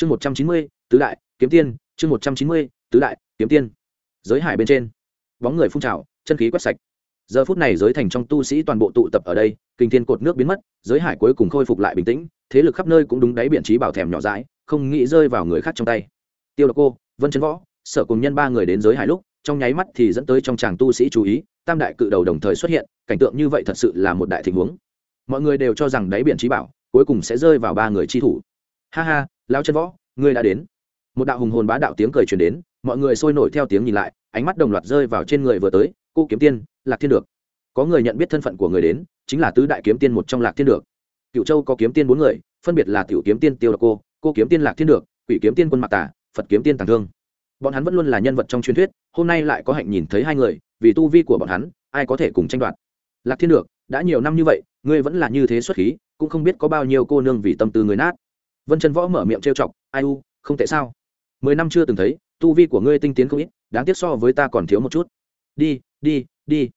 chương một trăm chín mươi, tứ đại, kiếm tiên. Chương một trăm chín mươi, tứ đại, kiếm tiên. Giới hải bên trên, bóng người phun trào, chân khí quét sạch. Giờ phút này giới thành trong tu sĩ toàn bộ tụ tập ở đây, kinh thiên cột nước biến mất, giới hải cuối cùng khôi phục lại bình tĩnh, thế lực khắp nơi cũng đúng đáy biển trí bảo thèm nhỏ dãi, không nghĩ rơi vào người khác trong tay. Tiêu độc cô, vân chân võ, sở cùng nhân ba người đến giới hải lúc, trong nháy mắt thì dẫn tới trong chàng tu sĩ chú ý, tam đại cự đầu đồng thời xuất hiện, cảnh tượng như vậy thật sự là một đại tình huống. Mọi người đều cho rằng đáy biển trí bảo cuối cùng sẽ rơi vào ba người chi thủ. Ha ha lao chân võ, ngươi đã đến. Một đạo hùng hồn bá đạo tiếng cười truyền đến, mọi người sôi nổi theo tiếng nhìn lại, ánh mắt đồng loạt rơi vào trên người vừa tới, cô kiếm tiên, lạc thiên được. Có người nhận biết thân phận của người đến, chính là tứ đại kiếm tiên một trong lạc thiên được. Cựu châu có kiếm tiên bốn người, phân biệt là tiểu kiếm tiên tiêu độc cô cô kiếm tiên lạc thiên được, quỷ kiếm tiên quân mạc tả phật kiếm tiên tàng thương. Bọn hắn vẫn luôn là nhân vật trong truyền thuyết, hôm nay lại có hạnh nhìn thấy hai người, vì tu vi của bọn hắn, ai có thể cùng tranh đoạt. Lạc thiên được, đã nhiều năm như vậy, ngươi vẫn là như thế xuất khí, cũng không biết có bao nhiêu cô nương vì tâm tư người nát vân chân võ mở miệng trêu chọc, ai u, không tệ sao? Mười năm chưa từng thấy, tu vi của ngươi tinh tiến không ít, đáng tiếc so với ta còn thiếu một chút. Đi đi đi.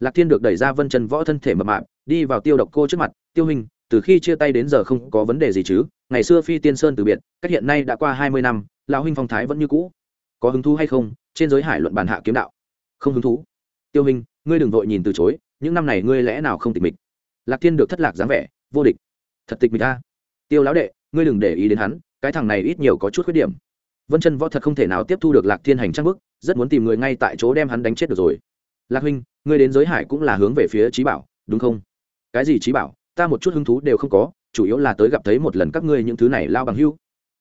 Lạc thiên được đẩy ra vân chân võ thân thể mập mạp, đi vào tiêu độc cô trước mặt, tiêu hình từ khi chia tay đến giờ không có vấn đề gì chứ? Ngày xưa phi tiên sơn từ biệt, cách hiện nay đã qua hai mươi năm, lão huynh phong thái vẫn như cũ. Có hứng thú hay không? Trên giới hải luận bàn hạ kiếm đạo. Không hứng thú. Tiêu hình ngươi đừng vội nhìn từ chối, những năm này ngươi lẽ nào không tịch mịch? Lạc thiên được thất lạc dáng vẻ, vô địch. Thật tịch mịch ta. Tiêu lão đệ ngươi đừng để ý đến hắn, cái thằng này ít nhiều có chút khuyết điểm. Vân chân võ thật không thể nào tiếp thu được lạc thiên hành trang bức, rất muốn tìm người ngay tại chỗ đem hắn đánh chết được rồi. Lạc huynh, ngươi đến giới hải cũng là hướng về phía trí bảo, đúng không? Cái gì trí bảo? Ta một chút hứng thú đều không có, chủ yếu là tới gặp thấy một lần các ngươi những thứ này lao bằng hưu.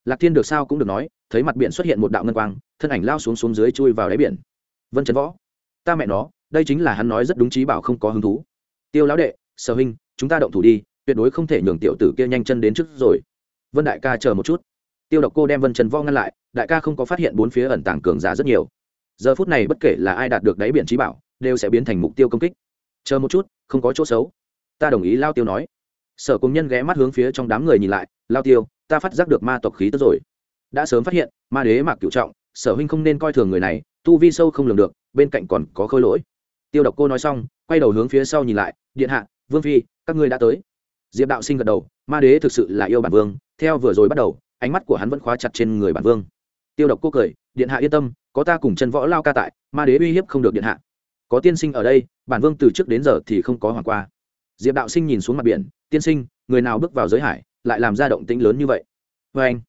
Lạc thiên được sao cũng được nói, thấy mặt biển xuất hiện một đạo ngân quang, thân ảnh lao xuống xuống dưới chui vào đáy biển. Vân trấn võ, ta mẹ nó, đây chính là hắn nói rất đúng trí bảo không có hứng thú. Tiêu lão đệ, sở huynh, chúng ta động thủ đi, tuyệt đối không thể nhường tiểu tử kia nhanh chân đến trước rồi vân đại ca chờ một chút. Tiêu độc cô đem vân trần vo ngăn lại, đại ca không có phát hiện bốn phía ẩn tàng cường giả rất nhiều. Giờ phút này bất kể là ai đạt được đáy biển trí bảo, đều sẽ biến thành mục tiêu công kích. Chờ một chút, không có chỗ xấu. Ta đồng ý lao tiêu nói. Sở công nhân ghé mắt hướng phía trong đám người nhìn lại, lao tiêu, ta phát giác được ma tộc khí tức rồi. Đã sớm phát hiện, ma đế mạc cựu trọng, sở huynh không nên coi thường người này, tu vi sâu không lường được, bên cạnh còn có khôi lỗi. Tiêu độc cô nói xong, quay đầu hướng phía sau nhìn lại, điện hạ, vương phi, các ngươi đã tới. Diệp đạo sinh gật đầu, ma đế thực sự là yêu bản vương theo vừa rồi bắt đầu, ánh mắt của hắn vẫn khóa chặt trên người bản vương. Tiêu độc cô cười, điện hạ yên tâm, có ta cùng chân võ lao ca tại, ma đế uy hiếp không được điện hạ. Có tiên sinh ở đây, bản vương từ trước đến giờ thì không có hoàng qua. Diệp đạo sinh nhìn xuống mặt biển, tiên sinh, người nào bước vào giới hải, lại làm ra động tĩnh lớn như vậy? Vê anh.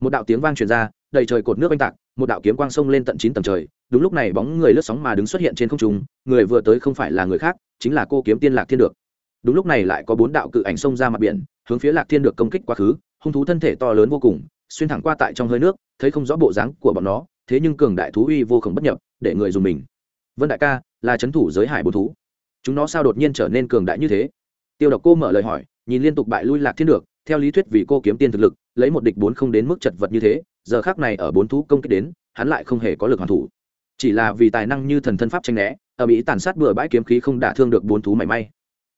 Một đạo tiếng vang truyền ra, đầy trời cột nước oanh tạc, một đạo kiếm quang sông lên tận chín tầng trời. Đúng lúc này bóng người lướt sóng mà đứng xuất hiện trên không trung, người vừa tới không phải là người khác, chính là cô kiếm tiên lạc thiên được. Đúng lúc này lại có bốn đạo cự ảnh sông ra mặt biển, hướng phía lạc thiên được công kích quá khứ hung thú thân thể to lớn vô cùng, xuyên thẳng qua tại trong hơi nước, thấy không rõ bộ dáng của bọn nó, thế nhưng cường đại thú uy vô cùng bất nhập, để người dùng mình. Vân đại ca, là c h ấ n thủ giới hải bốn thú. Chúng nó sao đột nhiên trở nên cường đại như thế? Tiêu độc cô mở lời hỏi, nhìn liên tục bại lui lạc thiên được, theo lý thuyết vì cô kiếm tiên thực lực, lấy một địch bốn không đến mức chật vật như thế, giờ khác này ở bốn thú công kích đến, hắn lại không hề có lực hoàn thủ. Chỉ là vì tài năng như thần thân pháp tranh né, ở mỹ tàn sát bừa bãi kiếm khí không đả thương được bốn thú mảy may.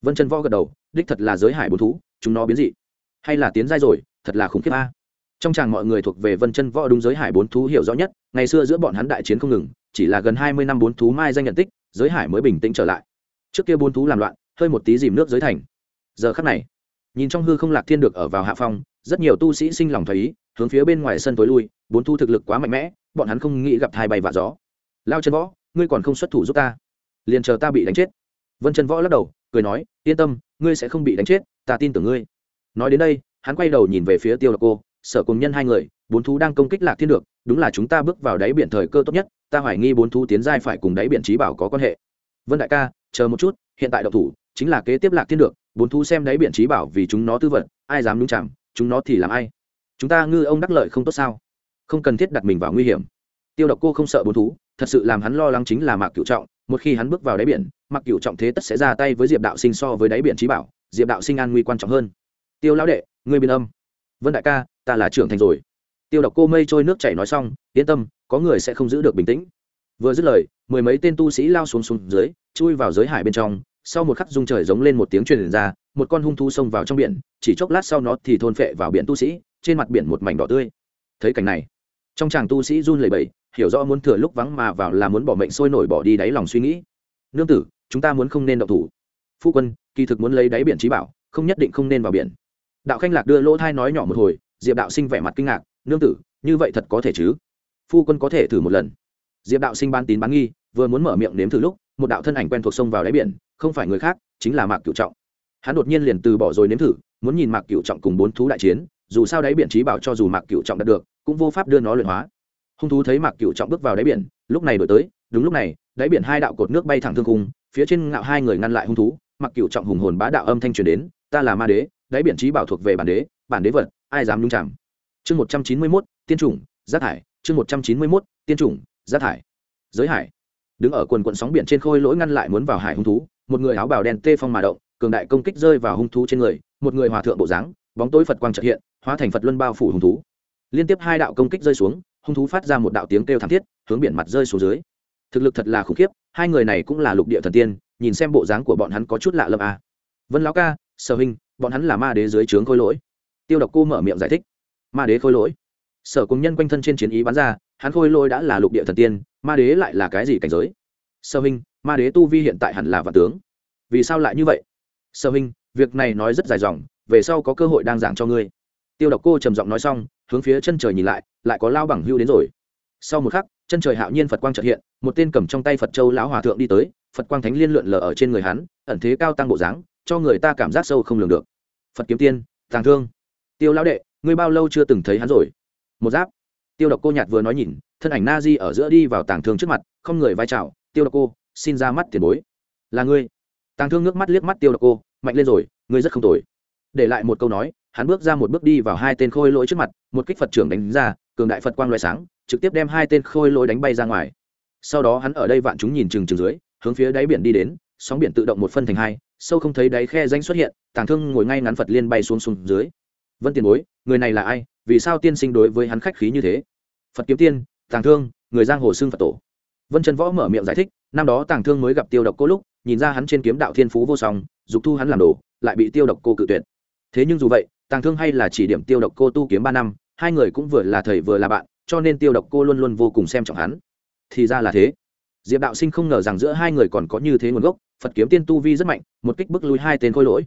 Vân chân võ gật đầu, đích thật là giới hải bốn thú, chúng nó biến dị. Hay là tiến giai rồi thật là khủng khiếp a. Trong tràng mọi người thuộc về vân chân võ đúng giới hải bốn thú hiểu rõ nhất, ngày xưa giữa bọn hắn đại chiến không ngừng, chỉ là gần hai mươi năm bốn thú mai danh nhận tích, giới hải mới bình tĩnh trở lại. Trước kia bốn thú làm loạn, hơi một tí dìm nước giới thành. Giờ khắc này, nhìn trong hư không lạc thiên được ở vào hạ phong, rất nhiều tu sĩ sinh lòng thấy ý, hướng phía bên ngoài sân tối lui, bốn thu thực lực quá mạnh mẽ, bọn hắn không nghĩ gặp thai bay vạ gió. Lao chân võ, ngươi còn không xuất thủ giúp ta? Liền chờ ta bị đánh chết. Vân chân võ lắc đầu, cười nói, yên tâm, ngươi sẽ không bị đánh chết, ta tin tưởng ngươi. Nói đến đây hắn quay đầu nhìn về phía tiêu độc cô, sở cùng nhân hai người, bốn thú đang công kích lạc thiên được, đúng là chúng ta bước vào đáy biển thời cơ tốt nhất, ta hoài nghi bốn thú tiến giai phải cùng đáy biển trí bảo có quan hệ. Vân đại ca, chờ một chút, hiện tại độc thủ chính là kế tiếp lạc thiên được, bốn thú xem đáy biển trí bảo vì chúng nó tư vật, ai dám đúng chẳng chúng nó thì làm ai? Chúng ta ngư ông đắc lợi không tốt sao? Không cần thiết đặt mình vào nguy hiểm. Tiêu độc cô không sợ bốn thú, thật sự làm hắn lo lắng chính là mạc cựu trọng, một khi hắn bước vào đáy biển, mạc cựu trọng thế tất sẽ ra tay với diệp đạo sinh so với đáy biển trí bảo, diệp đạo sinh an nguy quan trọng hơn. Tiêu lão đệ ngươi biên âm. Vân đại ca, ta là trưởng thành rồi. Tiêu độc cô mây trôi nước chảy nói xong, yên tâm, có người sẽ không giữ được bình tĩnh. Vừa dứt lời, mười mấy tên tu sĩ lao xuống xuống dưới, chui vào giới hải bên trong. Sau một khắc dung trời giống lên một tiếng truyền ra, một con hung thú xông vào trong biển, chỉ chốc lát sau nó thì thôn phệ vào biển tu sĩ, trên mặt biển một mảnh đỏ tươi. Thấy cảnh này, trong chàng tu sĩ run lẩy bẩy, hiểu rõ muốn thừa lúc vắng mà vào là muốn bỏ mệnh sôi nổi bỏ đi đáy lòng suy nghĩ. Nương tử, chúng ta muốn không nên động thủ. Phu quân, kỳ thực muốn lấy đáy biển trí bảo, không nhất định không nên vào biển đạo khanh lạc đưa lỗ thai nói nhỏ một hồi, diệp đạo sinh vẻ mặt kinh ngạc, nương tử, như vậy thật có thể chứ? Phu quân có thể thử một lần. Diệp đạo sinh ban tín bán nghi, vừa muốn mở miệng nếm thử lúc, một đạo thân ảnh quen thuộc sông vào đáy biển, không phải người khác, chính là mạc cựu trọng. Hắn đột nhiên liền từ bỏ rồi nếm thử, muốn nhìn mạc cựu trọng cùng bốn thú đại chiến, dù sao đáy biển trí bảo cho dù mạc cựu trọng đạt được, cũng vô pháp đưa nó luyện hóa. Hung thú thấy mạc cựu trọng bước vào đáy biển, lúc này đổi tới, đúng lúc này, đáy biển hai đạo cột nước bay thẳng thương cung phía trên ngạo hai người ngăn lại hung thú, mạc cựu trọng hùng hồn bá đạo âm thanh truyền đến, ta là ma đế đáy biển trí bảo thuộc về bản đế bản đế vật, ai dám nhung chạm chương một trăm chín mươi mốt, tiên chủng, rác thải. Chương một trăm chín mươi mốt, tiên chủng, rác thải. Giới hải. Đứng ở quần quận sóng biển trên khôi lỗi ngăn lại muốn vào hải hung thú, một người áo bào đen tê phong mà động, cường đại công kích rơi vào hung thú trên người, một người hòa thượng bộ dáng, bóng tối phật quang trợ hiện, hóa thành phật luân bao phủ hung thú. Liên tiếp hai đạo công kích rơi xuống, hung thú phát ra một đạo tiếng kêu thảm thiết, hướng biển mặt rơi xuống dưới. Thực lực thật là khủng khiếp, hai người này cũng là lục địa thần tiên, nhìn xem bộ dáng của bọn hắn có chút lạ lâm à. vân lão ca, sở hình bọn hắn là ma đế dưới trướng khôi lỗi. Tiêu độc cô mở miệng giải thích. Ma đế khôi lỗi? Sở cùng nhân quanh thân trên chiến ý bắn ra, hắn khôi lỗi đã là lục địa thần tiên, ma đế lại là cái gì cảnh giới? Sở hình ma đế tu vi hiện tại hẳn là vạn tướng. Vì sao lại như vậy? Sở hình việc này nói rất dài dòng, về sau có cơ hội đang giảng cho ngươi. Tiêu độc cô trầm giọng nói xong, hướng phía chân trời nhìn lại lại có lao bằng hưu đến rồi. Sau một khắc, chân trời hạo nhiên phật quang trợt hiện, một tên cầm trong tay phật châu lão hòa thượng đi tới, phật quang thánh liên lượn lờ ở trên người hắn, ẩn thế cao tăng bộ dáng cho người ta cảm giác sâu không lường được. Phật kiếm tiên, tàng thương. Tiêu lão đệ, ngươi bao lâu chưa từng thấy hắn rồi? Một giáp. Tiêu độc cô nhạt vừa nói nhìn, thân ảnh na di ở giữa đi vào tàng thương trước mặt, không người vai trào tiêu độc cô, xin ra mắt tiền bối. Là ngươi. Tàng thương nước mắt liếc mắt tiêu độc cô, mạnh lên rồi, ngươi rất không tồi. Để lại một câu nói, hắn bước ra một bước đi vào hai tên khôi lỗi trước mặt, một kích phật trưởng đánh ra, cường đại phật quang loại sáng, trực tiếp đem hai tên khôi lỗi đánh bay ra ngoài. Sau đó hắn ở đây vạn chúng nhìn chừng chừng dưới, hướng phía đáy biển đi đến, sóng biển tự động một phân thành hai sâu không thấy đáy khe danh xuất hiện, tàng thương ngồi ngay ngắn phật liên bay xuống xuống dưới. Vân tiền bối, người này là ai? Vì sao tiên sinh đối với hắn khách khí như thế? Phật kiếm tiên, tàng thương, người giang hồ xưng phật tổ. Vân trần võ mở miệng giải thích, năm đó tàng thương mới gặp tiêu độc cô lúc, nhìn ra hắn trên kiếm đạo thiên phú vô song, dục thu hắn làm đồ, lại bị tiêu độc cô cự tuyệt. Thế nhưng dù vậy, tàng thương hay là chỉ điểm tiêu độc cô tu kiếm ba năm, hai người cũng vừa là thầy vừa là bạn, cho nên tiêu độc cô luôn luôn vô cùng xem trọng hắn. Thì ra là thế. Diệp đạo sinh không ngờ rằng giữa hai người còn có như thế nguồn gốc phật kiếm tiên tu vi rất mạnh, một kích bức lui hai tên khôi lỗi.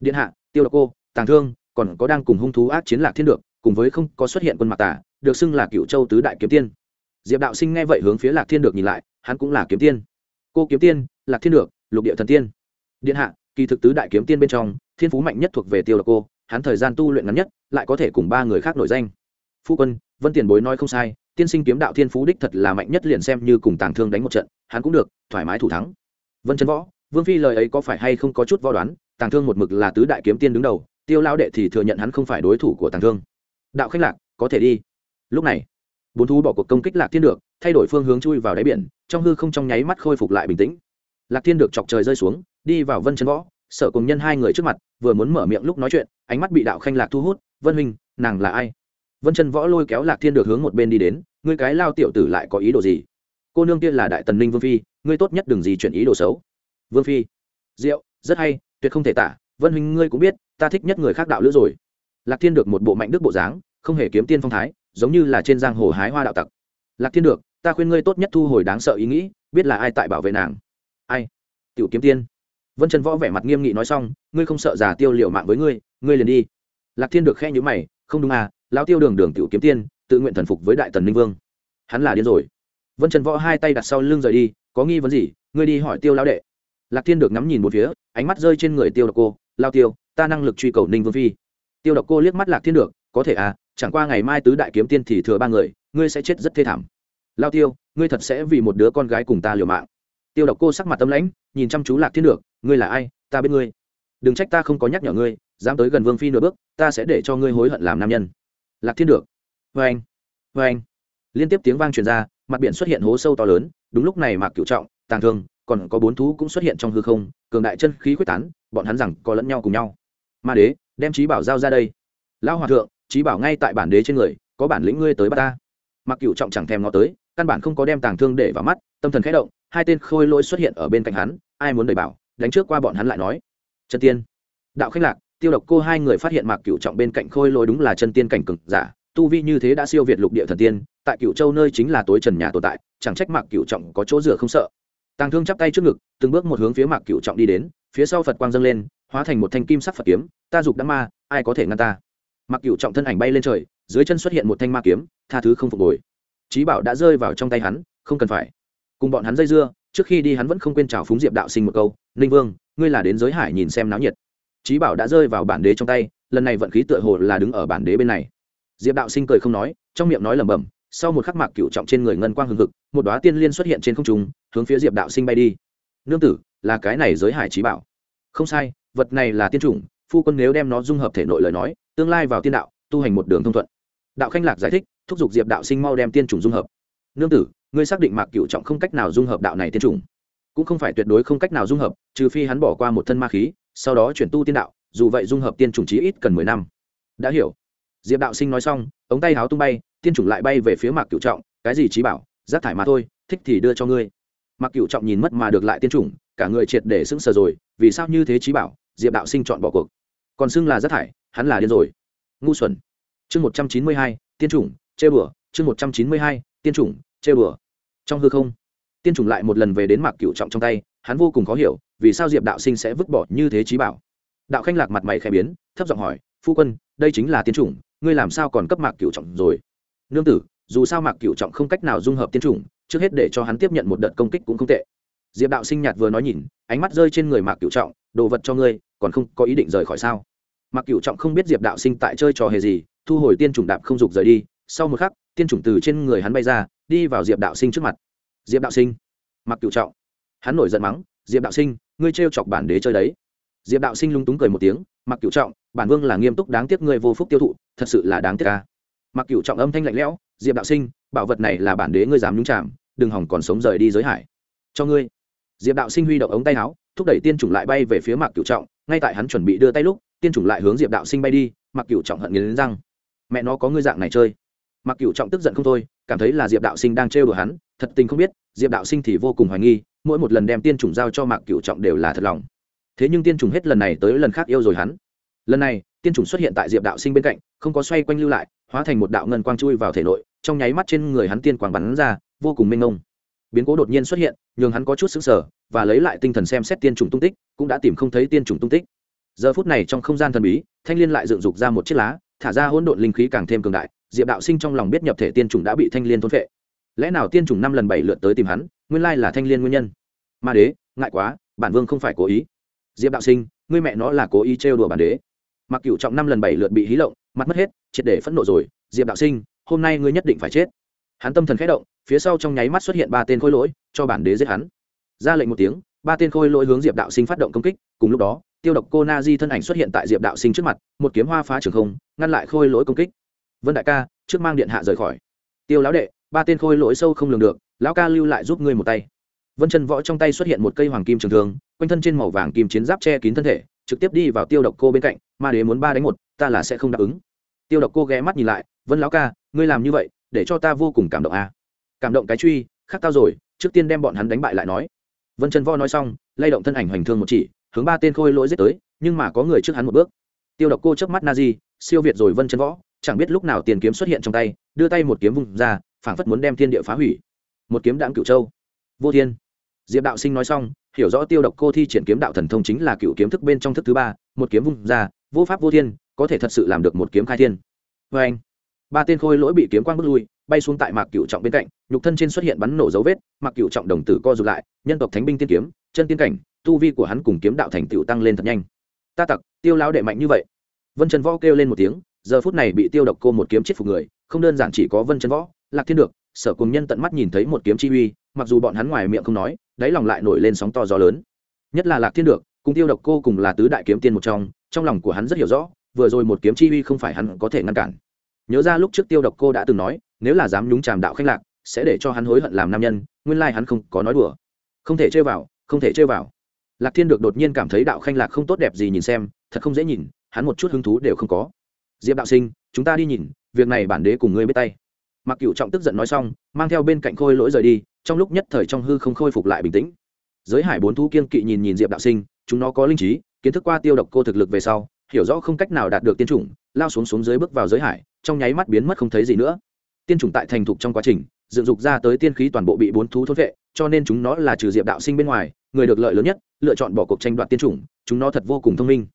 Điện hạ, tiêu độc cô, tàng thương, còn có đang cùng hung thú ác chiến lạc thiên được, cùng với không có xuất hiện quân mạc tả được xưng là cựu châu tứ đại kiếm tiên. Diệp đạo sinh nghe vậy hướng phía lạc thiên được nhìn lại, hắn cũng là kiếm tiên. Cô kiếm tiên, lạc thiên được, lục địa thần tiên. Điện hạ, kỳ thực tứ đại kiếm tiên bên trong, thiên phú mạnh nhất thuộc về tiêu độc cô, hắn thời gian tu luyện ngắn nhất, lại có thể cùng ba người khác nổi danh. Phu quân, vân tiền bối nói không sai, tiên sinh kiếm đạo thiên phú đích thật là mạnh nhất liền xem như cùng tàng thương đánh một trận, hắn cũng được, thoải mái thủ thắng. Vân chân võ vương phi lời ấy có phải hay không có chút võ đoán, tàng thương một mực là tứ đại kiếm tiên đứng đầu, tiêu lao đệ thì thừa nhận hắn không phải đối thủ của tàng thương. Đạo khách lạc, có thể đi. Lúc này, bốn thú bỏ cuộc công kích lạc thiên được, thay đổi phương hướng chui vào đáy biển, trong hư không trong nháy mắt khôi phục lại bình tĩnh. Lạc thiên được chọc trời rơi xuống, đi vào vân chân võ, sợ cùng nhân hai người trước mặt, vừa muốn mở miệng lúc nói chuyện, ánh mắt bị đạo khanh lạc thu hút, vân huynh, nàng là ai? Vân chân võ lôi kéo lạc thiên được hướng một bên đi đến, ngươi cái lao tiểu tử lại có ý đồ gì? Cô nương kia là đại tần ninh vương phi, ngươi tốt nhất đừng gì chuyển ý đồ xấu vương phi Diệu, rất hay tuyệt không thể tả vân huynh ngươi cũng biết ta thích nhất người khác đạo lữ rồi. Lạc thiên được một bộ mạnh đức bộ dáng không hề kiếm tiên phong thái giống như là trên giang hồ hái hoa đạo tặc. Lạc thiên được ta khuyên ngươi tốt nhất thu hồi đáng sợ ý nghĩ biết là ai tại bảo vệ nàng. Ai? Tiểu kiếm tiên. Vân trần võ vẻ mặt nghiêm nghị nói xong ngươi không sợ già tiêu liệu mạng với ngươi ngươi liền đi. Lạc thiên được khe nhữ mày không đúng à lao tiêu đường đường tiểu kiếm tiên tự nguyện thần phục với đại tần ninh vương. Hắn là điên rồi. Vân trần võ hai tay đặt sau lưng rời đi có nghi vấn gì ngươi đi hỏi tiêu lao đệ lạc thiên được ngắm nhìn một phía, ánh mắt rơi trên người tiêu độc cô. Lao tiêu, ta năng lực truy cầu ninh vương phi. Tiêu độc cô liếc mắt lạc thiên được, có thể à chẳng qua ngày mai tứ đại kiếm tiên thì thừa ba người, ngươi sẽ chết rất thê thảm. Lao tiêu, ngươi thật sẽ vì một đứa con gái cùng ta liều mạng. Tiêu độc cô sắc mặt tâm lãnh, nhìn chăm chú lạc thiên được, ngươi là ai? Ta biết ngươi. Đừng trách ta không có nhắc nhở ngươi, dám tới gần vương phi nửa bước, ta sẽ để cho ngươi hối hận làm nam nhân. Lạc thiên được vê anh vê anh. Liên tiếp tiếng vang truyền ra, mặt biển xuất hiện hố sâu to lớn, đúng lúc này mạc cựu trọng, tàng thương còn có bốn thú cũng xuất hiện trong hư không, cường đại chân khí quyết tán, bọn hắn rằng có lẫn nhau cùng nhau. Ma đế, đem trí bảo giao ra đây. Lão hòa thượng trí bảo ngay tại bản đế trên người, có bản lĩnh ngươi tới bắt ta. Mặc cựu trọng chẳng thèm ngó tới, căn bản không có đem tàng thương để vào mắt, tâm thần khẽ động, hai tên khôi lỗi xuất hiện ở bên cạnh hắn, ai muốn đẩy bảo, đánh trước qua bọn hắn lại nói. Chân tiên. Đạo khách lạc, tiêu độc cô hai người phát hiện mạc cựu trọng bên cạnh khôi lỗi đúng là chân tiên cảnh cực giả, tu vi như thế đã siêu việt lục địa thần tiên, tại cựu châu nơi chính là tối trần nhà tồn tại, chẳng trách mạc cựu trọng có chỗ rửa không sợ tàng thương chắp tay trước ngực, từng bước một hướng phía mạc cựu trọng đi đến, phía sau phật quang dâng lên, hóa thành một thanh kim sắc phật kiếm, ta dục đã ma, ai có thể ngăn ta? Mạc cựu trọng thân ảnh bay lên trời, dưới chân xuất hiện một thanh ma kiếm, tha thứ không phục hồi. Trí bảo đã rơi vào trong tay hắn, không cần phải. Cùng bọn hắn dây dưa, trước khi đi hắn vẫn không quên chào phúng diệp đạo sinh một câu, ninh vương, ngươi là đến giới hải nhìn xem náo nhiệt. Trí bảo đã rơi vào bản đế trong tay, lần này vận khí tựa hồ là đứng ở bản đế bên này. Diệp đạo sinh cười không nói, trong miệng nói lẩm bẩm sau một khắc mạc cựu trọng trên người ngân quang hừng hực, một đoá tiên liên xuất hiện trên không trung, hướng phía diệp đạo sinh bay đi. Nương tử, là cái này giới hải trí bảo. Không sai, vật này là tiên chủng, phu quân nếu đem nó dung hợp thể nội lời nói, tương lai vào tiên đạo, tu hành một đường thông thuận. Đạo khanh lạc giải thích, thúc giục diệp đạo sinh mau đem tiên chủng dung hợp. Nương tử, ngươi xác định mạc cựu trọng không cách nào dung hợp đạo này tiên chủng, cũng không phải tuyệt đối không cách nào dung hợp, trừ phi hắn bỏ qua một thân ma khí, sau đó chuyển tu tiên đạo, dù vậy dung hợp tiên chủng chí ít cần mười năm. Đã hiểu. Diệp đạo sinh nói xong, ống tay háo tung bay tiên chủng lại bay về phía mạc cựu trọng, cái gì trí bảo? Rác thải mà thôi, thích thì đưa cho ngươi. Mạc cựu trọng nhìn mất mà được lại tiên chủng, cả người triệt để sững sờ rồi, vì sao như thế trí bảo? Diệp đạo sinh chọn bỏ cuộc. Còn xưng là rác thải, hắn là điên rồi. Ngu xuẩn. Chương một trăm chín mươi hai, tiên chủng chê bửa chương một trăm chín mươi hai, tiên chủng chê bửa trong hư không, tiên chủng lại một lần về đến mạc cựu trọng trong tay, hắn vô cùng khó hiểu, vì sao diệp đạo sinh sẽ vứt bỏ như thế trí bảo? Đạo khanh lạc mặt mày khẽ biến, thấp giọng hỏi, phu quân, đây chính là tiên chủng, ngươi làm sao còn cấp mạc cựu trọng rồi? Nương tử, dù sao mạc cựu trọng không cách nào dung hợp tiên chủng, trước hết để cho hắn tiếp nhận một đợt công kích cũng không tệ. Diệp đạo sinh nhạt vừa nói nhìn, ánh mắt rơi trên người mạc cựu trọng, đồ vật cho ngươi, còn không có ý định rời khỏi sao? Mạc cựu trọng không biết diệp đạo sinh tại chơi trò hề gì, thu hồi tiên chủng đạp không dục rời đi, sau một khắc, tiên chủng từ trên người hắn bay ra, đi vào diệp đạo sinh trước mặt. Diệp đạo sinh. Mạc cựu trọng. Hắn nổi giận mắng, diệp đạo sinh, ngươi trêu chọc bản đế chơi đấy. Diệp đạo sinh lung túng cười một tiếng mặc cựu trọng, bản vương là nghiêm túc đáng tiếc ngươi vô phúc tiêu thụ, thật sự là đáng tiếc ca mặc cựu trọng âm thanh lạnh lẽo, diệp đạo sinh, bảo vật này là bản đế ngươi dám nhúng chạm đừng hỏng còn sống rời đi giới hải. Cho ngươi. Diệp đạo sinh huy động ống tay áo, thúc đẩy tiên chủng lại bay về phía mặc cựu trọng, ngay tại hắn chuẩn bị đưa tay lúc, tiên chủng lại hướng diệp đạo sinh bay đi, mặc cựu trọng hận nghiến răng. Mẹ nó, có ngươi dạng này chơi. Mặc cựu trọng tức giận không thôi, cảm thấy là diệp đạo sinh đang trêu đùa hắn, thật tình không biết, diệp đạo sinh thì vô cùng hoài nghi, mỗi một lần đem tiên chủng giao cho mạc cựu trọng đều là thật lòng. Thế nhưng tiên chủng hết lần này tới lần khác yêu rồi hắn. Lần này, tiên chủng xuất hiện tại diệp đạo sinh bên cạnh, không có xoay quanh lưu lại hóa thành một đạo ngân quang chui vào thể nội, trong nháy mắt trên người hắn tiên quang bắn ra, vô cùng mênh mông. Biến cố đột nhiên xuất hiện, nhường hắn có chút xứng sở và lấy lại tinh thần xem xét tiên trùng tung tích, cũng đã tìm không thấy tiên trùng tung tích. Giờ phút này trong không gian thần bí, thanh liên lại dựng dục ra một chiếc lá, thả ra hỗn độn linh khí càng thêm cường đại, diệp đạo sinh trong lòng biết nhập thể tiên trùng đã bị thanh liên thôn phệ. Lẽ nào tiên trùng năm lần bảy lượt tới tìm hắn, nguyên lai là thanh liên nguyên nhân? Ma đế, ngại quá, bản vương không phải cố ý. Diệp đạo sinh, ngươi mẹ nó là cố ý trêu đùa bản đế. Mặc cựu trọng năm lần bảy lượt bị hí lộng mặt mất hết, triệt để phẫn nộ rồi, diệp đạo sinh, hôm nay ngươi nhất định phải chết. Hắn tâm thần khẽ động, phía sau trong nháy mắt xuất hiện ba tên khôi lỗi, cho bản đế giết hắn. Ra lệnh một tiếng, ba tên khôi lỗi hướng diệp đạo sinh phát động công kích, cùng lúc đó, tiêu độc cô na di thân ảnh xuất hiện tại diệp đạo sinh trước mặt, một kiếm hoa phá trường không, ngăn lại khôi lỗi công kích. Vân đại ca, trước mang điện hạ rời khỏi. Tiêu lão đệ, ba tên khôi lỗi sâu không lường được, lão ca lưu lại giúp ngươi một tay. Vân chân võ trong tay xuất hiện một cây hoàng kim trường thương, quanh thân trên màu vàng kim chiến giáp che kín thân thể trực tiếp đi vào tiêu độc cô bên cạnh, ma đế muốn ba đánh một, ta là sẽ không đáp ứng. Tiêu độc cô ghé mắt nhìn lại, vân lão ca, ngươi làm như vậy, để cho ta vô cùng cảm động à. cảm động cái truy, khác tao rồi, trước tiên đem bọn hắn đánh bại lại nói. Vân chân võ nói xong, lay động thân ảnh hoành thương một chỉ, hướng ba tên khôi lỗi giết tới, nhưng mà có người trước hắn một bước. Tiêu độc cô chớp mắt na di siêu việt rồi vân chân võ chẳng biết lúc nào tiền kiếm xuất hiện trong tay, đưa tay một kiếm vùng ra, phảng phất muốn đem thiên địa phá hủy. Một kiếm đạm cựu châu. Vô thiên. Diệp đạo sinh nói xong hiểu rõ tiêu độc cô thi triển kiếm đạo thần thông chính là cựu kiếm thức bên trong thức thứ ba, một kiếm vung ra, vô pháp vô thiên, có thể thật sự làm được một kiếm khai thiên. Vê anh, ba tên khôi lỗi bị kiếm quang bước lui, bay xuống tại mạc cựu trọng bên cạnh, nhục thân trên xuất hiện bắn nổ dấu vết, mạc cựu trọng đồng tử co rụt lại, nhân tộc thánh binh tiên kiếm, chân tiên cảnh, tu vi của hắn cùng kiếm đạo thành tựu tăng lên thật nhanh. Ta tặc, tiêu lao đệ mạnh như vậy. Vân trần võ kêu lên một tiếng, giờ phút này bị tiêu độc cô một kiếm chết phục người, không đơn giản chỉ có vân trần võ, lạc thiên được sở cùng nhân tận mắt nhìn thấy một kiếm chi uy, mặc dù bọn hắn ngoài miệng không nói, đáy lòng lại nổi lên sóng to gió lớn. Nhất là lạc thiên được, cùng tiêu độc cô cùng là tứ đại kiếm tiên một trong trong lòng của hắn rất hiểu rõ, vừa rồi một kiếm chi uy không phải hắn có thể ngăn cản. Nhớ ra lúc trước tiêu độc cô đã từng nói, nếu là dám nhúng tràm đạo khách lạc, sẽ để cho hắn hối hận làm nam nhân, nguyên lai hắn không có nói đùa. Không thể chơi vào, không thể chơi vào. Lạc thiên được đột nhiên cảm thấy đạo khanh lạc không tốt đẹp gì nhìn xem, thật không dễ nhìn, hắn một chút hứng thú đều không có. Diệp đạo sinh, chúng ta đi nhìn, việc này bản đế cùng ngươi biết tay mặc cựu trọng tức giận nói xong, mang theo bên cạnh khôi lỗi rời đi, trong lúc nhất thời trong hư không khôi phục lại bình tĩnh. Giới hải bốn thú kiên kỵ nhìn nhìn diệp đạo sinh, chúng nó có linh trí, kiến thức qua tiêu độc cô thực lực về sau, hiểu rõ không cách nào đạt được tiên chủng, lao xuống xuống dưới bước vào giới hải, trong nháy mắt biến mất không thấy gì nữa. Tiên chủng tại thành thục trong quá trình, dựng dục ra tới tiên khí toàn bộ bị bốn thú thốt vệ, cho nên chúng nó là trừ diệp đạo sinh bên ngoài, người được lợi lớn nhất, lựa chọn bỏ cuộc tranh đoạt tiên chủng, chúng nó thật vô cùng thông minh.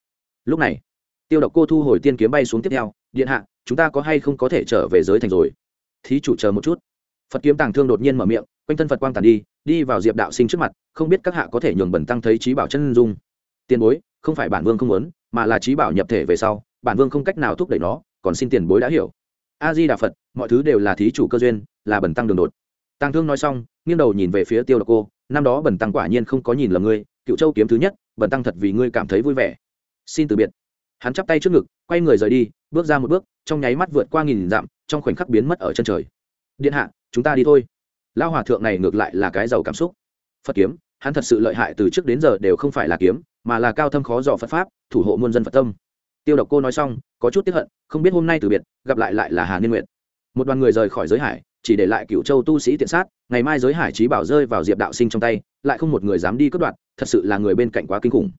Lúc này, tiêu độc cô thu hồi tiên kiếm bay xuống tiếp theo, điện hạ, chúng ta có hay không có thể trở về giới thành rồi? Thí chủ chờ một chút. Phật kiếm tàng thương đột nhiên mở miệng, quanh thân phật quang tàn đi đi vào diệp đạo sinh trước mặt, không biết các hạ có thể nhường bẩn tăng thấy trí bảo chân dung. Tiền bối, không phải bản vương không muốn, mà là trí bảo nhập thể về sau, bản vương không cách nào thúc đẩy nó, còn xin tiền bối đã hiểu. A di đà phật, mọi thứ đều là thí chủ cơ duyên, là bẩn tăng đường đột. Tàng thương nói xong, nghiêng đầu nhìn về phía tiêu độc cô, năm đó bẩn tăng quả nhiên không có nhìn lầm ngươi, cựu châu kiếm thứ nhất, bẩn tăng thật vì ngươi cảm thấy vui vẻ. Xin từ biệt. Hắn chắp tay trước ngực, quay người rời đi, bước ra một bước, trong nháy mắt vượt qua nghìn dặm trong khoảnh khắc biến mất ở chân trời. Điện hạ, chúng ta đi thôi. Lao hòa thượng này ngược lại là cái giàu cảm xúc. Phật kiếm, hắn thật sự lợi hại từ trước đến giờ đều không phải là kiếm, mà là cao thâm khó dò phật pháp, thủ hộ muôn dân phật tâm. Tiêu độc cô nói xong, có chút tiếp hận, không biết hôm nay từ biệt, gặp lại lại là hà niên nguyện một đoàn người rời khỏi giới hải, chỉ để lại cựu châu tu sĩ tiện sát, ngày mai giới hải trí bảo rơi vào diệp đạo sinh trong tay, lại không một người dám đi cướp đoạt, thật sự là người bên cạnh quá kinh khủng.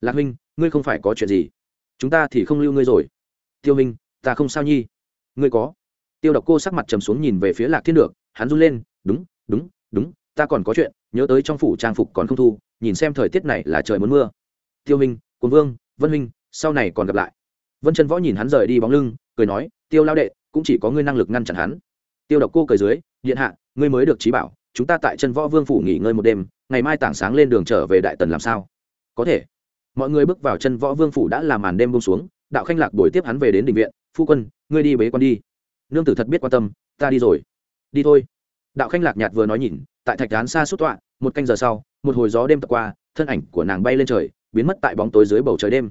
Lạc huynh, ngươi không phải có chuyện gì. Chúng ta thì không lưu ngươi rồi. Tiêu minh ta không sao nhi. Ngươi có? Tiêu độc cô sắc mặt trầm xuống nhìn về phía lạc thiên được, hắn run lên, đúng đúng đúng, ta còn có chuyện, nhớ tới trong phủ trang phục còn không thu, nhìn xem thời tiết này là trời muốn mưa. Tiêu minh quân vương, vân minh sau này còn gặp lại. Vân chân võ nhìn hắn rời đi bóng lưng, cười nói, tiêu lao đệ, cũng chỉ có ngươi năng lực ngăn chặn hắn. Tiêu độc cô cười dưới, điện hạ, ngươi mới được trí bảo, chúng ta tại chân võ vương phủ nghỉ ngơi một đêm, ngày mai tảng sáng lên đường trở về đại tần làm sao? Có thể. Mọi người bước vào chân võ vương phủ đã làm màn đêm bông xuống, đạo khanh lạc đổi tiếp hắn về đến đình viện, phu quân, ngươi đi bế con đi nương tử thật biết quan tâm, ta đi rồi. Đi thôi. Đạo khanh lạc nhạt vừa nói nhìn, tại thạch án xa suốt tọa, một canh giờ sau, một hồi gió đêm tập qua, thân ảnh của nàng bay lên trời, biến mất tại bóng tối dưới bầu trời đêm.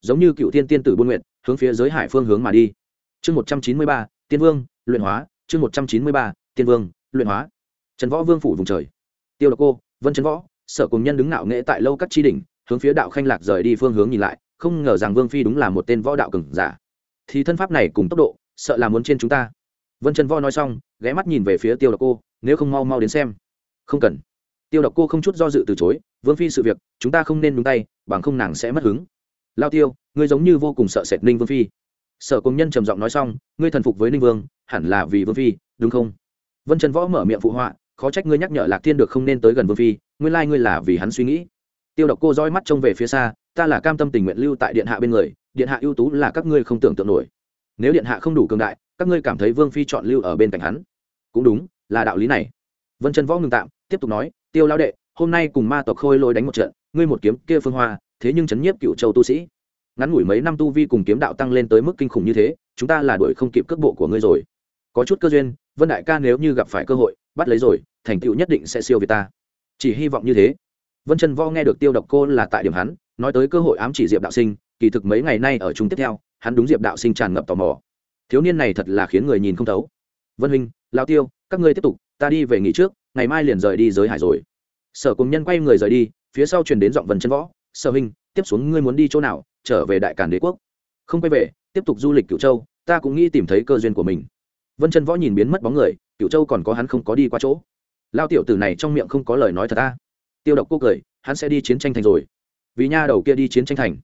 Giống như cựu tiên tiên tử buôn nguyện hướng phía giới hải phương hướng mà đi. Chương một trăm chín mươi ba, tiên vương, luyện hóa. Chương một trăm chín mươi ba, tiên vương, luyện hóa. Trần võ vương phủ vùng trời. Tiêu độc cô, vân trần võ, sở cùng nhân đứng nạo nghệ tại lâu các tri đỉnh, hướng phía đạo khanh lạc rời đi phương hướng nhìn lại, không ngờ rằng vương phi đúng là một tên võ đạo cừng giả. Thì thân pháp này cùng tốc độ sợ là muốn trên chúng ta. Vân trần võ nói xong, ghé mắt nhìn về phía tiêu độc cô, nếu không mau mau đến xem. Không cần. Tiêu độc cô không chút do dự từ chối, vương phi sự việc, chúng ta không nên đúng tay, bằng không nàng sẽ mất hứng. Lao tiêu, ngươi giống như vô cùng sợ sệt ninh vương phi. Sở công nhân trầm giọng nói xong, ngươi thần phục với ninh vương, hẳn là vì vương phi, đúng không? Vân trần võ mở miệng phụ họa, khó trách ngươi nhắc nhở lạc thiên được không nên tới gần vương phi, nguyên lai ngươi là vì hắn suy nghĩ. Tiêu độc cô roi mắt trông về phía xa, ta là cam tâm tình nguyện lưu tại điện hạ bên người, điện hạ ưu tú là các ngươi không tưởng tượng nổi nếu điện hạ không đủ cường đại, các ngươi cảm thấy vương phi chọn lưu ở bên cạnh hắn. Cũng đúng, là đạo lý này. Vân chân võ ngừng tạm, tiếp tục nói, tiêu lao đệ, hôm nay cùng ma tộc khôi lôi đánh một trận, ngươi một kiếm kia phương hoa, thế nhưng chấn nhiếp cựu châu tu sĩ. Ngắn ngủi mấy năm tu vi cùng kiếm đạo tăng lên tới mức kinh khủng như thế, chúng ta là đuổi không kịp cước bộ của ngươi rồi. Có chút cơ duyên, vân đại ca nếu như gặp phải cơ hội, bắt lấy rồi, thành tựu nhất định sẽ siêu việt ta. Chỉ hy vọng như thế. Vân trần vo nghe được tiêu độc cô là tại điểm hắn, nói tới cơ hội ám chỉ diệp đạo sinh, kỳ thực mấy ngày nay ở chúng tiếp theo hắn đúng diệp đạo sinh tràn ngập tò mò. Thiếu niên này thật là khiến người nhìn không thấu. Vân huynh lao tiêu, các ngươi tiếp tục, ta đi về nghỉ trước, ngày mai liền rời đi giới hải rồi. Sở cùng nhân quay người rời đi, phía sau truyền đến giọng vân chân võ, sở huynh, tiếp xuống ngươi muốn đi chỗ nào, trở về đại càn đế quốc. Không quay về, tiếp tục du lịch cửu châu, ta cũng nghĩ tìm thấy cơ duyên của mình. Vân chân võ nhìn biến mất bóng người, cửu châu còn có hắn không có đi qua chỗ. Lao tiểu tử này trong miệng không có lời nói thật ta tiêu độc cô cười, hắn sẽ đi chiến tranh thành rồi. Vì nha đầu kia đi chiến tranh thành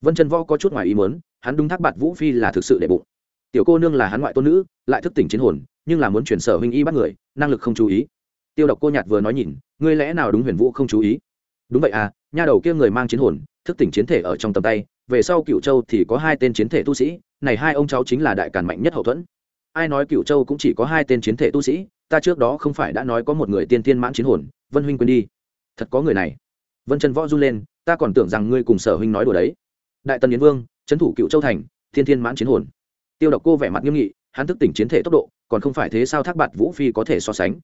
vân chân võ có chút ngoài ý muốn, hắn đúng thác bạt vũ phi là thực sự để bụng. Tiểu cô nương là hắn ngoại tôn nữ, lại thức tỉnh chiến hồn, nhưng là muốn chuyển sở huynh y bắt người, năng lực không chú ý. Tiêu độc cô nhạt vừa nói nhìn, ngươi lẽ nào đúng huyền vũ không chú ý? Đúng vậy à nha đầu kia người mang chiến hồn, thức tỉnh chiến thể ở trong tầm tay, về sau cựu châu thì có hai tên chiến thể tu sĩ, này hai ông cháu chính là đại càn mạnh nhất hậu thuẫn. Ai nói cựu châu cũng chỉ có hai tên chiến thể tu sĩ, ta trước đó không phải đã nói có một người tiên tiên mãn chiến hồn, vân huynh quên đi. Thật có người này. Vân trần võ run lên, ta còn tưởng rằng ngươi cùng sở huynh nói đùa đấy đại tần yến vương, trấn thủ cựu châu thành, thiên thiên mãn chiến hồn. Tiêu độc cô vẻ mặt nghiêm nghị, hắn thức tỉnh chiến thể tốc độ, còn không phải thế sao thác bạt vũ phi có thể so sánh.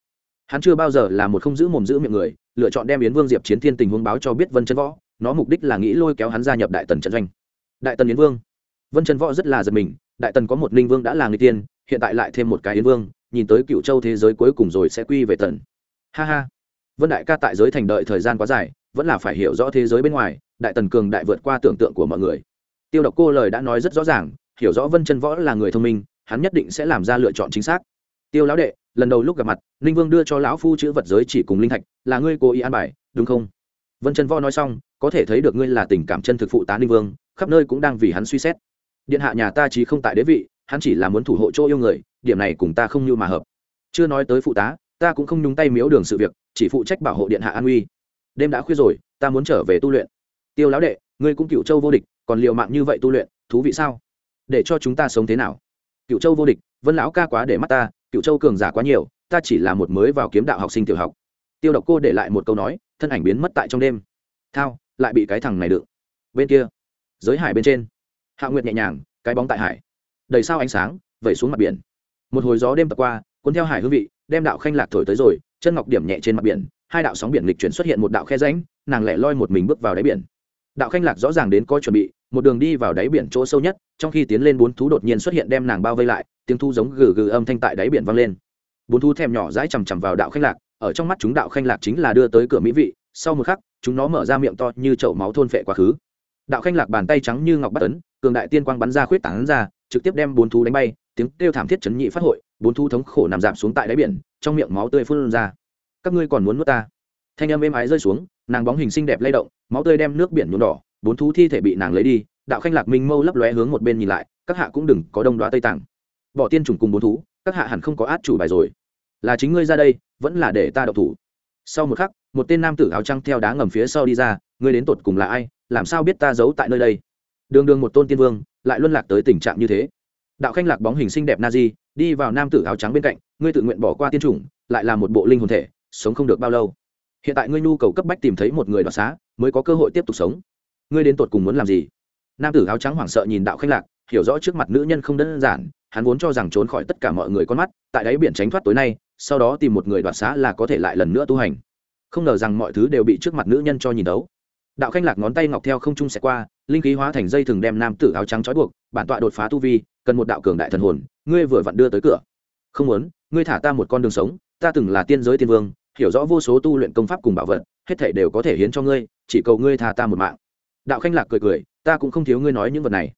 Hắn chưa bao giờ là một không giữ mồm giữ miệng người, lựa chọn đem yến vương diệp chiến thiên tình huống báo cho biết vân chân võ, nó mục đích là nghĩ lôi kéo hắn gia nhập đại tần trận doanh. Đại tần yến vương. Vân chân võ rất là giật mình, đại tần có một Ninh vương đã là người tiên, hiện tại lại thêm một cái yến vương, nhìn tới cựu châu thế giới cuối cùng rồi sẽ quy về tần ha ha. Vân đại ca tại giới thành đợi thời gian quá dài, vẫn là phải hiểu rõ thế giới bên ngoài đại tần cường đại vượt qua tưởng tượng của mọi người. Tiêu độc cô lời đã nói rất rõ ràng, hiểu rõ vân chân võ là người thông minh, hắn nhất định sẽ làm ra lựa chọn chính xác. Tiêu lão đệ, lần đầu lúc gặp mặt, ninh vương đưa cho lão phu chữ vật giới chỉ cùng linh thạch, là ngươi cố ý an bài, đúng không? Vân chân võ nói xong, có thể thấy được ngươi là tình cảm chân thực phụ tá ninh vương, khắp nơi cũng đang vì hắn suy xét. Điện hạ nhà ta chí không tại đế vị, hắn chỉ là muốn thủ hộ chỗ yêu người, điểm này cùng ta không như mà hợp. Chưa nói tới phụ tá, ta cũng không nhúng tay miếu đường sự việc, chỉ phụ trách bảo hộ điện hạ an uy. Đêm đã khuya rồi, ta muốn trở về tu luyện tiêu lão đệ, ngươi cũng cựu châu vô địch, còn liệu mạng như vậy tu luyện, thú vị sao? Để cho chúng ta sống thế nào? Cựu châu vô địch, vân lão ca quá để mắt ta cựu châu cường giả quá nhiều, ta chỉ là một mới vào kiếm đạo học sinh tiểu học. Tiêu độc cô để lại một câu nói, thân ảnh biến mất tại trong đêm. Thao, lại bị cái thằng này đựng. Bên kia, giới hải bên trên. Hạ nguyệt nhẹ nhàng, cái bóng tại hải. Đầy sao ánh sáng, vẩy xuống mặt biển. Một hồi gió đêm tập qua, cuốn theo hải hương vị, đem đạo khanh lạc thổi tới rồi, chân ngọc điểm nhẹ trên mặt biển, hai đạo sóng biển lịch chuyển xuất hiện một đạo khe ránh nàng lẻ loi một mình bước vào đáy biển đạo khanh lạc rõ ràng đến có chuẩn bị, một đường đi vào đáy biển chỗ sâu nhất, trong khi tiến lên bốn thú đột nhiên xuất hiện đem nàng bao vây lại, tiếng thu giống gừ gừ âm thanh tại đáy biển vang lên. Bốn thú thèm nhỏ dãi chằm chằm vào đạo khanh lạc, ở trong mắt chúng đạo khanh lạc chính là đưa tới cửa mỹ vị, sau một khắc, chúng nó mở ra miệng to như chậu máu thôn phệ quá khứ. Đạo khanh lạc bàn tay trắng như ngọc bắt tấn, cường đại tiên quang bắn ra khuyết tảng ra, trực tiếp đem bốn thú đánh bay, tiếng kêu thảm thiết chấn nhị phát hội, bốn thú thống khổ nằm dạp xuống tại đáy biển, trong miệng máu tươi phun ra. Các ngươi còn muốn nuốt ta? Thanh âm êm ái rơi xuống, nàng bóng hình xinh đẹp lay động, máu tươi đem nước biển nhuộm đỏ, bốn thú thi thể bị nàng lấy đi, đạo khanh lạc minh mâu lấp lóe hướng một bên nhìn lại, các hạ cũng đừng có đông đoá tây tàng bỏ tiên trùng cùng bốn thú, các hạ hẳn không có át chủ bài rồi. Là chính ngươi ra đây, vẫn là để ta độc thủ. Sau một khắc, một tên nam tử áo trăng theo đá ngầm phía sau đi ra, ngươi đến tột cùng là ai, làm sao biết ta giấu tại nơi đây? Đường đường một tôn tiên vương, lại luân lạc tới tình trạng như thế. Đạo khanh lạc bóng hình xinh đẹp na di đi vào nam tử áo trắng bên cạnh, ngươi tự nguyện bỏ qua tiên chủng, lại là một bộ linh hồn thể, sống không được bao lâu hiện tại ngươi nhu cầu cấp bách tìm thấy một người đoạt xá, mới có cơ hội tiếp tục sống. Ngươi đến tột cùng muốn làm gì? Nam tử áo trắng hoảng sợ nhìn đạo khanh lạc, hiểu rõ trước mặt nữ nhân không đơn giản, hắn vốn cho rằng trốn khỏi tất cả mọi người con mắt, tại đáy biển tránh thoát tối nay, sau đó tìm một người đoạt xá là có thể lại lần nữa tu hành. Không ngờ rằng mọi thứ đều bị trước mặt nữ nhân cho nhìn đấu. Đạo khanh lạc ngón tay ngọc theo không trung xẹt qua, linh khí hóa thành dây thừng đem nam tử áo trắng trói buộc, bản tọa đột phá tu vi, cần một đạo cường đại thần hồn, ngươi vừa vặn đưa tới cửa. Không muốn, ngươi thả ta một con đường sống, ta từng là tiên giới tiên vương hiểu rõ vô số tu luyện công pháp cùng bảo vật, hết thể đều có thể hiến cho ngươi, chỉ cầu ngươi tha ta một mạng. Đạo khanh lạc cười cười, ta cũng không thiếu ngươi nói những vật này.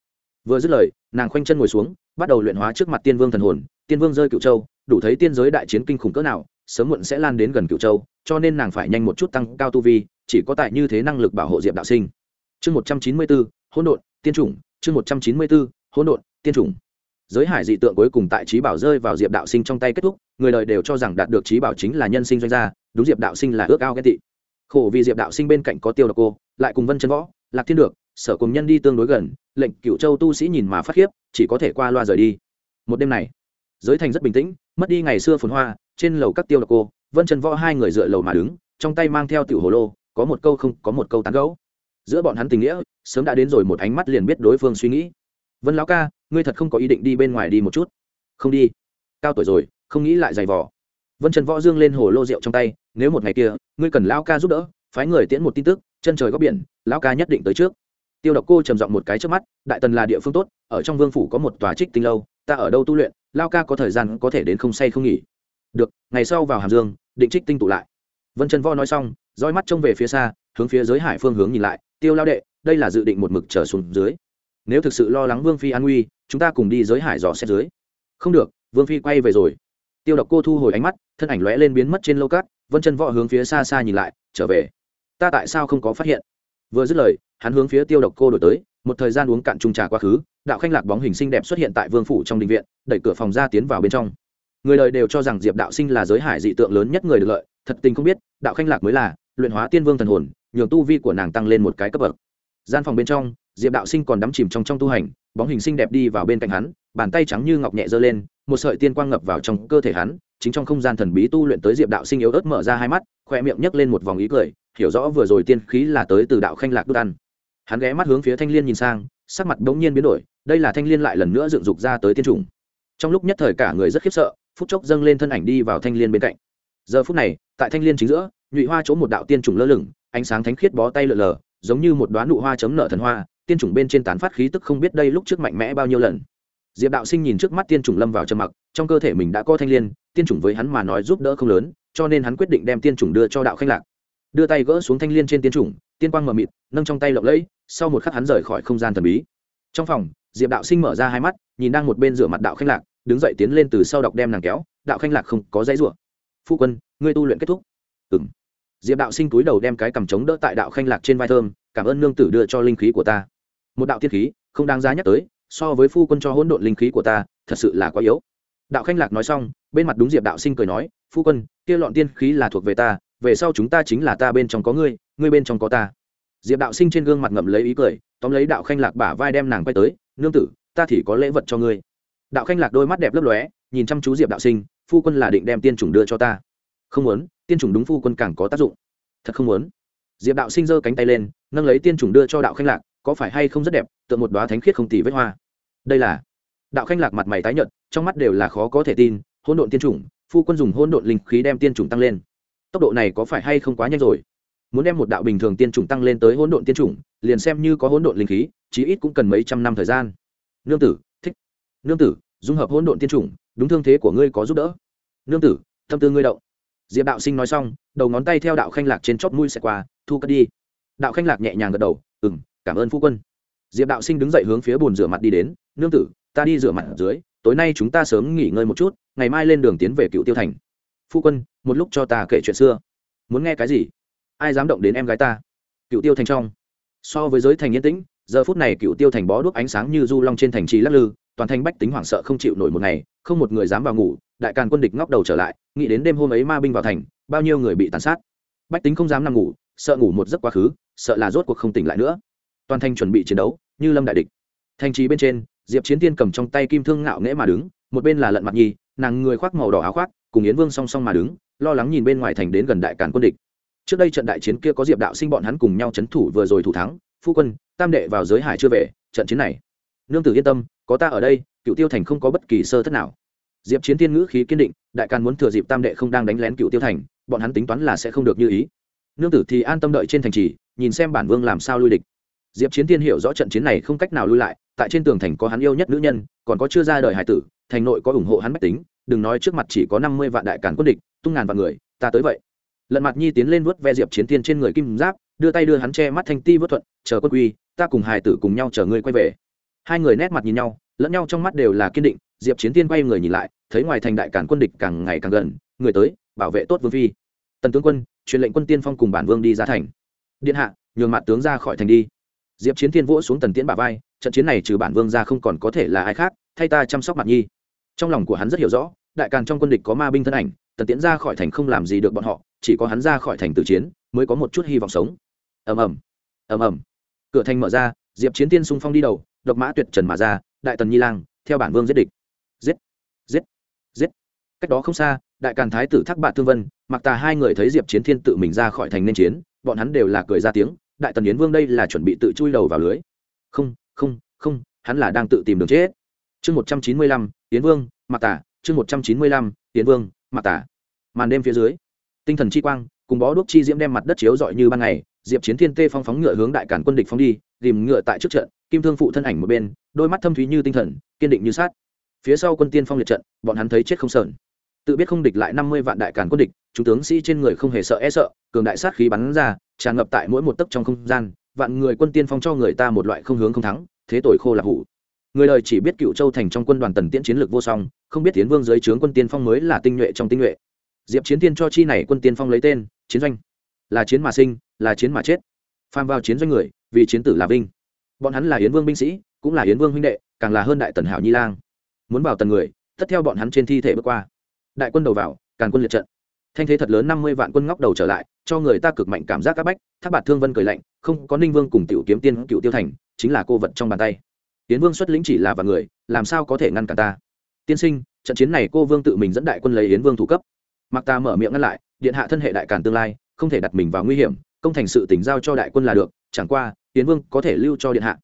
Vừa dứt lời, nàng khoanh chân ngồi xuống, bắt đầu luyện hóa trước mặt tiên vương thần hồn, tiên vương rơi cựu châu, đủ thấy tiên giới đại chiến kinh khủng cỡ nào, sớm muộn sẽ lan đến gần cựu châu, cho nên nàng phải nhanh một chút tăng cao tu vi, chỉ có tại như thế năng lực bảo hộ diệp đạo sinh. Chương một trăm chín mươi bốn, hỗn độn, tiên chủng, chương một trăm chín mươi bốn, hỗn độn, tiên chủng giới hải dị tượng cuối cùng tại trí bảo rơi vào diệp đạo sinh trong tay kết thúc, người đời đều cho rằng đạt được trí bảo chính là nhân sinh doanh gia, đúng diệp đạo sinh là ước ao ghét tị. Khổ vì diệp đạo sinh bên cạnh có tiêu độc cô, lại cùng vân chân võ, lạc thiên được, sở cùng nhân đi tương đối gần, lệnh cựu châu tu sĩ nhìn mà phát khiếp, chỉ có thể qua loa rời đi. Một đêm này, giới thành rất bình tĩnh, mất đi ngày xưa phồn hoa, trên lầu các tiêu độc cô, vân chân võ hai người dựa lầu mà đứng, trong tay mang theo tiểu hồ lô, có một câu không, có một câu tán gấu giữa bọn hắn tình nghĩa, sớm đã đến rồi một ánh mắt liền biết đối phương suy nghĩ vân lão ca ngươi thật không có ý định đi bên ngoài đi một chút không đi cao tuổi rồi không nghĩ lại giày vò vân trần võ dương lên hồ lô rượu trong tay nếu một ngày kia ngươi cần lão ca giúp đỡ phái người tiễn một tin tức chân trời góc biển lão ca nhất định tới trước tiêu độc cô trầm giọng một cái trước mắt đại tần là địa phương tốt ở trong vương phủ có một tòa trích tinh lâu ta ở đâu tu luyện lao ca có thời gian có thể đến không say không nghỉ được ngày sau vào hàm dương định trích tinh tụ lại vân trần võ nói xong roi mắt trông về phía xa hướng phía giới hải phương hướng nhìn lại tiêu lao đệ đây là dự định một mực trở xuống dưới nếu thực sự lo lắng vương phi an nguy, chúng ta cùng đi giới hải dò xét dưới. Không được, vương phi quay về rồi. Tiêu độc cô thu hồi ánh mắt, thân ảnh lóe lên biến mất trên lâu cát, vân chân võ hướng phía xa xa nhìn lại, trở về. Ta tại sao không có phát hiện? Vừa dứt lời, hắn hướng phía tiêu độc cô đổi tới, một thời gian uống cạn trung trà quá khứ, đạo khanh lạc bóng hình xinh đẹp xuất hiện tại vương phủ trong đình viện, đẩy cửa phòng ra tiến vào bên trong. Người đời đều cho rằng diệp đạo sinh là giới hải dị tượng lớn nhất người được lợi, thật tình không biết, đạo khanh lạc mới là, luyện hóa tiên vương thần hồn, nhường tu vi của nàng tăng lên một cái cấp bậc. Gian phòng bên trong diệp đạo sinh còn đắm chìm trong trong tu hành, bóng hình xinh đẹp đi vào bên cạnh hắn, bàn tay trắng như ngọc nhẹ giơ lên, một sợi tiên quang ngập vào trong cơ thể hắn, chính trong không gian thần bí tu luyện tới diệp đạo sinh yếu ớt mở ra hai mắt, khoe miệng nhấc lên một vòng ý cười, hiểu rõ vừa rồi tiên khí là tới từ đạo khanh lạc đốt ăn. Hắn ghé mắt hướng phía thanh l i ê n nhìn sang, sắc mặt đ ố n g nhiên biến đổi, đây là thanh l i ê n lại lần nữa dựng dục ra tới tiên chủng. Trong lúc nhất thời cả người rất khiếp sợ, phút chốc dâng lên thân ảnh đi vào thanh l i ê n bên cạnh. Giờ phút này, tại thanh l i ê n chính giữa, nhụy hoa chỗ một đạo tiên chủng lơ lửng, ánh sáng thánh khiết bó tay lờ lờ, giống như một đoán nụ hoa chấm nợ thần hoa tiên chủng bên trên tán phát khí tức không biết đây lúc trước mạnh mẽ bao nhiêu lần. Diệp đạo sinh nhìn trước mắt tiên chủng lâm vào trầm mặc, trong cơ thể mình đã có thanh l i ê n tiên chủng với hắn mà nói giúp đỡ không lớn, cho nên hắn quyết định đem tiên chủng đưa cho đạo khanh lạc. Đưa tay gỡ xuống thanh l i ê n trên tiên chủng, tiên quang mờ mịt, nâng trong tay lộng lẫy, sau một khắc hắn rời khỏi không gian thần bí. Trong phòng, diệp đạo sinh mở ra hai mắt, nhìn đang một bên rửa mặt đạo khanh lạc, đứng dậy tiến lên từ sau đọc đem nàng kéo, đạo khanh lạc không có dãy rủa. Phu quân, ngươi tu luyện kết thúc. Ừ m diệp đạo sinh túi đầu đem cái cầm trống đỡ tại đạo khanh lạc trên vai thơm, cảm ơn nương tử đưa cho linh khí của ta một đạo tiên khí, không đáng giá nhắc tới, so với phu quân cho hỗn độn linh khí của ta, thật sự là quá yếu. Đạo khanh lạc nói xong, bên mặt đúng diệp đạo sinh cười nói, phu quân, kia lọn tiên khí là thuộc về ta, về sau chúng ta chính là ta bên trong có ngươi ngươi bên trong có ta. Diệp đạo sinh trên gương mặt ngậm lấy ý cười, tóm lấy đạo khanh lạc bả vai đem nàng quay tới, nương tử, ta thì có lễ vật cho ngươi. Đạo khanh lạc đôi mắt đẹp lấp lóe, nhìn chăm chú diệp đạo sinh, phu quân là định đem tiên chủng đưa cho ta. Không muốn, tiên chủng đúng phu quân càng có tác dụng. Thật không muốn. Diệp đạo sinh giơ cánh tay lên, nâng lấy tiên chủng đưa cho đạo khanh lạc có phải hay không rất đẹp, tượng một đoá thánh khiết không tì vết hoa. Đây là đạo khanh lạc mặt mày tái nhợt, trong mắt đều là khó có thể tin hôn độn tiên chủng, phu quân dùng hôn độn linh khí đem tiên chủng tăng lên. Tốc độ này có phải hay không quá nhanh rồi? Muốn đem một đạo bình thường tiên chủng tăng lên tới hỗn độn tiên chủng, liền xem như có hỗn độn linh khí, chí ít cũng cần mấy trăm năm thời gian. Nương tử, thích. Nương tử, dung hợp hỗn độn tiên chủng, đúng thương thế của ngươi có giúp đỡ. Nương tử tâm tư ngươi động. Diệp đạo sinh nói xong, đầu ngón tay theo đạo khanh lạc trên chóp mũi xẹt qua, thu cất đi. Đạo khanh lạc nhẹ nhàng gật đầu ừ m cảm ơn phu quân. Diệp đạo sinh đứng dậy hướng phía bồn rửa mặt đi đến, nương tử, ta đi rửa mặt ở dưới, tối nay chúng ta sớm nghỉ ngơi một chút, ngày mai lên đường tiến về cựu tiêu thành. Phu quân, một lúc cho ta kể chuyện xưa. Muốn nghe cái gì? Ai dám động đến em gái ta? Cựu tiêu thành trong. So với giới thành yên tĩnh, giờ phút này cựu tiêu thành bó đuốc ánh sáng như du long trên thành trì lắc lư, toàn thành bách tính hoảng sợ không chịu nổi một ngày, không một người dám vào ngủ, đại càn quân địch ngóc đầu trở lại, nghĩ đến đêm hôm ấy ma binh vào thành, bao nhiêu người bị tàn sát. Bách tính không dám nằm ngủ, sợ ngủ một giấc quá khứ, sợ là rốt cuộc không tỉnh lại nữa toàn thành chuẩn bị chiến đấu, như lâm đại địch. Thành trì bên trên, diệp chiến tiên cầm trong tay kim thương ngạo nghễ mà đứng, một bên là lận mặt nhi, nàng người khoác màu đỏ áo khoác, cùng yến vương song song mà đứng, lo lắng nhìn bên ngoài thành đến gần đại càn quân địch. Trước đây trận đại chiến kia có diệp đạo sinh bọn hắn cùng nhau c h ấ n thủ vừa rồi thủ thắng, phu quân, tam đệ vào giới hải chưa về, trận chiến này. Nương tử yên tâm, có ta ở đây cựu tiêu thành không có bất kỳ sơ thất nào. Diệp chiến tiên ngữ khí kiên định, đại càn muốn thừa dịp tam đệ không đang đánh lén cựu tiêu thành, bọn hắn tính toán là sẽ không được như ý. Nương tử thì an tâm đợi trên thành trì, nhìn xem bản vương làm sao lui địch diệp chiến Thiên hiểu rõ trận chiến này không cách nào lui lại, tại trên tường thành có hắn yêu nhất nữ nhân, còn có chưa ra đời hải tử, thành nội có ủng hộ hắn bách tính, đừng nói trước mặt chỉ có năm mươi vạn đại càn quân địch, tung ngàn vạn người, ta tới vậy. Lận mặt nhi tiến lên vớt ve diệp chiến Thiên trên người kim giáp, đưa tay đưa hắn che mắt thanh ti vớt thuận chờ quân quy, ta cùng hải tử cùng nhau chờ ngươi quay về. Hai người nét mặt nhìn nhau, lẫn nhau trong mắt đều là kiên định, diệp chiến Thiên quay người nhìn lại, thấy ngoài thành đại cản quân địch càng ngày càng gần, người tới, bảo vệ tốt vương phi. Tần tướng quân, truyền lệnh quân tiên phong cùng bản vương đi ra thành. Điện hạ, nhường mặt tướng ra khỏi thành đi diệp chiến Thiên vỗ xuống tần tiễn bà vai, trận chiến này trừ bản vương ra không còn có thể là ai khác, thay ta chăm sóc mặt nhi. Trong lòng của hắn rất hiểu rõ, đại càn trong quân địch có ma binh thân ảnh, tần tiễn ra khỏi thành không làm gì được bọn họ, chỉ có hắn ra khỏi thành tử chiến, mới có một chút hy vọng sống. Ầm ầm ầm ầm. Cửa thành mở ra, diệp chiến tiên xung phong đi đầu, độc mã tuyệt trần mà ra, đại tần nhi lang, theo bản vương giết địch. Giết giết giết. Cách đó không xa, đại càn thái tử thác bạc thương vân mặc tà hai người thấy diệp chiến thiên tự mình ra khỏi thành nên chiến, bọn hắn đều là cười ra tiếng đại tần yến vương đây là chuẩn bị tự chui đầu vào lưới. Không không không, hắn là đang tự tìm đường chết. Chương một trăm chín mươi lăm, yến vương mặc tả. Chương một trăm chín mươi lăm, yến vương mặc tả. Màn đêm phía dưới, tinh thần chi quang, cùng bó đuốc chi diễm đem mặt đất chiếu rọi như ban ngày, diệp chiến thiên tê phong phóng ngựa hướng đại cản quân địch phóng đi, tìm ngựa tại trước trận, kim thương phụ thân ảnh một bên, đôi mắt thâm thúy như tinh thần, kiên định như sát phía sau quân tiên phong liệt trận, bọn hắn thấy chết không sờn tự biết không địch lại năm mươi vạn đại càn quân địch, chúng tướng sĩ trên người không hề sợ e sợ, cường đại sát khí bắn ra, tràn ngập tại mỗi một tấc trong không gian, vạn người quân tiên phong cho người ta một loại không hướng không thắng, thế tội khô là hủ. Người đời chỉ biết cựu châu thành trong quân đoàn tần tiễn chiến lược vô song, không biết tiến vương dưới trướng quân tiên phong mới là tinh nhuệ trong tinh nhuệ. Diệp chiến tiên cho chi này quân tiên phong lấy tên, chiến doanh. Là chiến mà sinh, là chiến mà chết. Phàm vào chiến doanh người, vì chiến tử là vinh. Bọn hắn là yến vương binh sĩ, cũng là yến vương huynh đệ, càng là hơn đại tần hảo nhi lang. Muốn vào tần người, tất theo bọn hắn trên thi thể bước qua đại quân đầu vào, càn quân liệt trận. Thanh thế thật lớn, năm mươi vạn quân ngóc đầu trở lại, cho người ta cực mạnh cảm giác áp bách. Thác bạt thương vân cười lạnh, không, có ninh vương cùng tiểu kiếm tiên, cựu tiêu thành, chính là cô vật trong bàn tay. Tiến vương xuất lĩnh chỉ là và người, làm sao có thể ngăn cả ta? Tiên sinh, trận chiến này cô vương tự mình dẫn đại quân lấy yến vương thủ cấp. Mặc ta mở miệng ngăn lại, điện hạ thân hệ đại càn tương lai, không thể đặt mình vào nguy hiểm, công thành sự tỉnh giao cho đại quân là được, chẳng qua tiến vương có thể lưu cho điện hạ.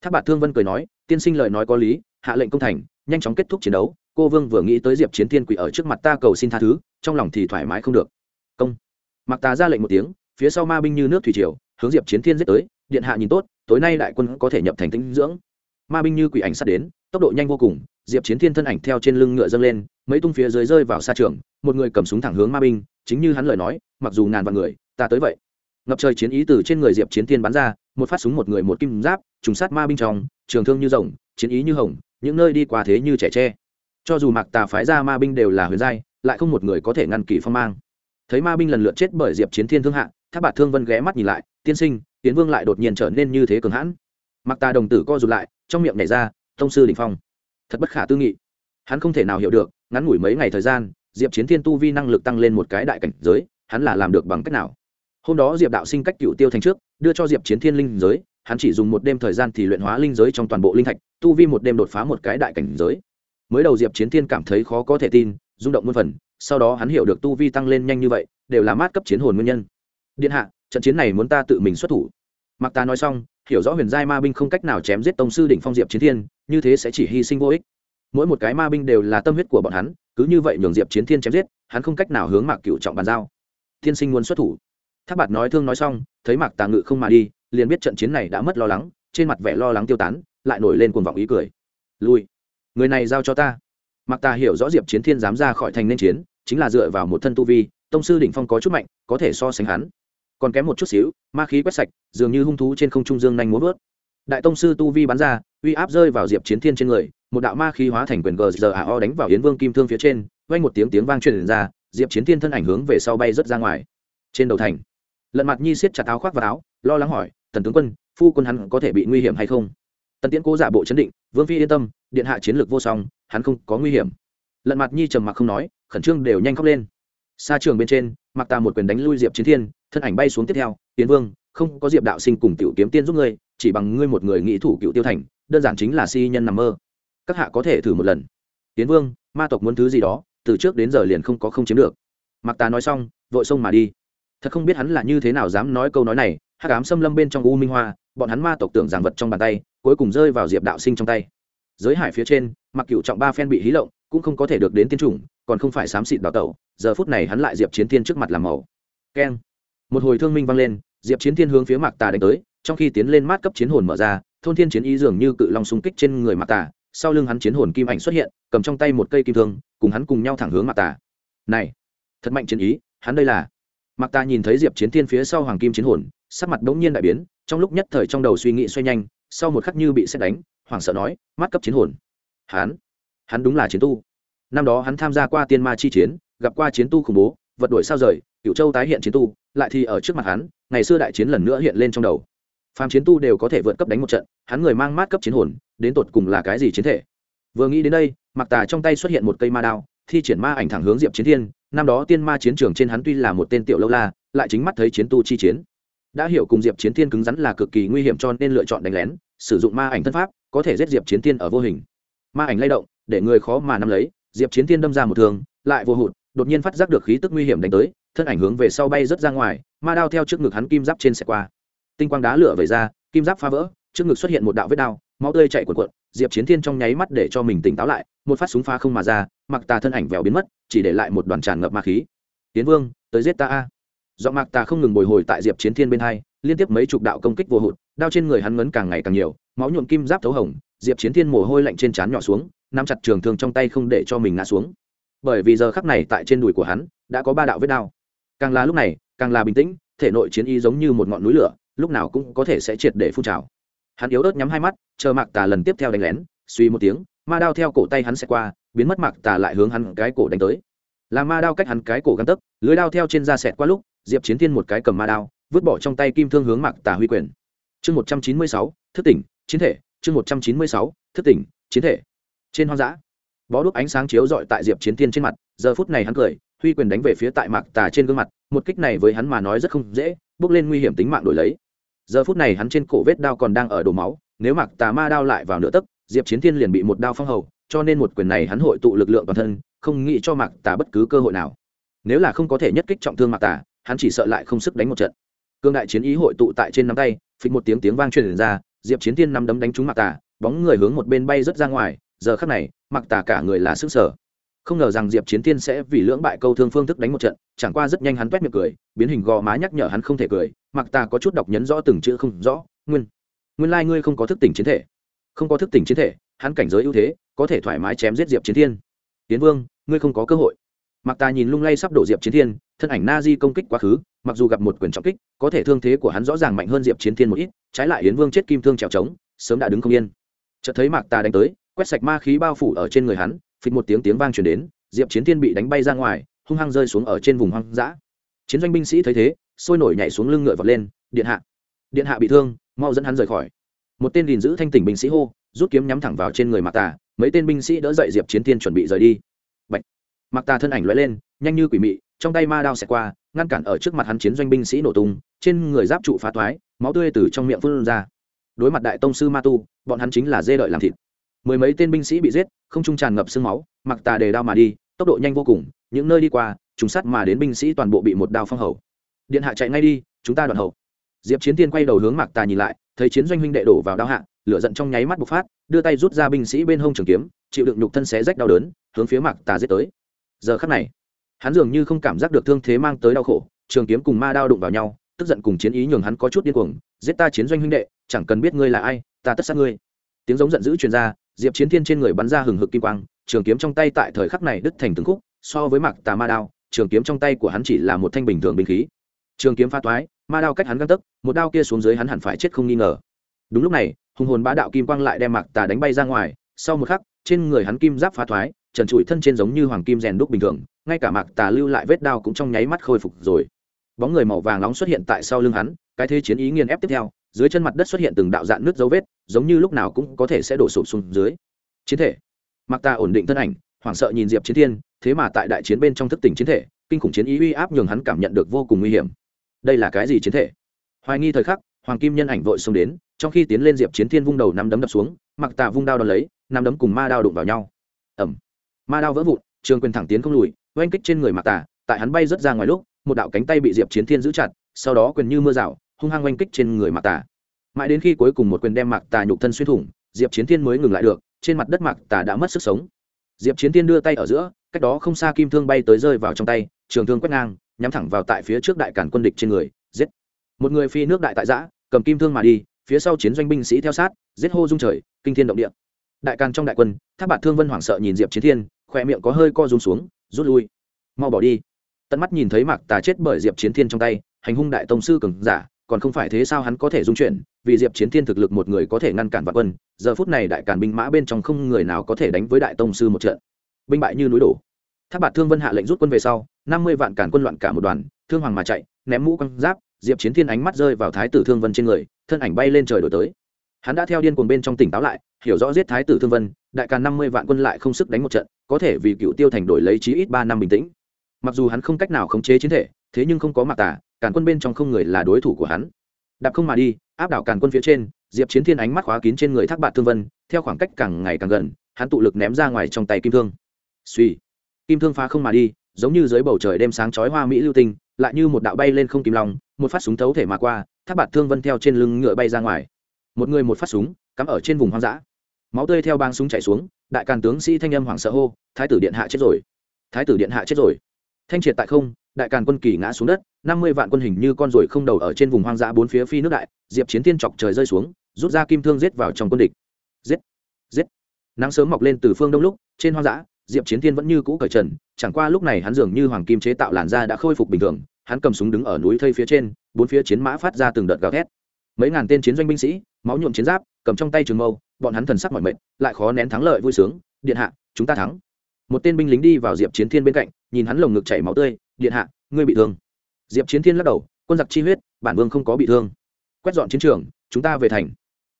Thác bạt thương vân cười nói, tiên sinh lời nói có lý, hạ lệnh công thành, nhanh chóng kết thúc chiến đấu cô vương vừa nghĩ tới diệp chiến thiên quỷ ở trước mặt ta cầu xin tha thứ, trong lòng thì thoải mái không được. Công. Mặc Tà ra lệnh một tiếng, phía sau ma binh như nước thủy triều, hướng diệp chiến thiên giết tới, điện hạ nhìn tốt, tối nay đại quân có thể nhập thành tĩnh dưỡng. Ma binh như quỷ ảnh sắt đến, tốc độ nhanh vô cùng, diệp chiến thiên thân ảnh theo trên lưng ngựa dâng lên, mấy tung phía dưới rơi vào xa trường, một người cầm súng thẳng hướng ma binh, chính như hắn lời nói, mặc dù ngàn vạn người, ta tới vậy. Ngập trời chiến ý từ trên người diệp chiến thiên bắn ra, một phát súng một người một kim giáp, trùng sát ma binh trong, trường thương như rồng, chiến ý như hồng, những nơi đi qua thế như trẻ tre cho dù mặc tà phái ra ma binh đều là huyền giai, lại không một người có thể ngăn kỳ phong mang. Thấy ma binh lần lượt chết bởi diệp chiến thiên thương hạ tháp bạt thương vân ghé mắt nhìn lại, tiên sinh tiến vương lại đột nhiên trở nên như thế cường hãn. Mặc tà đồng tử co rụt lại, trong miệng nhảy ra, thông sư đình phong. Thật bất khả tư nghị. Hắn không thể nào hiểu được, ngắn ngủi mấy ngày thời gian, diệp chiến thiên tu vi năng lực tăng lên một cái đại cảnh giới, hắn là làm được bằng cách nào? Hôm đó diệp đạo sinh cách cựu tiêu thành trước, đưa cho diệp chiến thiên linh giới, hắn chỉ dùng một đêm thời gian thì luyện hóa linh giới trong toàn bộ linh thạch, tu vi một đêm đột phá một cái đại cảnh giới mới đầu diệp chiến thiên cảm thấy khó có thể tin, rung động muôn phần, sau đó hắn hiểu được tu vi tăng lên nhanh như vậy, đều là mát cấp chiến hồn nguyên nhân. Điện hạ, trận chiến này muốn ta tự mình xuất thủ. Mặc ta nói xong, hiểu rõ huyền giai ma binh không cách nào chém giết tông sư đỉnh phong diệp chiến thiên, như thế sẽ chỉ hy sinh vô ích. Mỗi một cái ma binh đều là tâm huyết của bọn hắn, cứ như vậy nhường diệp chiến thiên chém giết, hắn không cách nào hướng mạc cựu trọng bàn giao. Thiên sinh muốn xuất thủ. Tháp bạt nói thương nói xong, thấy mạc tà ngự không mà đi, liền biết trận chiến này đã mất lo lắng, trên mặt vẻ lo lắng tiêu tán, lại nổi lên cuồng vọng ý cười. Lui người này giao cho ta. Mặc ta hiểu rõ diệp chiến thiên dám ra khỏi thành nên chiến, chính là dựa vào một thân tu vi, tông sư đỉnh phong có chút mạnh, có thể so sánh hắn. Còn kém một chút xíu, ma khí quét sạch, dường như hung thú trên không trung dương nhanh muốn vớt. Đại tông sư tu vi bắn ra, uy áp rơi vào diệp chiến thiên trên người, một đạo ma khí hóa thành quyền gờ giờ o đánh vào yến vương kim thương phía trên, vang một tiếng tiếng vang truyền ra, diệp chiến thiên thân ảnh hướng về sau bay rất ra ngoài. Trên đầu thành, lận mặt nhi siết chặt áo khoác vào áo, lo lắng hỏi, tần tướng quân, phu quân hắn có thể bị nguy hiểm hay không? Tần tiễn cố giả bộ chấn định, vương phi yên tâm, điện hạ chiến lược vô song, hắn không có nguy hiểm. Lận mặt nhi trầm mặc không nói, khẩn trương đều nhanh khóc lên. Xa trường bên trên, mặc ta một quyền đánh lui diệp chiến thiên, thân ảnh bay xuống tiếp theo, tiến vương, không có diệp đạo sinh cùng tiểu kiếm tiên giúp ngươi, chỉ bằng ngươi một người nghĩ thủ cựu tiêu thành, đơn giản chính là si nhân nằm mơ. Các hạ có thể thử một lần. Tiến vương, ma tộc muốn thứ gì đó, từ trước đến giờ liền không có không chiếm được. Mặc ta nói xong, vội xông mà đi. Thật không biết hắn là như thế nào dám nói câu nói này hát cám xâm lâm bên trong u minh hoa bọn hắn ma tộc tưởng giảng vật trong bàn tay, cuối cùng rơi vào diệp đạo sinh trong tay. Giới hải phía trên, mặc cựu trọng ba phen bị hí lộng, cũng không có thể được đến tiên chủng, còn không phải xám xịt đào tẩu, giờ phút này hắn lại diệp chiến thiên trước mặt làm màu. Keng. Một hồi thương minh vang lên, diệp chiến thiên hướng phía mạc tà đánh tới, trong khi tiến lên mát cấp chiến hồn mở ra, thôn thiên chiến ý dường như cự long xung kích trên người mạc tà, sau lưng hắn chiến hồn kim ảnh xuất hiện, cầm trong tay một cây kim thương, cùng hắn cùng nhau thẳng hướng mạc tà. Này, thật mạnh chiến ý, hắn đây là. Mạc tà nhìn thấy diệp chiến thiên phía sau hoàng kim chiến hồn, sắc mặt đống nhiên đại biến trong lúc nhất thời trong đầu suy nghĩ xoay nhanh, sau một khắc như bị xét đánh, hoảng sợ nói, mắt cấp chiến hồn. Hắn hắn đúng là chiến tu. Năm đó hắn tham gia qua tiên ma chi chiến, gặp qua chiến tu khủng bố, vật đuổi sao rời cựu châu tái hiện chiến tu, lại thì ở trước mặt hắn, ngày xưa đại chiến lần nữa hiện lên trong đầu. Phàm chiến tu đều có thể vượt cấp đánh một trận, hắn người mang mát cấp chiến hồn, đến tột cùng là cái gì chiến thể? Vừa nghĩ đến đây mặc tà trong tay xuất hiện một cây ma đao, thi triển ma ảnh thẳng hướng diệp chiến thiên. Năm đó tiên ma chiến trường trên hắn tuy là một tên tiểu lâu la, lại chính mắt thấy chiến tu chi chiến đã hiểu cùng diệp chiến thiên cứng rắn là cực kỳ nguy hiểm cho nên lựa chọn đánh lén, sử dụng ma ảnh thân pháp, có thể giết diệp chiến thiên ở vô hình. Ma ảnh lay động, để người khó mà nắm lấy, diệp chiến thiên đâm ra một thường lại vô hụt, đột nhiên phát giác được khí tức nguy hiểm đánh tới, thân ảnh hướng về sau bay rất ra ngoài, ma đao theo trước ngực hắn kim giáp trên xe qua. Tinh quang đá lửa về ra, kim giáp phá vỡ, trước ngực xuất hiện một đạo vết đao, máu tươi chạy cuộn cuộn, diệp chiến thiên trong nháy mắt để cho mình tỉnh táo lại, một phát súng phá không mà ra, mặc tà thân ảnh vèo biến mất, chỉ để lại một đoàn tràn ngập ma khí. Tiến vương, tới giết ta a giọng mạc tà không ngừng bồi hồi tại diệp chiến thiên bên hai, liên tiếp mấy chục đạo công kích vô hụt, đao trên người hắn ngấn càng ngày càng nhiều, máu nhuộm kim giáp thấu hồng, diệp chiến thiên mồ hôi lạnh trên trán nhỏ xuống, nắm chặt trường thương trong tay không để cho mình ngã xuống. Bởi vì giờ khắc này tại trên đùi của hắn, đã có ba đạo vết đao. Càng là lúc này, càng là bình tĩnh, thể nội chiến y giống như một ngọn núi lửa, lúc nào cũng có thể sẽ triệt để phun trào. Hắn yếu ớt nhắm hai mắt, chờ mạc tà lần tiếp theo đánh lén, suy một tiếng, ma đao theo cổ tay hắn sẽ qua, biến mất mạc tà lại hướng hắn cái cổ đánh tới. Là ma đao cách hắn cái cổ găng tấc, lưới đao theo trên da xẹt qua lúc diệp chiến thiên một cái cầm ma đao, vứt bỏ trong tay kim thương hướng mạc tà huy quyền. Chương một trăm chín mươi sáu, thức tỉnh, chiến thể. Chương một trăm chín mươi sáu, thức tỉnh, chiến thể. Trên hoang dã, bó đúc ánh sáng chiếu rọi tại diệp chiến thiên trên mặt, giờ phút này hắn cười, huy quyền đánh về phía tại mạc tà trên gương mặt, một kích này với hắn mà nói rất không dễ, bước lên nguy hiểm tính mạng đổi lấy. Giờ phút này hắn trên cổ vết đao còn đang ở đổ máu, nếu mạc tà ma đao lại vào nửa tấc, diệp chiến thiên liền bị một đao phong hầu, cho nên một quyền này hắn hội tụ lực lượng toàn thân, không nghĩ cho mạc tà bất cứ cơ hội nào. Nếu là không có thể nhất kích trọng thương mạc tà hắn chỉ sợ lại không sức đánh một trận. Cương đại chiến ý hội tụ tại trên nắm tay, phịch một tiếng tiếng vang truyền ra, diệp chiến thiên nắm đấm đánh trúng mạc tà, bóng người hướng một bên bay rất ra ngoài, giờ khắc này, mạc tà cả người là sức sở. Không ngờ rằng diệp chiến thiên sẽ vì lưỡng bại câu thương phương thức đánh một trận, chẳng qua rất nhanh hắn quét miệng cười, biến hình gò má nhắc nhở hắn không thể cười mặc tà có chút đọc nhấn rõ từng chữ không rõ, nguyên nguyên lai、like、ngươi không có thức tỉnh chiến thể. Không có thức tỉnh chiến thể, hắn cảnh giới ưu thế, có thể thoải mái chém giết diệp chiến thiên. Tiến vương, ngươi không có cơ hội mặc ta nhìn lung lay sắp đổ diệp chiến thiên, thân ảnh na di công kích quá khứ, mặc dù gặp một quyền trọng kích, có thể thương thế của hắn rõ ràng mạnh hơn diệp chiến thiên một ít, trái lại hiến vương chết kim thương trèo trống, sớm đã đứng không yên. Chợt thấy mạc ta đánh tới, quét sạch ma khí bao phủ ở trên người hắn, phịch một tiếng tiếng vang truyền đến, diệp chiến thiên bị đánh bay ra ngoài, hung hăng rơi xuống ở trên vùng hoang dã. Chiến doanh binh sĩ thấy thế, sôi nổi nhảy xuống lưng ngựa vọt lên, điện hạ điện hạ bị thương, mau dẫn hắn rời khỏi. Một tên gìn giữ thanh tỉnh binh sĩ hô, rút kiếm nhắm thẳng vào trên người mạc tà, mấy tên binh sĩ đỡ dậy diệp chiến thiên chuẩn bị rời đi mặc mạc tà thân ảnh lóe lên, nhanh như quỷ mị, trong tay ma đao xẹt qua, ngăn cản ở trước mặt hắn chiến doanh binh sĩ nổ tung, trên người giáp trụ phá toái, máu tươi từ trong miệng phun ra. Đối mặt đại tông sư ma tu, bọn hắn chính là dê đợi làm thịt. Mười mấy tên binh sĩ bị giết, không trung tràn ngập sương máu, mặc tà đề đao mà đi, tốc độ nhanh vô cùng, những nơi đi qua chúng sắt mà đến binh sĩ toàn bộ bị một đao phong hầu. Điện hạ chạy ngay đi, chúng ta đoạn hậu. Diệp chiến tiên quay đầu hướng mạc tà nhìn lại, thấy chiến doanh huynh đệ đổ vào đao hạ, lửa giận trong nháy mắt bộc phát, đưa tay rút ra binh sĩ bên hông trường kiếm, chịu đựng nhục thân xé rách đau đớn, hướng phía mạc tà giết tới giờ khắc này, hắn dường như không cảm giác được thương thế mang tới đau khổ, trường kiếm cùng ma đao đụng vào nhau, tức giận cùng chiến ý nhường hắn có chút điên cuồng, giết ta chiến doanh huynh đệ, chẳng cần biết ngươi là ai, ta tất sát ngươi. Tiếng giống giận dữ truyền ra, diệp chiến thiên trên người bắn ra hừng hực kim quang, trường kiếm trong tay tại thời khắc này đứt thành từng khúc, so với mặc tà ma đao, trường kiếm trong tay của hắn chỉ là một thanh bình thường bình khí. Trường kiếm pha toái, ma đao cách hắn găng tấc, một đao kia xuống dưới hắn hẳn phải chết không nghi ngờ. Đúng lúc này, hùng hồn bá đạo kim quang lại đem mặc tà đánh bay ra ngoài, sau một khắc, trên người hắn kim giáp phá thoái trần trụi thân trên giống như hoàng kim rèn đúc bình thường, ngay cả mặc tà lưu lại vết đao cũng trong nháy mắt khôi phục rồi. Bóng người màu vàng nóng xuất hiện tại sau lưng hắn, cái thế chiến ý nghiền ép tiếp theo, dưới chân mặt đất xuất hiện từng đạo dạn nước dấu vết, giống như lúc nào cũng có thể sẽ đổ sụp xuống dưới. Chiến thể. Mặc tà ổn định thân ảnh, hoảng sợ nhìn diệp chiến thiên, thế mà tại đại chiến bên trong thức tỉnh chiến thể, kinh khủng chiến ý uy áp nhường hắn cảm nhận được vô cùng nguy hiểm. Đây là cái gì chiến thể? Hoài nghi thời khắc, hoàng kim nhân ảnh vội xông đến, trong khi tiến lên diệp chiến thiên vung đầu nắm đấm đập xuống mặc tà vung đao đón lấy, nắm đấm cùng ma đao đụng vào nhau. Ẩm ma đao vỡ vụn, trường quyền thẳng tiến không lùi, oanh kích trên người mạc tà, tại hắn bay rớt ra ngoài lúc, một đạo cánh tay bị diệp chiến thiên giữ chặt, sau đó quyền như mưa rào, hung hăng oanh kích trên người mạc tà. Mãi đến khi cuối cùng một quyền đem mạc tà nhục thân xuyên thủng, diệp chiến thiên mới ngừng lại được, trên mặt đất mạc tà đã mất sức sống. Diệp chiến thiên đưa tay ở giữa, cách đó không xa kim thương bay tới rơi vào trong tay, trường thương quét ngang, nhắm thẳng vào tại phía trước đại cản quân địch trên người, giết. Một người phi nước đại tại giã, cầm kim thương mà đi, phía sau chiến doanh binh sĩ theo sát, giết hô dung trời, kinh thiên động địa. Đại càn trong đại quân tháp bạt thương vân hoảng sợ nhìn diệp chiến thiên khoe miệng có hơi co rúm xuống, rút lui. Mau bỏ đi. Tận mắt nhìn thấy mạc tà chết bởi diệp chiến thiên trong tay, hành hung đại tông sư cường giả, còn không phải thế sao hắn có thể dung chuyển, vì diệp chiến thiên thực lực một người có thể ngăn cản vạn quân, giờ phút này đại càn binh mã bên trong không người nào có thể đánh với đại tông sư một trận. Binh bại như núi đổ. Tháp bạt thương vân hạ lệnh rút quân về sau, năm mươi vạn cản quân loạn cả một đoàn, thương hoàng mà chạy, ném mũ quăng giáp, diệp chiến thiên ánh mắt rơi vào thái tử thương vân trên người, thân ảnh bay lên trời đổi tới. Hắn đã theo điên cuồng bên trong tỉnh táo lại, hiểu rõ giết thái tử thương vân, đại càn năm mươi vạn quân lại không sức đánh một trận có thể vì cựu tiêu thành đổi lấy chí ít ba năm bình tĩnh. Mặc dù hắn không cách nào khống chế chiến thể, thế nhưng không có mặc tả càn quân bên trong không người là đối thủ của hắn. Đạp không mà đi, áp đảo càn quân phía trên, diệp chiến thiên ánh mắt khóa kín trên người thác bạt thương vân, theo khoảng cách càng ngày càng gần, hắn tụ lực ném ra ngoài trong tay kim thương. Suy kim thương phá không mà đi, giống như dưới bầu trời đêm sáng chói hoa mỹ lưu tinh, lại như một đạo bay lên không kìm lòng, một phát súng thấu thể mà qua, thác bạt thương vân theo trên lưng ngựa bay ra ngoài. Một người một phát súng, cắm ở trên vùng hoang dã. Máu tươi theo bang súng chảy xuống đại càn tướng sĩ thanh âm hoảng sợ hô, thái tử điện hạ chết rồi! Thái tử điện hạ chết rồi! Thanh triệt tại không, đại càn quân kỳ ngã xuống đất, năm mươi vạn quân hình như con ruồi không đầu ở trên vùng hoang dã bốn phía phi nước đại, diệp chiến tiên chọc trời rơi xuống, rút ra kim thương giết vào trong quân địch. Giết! Giết! Nắng sớm mọc lên từ phương đông lúc, trên hoang dã, diệp chiến thiên vẫn như cũ cởi trần, chẳng qua lúc này hắn dường như hoàng kim chế tạo làn da đã khôi phục bình thường, hắn cầm súng đứng ở núi thây phía trên, bốn phía chiến mã phát ra từng đợt gào thét. Mấy ngàn tên chiến doanh binh sĩ, máu nhuộm chiến giáp cầm trong tay trường mâu, bọn hắn thần sắc mọi mệt, lại khó nén thắng lợi vui sướng, điện hạ, chúng ta thắng. Một tên binh lính đi vào diệp chiến thiên bên cạnh, nhìn hắn lồng ngực chảy máu tươi, điện hạ, ngươi bị thương. Diệp chiến thiên lắc đầu, quân giặc chi huyết, bản vương không có bị thương. Quét dọn chiến trường, chúng ta về thành.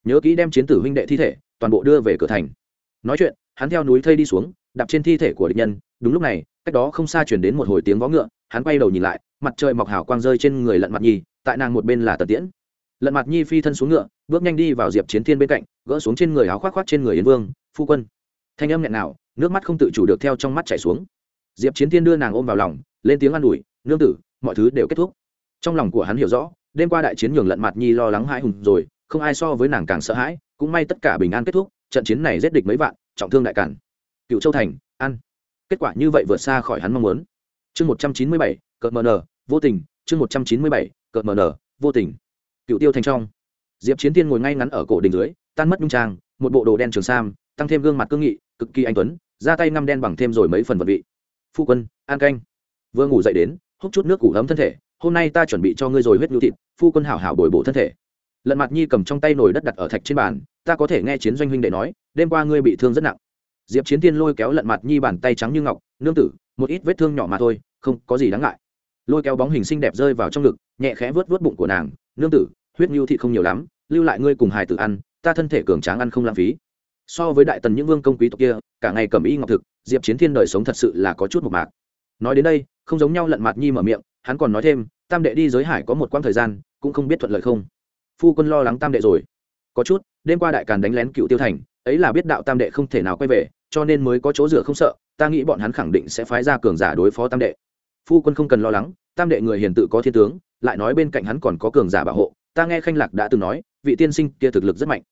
Nhớ kỹ đem chiến tử huynh đệ thi thể, toàn bộ đưa về cửa thành. Nói chuyện, hắn theo núi thây đi xuống, đạp trên thi thể của địch nhân. Đúng lúc này, cách đó không xa chuyển đến một hồi tiếng vó ngựa, hắn quay đầu nhìn lại, mặt trời mọc hào quang rơi trên người lận mặt nhi, tại nàng một bên là tần tiễn lận mặt nhi phi thân xuống ngựa, bước nhanh đi vào diệp chiến thiên bên cạnh, gỡ xuống trên người áo khoác khoác trên người yến vương, phu quân. Thanh âm nghẹn nào nước mắt không tự chủ được theo trong mắt chảy xuống. Diệp chiến thiên đưa nàng ôm vào lòng, lên tiếng an ủi, nương tử, mọi thứ đều kết thúc. Trong lòng của hắn hiểu rõ, đêm qua đại chiến nhường lận mặt nhi lo lắng hãi hùng rồi, không ai so với nàng càng sợ hãi, cũng may tất cả bình an kết thúc, trận chiến này giết địch mấy vạn, trọng thương đại cản. Cựu châu thành, ăn. Kết quả như vậy vượt xa khỏi hắn mong muốn. Chương một trăm chín mươi bảy, cợt mờ nờ vô tình. Chương một trăm chín mươi bảy, cợt mờ nờ vô tình cựu tiêu thành trong. Diệp chiến tiên ngồi ngay ngắn ở cổ đình dưới, tan mất nhung trang, một bộ đồ đen trường sam, tăng thêm gương mặt cương nghị, cực kỳ anh tuấn ra tay ngăm đen bằng thêm rồi mấy phần vật vị. Phu quân, an canh. Vừa ngủ dậy đến, hút chút nước củ ấm thân thể, hôm nay ta chuẩn bị cho ngươi rồi huyết nhu thịt, phu quân hảo hảo bồi bổ thân thể. Lận mặt nhi cầm trong tay nồi đất đặt ở thạch trên bàn, ta có thể nghe chiến doanh huynh đệ nói, đêm qua ngươi bị thương rất nặng. Diệp chiến tiên lôi kéo lận mặt nhi bàn tay trắng như ngọc, nương tử, một ít vết thương nhỏ mà thôi, không có gì đáng ngại. Lôi kéo bóng hình xinh đẹp rơi vào trong ngực, nhẹ khẽ vớt vớt bụng của nàng nương tử, huyết nhu thị không nhiều lắm, lưu lại ngươi cùng hài tử ăn, ta thân thể cường tráng ăn không lãng phí. So với đại tần những vương công quý tộc kia, cả ngày cầm y ngọc thực, diệp chiến thiên đời sống thật sự là có chút một mạc. Nói đến đây, không giống nhau lận mặt nhi mở miệng, hắn còn nói thêm, tam đệ đi giới hải có một quãng thời gian, cũng không biết thuận lợi không? Phu quân lo lắng tam đệ rồi. Có chút, đêm qua đại càn đánh lén cựu tiêu thành, ấy là biết đạo tam đệ không thể nào quay về, cho nên mới có chỗ dựa không sợ, ta nghĩ bọn hắn khẳng định sẽ phái ra cường giả đối phó tam đệ. Phu quân không cần lo lắng, tam đệ người hiền tự có thiên tướng lại nói bên cạnh hắn còn có cường giả bảo hộ, ta nghe khanh lạc đã từng nói, vị tiên sinh kia thực lực rất mạnh.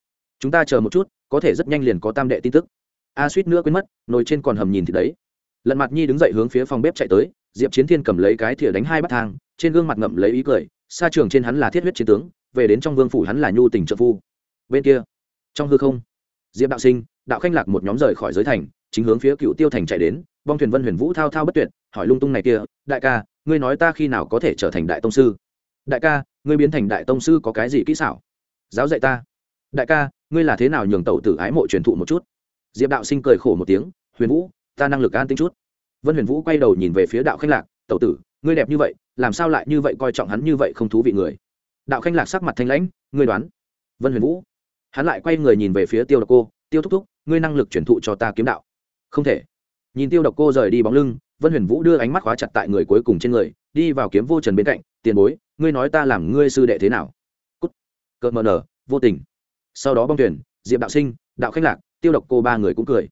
Chúng ta chờ một chút, có thể rất nhanh liền có tam đệ tin tức. A suýt nữa quên mất, nồi trên còn hầm nhìn thì đấy. Lận mặt nhi đứng dậy hướng phía phòng bếp chạy tới, diệp chiến thiên cầm lấy cái thìa đánh hai bát thang, trên gương mặt ngậm lấy ý cười, xa trường trên hắn là thiết huyết chiến tướng, về đến trong vương phủ hắn là nhu tình trợ phu. Bên kia, trong hư không, diệp đạo sinh, đạo khanh lạc một nhóm rời khỏi giới thành, chính hướng phía cựu tiêu thành chạy đến, bong thuyền vân huyền vũ thao thao bất tuyệt, hỏi lung tung này kia, đại ca ngươi nói ta khi nào có thể trở thành đại tông sư? Đại ca, ngươi biến thành đại tông sư có cái gì kỹ xảo? Giáo dạy ta. Đại ca, ngươi là thế nào nhường tẩu tử ái mộ truyền thụ một chút? Diệp đạo sinh cười khổ một tiếng, huyền vũ, ta năng lực an tính chút. Vân huyền vũ quay đầu nhìn về phía đạo khanh lạc, tẩu tử, ngươi đẹp như vậy, làm sao lại như vậy coi trọng hắn như vậy không thú vị người? Đạo khanh lạc sắc mặt thanh lãnh, ngươi đoán? Vân huyền vũ, hắn lại quay người nhìn về phía tiêu độc cô, tiêu thúc thúc, ngươi năng lực truyền thụ cho ta kiếm đạo. Không thể. Nhìn tiêu độc cô rời đi bóng lưng vân huyền vũ đưa ánh mắt khóa chặt tại người cuối cùng trên người đi vào kiếm vô trần bên cạnh tiền bối ngươi nói ta làm ngươi sư đệ thế nào? Cút. Cợt mờ nở vô tình. Sau đó bong thuyền, diệp đạo sinh đạo khách lạc tiêu độc cô ba người cũng cười.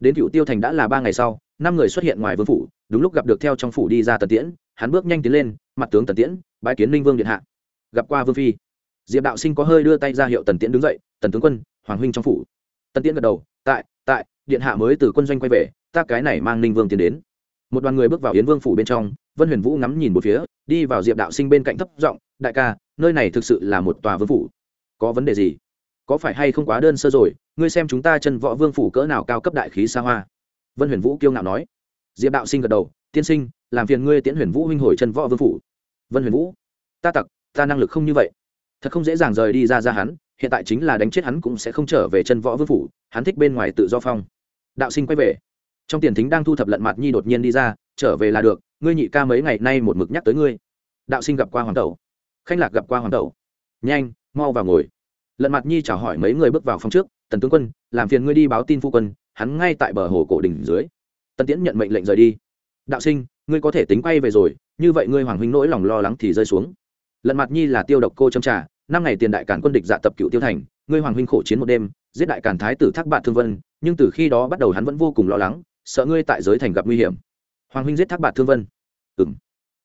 Đến cựu tiêu thành đã là ba ngày sau năm người xuất hiện ngoài vương phủ đúng lúc gặp được theo trong phủ đi ra tần tiễn hắn bước nhanh tiến lên mặt tướng tần tiễn bãi kiến linh vương điện hạ. Gặp qua vương phi. Diệp đạo sinh có hơi đưa tay ra hiệu tần tiễn đứng dậy tần tướng quân hoàng huynh trong phủ. Tần tiễn gật đầu tại tại điện hạ mới từ quân doanh quay về ta cái này mang ninh vương tiến đến một đoàn người bước vào yến vương phủ bên trong, vân huyền vũ ngắm nhìn một phía, đi vào diệp đạo sinh bên cạnh thấp giọng, đại ca, nơi này thực sự là một tòa vương phủ. Có vấn đề gì? Có phải hay không quá đơn sơ rồi? Ngươi xem chúng ta chân võ vương phủ cỡ nào cao cấp đại khí xa hoa. Vân huyền vũ kiêu ngạo nói. Diệp đạo sinh gật đầu, tiên sinh, làm phiền ngươi tiễn huyền vũ huynh hồi chân võ vương phủ. Vân huyền vũ, ta tặc, ta năng lực không như vậy. Thật không dễ dàng rời đi ra ra hắn, hiện tại chính là đánh chết hắn cũng sẽ không trở về chân võ vương phủ, hắn thích bên ngoài tự do phong. Đạo sinh quay về trong tiền thính đang thu thập lận mặt nhi đột nhiên đi ra, trở về là được, ngươi nhị ca mấy ngày nay một mực nhắc tới ngươi. Đạo sinh gặp qua hoàng tẩu. Khanh lạc gặp qua hoàng tẩu. Nhanh, mau vào ngồi. Lận mặt nhi chào hỏi mấy người bước vào phòng trước, tần tướng quân, làm phiền ngươi đi báo tin phu quân, hắn ngay tại bờ hồ cổ đỉnh dưới. Tần tiễn nhận mệnh lệnh rời đi. Đạo sinh, ngươi có thể tính quay về rồi, như vậy ngươi hoàng huynh nỗi lòng lo lắng thì rơi xuống. Lận mặt nhi là tiêu độc cô châm trà, năm ngày tiền đại cản quân địch dạ tập cựu tiêu thành, ngươi hoàng huynh khổ chiến một đêm, giết đại cản thái tử thác bạn thương vân, nhưng từ khi đó bắt đầu hắn vẫn vô cùng lo lắng sợ ngươi tại giới thành gặp nguy hiểm. Hoàng huynh giết thác bạt thương vân. Ừ m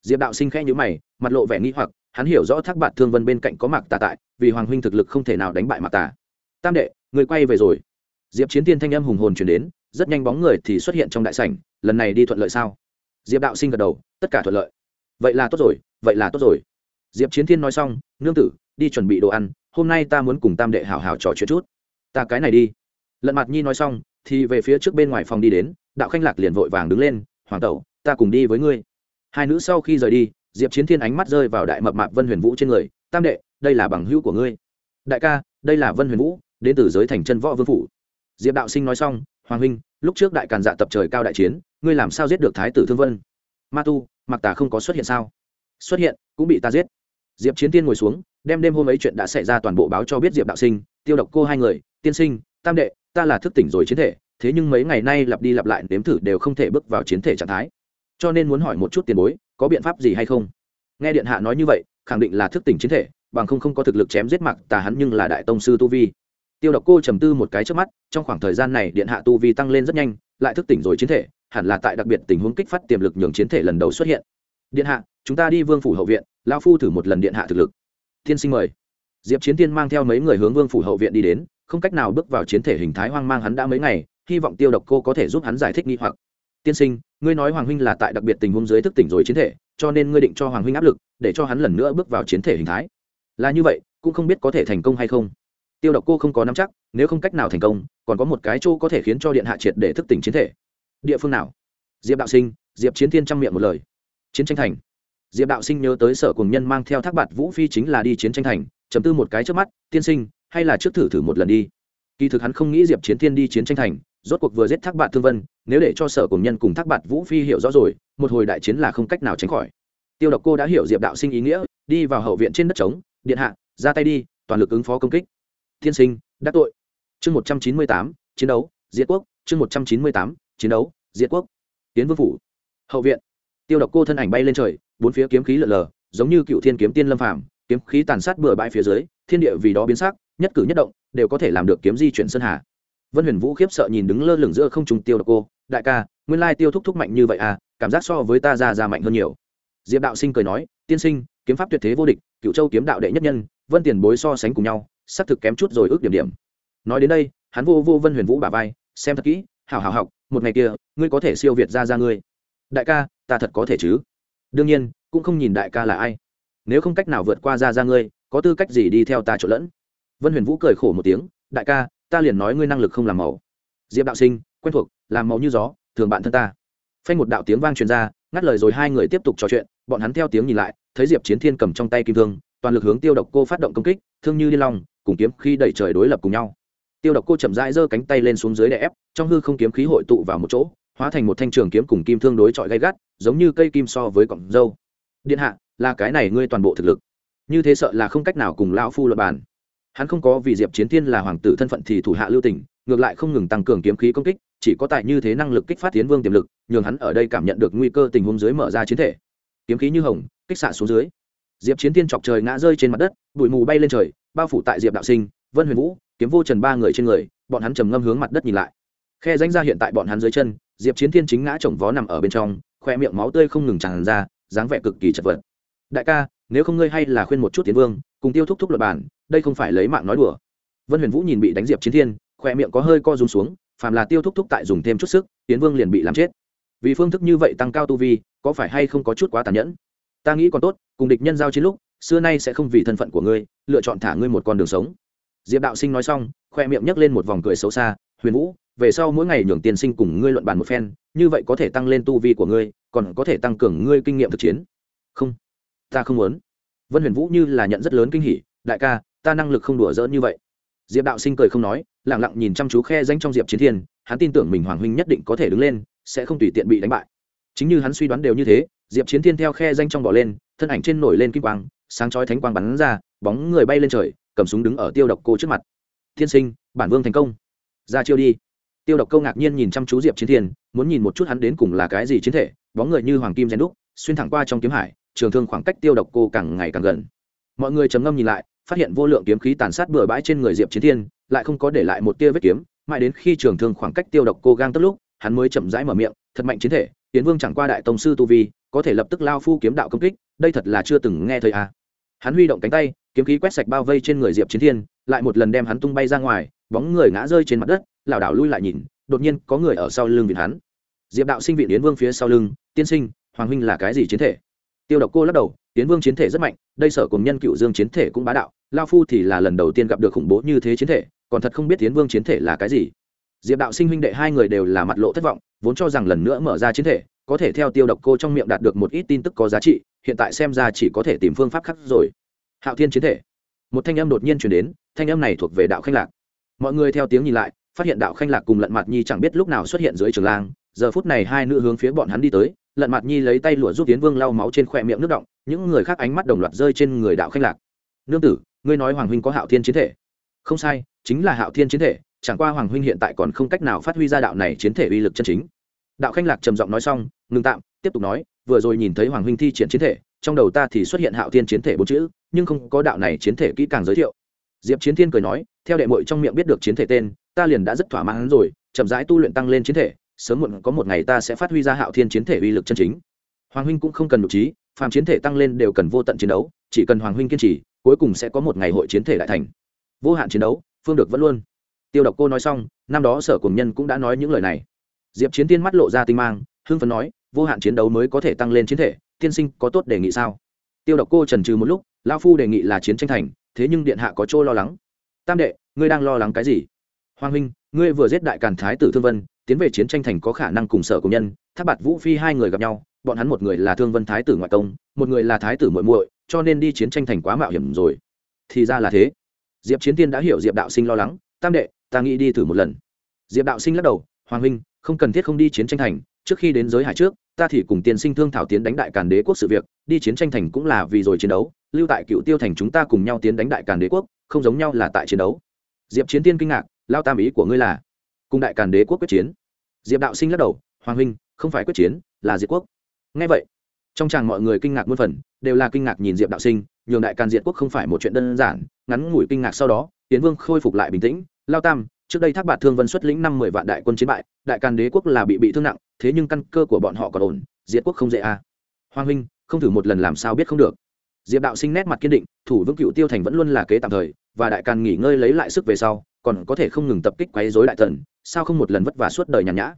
diệp đạo sinh khẽ nhữ mày, mặt lộ vẻ nghĩ hoặc, hắn hiểu rõ thác bạt thương vân bên cạnh có mạc tà tại, vì hoàng huynh thực lực không thể nào đánh bại mạc tà. Tam đệ, người quay về rồi. Diệp chiến tiên thanh âm hùng hồn chuyển đến, rất nhanh bóng người thì xuất hiện trong đại sảnh, lần này đi thuận lợi sao? Diệp đạo sinh gật đầu, tất cả thuận lợi. Vậy là tốt rồi, vậy là tốt rồi. Diệp chiến thiên nói xong, nương tử, đi chuẩn bị đồ ăn, hôm nay ta muốn cùng tam đệ hào hào trò chuyện chút. Ta cái này đi. Lận mặt nhi nói xong, thì về phía trước bên ngoài phòng đi đến đạo khanh lạc liền vội vàng đứng lên, hoàng tẩu, ta cùng đi với ngươi. Hai nữ sau khi rời đi, diệp chiến thiên ánh mắt rơi vào đại mập mạp vân huyền vũ trên người, tam đệ, đây là bằng hữu của ngươi. Đại ca, đây là vân huyền vũ, đến từ giới thành chân võ vương phủ. Diệp đạo sinh nói xong, hoàng huynh, lúc trước đại càn dạ tập trời cao đại chiến, ngươi làm sao giết được thái tử thương vân? Ma tu, mặc tà không có xuất hiện sao? Xuất hiện, cũng bị ta giết. Diệp chiến tiên ngồi xuống, đem đêm hôm ấy chuyện đã xảy ra toàn bộ báo cho biết diệp đạo sinh, tiêu độc cô hai người, tiên sinh, tam đệ, ta là thức tỉnh rồi chiến thể thế nhưng mấy ngày nay lặp đi lặp lại nếm thử đều không thể bước vào chiến thể trạng thái. Cho nên muốn hỏi một chút tiền bối, có biện pháp gì hay không? Nghe điện hạ nói như vậy, khẳng định là thức tỉnh chiến thể, bằng không không có thực lực chém giết mặc tà hắn nhưng là đại tông sư tu vi. Tiêu độc cô trầm tư một cái trước mắt, trong khoảng thời gian này điện hạ tu vi tăng lên rất nhanh, lại thức tỉnh rồi chiến thể, hẳn là tại đặc biệt tình huống kích phát tiềm lực nhường chiến thể lần đầu xuất hiện. Điện hạ, chúng ta đi vương phủ hậu viện lao phu thử một lần điện hạ thực lực. Tiên sinh mời. Diệp chiến tiên mang theo mấy người hướng vương phủ hậu viện đi đến, không cách nào bước vào chiến thể hình thái hoang mang hắn đã mấy ngày hy vọng tiêu độc cô có thể giúp hắn giải thích nghi hoặc. Tiên sinh, ngươi nói hoàng huynh là tại đặc biệt tình huống dưới thức tỉnh rồi chiến thể, cho nên ngươi định cho hoàng huynh áp lực, để cho hắn lần nữa bước vào chiến thể hình thái. Là như vậy, cũng không biết có thể thành công hay không. Tiêu độc cô không có nắm chắc, nếu không cách nào thành công, còn có một cái chỗ có thể khiến cho điện hạ triệt để thức tỉnh chiến thể. Địa phương nào? Diệp đạo sinh, diệp chiến thiên trang miệng một lời. Chiến tranh thành. Diệp đạo sinh nhớ tới sở cùng nhân mang theo thác bạt vũ phi chính là đi chiến tranh thành chấm tư một cái trước mắt, tiên sinh, hay là trước thử thử một lần đi. Kỳ thực hắn không nghĩ diệp chiến thiên đi chiến tranh thành rốt cuộc vừa giết thác bạt thương vân, nếu để cho sở cùng nhân cùng thác bạt vũ phi hiểu rõ rồi, một hồi đại chiến là không cách nào tránh khỏi. Tiêu độc cô đã hiểu diệp đạo sinh ý nghĩa, đi vào hậu viện trên đất trống, điện hạ, ra tay đi, toàn lực ứng phó công kích. Thiên sinh, đắc tội. Chương một trăm chín mươi tám, chiến đấu, diệt quốc. Chương một trăm chín mươi tám, chiến đấu, diệt quốc. Tiến vương phủ. Hậu viện. Tiêu độc cô thân ảnh bay lên trời, bốn phía kiếm khí lợn lờ, giống như cựu thiên kiếm tiên lâm phàm, kiếm khí tàn sát bừa bãi phía dưới, thiên địa vì đó biến sắc, nhất cử nhất động, đều có thể làm được kiếm di chuyển sơn hà vân huyền vũ khiếp sợ nhìn đứng lơ lửng giữa không trùng tiêu độc cô. Đại ca, nguyên lai tiêu thúc thúc mạnh như vậy à cảm giác so với ta ra ra mạnh hơn nhiều. Diệp đạo sinh cười nói, tiên sinh, kiếm pháp tuyệt thế vô địch cựu châu kiếm đạo đệ nhất nhân, vân tiền bối so sánh cùng nhau, xác thực kém chút rồi ước điểm điểm. Nói đến đây, hắn vô vô vân huyền vũ bà vai, xem thật kỹ, hảo hảo học, một ngày kia, ngươi có thể siêu việt ra ra ngươi. Đại ca, ta thật có thể chứ. Đương nhiên, cũng không nhìn đại ca là ai. Nếu không cách nào vượt qua ra ra ngươi, có tư cách gì đi theo ta trộn lẫn? Vân huyền vũ cười khổ một tiếng, đại ca ta liền nói ngươi năng lực không làm màu. Diệp đạo sinh, quen thuộc, làm màu như gió, thường bạn thân ta. Phanh một đạo tiếng vang truyền ra, ngắt lời rồi hai người tiếp tục trò chuyện, bọn hắn theo tiếng nhìn lại, thấy diệp chiến thiên cầm trong tay kim thương, toàn lực hướng tiêu độc cô phát động công kích, thương như liên long, cùng kiếm khi đẩy trời đối lập cùng nhau. Tiêu độc cô chậm rãi giơ cánh tay lên xuống dưới để ép, trong hư không kiếm khí hội tụ vào một chỗ, hóa thành một thanh trường kiếm cùng kim thương đối chọi gay gắt, giống như cây kim so với cọng dâu. Điện hạ, là cái này ngươi toàn bộ thực lực. Như thế sợ là không cách nào cùng lão phu luật bàn hắn không có vì diệp chiến thiên là hoàng tử thân phận thì thủ hạ lưu tình, ngược lại không ngừng tăng cường kiếm khí công kích, chỉ có tại như thế năng lực kích phát tiến vương tiềm lực, nhường hắn ở đây cảm nhận được nguy cơ tình huống dưới mở ra chiến thể. Kiếm khí như hồng, kích xạ xuống dưới. Diệp chiến thiên chọc trời ngã rơi trên mặt đất, bụi mù bay lên trời, bao phủ tại diệp đạo sinh, vân huyền vũ, kiếm vô trần ba người trên người, bọn hắn trầm ngâm hướng mặt đất nhìn lại. Khe danh ra hiện tại bọn hắn dưới chân, diệp chiến thiên chính ngã chồng vó nằm ở bên trong, khoe miệng máu tươi không ngừng tràn ra, dáng vẻ cực kỳ chật vật. Đại ca, nếu không ngươi hay là khuyên một chút tiến vương cùng tiêu thúc thúc luật bản, đây không phải lấy mạng nói đùa. Vân huyền vũ nhìn bị đánh diệp chiến thiên khoe miệng có hơi co rúm xuống, phàm là tiêu thúc thúc tại dùng thêm chút sức tiến vương liền bị làm chết. Vì phương thức như vậy tăng cao tu vi, có phải hay không có chút quá tàn nhẫn? Ta nghĩ còn tốt, cùng địch nhân giao chiến lúc, xưa nay sẽ không vì thân phận của ngươi, lựa chọn thả ngươi một con đường sống. Diệp đạo sinh nói xong khoe miệng nhấc lên một vòng cười xấu xa, huyền vũ, về sau mỗi ngày nhường tiền sinh cùng ngươi luận bàn một phen, như vậy có thể tăng lên tu vi của ngươi, còn có thể tăng cường ngươi kinh nghiệm thực chiến. Không, ta không muốn vân huyền vũ như là nhận rất lớn kinh hỉ, đại ca, ta năng lực không đùa dỡn như vậy. Diệp đạo sinh cười không nói lẳng lặng nhìn chăm chú khe danh trong diệp chiến thiên, hắn tin tưởng mình hoàng huynh nhất định có thể đứng lên, sẽ không tùy tiện bị đánh bại. Chính như hắn suy đoán đều như thế, diệp chiến thiên theo khe danh trong bỏ lên, thân ảnh trên nổi lên kim quang, sáng chói thánh quang bắn ra, bóng người bay lên trời, cầm súng đứng ở tiêu độc cô trước mặt. Thiên sinh, bản vương thành công. Ra chiêu đi. Tiêu độc câu ngạc nhiên nhìn chăm chú diệp chiến thiên, muốn nhìn một chút hắn đến cùng là cái gì chiến thể, bóng người như hoàng kim rèn đúc, xuyên thẳng qua trong kiếm hải trường thương khoảng cách tiêu độc cô càng ngày càng gần. Mọi người trầm ngâm nhìn lại, phát hiện vô lượng kiếm khí tàn sát bừa bãi trên người diệp chiến thiên, lại không có để lại một tia vết kiếm, mãi đến khi trường thương khoảng cách tiêu độc cô gang tất lúc, hắn mới chậm rãi mở miệng, thật mạnh chiến thể tiến vương chẳng qua đại tông sư tu vi, có thể lập tức lao phu kiếm đạo công kích, đây thật là chưa từng nghe thấy à. hắn huy động cánh tay, kiếm khí quét sạch bao vây trên người diệp chiến thiên, lại một lần đem hắn tung bay ra ngoài, bóng người ngã rơi trên mặt đất, lảo đảo lui lại nhìn, đột nhiên có người ở sau lưng vịn hắn. Diệp đạo sinh vị yến vương phía sau lưng, tiên sinh, hoàng huynh là cái gì chiến thể? Tiêu độc cô lắc đầu, Tiến vương chiến thể rất mạnh, đây sở cùng nhân cựu dương chiến thể cũng bá đạo, lao phu thì là lần đầu tiên gặp được khủng bố như thế chiến thể, còn thật không biết Tiến vương chiến thể là cái gì. Diệp đạo sinh huynh đệ hai người đều là mặt lộ thất vọng, vốn cho rằng lần nữa mở ra chiến thể, có thể theo tiêu độc cô trong miệng đạt được một ít tin tức có giá trị, hiện tại xem ra chỉ có thể tìm phương pháp khác rồi. Hạo thiên chiến thể. Một thanh âm đột nhiên chuyển đến, thanh âm này thuộc về đạo khanh lạc. Mọi người theo tiếng nhìn lại, phát hiện đạo khanh lạc cùng lận mặt nhi chẳng biết lúc nào xuất hiện dưới trường lang, giờ phút này hai nữ hướng phía bọn hắn đi tới lận mặt nhi lấy tay lụa giúp tiến vương lau máu trên khoe miệng nước động, những người khác ánh mắt đồng loạt rơi trên người đạo khanh lạc. Nương tử, ngươi nói hoàng huynh có hạo thiên chiến thể. Không sai, chính là hạo thiên chiến thể, chẳng qua hoàng huynh hiện tại còn không cách nào phát huy ra đạo này chiến thể uy lực chân chính. Đạo khanh lạc trầm giọng nói xong, ngừng tạm, tiếp tục nói, vừa rồi nhìn thấy hoàng huynh thi triển chiến thể, trong đầu ta thì xuất hiện hạo thiên chiến thể bốn chữ, nhưng không có đạo này chiến thể kỹ càng giới thiệu. Diệp chiến thiên cười nói, theo đệ mội trong miệng biết được chiến thể tên, ta liền đã rất thỏa mãn rồi, chậm rãi tu luyện tăng lên chiến thể sớm muộn có một ngày ta sẽ phát huy ra hạo thiên chiến thể uy lực chân chính. Hoàng huynh cũng không cần nhục trí, phàm chiến thể tăng lên đều cần vô tận chiến đấu, chỉ cần hoàng huynh kiên trì, cuối cùng sẽ có một ngày hội chiến thể lại thành. Vô hạn chiến đấu, phương được vẫn luôn. Tiêu độc cô nói xong, năm đó sở cùng nhân cũng đã nói những lời này. Diệp chiến tiên mắt lộ ra tinh mang, hưng phấn nói, vô hạn chiến đấu mới có thể tăng lên chiến thể, tiên sinh có tốt đề nghị sao? Tiêu độc cô trần trừ một lúc lao phu đề nghị là chiến tranh thành, thế nhưng điện hạ có chỗ lo lắng. Tam đệ, ngươi đang lo lắng cái gì? Hoàng huynh, ngươi vừa giết đại càn thái tử thương vân tiến về chiến tranh thành có khả năng cùng sở công nhân tháp bạt vũ phi hai người gặp nhau, bọn hắn một người là thương vân thái tử ngoại công, một người là thái tử muội muội, cho nên đi chiến tranh thành quá mạo hiểm rồi. Thì ra là thế. Diệp chiến tiên đã hiểu diệp đạo sinh lo lắng, tam đệ, ta nghĩ đi thử một lần. Diệp đạo sinh lắc đầu, hoàng huynh, không cần thiết không đi chiến tranh thành, trước khi đến giới hải trước, ta thì cùng tiên sinh thương thảo tiến đánh đại càn đế quốc sự việc, đi chiến tranh thành cũng là vì rồi chiến đấu, lưu tại cựu tiêu thành chúng ta cùng nhau tiến đánh đại càn đế quốc, không giống nhau là tại chiến đấu. Diệp chiến tiên kinh ngạc, lao tam, ý của ngươi là cùng đại càn đế quốc quyết chiến. Diệp đạo sinh lắc đầu, hoàng huynh, không phải quyết chiến, là diệt quốc. Ngay vậy, trong chàng mọi người kinh ngạc muôn phần, đều là kinh ngạc nhìn diệp đạo sinh, nhường đại càn diệt quốc không phải một chuyện đơn giản, ngắn ngủi kinh ngạc sau đó tiến vương khôi phục lại bình tĩnh, lao tam, trước đây thác bạt thương vân xuất lĩnh năm mười vạn đại quân chiến bại, đại càn đế quốc là bị bị thương nặng, thế nhưng căn cơ của bọn họ còn ổn, diệt quốc không dễ à. hoàng huynh, không thử một lần làm sao biết không được diệp đạo sinh nét mặt kiên định, thủ vững cựu tiêu thành vẫn luôn là kế tạm thời, và đại càn nghỉ ngơi lấy lại sức về sau, còn có thể không ngừng tập kích quấy dối đại tần sao không một lần vất vả suốt đời nhàn nhã.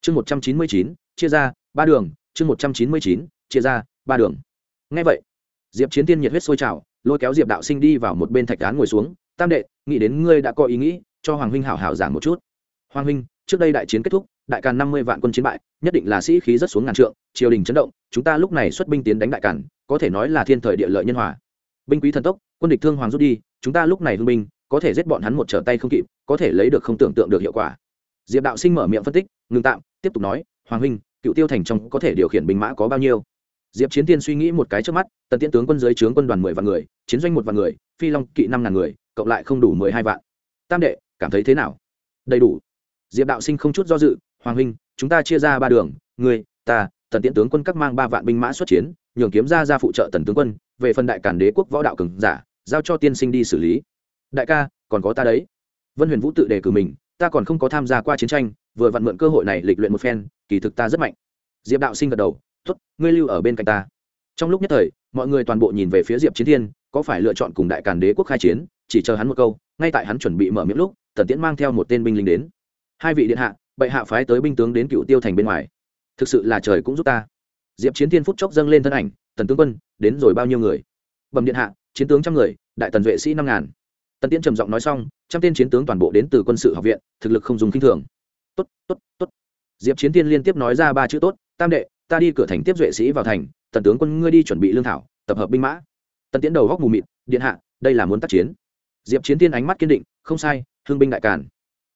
Chương một trăm chín mươi chín, chia ra, ba đường, chương một trăm chín mươi chín, chia ra, ba đường. Ngay vậy, diệp chiến tiên nhiệt huyết sôi trào, lôi kéo diệp đạo sinh đi vào một bên thạch án ngồi xuống, tam đệ, nghĩ đến ngươi đã có ý nghĩ, cho hoàng huynh hảo hảo giảng một chút. Hoàng huynh, trước đây đại chiến kết thúc, đại càn năm mươi vạn quân chiến bại nhất định là sĩ khí rất xuống ngàn trượng, triều đình chấn động, chúng ta lúc này xuất binh tiến đánh đại càn có thể nói là thiên thời địa lợi nhân hòa. Binh quý thần tốc, quân địch thương hoàng rút đi, chúng ta lúc này hưng binh, có thể giết bọn hắn một trở tay không kịp, có thể lấy được không tưởng tượng được hiệu quả. Diệp đạo sinh mở miệng phân tích, ngừng tạm, tiếp tục nói, hoàng huynh, cựu tiêu thành trong có thể điều khiển binh mã có bao nhiêu? Diệp chiến tiên suy nghĩ một cái trước mắt, tần tiễn tướng quân dưới trướng quân đoàn mười vạn người, chiến doanh một vạn người, phi long kỵ năm ngàn người, cộng lại không đủ mười hai vạn. Tam đệ, cảm thấy thế nào? Đầy đủ. Diệp đạo sinh không chút do dự, hoàng huynh chúng ta chia ra ba đường người ta, tần tiễn tướng quân các mang ba vạn binh mã xuất chiến, nhường kiếm ra ra phụ trợ tần tướng quân, về phần đại cản đế quốc võ đạo cường giả, giao cho tiên sinh đi xử lý. Đại ca, còn có ta đấy. Vân huyền vũ tự đề cử mình, ta còn không có tham gia qua chiến tranh, vừa vặn mượn cơ hội này lịch luyện một phen, kỳ thực ta rất mạnh. Diệp đạo sinh gật đầu t t ngươi lưu ở bên cạnh ta. Trong lúc nhất thời, mọi người toàn bộ nhìn về phía diệp chiến thiên, có phải lựa chọn cùng đại càn đế quốc khai chiến, chỉ chờ hắn một câu, ngay tại hắn chuẩn bị mở miệng lúc, tần tiễn mang theo một tên binh lính đến. Hai vị điện hạ bệ hạ phái tới binh tướng đến cựu tiêu thành bên ngoài. Thực sự là trời cũng giúp ta. Diệp chiến thiên phút chốc dâng lên thân ảnh, tần tướng quân, đến rồi bao nhiêu người? Bẩm điện hạ, chiến tướng trăm người, đại tần vệ sĩ năm ngàn. Tần tiễn trầm giọng nói xong, trăm tên chiến tướng toàn bộ đến từ quân sự học viện, thực lực không dùng kinh thường. Tốt tốt tốt. Diệp chiến thiên liên tiếp nói ra ba chữ tốt tam đệ, ta đi cửa thành tiếp duệ sĩ vào thành, tần tướng quân ngươi đi chuẩn bị lương thảo, tập hợp binh mã. Tần tiễn đầu góc mù mịt, điện hạ, đây là muốn tác chiến. Diệp chiến thiên ánh mắt kiên định, không sai hương binh đại càn.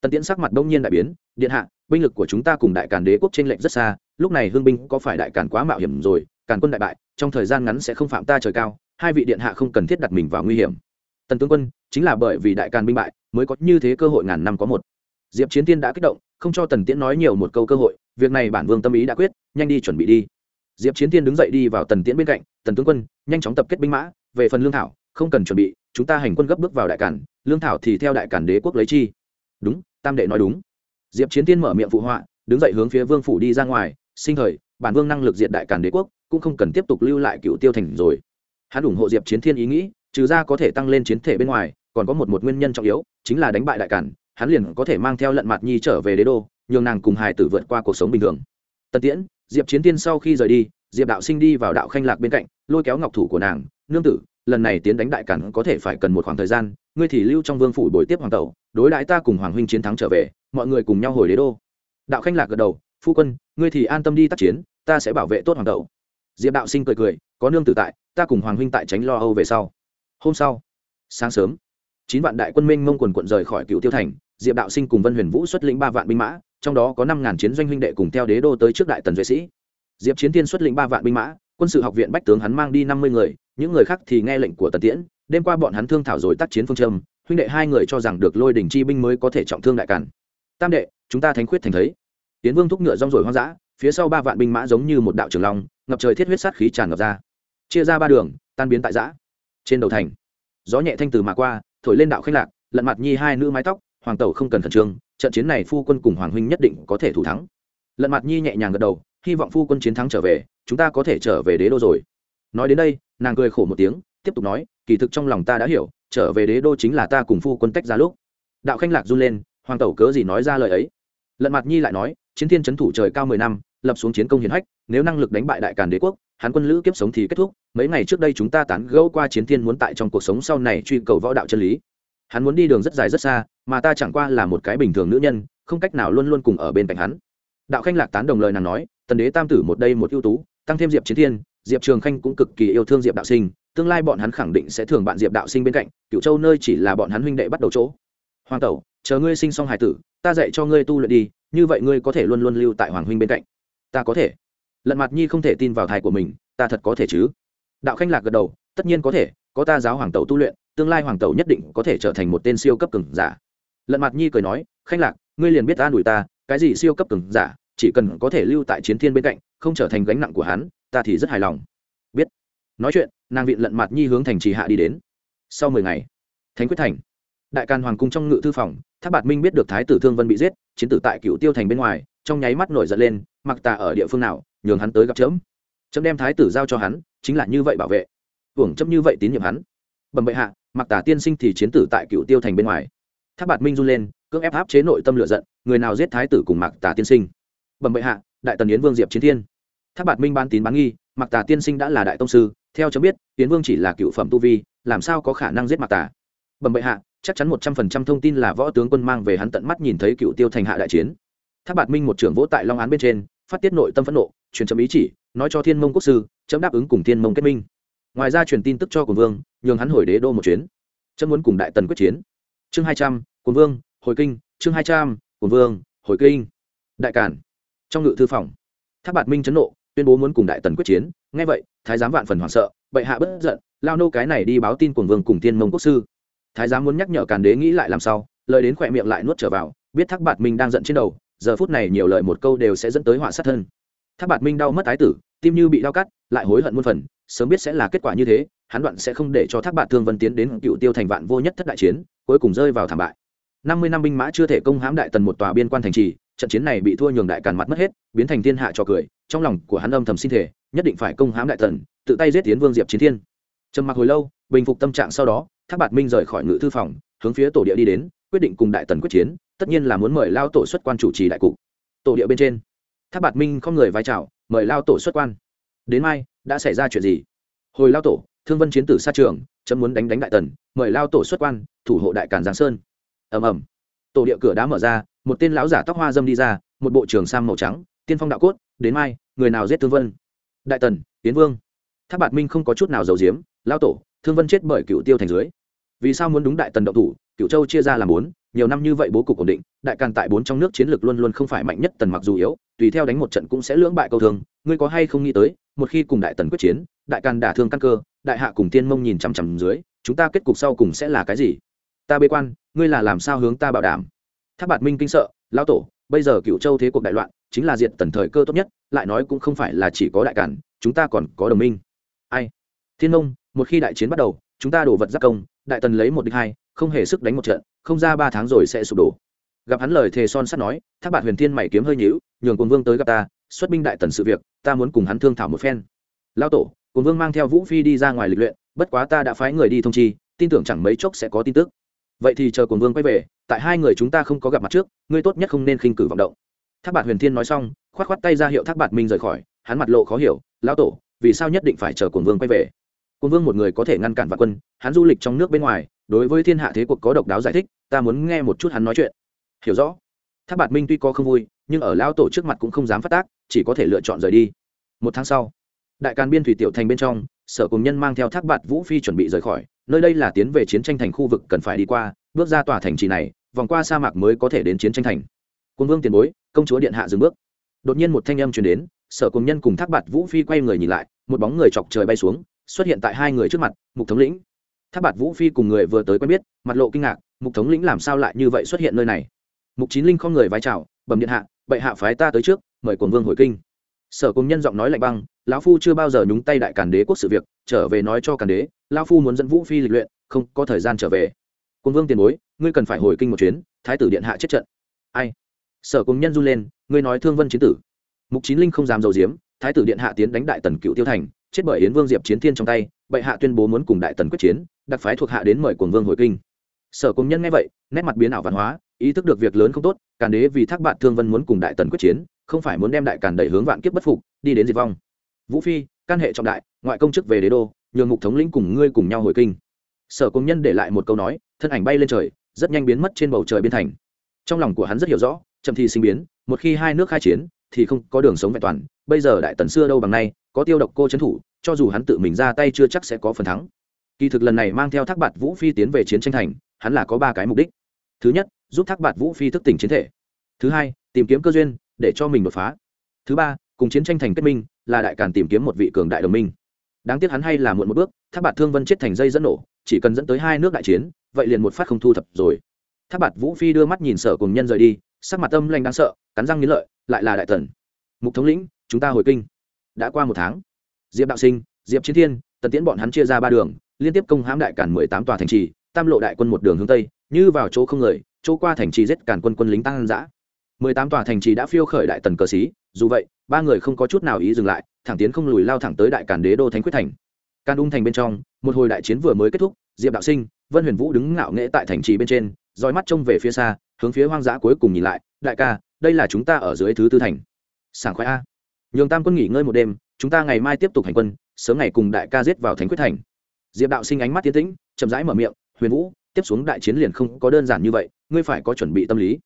Tần tiễn sắc mặt đông nhiên đại biến, điện hạ binh lực của chúng ta cùng đại càn đế quốc trên lệnh rất xa, lúc này hương binh có phải đại càn quá mạo hiểm rồi, càn quân đại bại, trong thời gian ngắn sẽ không phạm ta trời cao, hai vị điện hạ không cần thiết đặt mình vào nguy hiểm. Tần tướng quân, chính là bởi vì đại càn binh bại, mới có như thế cơ hội ngàn năm có một. Diệp chiến tiên đã kích động, không cho tần tiễn nói nhiều một câu cơ hội, việc này bản vương tâm ý đã quyết, nhanh đi chuẩn bị đi. Diệp chiến tiên đứng dậy đi vào tần tiễn bên cạnh, tần tướng quân, nhanh chóng tập kết binh mã, về phần lương thảo, không cần chuẩn bị, chúng ta hành quân gấp bước vào đại cản lương thảo thì theo đại cản đế quốc lấy chi. Đúng, tam đệ nói đúng diệp chiến tiên mở miệng phụ họa, đứng dậy hướng phía vương phủ đi ra ngoài, sinh thời, bản vương năng lực diện đại cản đế quốc, cũng không cần tiếp tục lưu lại cựu tiêu thành rồi. Hắn ủng hộ diệp chiến thiên ý nghĩ, trừ ra có thể tăng lên chiến thể bên ngoài, còn có một một nguyên nhân trọng yếu, chính là đánh bại đại cản hắn liền có thể mang theo lận mặt nhi trở về đế đô, nhường nàng cùng hài tử vượt qua cuộc sống bình thường. Tần tiễn, diệp chiến tiên sau khi rời đi, diệp đạo sinh đi vào đạo khanh lạc bên cạnh, lôi kéo ngọc thủ của nàng, nương tử, lần này tiến đánh đại cản có thể phải cần một khoảng thời gian ngươi thì lưu trong vương phủ bồi tiếp hoàng tẩu, đối đãi ta cùng hoàng huynh chiến thắng trở về, mọi người cùng nhau hồi đế đô. Đạo khanh lạc gật đầu, phu quân, ngươi thì an tâm đi tác chiến, ta sẽ bảo vệ tốt hoàng tẩu. Diệp đạo sinh cười cười, có nương tử tại, ta cùng hoàng huynh tại tránh lo âu về sau. Hôm sau, sáng sớm, chín vạn đại quân minh mông quần quận rời khỏi cựu tiêu thành, diệp đạo sinh cùng vân huyền vũ xuất lĩnh ba vạn binh mã, trong đó có năm ngàn chiến doanh huynh đệ cùng theo đế đô tới trước đại tần duệ sĩ. Diệp chiến thiên xuất lĩnh ba vạn binh mã, quân sự học viện bách tướng hắn mang đi năm mươi người, những người khác thì nghe lệnh của tần tiễn đêm qua bọn hắn thương thảo rồi tác chiến phương châm, huynh đệ hai người cho rằng được lôi đỉnh chi binh mới có thể trọng thương đại cản tam đệ, chúng ta thánh khuyết thành thấy. Tiến vương thúc ngựa rong rồi hoang dã, phía sau ba vạn binh mã giống như một đạo trường long, ngập trời thiết huyết sát khí tràn ngập ra. Chia ra ba đường, tan biến tại giã trên đầu thành, gió nhẹ thanh từ mà qua, thổi lên đạo khách lạc, lận mặt nhi hai nữ mái tóc, hoàng tẩu không cần khẩn trương, trận chiến này phu quân cùng hoàng huynh nhất định có thể thủ thắng. Lận mặt nhi nhẹ nhàng gật đầu, hy vọng phu quân chiến thắng trở về, chúng ta có thể trở về đế đô rồi. Nói đến đây, nàng cười khổ một tiếng tiếp tục nói, kỳ thực trong lòng ta đã hiểu, trở về đế đô chính là ta cùng phu quân tách ra lúc. Đạo khanh lạc run lên, hoàng tẩu cớ gì nói ra lời ấy? Lận mặt nhi lại nói, chiến thiên trấn thủ trời cao mười năm, lập xuống chiến công hiển hách, nếu năng lực đánh bại đại càn đế quốc hắn quân lữ kiếp sống thì kết thúc, mấy ngày trước đây chúng ta tán gẫu qua chiến thiên muốn tại trong cuộc sống sau này truy cầu võ đạo chân lý. Hắn muốn đi đường rất dài rất xa, mà ta chẳng qua là một cái bình thường nữ nhân, không cách nào luôn luôn cùng ở bên cạnh hắn. Đạo khanh lạc tán đồng lời nàng nói, tần đế tam tử một đây một ưu tú, tăng thêm diệp chiến thiên, diệp trường khanh cũng cực kỳ yêu thương diệp đạo sinh tương lai bọn hắn khẳng định sẽ thường bạn diệp đạo sinh bên cạnh cựu châu nơi chỉ là bọn hắn huynh đệ bắt đầu chỗ. Hoàng tẩu, chờ ngươi sinh xong Hải tử, ta dạy cho ngươi tu luyện đi, như vậy ngươi có thể luôn luôn lưu tại hoàng huynh bên cạnh. Ta có thể. Lận mặt nhi không thể tin vào thai của mình, ta thật có thể chứ? Đạo khanh lạc gật đầu, tất nhiên có thể, có ta giáo hoàng tẩu tu luyện, tương lai hoàng tẩu nhất định có thể trở thành một tên siêu cấp cường giả. Lận mặt nhi cười nói, khanh lạc, ngươi liền biết ta đuổi ta, cái gì siêu cấp cường giả, chỉ cần có thể lưu tại chiến thiên bên cạnh, không trở thành gánh nặng của hắn, ta thì rất hài lòng. Biết. Nói chuyện nàng viện lận mặt nhi hướng thành trì hạ đi đến. Sau mười ngày, thánh quyết thành, đại càn hoàng cung trong ngự thư phòng tháp bạt minh biết được thái tử thương vân bị giết, chiến tử tại cựu tiêu thành bên ngoài, trong nháy mắt nổi giận lên, mặc tà ở địa phương nào, nhường hắn tới gặp chấm. Chấm đem thái tử giao cho hắn, chính là như vậy bảo vệ. Hưởng chấm như vậy tín nhiệm hắn. Bẩm bệ hạ, mặc tà tiên sinh thì chiến tử tại cựu tiêu thành bên ngoài. Tháp bạt minh run lên, cưỡng ép áp chế nội tâm lựa giận, người nào giết thái tử cùng mặc tà tiên sinh? Bẩm bệ hạ, đại tần yến vương diệp chiến thiên. Tháp bạt minh ban tín bán nghi mặc tà tiên sinh đã là đại tông sư, theo cho biết tiến vương chỉ là cựu phẩm tu vi, làm sao có khả năng giết mặc tà? Bẩm bệ hạ, chắc chắn một trăm phần trăm thông tin là võ tướng quân mang về hắn tận mắt nhìn thấy cựu tiêu thành hạ đại chiến. Tháp bạt minh một trưởng vỗ tại long án bên trên, phát tiết nội tâm phẫn nộ, truyền chấm ý chỉ, nói cho thiên mông quốc sư, chấm đáp ứng cùng thiên mông kết minh. Ngoài ra truyền tin tức cho Quần vương, nhường hắn hồi đế đô một chuyến. Chấm muốn cùng đại tần quyết chiến. Chương hai trăm Quần vương, hồi kinh, chương hai trăm Quần vương, hồi kinh. Đại cản trong ngự thư phòng, tháp bạt minh chấn nộ tuyên bố muốn cùng đại tần quyết chiến. Ngay vậy, thái giám vạn phần hoảng sợ, bệ hạ bất giận, lao nô cái này đi báo tin cùng vương cùng thiên mông quốc sư. Thái giám muốn nhắc nhở càn đế nghĩ lại làm sao, lời đến khỏe miệng lại nuốt trở vào, biết thác bạt minh đang giận trên đầu, giờ phút này nhiều lời một câu đều sẽ dẫn tới họa sát thân. Thác bạt minh đau mất thái tử, tim như bị đau cắt, lại hối hận muôn phần, sớm biết sẽ là kết quả như thế, hắn đoạn sẽ không để cho thác bạt thương vân tiến đến cựu tiêu thành vạn vô nhất thất đại chiến, cuối cùng rơi vào thảm bại. Năm mươi năm binh mã chưa thể công hãm đại tần một tòa biên quan thành trì trận chiến này bị thua nhường đại càn mặt mất hết, biến thành thiên hạ trò cười, trong lòng của hắn âm thầm sinh thể nhất định phải công hãm đại tần, tự tay giết tiến vương diệp chiến thiên. Trầm mặc hồi lâu, bình phục tâm trạng sau đó, thác bạt minh rời khỏi ngự thư phòng, hướng phía tổ địa đi đến, quyết định cùng đại tần quyết chiến, tất nhiên là muốn mời lao tổ xuất quan chủ trì đại cục. Tổ địa bên trên, thác bạt minh không người vai trào mời lao tổ xuất quan. Đến mai, đã xảy ra chuyện gì? Hồi lao tổ, thương vân chiến tử xa trường, chấm muốn đánh đánh đại tần, mời lao tổ xuất quan, thủ hộ đại càn giang sơn. Ầm ầm. Tổ địa cửa đá mở ra một tên lão giả tóc hoa dâm đi ra, một bộ trường sam màu trắng, tiên phong đạo cốt, đến mai, người nào giết thương vân? Đại tần tiến vương. Tháp bạt minh không có chút nào giàu diếm lao tổ, thương vân chết bởi cựu tiêu thành dưới. Vì sao muốn đúng đại tần động thủ cựu châu chia ra làm bốn, nhiều năm như vậy bố cục ổn định, đại càn tại bốn trong nước chiến lược luôn luôn không phải mạnh nhất tần mặc dù yếu, tùy theo đánh một trận cũng sẽ lưỡng bại câu thương ngươi có hay không nghĩ tới, một khi cùng đại tần quyết chiến, đại càn đả thương căn cơ, đại hạ cùng tiên mông nhìn chằm chằm dưới, chúng ta kết cục sau cùng sẽ là cái gì? Ta bê quan, ngươi là làm sao hướng ta bảo đảm? Tháp bạt minh kinh sợ lão tổ, bây giờ cựu châu thế cuộc đại loạn, chính là diện tần thời cơ tốt nhất, lại nói cũng không phải là chỉ có đại càn chúng ta còn có đồng minh. Ai? Thiên nông, một khi đại chiến bắt đầu, chúng ta đổ vật giác công, đại tần lấy một đích hai, không hề sức đánh một trận, không ra ba tháng rồi sẽ sụp đổ. Gặp hắn lời thề son sắt nói, thác bạn huyền thiên mày kiếm hơi nhữu nhường quân vương tới gặp ta, xuất binh đại tần sự việc, ta muốn cùng hắn thương thảo một phen. Lao tổ quân vương mang theo vũ phi đi ra ngoài lịch luyện, bất quá ta đã phái người đi thông chi, tin tưởng chẳng mấy chốc sẽ có tin tức. Vậy thì chờ quân vương quay về tại hai người chúng ta không có gặp mặt trước, ngươi tốt nhất không nên khinh cử vọng động. Thác Bạt huyền thiên nói xong k h o á t k h o á t tay ra hiệu thác Bạt minh rời khỏi, hắn mặt lộ khó hiểu lao tổ, vì sao nhất định phải chờ cồn vương quay về? Cồn vương một người có thể ngăn cản vạn quân, hắn du lịch trong nước bên ngoài, đối với thiên hạ thế cuộc có độc đáo giải thích, ta muốn nghe một chút hắn nói chuyện. Hiểu rõ. Thác bạt minh tuy có không vui, nhưng ở lao tổ trước mặt cũng không dám phát tác, chỉ có thể lựa chọn rời đi. Một tháng sau, đại càn biên thủy tiểu thành bên trong, sở cùng nhân mang theo thác bạt vũ phi chuẩn bị rời khỏi, nơi đây là tiến về chiến tranh thành khu vực cần phải đi qua bước ra tòa thành trì này, vòng qua sa mạc mới có thể đến chiến tranh thành. Quân vương tiền bối, công chúa điện hạ dừng bước. Đột nhiên một thanh âm truyền đến, sở cùng nhân cùng thác bạt vũ phi quay người nhìn lại, một bóng người chọc trời bay xuống, xuất hiện tại hai người trước mặt, mục thống lĩnh. Tháp bạt vũ phi cùng người vừa tới quen biết, mặt lộ kinh ngạc, mục thống lĩnh làm sao lại như vậy xuất hiện nơi này? Mục chín linh không người vai trào bẩm điện hạ, bệ hạ phái ta tới trước, mời quần vương hồi kinh. Sở cùng nhân giọng nói lạnh băng, lão phu chưa bao giờ nhúng tay đại càn đế quốc sự việc, trở về nói cho càn đế, lão phu muốn dẫn vũ phi lịch luyện, không có thời gian trở về quân vương tiền bối, ngươi cần phải hồi kinh một chuyến, thái tử điện hạ chết trận. Ai? Sở cùng nhân run lên, ngươi nói thương vân chiến tử. Mục chín linh không dám dầu diếm thái tử điện hạ tiến đánh đại tần cựu tiêu thành, chết bởi yến vương diệp chiến thiên trong tay, bệ hạ tuyên bố muốn cùng đại tần quyết chiến, đặc phái thuộc hạ đến mời cuồng vương hồi kinh. Sở cùng nhân nghe vậy, nét mặt biến ảo văn hóa, ý thức được việc lớn không tốt, càn đế vì thác bạn thương vân muốn cùng đại tần quyết chiến, không phải muốn đem đại càn đẩy hướng vạn kiếp bất phục, đi đến diệt vong. Vũ phi căn hệ trọng đại, ngoại công chức về đế đô, nhường mục thống lĩnh cùng ngươi cùng nhau hồi kinh sở công nhân để lại một câu nói, thân ảnh bay lên trời, rất nhanh biến mất trên bầu trời biên thành. Trong lòng của hắn rất hiểu rõ, chậm thì sinh biến, một khi hai nước khai chiến, thì không có đường sống vẹn toàn. Bây giờ đại tần xưa đâu bằng nay, có tiêu độc cô trấn thủ, cho dù hắn tự mình ra tay chưa chắc sẽ có phần thắng. Kỳ thực lần này mang theo thác bạt vũ phi tiến về chiến tranh thành, hắn là có ba cái mục đích. Thứ nhất, giúp thác bạt vũ phi thức tỉnh chiến thể. Thứ hai, tìm kiếm cơ duyên, để cho mình đột phá. Thứ ba, cùng chiến tranh thành kết minh, là đại càn tìm kiếm một vị cường đại đồng minh đáng tiếc hắn hay là muộn một bước tháp bạt thương vân chết thành dây dẫn nổ, chỉ cần dẫn tới hai nước đại chiến, vậy liền một phát không thu thập rồi. Tháp bạt vũ phi đưa mắt nhìn sở cùng nhân rời đi, sắc mặt tâm lanh đáng sợ, cắn răng nghĩ lợi, lại là đại tần mục thống lĩnh, chúng ta hồi kinh. Đã qua một tháng. Diệp đạo sinh, diệp chiến thiên, tần tiễn bọn hắn chia ra ba đường, liên tiếp công hãm đại cản mười tám tòa thành trì, tam lộ đại quân một đường hướng tây, như vào chỗ không người, chỗ qua thành trì giết cản quân quân lính tăng dã mười tám tòa thành trì đã phiêu khởi đại tần cờ xí dù vậy, ba người không có chút nào ý dừng lại thẳng tiến không lùi lao thẳng tới đại cản đế đô thánh quyết thành. Càn ung thành bên trong, một hồi đại chiến vừa mới kết thúc, diệp đạo sinh, vân huyền vũ đứng ngạo nghễ tại thành trì bên trên dòi mắt trông về phía xa, hướng phía hoang dã cuối cùng nhìn lại, đại ca, đây là chúng ta ở dưới thứ tư thành. Sảng khoái a. Nhường tam quân nghỉ ngơi một đêm, chúng ta ngày mai tiếp tục hành quân, sớm ngày cùng đại ca giết vào thánh quyết thành. Diệp đạo sinh ánh mắt tiến tĩnh, chậm rãi mở miệng, huyền vũ, tiếp xuống đại chiến liền không có đơn giản như vậy, ngươi phải có chuẩn bị tâm lý.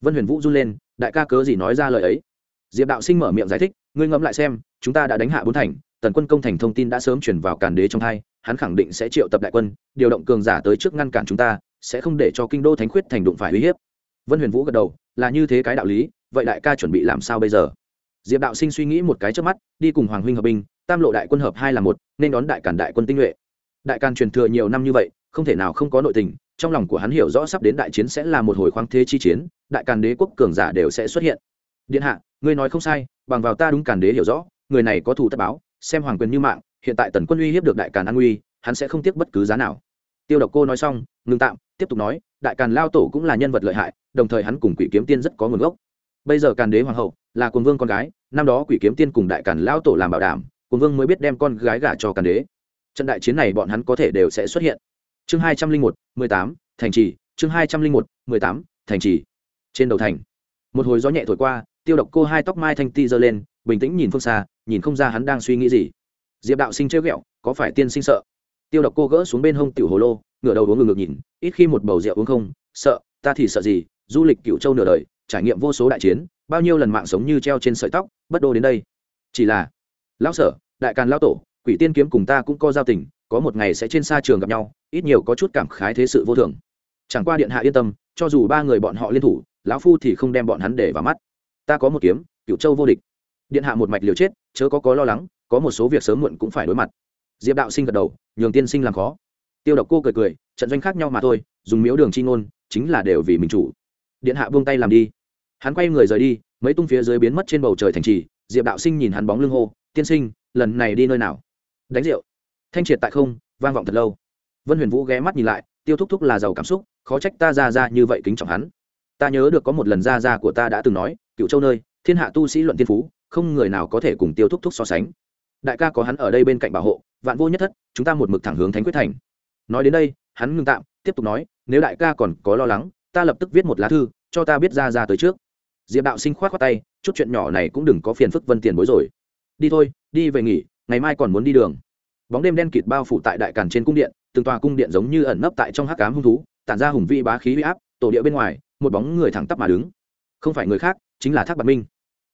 Vân huyền vũ run lên, đại ca cớ gì nói ra lời ấy? Diệp đạo sinh mở miệng giải thích, ngươi ngẫm lại xem, chúng ta đã đánh hạ bốn thành, tần quân công thành thông tin đã sớm chuyển vào càn đế trong hai, hắn khẳng định sẽ triệu tập đại quân, điều động cường giả tới trước ngăn cản chúng ta, sẽ không để cho kinh đô thánh khuyết thành đụng phải uy hiếp. Vân huyền vũ gật đầu, là như thế cái đạo lý, vậy đại ca chuẩn bị làm sao bây giờ? Diệp đạo sinh suy nghĩ một cái trước mắt, đi cùng hoàng huynh hợp binh, tam lộ đại quân hợp hai là một, nên đón đại cản đại quân tinh nhuệ. Đại càn truyền thừa nhiều năm như vậy, không thể nào không có nội tình, trong lòng của hắn hiểu rõ sắp đến đại chiến sẽ là một hồi khoáng thế chi chiến, đại càn đế quốc cường giả đều sẽ xuất hiện. Điện hạ ngươi nói không sai, bằng vào ta đúng càn đế hiểu rõ, người này có thù tất báo, xem hoàng quyền như mạng, hiện tại tần quân uy hiếp được đại càn an uy hắn sẽ không tiếc bất cứ giá nào. Tiêu độc cô nói xong, ngừng tạm, tiếp tục nói, đại càn lao tổ cũng là nhân vật lợi hại, đồng thời hắn cùng quỷ kiếm tiên rất có nguồn gốc. Bây giờ càn đế hoàng hậu, là quân vương con gái, năm đó quỷ kiếm tiên cùng đại càn lao tổ làm bảo đảm quân vương mới biết đem con gái gả cho càn đế. Trận đại chiến này bọn hắn có thể đều sẽ xuất hiện. Chương hai trăm linh một, mười tám, thành trì, chương hai trăm linh một, mười tám, thành trì. Trên đầu thành, một hồi gió nhẹ thổi qua tiêu độc cô hai tóc mai thanh ti giơ lên, bình tĩnh nhìn phương xa, nhìn không ra hắn đang suy nghĩ gì. Diệp đạo sinh chơi ghẹo, có phải tiên sinh sợ? Tiêu độc cô gỡ xuống bên hông tiểu hồ lô, ngửa đầu uống ngược ngược nhìn, ít khi một bầu rượu uống không, sợ, ta thì sợ gì? Du lịch cựu châu nửa đời, trải nghiệm vô số đại chiến, bao nhiêu lần mạng sống như treo trên sợi tóc, bất đô đến đây. Chỉ là, lão sở, đại càn lão tổ, quỷ tiên kiếm cùng ta cũng có giao tình, có một ngày sẽ trên xa trường gặp nhau, ít nhiều có chút cảm khái thế sự vô thường. Chẳng qua điện hạ yên tâm, cho dù ba người bọn họ liên thủ, lão phu thì không đem bọn hắn để vào mắt ta có một kiếm, cựu châu vô địch. Điện hạ một mạch liều chết, chớ có có lo lắng, có một số việc sớm muộn cũng phải đối mặt. Diệp đạo sinh gật đầu, nhường tiên sinh làm khó. Tiêu độc cô cười cười, trận doanh khác nhau mà thôi, dùng miếu đường chi ngôn, chính là đều vì mình chủ. Điện hạ buông tay làm đi. Hắn quay người rời đi, mấy tung phía dưới biến mất trên bầu trời thành trì, diệp đạo sinh nhìn hắn bóng lưng hô, tiên sinh, lần này đi nơi nào? Đánh rượu. Thanh triệt tại không, vang vọng thật lâu. Vân huyền vũ ghé mắt nhìn lại, tiêu thúc thúc là giàu cảm xúc, khó trách ta ra ra như vậy kính trọng hắn. Ta nhớ được có một lần ra ra của ta đã từng nói cựu châu nơi, thiên hạ tu sĩ luận tiên phú, không người nào có thể cùng tiêu thúc thúc so sánh. Đại ca có hắn ở đây bên cạnh bảo hộ, vạn vô nhất thất, chúng ta một mực thẳng hướng thánh quyết thành. Nói đến đây, hắn ngưng tạm, tiếp tục nói, nếu đại ca còn có lo lắng, ta lập tức viết một lá thư, cho ta biết ra ra tới trước. Diệp đạo sinh khoát khoát tay, chút chuyện nhỏ này cũng đừng có phiền phức vân tiền bối rồi. Đi thôi, đi về nghỉ, ngày mai còn muốn đi đường. Bóng đêm đen kịt bao phủ tại đại càn trên cung điện, từng tòa cung điện giống như ẩn nấp tại trong hắc cám hung thú, tản ra hùng vi bá khí huy áp, tổ địa bên ngoài, một bóng người thẳng tắp mà đứng. Không phải người khác chính là thác bạc minh.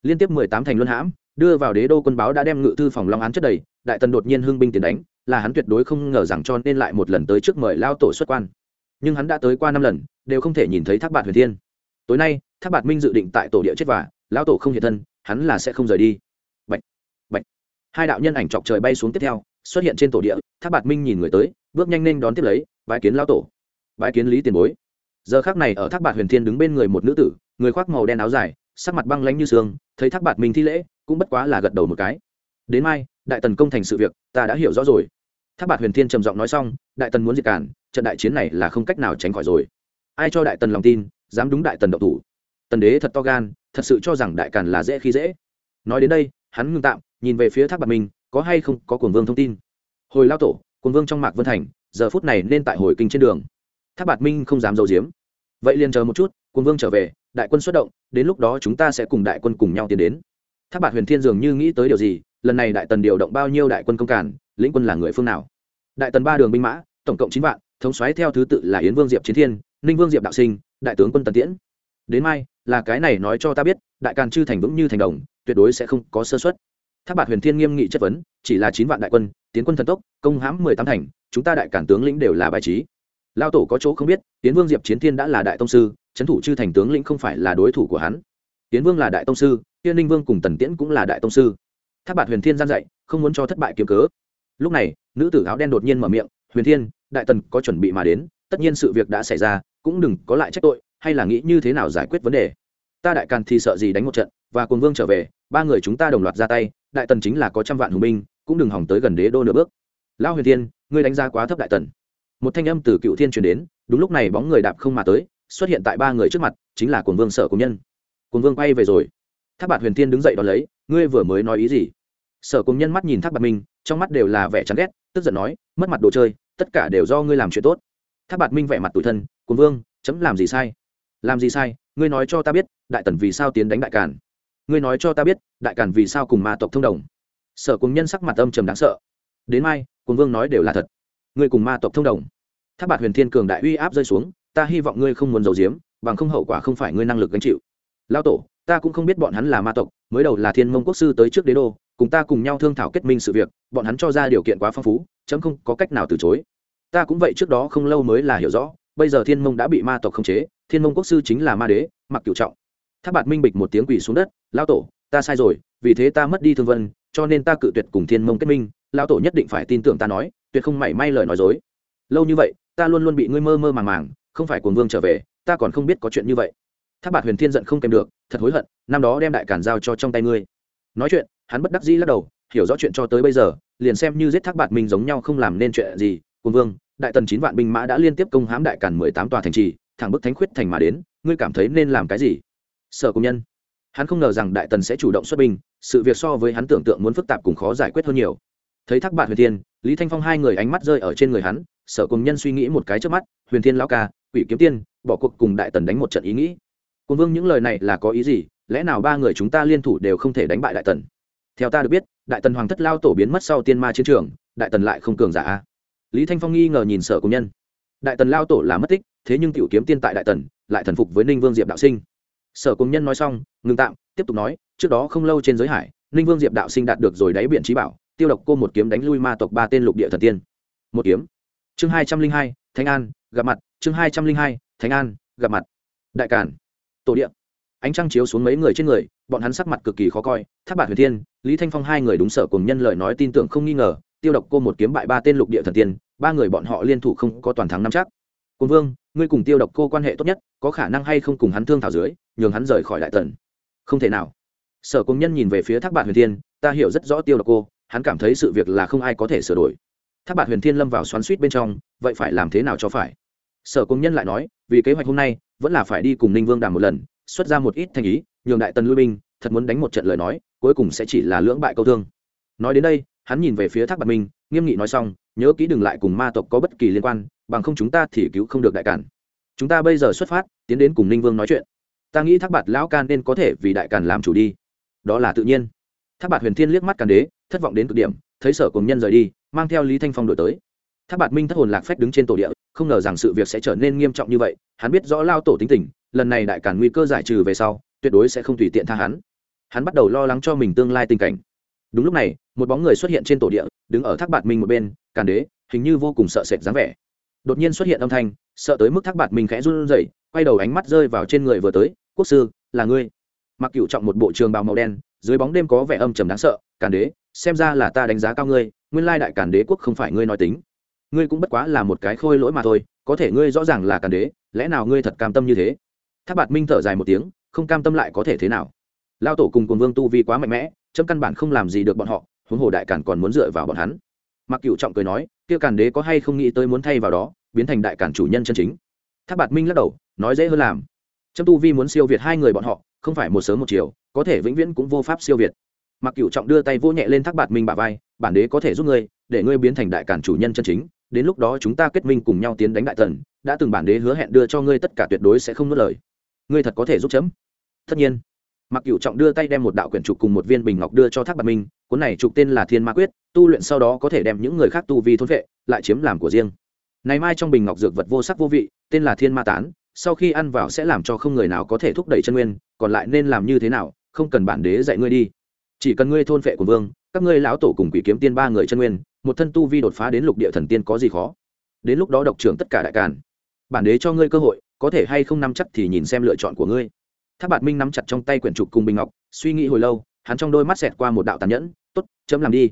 Liên tiếp mười tám thành luân hãm đưa vào đế đô quân báo đã đem ngự thư phòng long án chất đầy đại tần đột nhiên hưng binh tiền đánh là hắn tuyệt đối không ngờ rằng cho nên lại một lần tới trước mời lao tổ xuất quan. Nhưng hắn đã tới qua năm lần đều không thể nhìn thấy thác bạc huyền thiên. Tối nay thác bạc minh dự định tại tổ địa chết và lao tổ không hiện thân hắn là sẽ không rời đi. Bạch, bạch. hai đạo nhân ảnh chọc trời bay xuống tiếp theo xuất hiện trên tổ địa thác bạc minh nhìn người tới bước nhanh nên đón tiếp lấy bãi kiến lao tổ. Bãi kiến lý tiền bối. Giờ khác này ở thác bạc huyền thiên đứng bên người một nữ tử người khoác màu đen áo dài sắc mặt băng lánh như sương thấy thác bạt minh thi lễ, cũng bất quá là gật đầu một cái. Đến mai, đại tần công thành sự việc, ta đã hiểu rõ rồi. Thác bạt huyền thiên trầm giọng nói xong, đại tần muốn diệt cản trận đại chiến này là không cách nào tránh khỏi rồi. Ai cho đại tần lòng tin, dám đúng đại tần độc thủ. Tần đế thật to gan, thật sự cho rằng đại càn là dễ khi dễ. Nói đến đây, hắn ngưng tạm, nhìn về phía thác bạt minh, có hay không có cuồng vương thông tin. Hồi lao tổ, cuồng vương trong mạc vân thành, giờ phút này nên tại hồi kinh trên đường. Thác bạt minh không dám giấu giếm. Vậy liền chờ một chút, cuồng vương trở về đại quân xuất động, đến lúc đó chúng ta sẽ cùng đại quân cùng nhau tiến đến. Thác Bạt huyền thiên dường như nghĩ tới điều gì, lần này đại tần điều động bao nhiêu đại quân công cản, lĩnh quân là người phương nào? Đại tần ba đường binh mã, tổng cộng chín vạn, thống xoáy theo thứ tự là yến vương diệp chiến thiên, ninh vương diệp đạo sinh, đại tướng quân tần tiễn. Đến mai, là cái này nói cho ta biết, đại càn chư thành vững như thành đồng, tuyệt đối sẽ không có sơ xuất tháp bạt huyền thiên nghiêm nghị chất vấn, chỉ là chín vạn đại quân, tiến quân thần tốc, công hãm mười tám thành, chúng ta đại cản tướng lĩnh đều là bài trí. Lao tổ có chỗ không biết tiến vương diệp chiến thiên đã là đại tông sư trấn thủ chư thành tướng lĩnh không phải là đối thủ của hắn. Tiến vương là đại tông sư, tiên ninh vương cùng tần tiễn cũng là đại tông sư. Tháp bạt huyền thiên gian dạy, không muốn cho thất bại kiếm cớ. Lúc này, nữ tử áo đen đột nhiên mở miệng, huyền thiên, đại tần có chuẩn bị mà đến, tất nhiên sự việc đã xảy ra, cũng đừng có lại trách tội, hay là nghĩ như thế nào giải quyết vấn đề? Ta đại càn thì sợ gì đánh một trận, và cùng vương trở về, ba người chúng ta đồng loạt ra tay, đại tần chính là có trăm vạn hùng binh, cũng đừng hỏng tới gần đế đô nửa bước. Lão huyền thiên, ngươi đánh giá quá thấp đại tần. Một thanh âm từ cựu thiên truyền đến, đúng lúc này bóng người đạp không mà tới xuất hiện tại ba người trước mặt, chính là cuồng vương sở công nhân. Cuồng vương quay về rồi. Tháp bạt huyền thiên đứng dậy đón lấy, ngươi vừa mới nói ý gì? Sở công nhân mắt nhìn tháp bạt minh, trong mắt đều là vẻ chán ghét, tức giận nói, mất mặt đồ chơi, tất cả đều do ngươi làm chuyện tốt. Tháp bạt minh vẻ mặt tủi thân, cuồng vương, chấm làm gì sai? Làm gì sai? Ngươi nói cho ta biết, đại tần vì sao tiến đánh đại càn? Ngươi nói cho ta biết, đại càn vì sao cùng ma tộc thông đồng? Sở cùng nhân sắc mặt âm trầm đáng sợ. Đến mai cùng vương nói đều là thật. Ngươi cùng ma tộc thông đồng. Tháp bạt huyền thiên cường đại uy áp rơi xuống ta hy vọng ngươi không muốn giấu giếm, bằng không hậu quả không phải ngươi năng lực gánh chịu. Lao tổ, ta cũng không biết bọn hắn là ma tộc, mới đầu là thiên mông quốc sư tới trước đế đô, cùng ta cùng nhau thương thảo kết minh sự việc, bọn hắn cho ra điều kiện quá phong phú, chấm không có cách nào từ chối. Ta cũng vậy trước đó không lâu mới là hiểu rõ, bây giờ thiên mông đã bị ma tộc khống chế, thiên mông quốc sư chính là ma đế, mặc cựu trọng. Tháp bạt minh bịch một tiếng quỷ xuống đất, lao tổ, ta sai rồi, vì thế ta mất đi thương vân, cho nên ta cự tuyệt cùng thiên mông kết minh, lao tổ nhất định phải tin tưởng ta nói, tuyệt không mảy may lời nói dối. Lâu như vậy, ta luôn luôn bị ngươi mơ mơ màng màng không phải cuồng vương trở về, ta còn không biết có chuyện như vậy. Tháp bạt huyền thiên giận không kèm được, thật hối hận, năm đó đem đại cản giao cho trong tay ngươi. Nói chuyện, hắn bất đắc dĩ lắc đầu, hiểu rõ chuyện cho tới bây giờ, liền xem như giết thác bạt minh giống nhau không làm nên chuyện gì, cuồng vương, đại tần chín vạn binh mã đã liên tiếp công hãm đại cản mười tám tòa thành trì, thẳng bức thánh khuyết thành mà đến, ngươi cảm thấy nên làm cái gì? Sở công nhân. Hắn không ngờ rằng đại tần sẽ chủ động xuất binh, sự việc so với hắn tưởng tượng muốn phức tạp cùng khó giải quyết hơn nhiều. Thấy thác bạt huyền thiên lý thanh phong hai người ánh mắt rơi ở trên người hắn, sở cùng nhân suy nghĩ một cái trước mắt, huyền thiên lão ca, quỷ kiếm tiên, bỏ cuộc cùng đại tần đánh một trận ý nghĩ. Cùng vương những lời này là có ý gì? Lẽ nào ba người chúng ta liên thủ đều không thể đánh bại đại tần? Theo ta được biết, đại tần hoàng thất lao tổ biến mất sau tiên ma chiến trường, đại tần lại không cường giả lý thanh phong nghi ngờ nhìn sở cùng nhân. Đại tần lao tổ là mất tích, thế nhưng tiểu kiếm tiên tại đại tần, lại thần phục với ninh vương diệp đạo sinh. Sở cùng nhân nói xong, ngừng tạm, tiếp tục nói, trước đó không lâu trên giới hải, ninh vương diệp đạo sinh đạt được rồi đáy biển trí bảo tiêu độc cô một kiếm đánh lui ma tộc ba tên lục địa thần tiên. Một kiếm. Chương hai trăm linh hai thanh an, gặp mặt. Chương hai trăm linh hai thanh an, gặp mặt. Đại cản tổ địa. Ánh trăng chiếu xuống mấy người trên người, bọn hắn sắc mặt cực kỳ khó coi. Tháp bạc huyền thiên, lý thanh phong hai người đúng sở cùng nhân lời nói tin tưởng không nghi ngờ, tiêu độc cô một kiếm bại ba tên lục địa thần tiên, ba người bọn họ liên thủ không có toàn thắng năm chắc. Côn vương, ngươi cùng tiêu độc cô quan hệ tốt nhất, có khả năng hay không cùng hắn thương thảo dưới, nhường hắn rời khỏi đại tần. Không thể nào. Sở cùng nhân nhìn về phía thác bạn huyền thiên, ta hiểu rất rõ tiêu độc cô hắn cảm thấy sự việc là không ai có thể sửa đổi. Tháp bạn huyền thiên lâm vào xoắn suýt bên trong, vậy phải làm thế nào cho phải? Sở công nhân lại nói, vì kế hoạch hôm nay, vẫn là phải đi cùng ninh vương đàm một lần, xuất ra một ít thành ý, nhường đại tần lui binh, thật muốn đánh một trận lời nói, cuối cùng sẽ chỉ là lưỡng bại câu thương. Nói đến đây, hắn nhìn về phía thác bạc minh, nghiêm nghị nói xong, nhớ kỹ đừng lại cùng ma tộc có bất kỳ liên quan, bằng không chúng ta thì cứu không được đại cản chúng ta bây giờ xuất phát, tiến đến cùng ninh vương nói chuyện. Ta nghĩ thác bạt lão can nên có thể vì đại càn làm chủ đi. Đó là tự nhiên. Thác bạt huyền thiên liếc mắt càn đế thất vọng đến cực điểm, thấy sở cùng nhân rời đi, mang theo lý thanh phong đổi tới. Thác bạt minh thất hồn lạc phách đứng trên tổ địa, không ngờ rằng sự việc sẽ trở nên nghiêm trọng như vậy, hắn biết rõ lao tổ tính tình, lần này đại càn nguy cơ giải trừ về sau, tuyệt đối sẽ không tùy tiện tha hắn. Hắn bắt đầu lo lắng cho mình tương lai tình cảnh. Đúng lúc này, một bóng người xuất hiện trên tổ địa, đứng ở thác bạt minh một bên, càn đế, hình như vô cùng sợ sệt dáng vẻ. Đột nhiên xuất hiện âm thanh, sợ tới mức thác bạt minh khẽ run rẩy, quay đầu ánh mắt rơi vào trên người vừa tới, quốc sư, là ngươi. Mặc cựu trọng một bộ trường bào màu đen, dưới bóng đêm có vẻ âm trầm đáng sợ, càn đế xem ra là ta đánh giá cao ngươi, nguyên lai đại càn đế quốc không phải ngươi nói tính. Ngươi cũng bất quá là một cái khôi lỗi mà thôi, có thể ngươi rõ ràng là càn đế, lẽ nào ngươi thật cam tâm như thế? Tháp bạt minh thở dài một tiếng, không cam tâm lại có thể thế nào? Lao tổ cùng cùng vương tu vi quá mạnh mẽ, chấm căn bản không làm gì được bọn họ, huống hồ đại càn còn muốn dựa vào bọn hắn. Mặc cựu trọng cười nói, kia càn đế có hay không nghĩ tới muốn thay vào đó, biến thành đại càn chủ nhân chân chính? Tháp bạt minh lắc đầu, nói dễ hơn làm. Chấm tu vi muốn siêu việt hai người bọn họ, không phải một sớm một chiều, có thể vĩnh viễn cũng vô pháp siêu việt mặc cựu trọng đưa tay vô nhẹ lên thác bạt minh bà vai, bản đế có thể giúp ngươi, để ngươi biến thành đại cản chủ nhân chân chính, đến lúc đó chúng ta kết minh cùng nhau tiến đánh đại tần, đã từng bản đế hứa hẹn đưa cho ngươi tất cả tuyệt đối sẽ không nuốt lời. Ngươi thật có thể giúp chấm. Tất nhiên. Mặc cựu trọng đưa tay đem một đạo quyển trục cùng một viên bình ngọc đưa cho thác bạt minh, cuốn này trục tên là thiên ma quyết, tu luyện sau đó có thể đem những người khác tu vi thôn vệ, lại chiếm làm của riêng. Này mai trong bình ngọc dược vật vô sắc vô vị, tên là thiên ma tán, sau khi ăn vào sẽ làm cho không người nào có thể thúc đẩy chân nguyên, còn lại nên làm như thế nào, không cần bản đế dạy ngươi đi chỉ cần ngươi thôn vệ của vương, các ngươi lão tổ cùng quỷ kiếm tiên ba người chân nguyên, một thân tu vi đột phá đến lục địa thần tiên có gì khó? Đến lúc đó độc trưởng tất cả đại càn. Bản đế cho ngươi cơ hội, có thể hay không nắm chắc thì nhìn xem lựa chọn của ngươi. Tháp bạt minh nắm chặt trong tay quyển trục cùng bình ngọc, suy nghĩ hồi lâu, hắn trong đôi mắt xẹt qua một đạo tàn nhẫn t ố t chấm làm đi.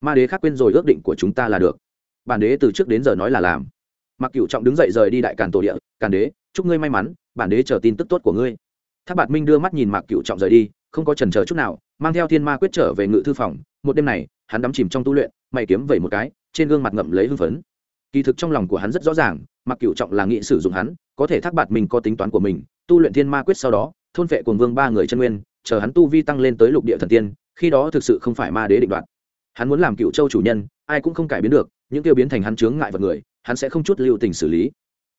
Ma đế khác quên rồi ước định của chúng ta là được. Bản đế từ trước đến giờ nói là làm. Mặc cựu trọng đứng dậy rời đi đại càn tổ địa, càn đế, chúc ngươi may mắn, bản đế chờ tin tức tốt của ngươi. Tháp bạt minh đưa mắt nhìn mạc cựu trọng rời đi, không có trần chờ chút nào mang theo thiên ma quyết trở về ngự thư phòng, một đêm này, hắn đắm chìm trong tu luyện, mày kiếm vẩy một cái, trên gương mặt ngậm lấy hưng phấn. Kỳ thực trong lòng của hắn rất rõ ràng, mặc cựu trọng là nghị sử dụng hắn, có thể thác bạt mình có tính toán của mình, tu luyện thiên ma quyết sau đó, thôn vệ cùng vương ba người chân nguyên, chờ hắn tu vi tăng lên tới lục địa thần tiên, khi đó thực sự không phải ma đế định đoạt. Hắn muốn làm cựu châu chủ nhân, ai cũng không cải biến được, những tiêu biến thành hắn chướng ngại vật người, hắn sẽ không chút lưu tình xử lý.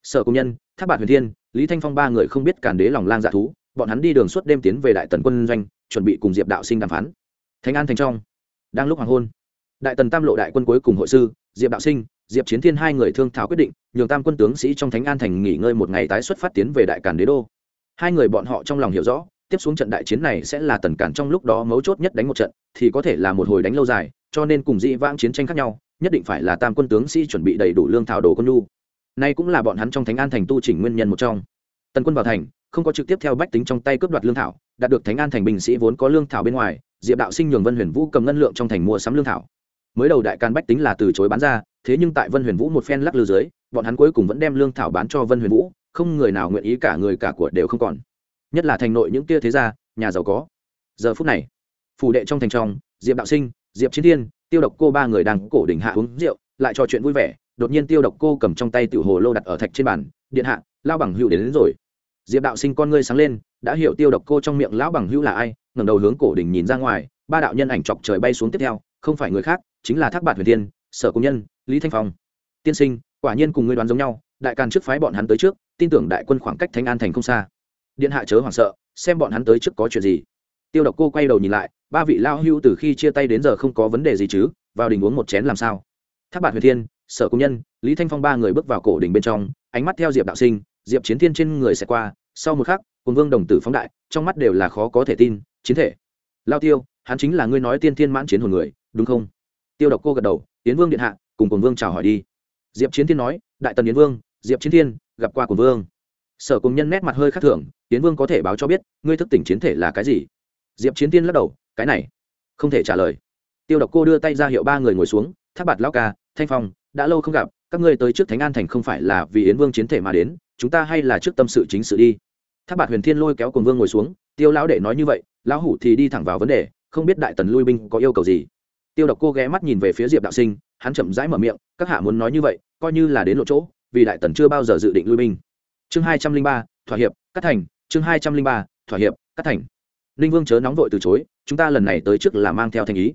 Sở công nhân, thác bạt huyền thiên, lý thanh phong ba người không biết cản đế lòng lang dạ thú, bọn hắn đi đường suốt đêm tiến về đại tần quân doanh chuẩn bị cùng diệp đạo sinh đàm phán. Thánh an thành trong. Đang lúc hoàng hôn, đại tần tam lộ đại quân cuối cùng hội sư, diệp đạo sinh, diệp chiến thiên hai người thương thảo quyết định, nhường tam quân tướng sĩ trong thánh an thành nghỉ ngơi một ngày tái xuất phát tiến về đại càn đế đô. Hai người bọn họ trong lòng hiểu rõ, tiếp xuống trận đại chiến này sẽ là tần cản trong lúc đó mấu chốt nhất đánh một trận, thì có thể là một hồi đánh lâu dài, cho nên cùng dị vãng chiến tranh khác nhau, nhất định phải là tam quân tướng sĩ chuẩn bị đầy đủ lương thảo đồ quân nhu. Nay cũng là bọn hắn trong thánh an thành tu chỉnh nguyên nhân một trong. Tần quân vào thành không có trực tiếp theo bách tính trong tay cướp đoạt lương thảo đạt được thánh an thành binh sĩ vốn có lương thảo bên ngoài diệp đạo sinh nhường vân huyền vũ cầm ngân lượng trong thành mua sắm lương thảo. Mới đầu đại can bách tính là từ chối bán ra thế nhưng tại vân huyền vũ một phen lắc lư dưới bọn hắn cuối cùng vẫn đem lương thảo bán cho vân huyền vũ không người nào nguyện ý cả người cả của đều không còn. Nhất là thành nội những kia thế gia nhà giàu có. Giờ phút này phủ đệ trong thành trong diệp đạo sinh diệp chiến thiên tiêu độc cô ba người đang cổ đỉnh hạ uống rượu lại trò chuyện vui vẻ đột nhiên tiêu độc cô cầm trong tay tiểu hồ lô đặt ở thạch trên bàn điện hạ lao bằng hữu đến, đến rồi diệp đạo sinh con ngươi sáng lên, đã hiểu tiêu độc cô trong miệng lão bằng hữu là ai, ngẩng đầu hướng cổ đỉnh nhìn ra ngoài, ba đạo nhân ảnh chọc trời bay xuống tiếp theo, không phải người khác, chính là thác bạt huyền thiên, sở công nhân, lý thanh phong. Tiên sinh, quả nhiên cùng ngươi đoán giống nhau, đại càn trước phái bọn hắn tới trước, tin tưởng đại quân khoảng cách thánh an thành không xa. Điện hạ chớ hoảng sợ, xem bọn hắn tới trước có chuyện gì. Tiêu độc cô quay đầu nhìn lại, ba vị lao hưu từ khi chia tay đến giờ không có vấn đề gì chứ, vào đình uống một chén làm sao? Tháp bạt huyền thiên, sở công nhân, lý thanh phong ba người bước vào cổ đình bên trong, ánh mắt theo diệp đạo sinh diệp chiến thiên trên người sẽ qua, sau một khắc, cùng vương đồng tử phóng đại, trong mắt đều là khó có thể tin, chiến thể. Lao tiêu, hắn chính là ngươi nói tiên thiên mãn chiến hồn người, đúng không? Tiêu độc cô gật đầu tiến vương điện hạ, cùng cùng vương chào hỏi đi. Diệp chiến thiên nói, đại tần yến vương, diệp chiến thiên, gặp qua cùng vương. Sở cùng nhân nét mặt hơi khác thường tiến vương có thể báo cho biết, ngươi thức tỉnh chiến thể là cái gì? Diệp chiến Thiên lắc đầu, cái này, không thể trả lời. Tiêu độc cô đưa tay ra hiệu ba người ngồi xuống, tháp bạt lao ca, thanh phong, đã lâu không gặp, các ngươi tới trước thánh an thành không phải là vì yến vương chiến thể mà đến chúng ta hay là trước tâm sự chính sự đi. Tháp bạt huyền thiên lôi kéo cùng vương ngồi xuống, tiêu lão đệ nói như vậy, lão hủ thì đi thẳng vào vấn đề, không biết đại tần lui binh có yêu cầu gì. Tiêu độc cô ghé mắt nhìn về phía diệp đạo sinh, hắn chậm rãi mở miệng, các hạ muốn nói như vậy, coi như là đến lộ chỗ, vì đại tần chưa bao giờ dự định lui binh. Chương hai trăm linh ba, thỏa hiệp, cắt thành. Chương hai trăm linh ba, thỏa hiệp, cắt thành. Ninh vương chớ nóng vội từ chối, chúng ta lần này tới trước là mang theo thành ý.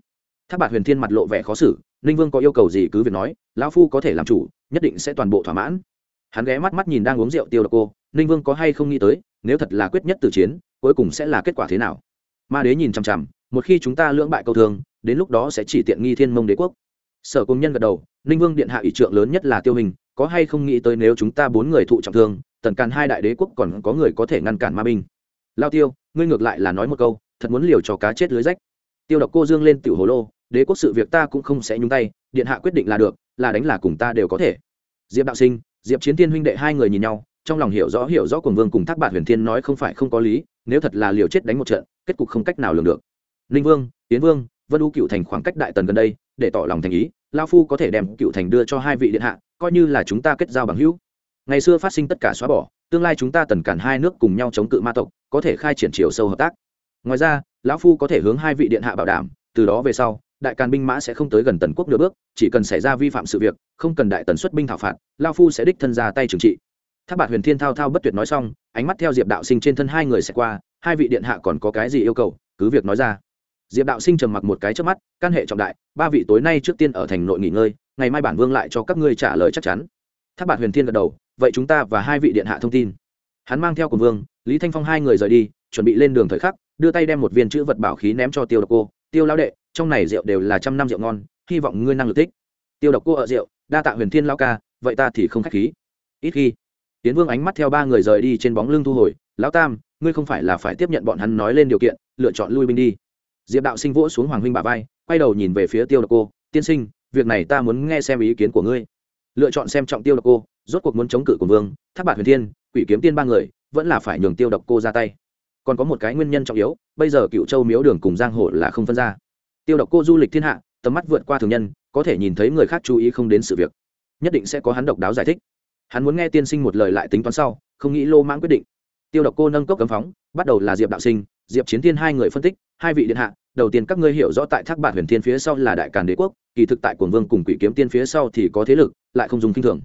Tháp bạt huyền thiên mặt lộ vẻ khó xử, ninh vương có yêu cầu gì cứ việc nói, lão phu có thể làm chủ, nhất định sẽ toàn bộ thỏa mãn hắn ghé mắt mắt nhìn đang uống rượu tiêu độc cô ninh vương có hay không nghĩ tới nếu thật là quyết nhất từ chiến cuối cùng sẽ là kết quả thế nào? Ma đế nhìn chằm chằm một khi chúng ta lưỡng bại câu thường, đến lúc đó sẽ chỉ tiện nghi thiên mông đế quốc. Sở công nhân gật đầu ninh vương điện hạ ủy trượng lớn nhất là tiêu hình có hay không nghĩ tới nếu chúng ta bốn người thụ trọng thương tần càn hai đại đế quốc còn có người có thể ngăn cản ma binh. Lao tiêu ngươi ngược lại là nói một câu thật muốn liều cho cá chết lưới rách. Tiêu độc cô dương lên tiểu hồ lô đế quốc sự việc ta cũng không sẽ nhúng tay điện hạ quyết định là được là đánh là cùng ta đều có thể. Diệp đạo sinh diệp chiến thiên huynh đệ hai người nhìn nhau, trong lòng hiểu rõ hiểu rõ cùng vương cùng thác bạn huyền thiên nói không phải không có lý, nếu thật là liều chết đánh một trận, kết cục không cách nào lường được. Ninh vương tiến vương, vân u cựu thành khoảng cách đại tần gần đây, để tỏ lòng thành ý, lao phu có thể đem cựu thành đưa cho hai vị điện hạ, coi như là chúng ta kết giao bằng hữu. Ngày xưa phát sinh tất cả xóa bỏ, tương lai chúng ta tần cản hai nước cùng nhau chống cự ma tộc, có thể khai triển chiều sâu hợp tác. Ngoài ra, lão phu có thể hướng hai vị điện hạ bảo đảm, từ đó về sau đại càn binh mã sẽ không tới gần tần quốc nửa bước, chỉ cần xảy ra vi phạm sự việc, không cần đại tần xuất binh thảo phạt, lao phu sẽ đích thân ra tay trừng trị. Tháp bạt huyền thiên thao thao bất tuyệt nói xong, ánh mắt theo diệp đạo sinh trên thân hai người sẽ qua, hai vị điện hạ còn có cái gì yêu cầu, cứ việc nói ra. Diệp đạo sinh trầm mặc một cái trước mắt căn hệ trọng đại, ba vị tối nay trước tiên ở thành nội nghỉ ngơi, ngày mai bản vương lại cho các ngươi trả lời chắc chắn. Tháp bạt huyền thiên gật đầu, vậy chúng ta và hai vị điện hạ thông tin. Hắn mang theo cùng vương, lý thanh phong hai người rời đi, chuẩn bị lên đường thời khắc, đưa tay đem một viên chữ vật bảo khí ném cho tiêu độc cô tiêu lao đệ, trong này rượu đều là trăm năm rượu ngon, hy vọng ngươi năng lực thích. Tiêu độc cô ở rượu, đa tạ huyền thiên lao ca, vậy ta thì không k h á c h khí. Ít khi tiến vương ánh mắt theo ba người rời đi trên bóng lưng thu hồi. Lão tam, ngươi không phải là phải tiếp nhận bọn hắn nói lên điều kiện, lựa chọn lui binh đi. Diệp đạo sinh vỗ xuống hoàng huynh bà vai, quay đầu nhìn về phía tiêu độc cô. Tiên sinh, việc này ta muốn nghe xem ý kiến của ngươi. Lựa chọn xem trọng tiêu độc cô, rốt cuộc muốn chống cự của vương tháp bạc huyền thiên, quỷ kiếm tiên ba người, vẫn là phải nhường tiêu độc cô ra tay còn có một cái nguyên nhân trọng yếu, bây giờ cựu châu miếu đường cùng giang hồ là không phân ra. Tiêu độc cô du lịch thiên hạ, tầm mắt vượt qua thường nhân, có thể nhìn thấy người khác chú ý không đến sự việc. Nhất định sẽ có hắn độc đáo giải thích. Hắn muốn nghe tiên sinh một lời lại tính toán sau, không nghĩ lô mãng quyết định. Tiêu độc cô nâng cốc cấm phóng, bắt đầu là diệp đạo sinh, diệp chiến thiên hai người phân tích, hai vị điện hạ, đầu tiên các ngươi hiểu rõ tại thác bản huyền thiên phía sau là đại càn đế quốc, kỳ thực tại quần vương cùng quỷ kiếm tiên phía sau thì có thế lực, lại không dùng kinh thường.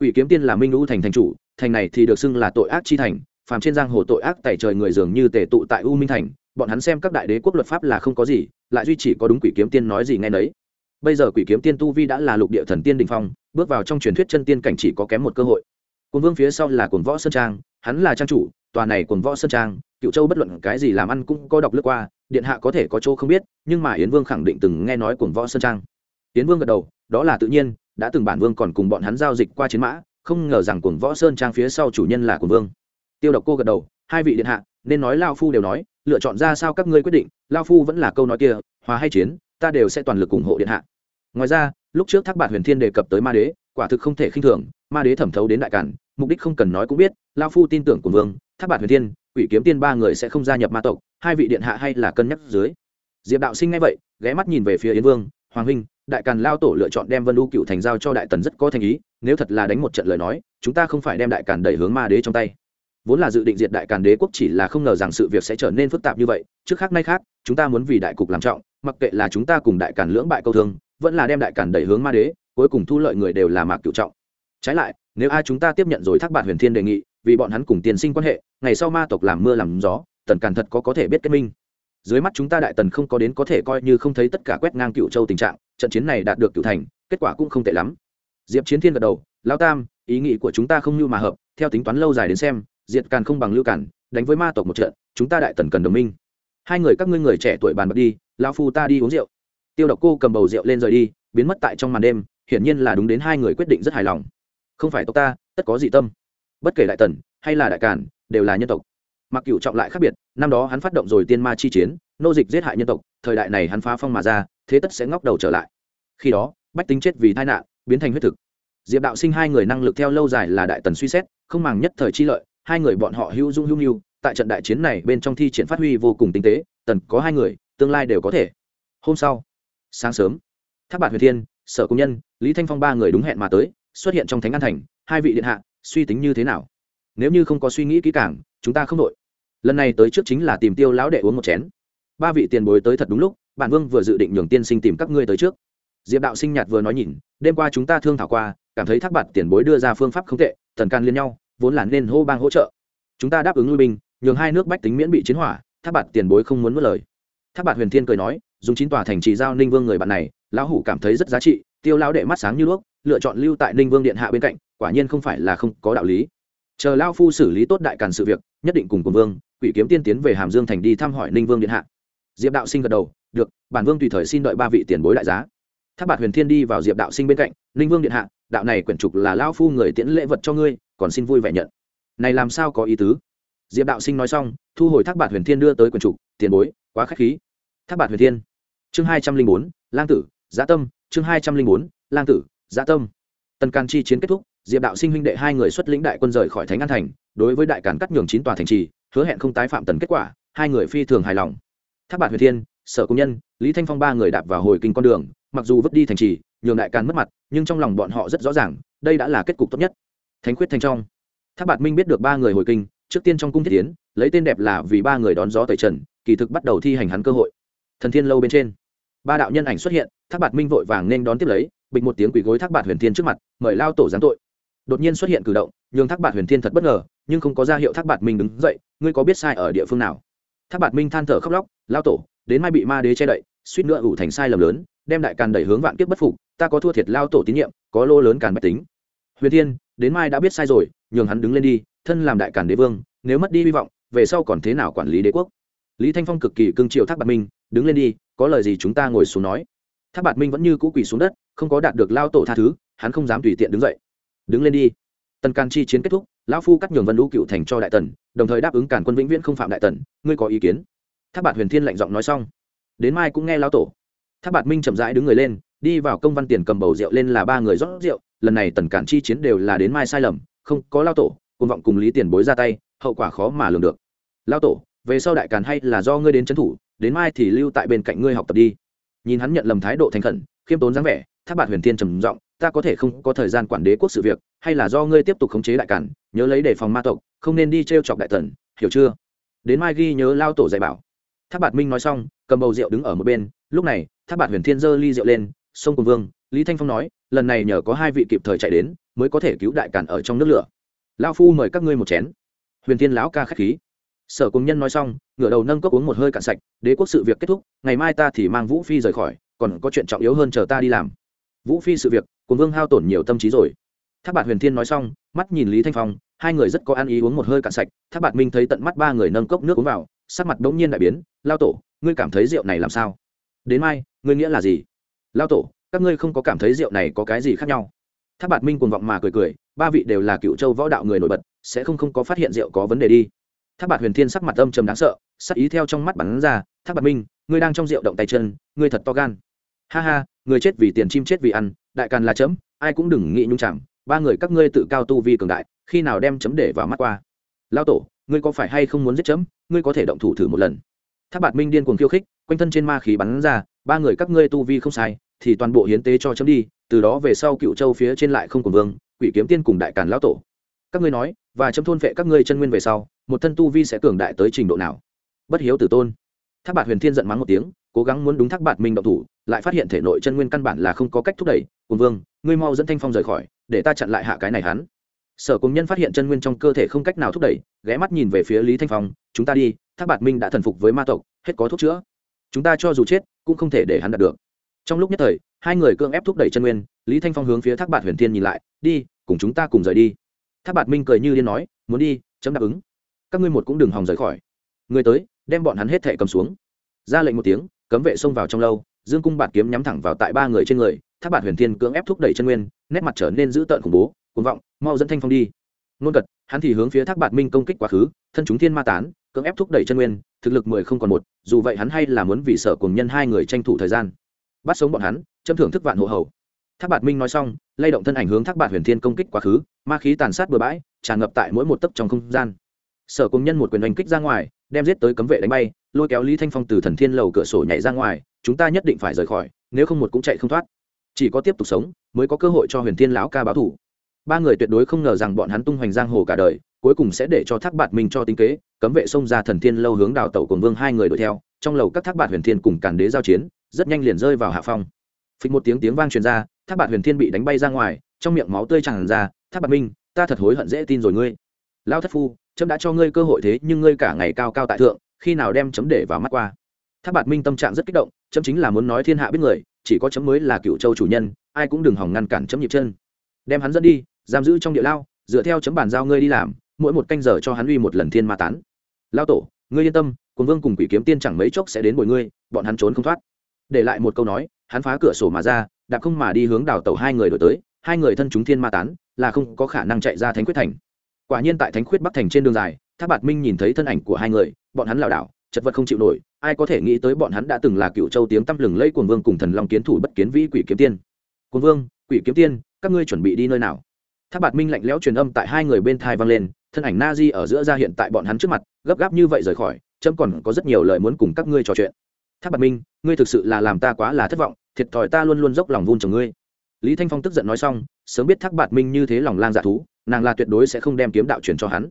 Quỷ kiếm tiên là minh lũ thành thành chủ, thành này thì được xưng là tội ác chi thành phàm trên giang hồ tội ác tẩy trời người dường như tề tụ tại u minh thành, bọn hắn xem các đại đế quốc luật pháp là không có gì, lại duy chỉ có đúng quỷ kiếm tiên nói gì nghe nấy. Bây giờ quỷ kiếm tiên tu vi đã là lục địa thần tiên đình phong, bước vào trong truyền thuyết chân tiên cảnh chỉ có kém một cơ hội. Cồn vương phía sau là cuồng võ sơn trang, hắn là trang chủ, tòa này cuồng võ sơn trang, cựu châu bất luận cái gì làm ăn cũng có đọc lướt qua, điện hạ có thể có chỗ không biết, nhưng mà yến vương khẳng định từng nghe nói cuồng võ sơn trang. Yến vương gật đầu, đó là tự nhiên, đã từng bản vương còn cùng bọn hắn giao dịch qua chiến mã, không ngờ rằng cuồng võ sơn trang phía sau chủ nhân là cồn vương tiêu độc cô gật đầu, hai vị điện hạ, nên nói lao phu đều nói, lựa chọn ra sao các ngươi quyết định, lao phu vẫn là câu nói kia, hòa hay chiến, ta đều sẽ toàn lực ủng hộ điện hạ. Ngoài ra, lúc trước thác bạt huyền thiên đề cập tới ma đế, quả thực không thể khinh thường, ma đế thẩm thấu đến đại cản, mục đích không cần nói cũng biết, lao phu tin tưởng của vương, thác bạt huyền thiên, quỷ kiếm tiên ba người sẽ không gia nhập ma tộc, hai vị điện hạ hay là cân nhắc dưới. Diệp đạo sinh ngay vậy, ghé mắt nhìn về phía yến vương, hoàng huynh, đại càn lao tổ lựa chọn đem vân u cựu thành giao cho đại tần rất có thành ý, nếu thật là đánh một trận lời nói, chúng ta không phải đem đại càn đẩy hướng ma đế trong tay vốn là dự định diệt đại càn đế quốc chỉ là không ngờ rằng sự việc sẽ trở nên phức tạp như vậy. Trước khác nay khác, chúng ta muốn vì đại cục làm trọng, mặc kệ là chúng ta cùng đại càn lưỡng bại câu thương, vẫn là đem đại càn đẩy hướng ma đế, cuối cùng thu lợi người đều là mạc cựu trọng. Trái lại, nếu ai chúng ta tiếp nhận rồi thác bạn huyền thiên đề nghị, vì bọn hắn cùng tiền sinh quan hệ, ngày sau ma tộc làm mưa làm gió, tần càn thật có có thể biết kết minh. Dưới mắt chúng ta đại tần không có đến có thể coi như không thấy tất cả quét ngang cựu châu tình trạng, trận chiến này đạt được cựu thành, kết quả cũng không tệ lắm. Diệp chiến thiên gật đầu lao tam, ý nghĩ của chúng ta không như mà hợp, theo tính toán lâu dài đến xem diệt càn không bằng lưu càn, đánh với ma tộc một trận, chúng ta đại tần cần đồng minh. Hai người các ngươi người trẻ tuổi bàn bạc đi lao phu ta đi uống rượu. Tiêu độc cô cầm bầu rượu lên rời đi, biến mất tại trong màn đêm, hiển nhiên là đúng đến hai người quyết định rất hài lòng. Không phải tộc ta, tất có dị tâm. Bất kể đại tần, hay là đại càn, đều là nhân tộc. Mặc cựu trọng lại khác biệt, năm đó hắn phát động rồi tiên ma chi chiến, nô dịch giết hại nhân tộc, thời đại này hắn phá phong mà ra, thế tất sẽ ngóc đầu trở lại. Khi đó, bách tính chết vì tai nạn, biến thành huyết thực. Diệp đạo sinh hai người năng lực theo lâu dài là đại tần suy xét, không màng nhất thời chi lợi hai người bọn họ hữu dung hữu nhu tại trận đại chiến này bên trong thi triển phát huy vô cùng tinh tế, tần có hai người, tương lai đều có thể. Hôm sau, sáng sớm tháp bạc huyền thiên, sở công nhân, lý thanh phong ba người đúng hẹn mà tới, xuất hiện trong thánh an thành, hai vị điện hạ, suy tính như thế nào? Nếu như không có suy nghĩ kỹ càng, chúng ta không đội. Lần này tới trước chính là tìm tiêu lão đệ uống một chén. Ba vị tiền bối tới thật đúng lúc, bản vương vừa dự định nhường tiên sinh tìm các ngươi tới trước. Diệp đạo sinh nhạt vừa nói nhìn, đêm qua chúng ta thương thảo qua, cảm thấy thác bạt tiền bối đưa ra phương pháp không tệ, thần can liên nhau vốn là nên hô bang hỗ trợ. Chúng ta đáp ứng lui binh, nhường hai nước bách tính miễn bị chiến hỏa tháp bạt tiền bối không muốn mất lời. Tháp bạt huyền thiên cười nói, dùng chín tòa thành trì giao ninh vương người bạn này, lão hủ cảm thấy rất giá trị, tiêu lão đệ mắt sáng như đuốc, lựa chọn lưu tại ninh vương điện hạ bên cạnh, quả nhiên không phải là không có đạo lý. Chờ lao phu xử lý tốt đại càn sự việc, nhất định cùng cùng vương, quỷ kiếm tiên tiến về hàm dương thành đi thăm hỏi ninh vương điện hạ. Diệp đạo sinh gật đầu, được, bản vương tùy thời xin đợi ba vị tiền bối đại giá. Tháp bạt huyền thiên đi vào diệp đạo sinh bên cạnh, ninh vương điện hạ, đạo này quyển trục là lao phu người tiễn lễ vật cho ngươi còn xin vui vẻ nhận. Này làm sao có ý tứ? Diệp đạo sinh nói xong, thu hồi thác bạt huyền thiên đưa tới quần trục, tiền bối, quá k h á c h khí. Thác bạt huyền thiên. Chương hai trăm linh bốn, lang tử giá tâm. Chương hai trăm linh bốn, lang tử giá tâm. Tần càn chi chiến kết thúc, diệp đạo sinh huynh đệ hai người xuất lĩnh đại quân rời khỏi thánh an thành, đối với đại càn cắt nhường chín tòa thành trì, hứa hẹn không tái phạm tần kết quả, hai người phi thường hài lòng. Thác bạt huyền thiên, sở công nhân, lý thanh phong ba người đạp vào hồi kinh con đường, mặc dù vứt đi thành trì, nhường đại càn mất mặt, nhưng trong lòng bọn họ rất rõ ràng, đây đã là kết cục tốt nhất thánh quyết thanh trong. Thác bạt minh biết được ba người hồi kinh, trước tiên trong cung thiết tiến lấy tên đẹp là vì ba người đón gió tẩy trần, kỳ thực bắt đầu thi hành hắn cơ hội. Thần thiên lâu bên trên, ba đạo nhân ảnh xuất hiện, thác bạt minh vội vàng nên đón tiếp lấy, bịch một tiếng quỳ gối thác bạt huyền thiên trước mặt, mời lao tổ giáng tội. Đột nhiên xuất hiện cử động, nhường thác bạt huyền thiên thật bất ngờ, nhưng không có ra hiệu thác bạt minh đứng dậy, ngươi có biết sai ở địa phương nào? Thác bạt minh than thở khóc lóc, lao tổ, đến mai bị ma đế che đậy, suýt nữa ủ thành sai lầm lớn, đem đại càn đẩy hướng vạn kiếp bất phục, ta có thua thiệt lao tổ tín nhiệm, có lô lớn càn bách tính. Huyền thiên đến mai đã biết sai rồi, nhường hắn đứng lên đi, thân làm đại càn đế vương, nếu mất đi hy vọng, về sau còn thế nào quản lý đế quốc? Lý thanh phong cực kỳ cưng triệu thác bạt minh, đứng lên đi, có lời gì chúng ta ngồi xuống nói. Thác bạt minh vẫn như cũ quỳ xuống đất, không có đạt được lao tổ tha thứ, hắn không dám tùy tiện đứng dậy. Đứng lên đi. Tần càn chi chiến kết thúc, lão phu cắt nhường vân lũ cựu thành cho đại tần, đồng thời đáp ứng cản quân vĩnh viễn không phạm đại tần, ngươi có ý kiến? Thác bạt huyền thiên lạnh giọng nói xong. Đến mai cũng nghe lao tổ. Thác bạt minh chậm rãi đứng người lên, đi vào công văn tiền cầm bầu rượu lên là ba người rót rượu lần này tần cản chi chiến đều là đến mai sai lầm, không có lao tổ côn vọng cùng lý tiền bối ra tay, hậu quả khó mà lường được. Lao tổ, về sau đại càn hay là do ngươi đến trấn thủ, đến mai thì lưu tại bên cạnh ngươi học tập đi. Nhìn hắn nhận lầm thái độ thành khẩn, khiêm tốn dáng vẻ tháp bạt huyền thiên trầm giọng, ta có thể không có thời gian quản đế quốc sự việc, hay là do ngươi tiếp tục khống chế đại cản nhớ lấy đề phòng ma tộc, không nên đi t r e o chọc đại tần, hiểu chưa? Đến mai ghi nhớ lao tổ dạy bảo. Tháp bạt minh nói xong, cầm bầu rượu đứng ở một bên, lúc này tháp bạt huyền thiên giơ ly rượu lên, sông cùng vương, lý thanh phong nói lần này nhờ có hai vị kịp thời chạy đến, mới có thể cứu đại càn ở trong nước lửa. Lao phu mời các ngươi một chén. Huyền thiên lão ca k h á c h khí. Sở cùng nhân nói xong, ngửa đầu nâng cốc uống một hơi cạn sạch, đế quốc sự việc kết thúc, ngày mai ta thì mang vũ phi rời khỏi, còn có chuyện trọng yếu hơn chờ ta đi làm. Vũ phi sự việc cùng vương hao tổn nhiều tâm trí rồi. Tháp bạt huyền thiên nói xong, mắt nhìn lý thanh phong, hai người rất có ăn ý uống một hơi cạn sạch tháp bạt minh thấy tận mắt ba người nâng cốc nước uống vào, sắc mặt bỗng nhiên đại biến lao tổ, ngươi cảm thấy rượu này làm sao? Đến mai, ngươi nghĩa là gì? Lao tổ các ngươi không có cảm thấy rượu này có cái gì khác nhau. Tháp bạt minh cuồng vọng mà cười cười, ba vị đều là cựu châu võ đạo người nổi bật, sẽ không không có phát hiện rượu có vấn đề đi. Tháp bạt huyền thiên sắc mặt âm trầm đáng sợ, sắc ý theo trong mắt bắn ra tháp bạt minh, ngươi đang trong rượu động tay chân, ngươi thật to gan. Ha ha, người chết vì tiền, chim chết vì ăn, đại càn là chấm, ai cũng đừng nghĩ nhung chẳng ba người các ngươi tự cao tu vi cường đại, khi nào đem chấm để vào mắt qua? Lao tổ, ngươi có phải hay không muốn giết chấm? Ngươi có thể động thủ thử một lần. Tháp bạt minh điên cuồng khiêu khích, quanh thân trên ma khí bắn ra, ba người các ngươi tu vi không sai thì toàn bộ hiến tế cho chấm đi, từ đó về sau cựu châu phía trên lại không còn vương, quỷ kiếm tiên cùng đại càn lão tổ. Các ngươi nói, và chấm thôn vệ các ngươi chân nguyên về sau, một thân tu vi sẽ cường đại tới trình độ nào? Bất hiếu tử tôn. Thác bạt huyền thiên giận mắng một tiếng, cố gắng muốn đúng thác bạt minh động thủ, lại phát hiện thể nội chân nguyên căn bản là không có cách thúc đẩy. Cùng vương, ngươi mau dẫn thanh phong rời khỏi, để ta chặn lại hạ cái này hắn. Sở cùng nhân phát hiện chân nguyên trong cơ thể không cách nào thúc đẩy, ghé mắt nhìn về phía lý thanh phong, chúng ta đi, thác bạt minh đã thần phục với ma tộc, hết có thuốc chữa. Chúng ta cho dù chết, cũng không thể để hắn đạt được trong lúc nhất thời, hai người cưỡng ép thúc đẩy chân nguyên, lý thanh phong hướng phía thác bạt huyền thiên nhìn lại, đi, cùng chúng ta cùng rời đi. Thác bạt minh cười như điên nói, muốn đi, chấm đáp ứng. Các ngươi một cũng đừng hòng rời khỏi. Người tới, đem bọn hắn hết thệ cầm xuống. Ra lệnh một tiếng, cấm vệ xông vào trong lâu, dương cung bạt kiếm nhắm thẳng vào tại ba người trên người, thác bạt huyền thiên cưỡng ép thúc đẩy chân nguyên, nét mặt trở nên dữ tợn khủng bố, cuồng vọng, mau dẫn thanh phong đi. Nôn cật, hắn thì hướng phía thác bạt minh công kích quá khứ, thân chúng thiên ma tán, cưỡng ép thúc đẩy chân nguyên, thực lực mười không còn một, dù vậy hắn hay là muốn vì sở cùng nhân hai người tranh thủ thời gian bắt sống bọn hắn, châm thưởng thức vạn hộ hầu. Thác bạt minh nói xong, lay động thân ảnh hướng thác bạt huyền thiên công kích quá khứ, ma khí tàn sát bừa bãi, tràn ngập tại mỗi một tấc trong không gian. Sở công nhân một quyền đánh kích ra ngoài, đem giết tới cấm vệ đánh bay, lôi kéo lý thanh phong từ thần thiên lầu cửa sổ nhảy ra ngoài, chúng ta nhất định phải rời khỏi, nếu không một cũng chạy không thoát. Chỉ có tiếp tục sống, mới có cơ hội cho huyền thiên lão ca báo thủ ba người tuyệt đối không ngờ rằng bọn hắn tung hoành giang hồ cả đời, cuối cùng sẽ để cho thác bạt minh cho tính kế, cấm vệ xông ra thần thiên lâu hướng đào tẩu cồn vương hai người đuổi theo, trong lầu các thác bạt huyền thiên cùng càn đế giao chiến rất nhanh liền rơi vào hạ phong. Phịch một tiếng tiếng vang truyền ra tháp bạt huyền thiên bị đánh bay ra ngoài, trong miệng máu tươi tràn ra tháp bạt minh, ta thật hối hận dễ tin rồi ngươi. Lao thất phu, chấm đã cho ngươi cơ hội thế nhưng ngươi cả ngày cao cao tại thượng, khi nào đem chấm để vào mắt qua? Tháp bạt minh tâm trạng rất kích động, chấm chính là muốn nói thiên hạ biết người, chỉ có chấm mới là cựu châu chủ nhân, ai cũng đừng hỏng ngăn cản chấm nhịp chân. Đem hắn dẫn đi, giam giữ trong địa lao, dựa theo chấm bàn giao ngươi đi làm, mỗi một canh giờ cho hắn uy một lần thiên ma tán. Lao tổ, ngươi yên tâm, quân vương cùng quỷ kiếm tiên chẳng mấy chốc sẽ đến bồi ngươi, bọn hắn trốn không thoát để lại một câu nói, hắn phá cửa sổ mà ra, đạp không mà đi hướng đào tàu hai người đổi tới, hai người thân chúng thiên ma tán, là không có khả năng chạy ra thánh quyết thành. Quả nhiên tại thánh quyết bắc thành trên đường dài tháp bạt minh nhìn thấy thân ảnh của hai người, bọn hắn lảo đảo, chật vật không chịu nổi, ai có thể nghĩ tới bọn hắn đã từng là cựu châu tiếng tăm lừng lây cuồng vương cùng thần long kiến thủ bất kiến vĩ quỷ kiếm tiên. Cuồng vương, quỷ kiếm tiên, các ngươi chuẩn bị đi nơi nào? Tháp bạt minh lạnh lẽo truyền âm tại hai người bên thai vang lên, thân ảnh na di ở giữa ra hiện tại bọn hắn trước mặt, gấp gáp như vậy rời khỏi trâm còn có rất nhiều lời muốn cùng các ngươi trò chuyện tháp bạc minh, ngươi thực sự là làm ta quá là thất vọng, thiệt thòi ta luôn luôn dốc lòng vun chồng ngươi. Lý thanh phong tức giận nói xong, sớm biết thác bạt minh như thế lòng lang dạ thú, nàng là tuyệt đối sẽ không đem kiếm đạo truyền cho hắn.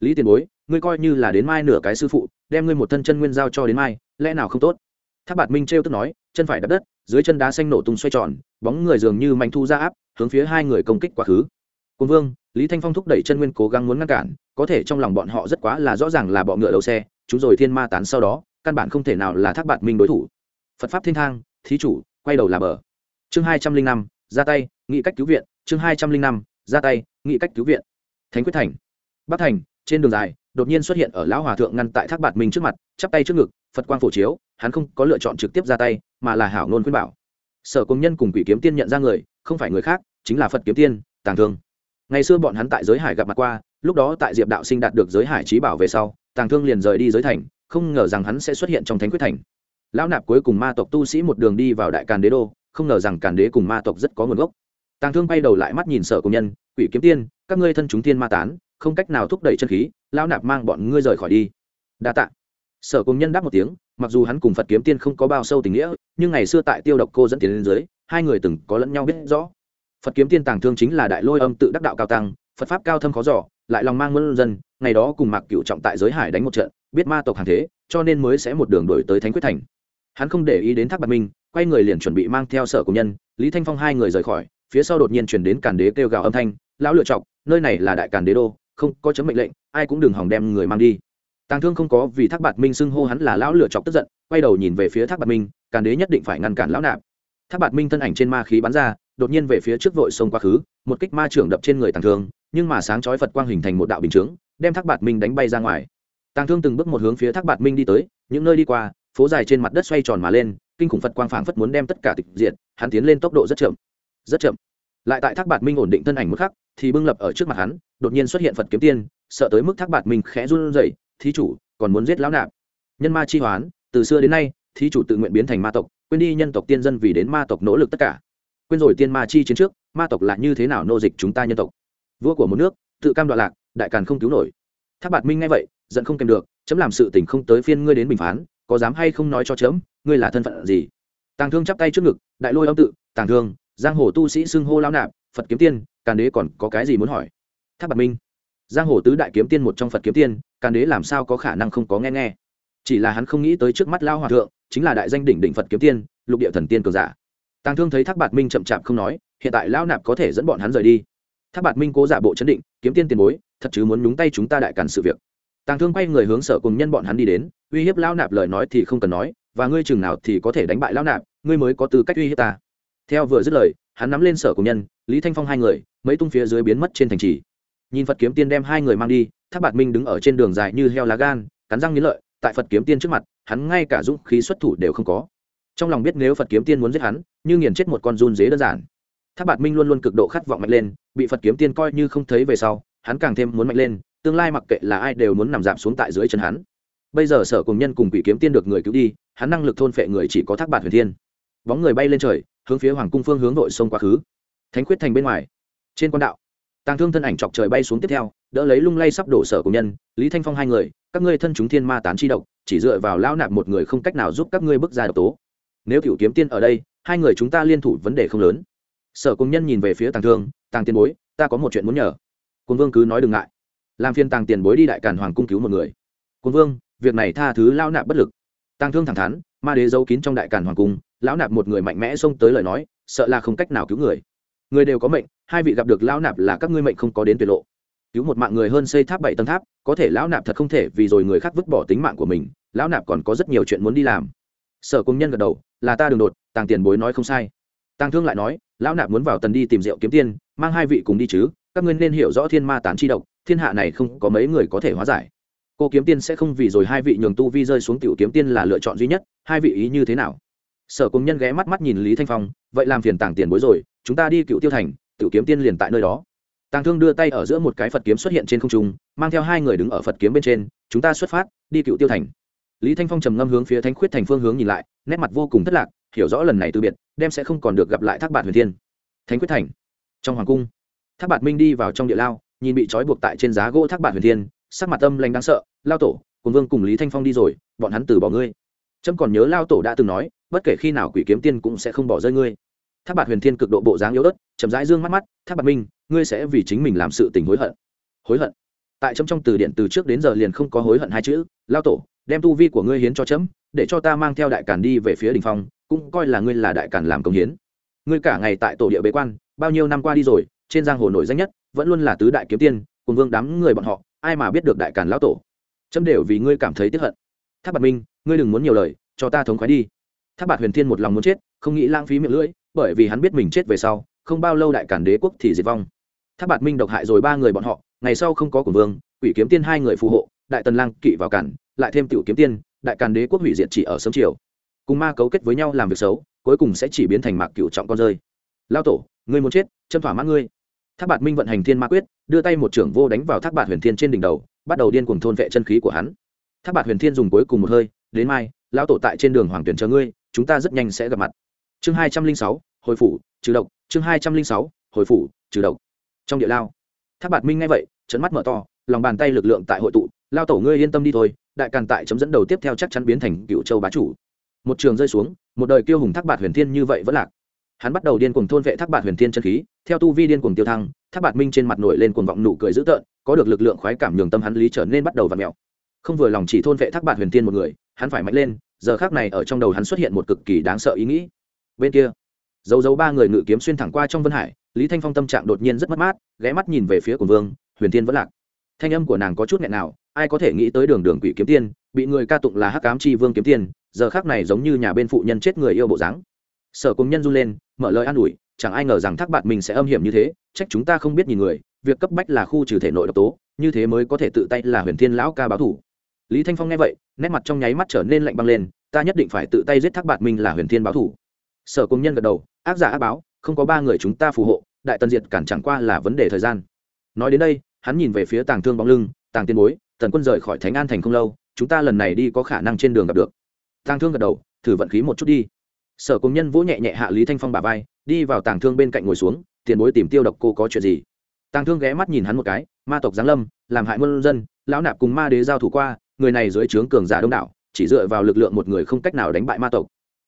Lý tiền bối, ngươi coi như là đến mai nửa cái sư phụ, đem ngươi một thân chân nguyên giao cho đến mai, lẽ nào không tốt? Thác bạt minh trêu tức nói, chân phải đập đất, dưới chân đá xanh nổ tung xoay tròn, bóng người dường như mạnh thu ra áp, hướng phía hai người công kích quá khứ. Quân vương, lý thanh phong thúc đẩy chân nguyên cố gắng muốn ngăn cản, có thể trong lòng bọn họ rất quá là rõ ràng là bọ ngựa đầu xe, chúng rồi thiên ma tán sau đó căn bản không thể nào là thác bạt minh đối thủ. Phật pháp thiên thang, thí chủ, quay đầu là bờ. Chương hai trăm linh năm, ra tay, nghị cách cứu viện. Chương hai trăm linh năm, ra tay, nghị cách cứu viện. Thánh quyết thành. Bắc thành, trên đường dài, đột nhiên xuất hiện ở lão hòa thượng ngăn tại thác bạt minh trước mặt, chắp tay trước ngực, phật quang phổ chiếu, hắn không có lựa chọn trực tiếp ra tay, mà là hảo nôn khuyên bảo. Sở công nhân cùng quỷ kiếm tiên nhận ra người, không phải người khác, chính là phật kiếm tiên, tàng thương. Ngày xưa bọn hắn tại giới hải gặp mặt qua, lúc đó tại diệp đạo sinh đạt được giới hải trí bảo về sau, tàng thương liền rời đi giới thành không ngờ rằng hắn sẽ xuất hiện trong thánh quyết thành. Lão nạp cuối cùng ma tộc tu sĩ một đường đi vào đại càn đế đô, không ngờ rằng càn đế cùng ma tộc rất có nguồn gốc. Tàng thương bay đầu lại mắt nhìn sở công nhân, quỷ kiếm tiên, các ngươi thân chúng tiên ma tán, không cách nào thúc đẩy chân khí, lão nạp mang bọn ngươi rời khỏi đi. Đa tạ. Sở công nhân đáp một tiếng, mặc dù hắn cùng phật kiếm tiên không có bao sâu tình nghĩa, nhưng ngày xưa tại tiêu độc cô dẫn tiền lên dưới, hai người từng có lẫn nhau biết rõ. Phật kiếm tiên tàng thương chính là đại lôi âm tự đắc đạo cao tăng, phật pháp cao thâm khó giỏ lại lòng mang mơn dân, ngày đó cùng mạc cựu trọng tại giới hải đánh một trận biết ma tộc hàng thế, cho nên mới sẽ một đường đổi tới thánh quyết thành. Hắn không để ý đến thác bạc minh, quay người liền chuẩn bị mang theo sở công nhân, lý thanh phong hai người rời khỏi, phía sau đột nhiên chuyển đến càn đế kêu gào âm thanh, lão lựa chọc, nơi này là đại càn đế đô, không có chấm mệnh lệnh, ai cũng đừng hỏng đem người mang đi. Tàng thương không có vì thác bạt minh xưng hô hắn là lão lựa chọc tức giận, quay đầu nhìn về phía thác bạt minh, càn đế nhất định phải ngăn cản lão nạp. Thác bạt minh thân ảnh trên ma khí bắn ra, đột nhiên về phía trước vội sông quá khứ, một kích ma trưởng đập trên người tàng thương, nhưng mà sáng chói phật quang hình thành một đạo bình chướng, đem thác bạt minh đánh bay ra ngoài tàng thương từng bước một hướng phía thác bạt minh đi tới, những nơi đi qua, phố dài trên mặt đất xoay tròn mà lên, kinh khủng phật quang phảng phất muốn đem tất cả tịch diệt, hắn tiến lên tốc độ rất chậm. Rất chậm. Lại tại thác bạt minh ổn định thân ảnh một khắc, thì bưng lập ở trước mặt hắn, đột nhiên xuất hiện phật kiếm tiên, sợ tới mức thác bạt minh khẽ run rẩy, thí chủ, còn muốn giết lão nạp? Nhân ma chi hoán, từ xưa đến nay, thí chủ tự nguyện biến thành ma tộc, quên đi nhân tộc tiên dân vì đến ma tộc nỗ lực tất cả. Quên rồi tiên ma chi chiến trước, ma tộc là như thế nào nô dịch chúng ta nhân tộc? Vua của một nước, tự cam đoạn lạc, đại càn không cứu nổi. Thác bạt minh nghe vậy giận không kèm được, chấm làm sự tình không tới phiên ngươi đến bình phán, có dám hay không nói cho chấm, ngươi là thân phận gì? Tàng thương chắp tay trước ngực, đại lôi âm tự, tàng thương, giang hồ tu sĩ xưng hô lao nạp, phật kiếm tiên, càn đế còn có cái gì muốn hỏi? Tháp bạc minh, giang hồ tứ đại kiếm tiên một trong phật kiếm tiên, càn đế làm sao có khả năng không có nghe nghe? Chỉ là hắn không nghĩ tới trước mắt lao hòa thượng, chính là đại danh đỉnh đỉnh phật kiếm tiên, lục địa thần tiên cường giả. Tàng thương thấy thác bạt minh chậm chạp không nói, hiện tại lao nạp có thể dẫn bọn hắn rời đi. Thác bạt minh cố giả bộ chấn định, kiếm tiên tiền bối, thật chứ muốn nhúng tay chúng ta đại cản sự việc tàng thương quay người hướng sở cùng nhân bọn hắn đi đến, uy hiếp lao nạp lời nói thì không cần nói, và ngươi chừng nào thì có thể đánh bại lao nạp, ngươi mới có tư cách uy hiếp ta. Theo vừa dứt lời, hắn nắm lên sở cùng nhân, lý thanh phong hai người, mấy tung phía dưới biến mất trên thành trì. Nhìn phật kiếm tiên đem hai người mang đi Tháp bạt minh đứng ở trên đường dài như heo lá gan, cắn răng nghiến lợi, tại phật kiếm tiên trước mặt, hắn ngay cả dũng khí xuất thủ đều không có. Trong lòng biết nếu phật kiếm tiên muốn giết hắn, như nghiền chết một con run dế đơn giản. Tháp bạt minh luôn luôn cực độ khát vọng mạnh lên, bị phật kiếm tiên coi như không thấy về sau, hắn càng thêm muốn mạnh lên tương lai mặc kệ là ai đều muốn nằm giảm xuống tại dưới chân hắn. Bây giờ sở cùng nhân cùng quỷ kiếm tiên được người cứu đi, hắn năng lực thôn phệ người chỉ có thác bạt huyền thiên. Bóng người bay lên trời, hướng phía hoàng cung phương hướng nội sông quá khứ. Thánh quyết thành bên ngoài. Trên quan đạo, tàng thương thân ảnh chọc trời bay xuống tiếp theo, đỡ lấy lung lay sắp đổ sở cùng nhân, lý thanh phong hai người, các ngươi thân chúng thiên ma tán chi độc, chỉ dựa vào lão nạp một người không cách nào giúp các ngươi bước ra độc tố. Nếu cựu kiếm tiên ở đây, hai người chúng ta liên thủ vấn đề không lớn. Sở cùng nhân nhìn về phía tàng thương, tàng tiên bối, ta có một chuyện muốn nhờ. Quân vương cứ nói đừng ngại làm phiên tàng tiền bối đi đại càn hoàng cung cứu một người. Quân vương, việc này tha thứ lao nạp bất lực. Tàng thương thẳng thắn, ma đế giấu kín trong đại càn hoàng cung, lão nạp một người mạnh mẽ xông tới lời nói, sợ là không cách nào cứu người. Người đều có mệnh, hai vị gặp được lão nạp là các ngươi mệnh không có đến tuyệt lộ. Cứu một mạng người hơn xây tháp bảy tầng tháp, có thể lão nạp thật không thể vì rồi người khác vứt bỏ tính mạng của mình, lão nạp còn có rất nhiều chuyện muốn đi làm. Sở công nhân gật đầu, là ta đường đột, tàng tiền bối nói không sai. Tàng thương lại nói, lão nạp muốn vào tần đi tìm rượu kiếm tiên, mang hai vị cùng đi chứ, các ngươi nên hiểu rõ thiên ma tán chi độc thiên hạ này không có mấy người có thể hóa giải. Cô kiếm tiên sẽ không vì rồi hai vị nhường tu vi rơi xuống tiểu kiếm tiên là lựa chọn duy nhất, hai vị ý như thế nào? Sở công nhân ghé mắt mắt nhìn lý thanh phong, vậy làm phiền tàng tiền bối rồi, chúng ta đi cựu tiêu thành, tiểu kiếm tiên liền tại nơi đó. Tàng thương đưa tay ở giữa một cái phật kiếm xuất hiện trên không trung, mang theo hai người đứng ở phật kiếm bên trên, chúng ta xuất phát, đi cựu tiêu thành. Lý thanh phong trầm ngâm hướng phía thánh khuyết thành phương hướng nhìn lại, nét mặt vô cùng thất lạc, hiểu rõ lần này từ biệt, đem sẽ không còn được gặp lại thác bạt huyền thiên. Thánh quyết thành, trong hoàng cung, thác bạt minh đi vào trong địa lao nhìn bị trói buộc tại trên giá gỗ thác bạt huyền thiên, sắc mặt âm lanh đáng sợ, lao tổ cùng vương cùng lý thanh phong đi rồi, bọn hắn từ bỏ ngươi. Trâm còn nhớ lao tổ đã từng nói, bất kể khi nào quỷ kiếm tiên cũng sẽ không bỏ rơi ngươi. Thác bạt huyền thiên cực độ bộ dáng yếu ớt, chậm rãi dương mắt mắt, thác bạt minh, ngươi sẽ vì chính mình làm sự tình hối hận. Hối hận? Tại trâm trong từ điện từ trước đến giờ liền không có hối hận hai chữ, lao tổ, đem tu vi của ngươi hiến cho chấm, để cho ta mang theo đại càn đi về phía đình phong, cũng coi là ngươi là đại càn làm công hiến. Ngươi cả ngày tại tổ địa bế quan, bao nhiêu năm qua đi rồi trên giang hồ nổi danh nhất, vẫn luôn là tứ đại kiếm tiên, cùng vương đám người bọn họ, ai mà biết được đại càn lão tổ. Chấm đều vì ngươi cảm thấy tiếc hận. Tháp bạc minh, ngươi đừng muốn nhiều lời, cho ta thống khoái đi. Tháp bạc huyền thiên một lòng muốn chết, không nghĩ lãng phí miệng lưỡi, bởi vì hắn biết mình chết về sau, không bao lâu đại càn đế quốc thì diệt vong. Tháp bạc minh độc hại rồi ba người bọn họ, ngày sau không có của vương, quỷ kiếm tiên hai người phù hộ, đại tần lang kỵ vào cản lại thêm tiểu kiếm tiên, đại càn đế quốc hủy diệt chỉ ở sớm chiều. Cùng ma cấu kết với nhau làm việc xấu, cuối cùng sẽ chỉ biến thành mạc cựu trọng con rơi. Lao tổ, ngươi muốn chết châm thỏa mãn ngươi thác bạt minh vận hành thiên ma quyết, đưa tay một trưởng vô đánh vào thác bạt huyền thiên trên đỉnh đầu, bắt đầu điên cuồng thôn vệ chân khí của hắn. Thác bạt huyền thiên dùng cuối cùng một hơi, đến mai, lão tổ tại trên đường hoàng tuyển chờ ngươi, chúng ta rất nhanh sẽ gặp mặt. Chương hai trăm linh sáu, hồi phủ, trừ độc. Chương hai trăm linh sáu, hồi phủ, trừ độc. Trong địa lao, thác bạt minh nghe vậy trận mắt mở to, lòng bàn tay lực lượng tại hội tụ lao tổ ngươi yên tâm đi thôi, đại càn tại chấm dẫn đầu tiếp theo chắc chắn biến thành cựu châu bá chủ. Một trường rơi xuống, một đời kiêu hùng thác bạt huyền thiên như vậy vẫn lạc hắn bắt đầu điên cuồng thôn vệ thác bạt huyền thiên chân khí, theo tu vi điên cuồng tiêu thăng, thác bạt minh trên mặt nổi lên cuồng vọng nụ cười dữ tợn, có được lực lượng khoái cảm nhường tâm hắn lý trở nên bắt đầu v ặ mẹo không vừa lòng chỉ thôn vệ thác bạt huyền thiên một người, hắn phải mạnh lên, giờ khác này ở trong đầu hắn xuất hiện một cực kỳ đáng sợ ý nghĩ. Bên kia dấu dấu ba người ngự kiếm xuyên thẳng qua trong vân hải, lý thanh phong tâm trạng đột nhiên rất mất mát, ghé mắt nhìn về phía của vương, huyền thiên vẫn lạc. Thanh âm của nàng có chút nghẹn nào, ai có thể nghĩ tới đường đường quỷ kiếm tiên, bị người ca tụng là hắc cám chi vương kiếm tiên, giờ khác này giống như nhà bên phụ nhân chết người yêu bộ dáng sở công nhân run lên, mở lời an ủi, chẳng ai ngờ rằng thác bạn mình sẽ âm hiểm như thế, trách chúng ta không biết nhìn người, việc cấp bách là khu trừ thể nội độc tố, như thế mới có thể tự tay là huyền thiên lão ca báo thủ. Lý thanh phong nghe vậy, nét mặt trong nháy mắt trở nên lạnh băng lên, ta nhất định phải tự tay giết thác bạn mình là huyền thiên báo thủ. Sở công nhân gật đầu, ác giả ác báo, không có ba người chúng ta phù hộ, đại tần diệt cản chẳng qua là vấn đề thời gian. Nói đến đây, hắn nhìn về phía tàng thương bóng lưng, tàng tiên bối, tần quân rời khỏi thánh an thành không lâu, chúng ta lần này đi có khả năng trên đường gặp được. Tàng thương gật đầu, thử vận khí một chút đi sở công nhân vỗ nhẹ nhẹ hạ lý thanh phong bà vai, đi vào tàng thương bên cạnh ngồi xuống, tiền bối tìm tiêu độc cô có chuyện gì? Tàng thương ghé mắt nhìn hắn một cái, ma tộc giáng lâm, làm hại muôn dân, lão nạp cùng ma đế giao thủ qua, người này dưới trướng cường giả đông đảo, chỉ dựa vào lực lượng một người không cách nào đánh bại ma tộc.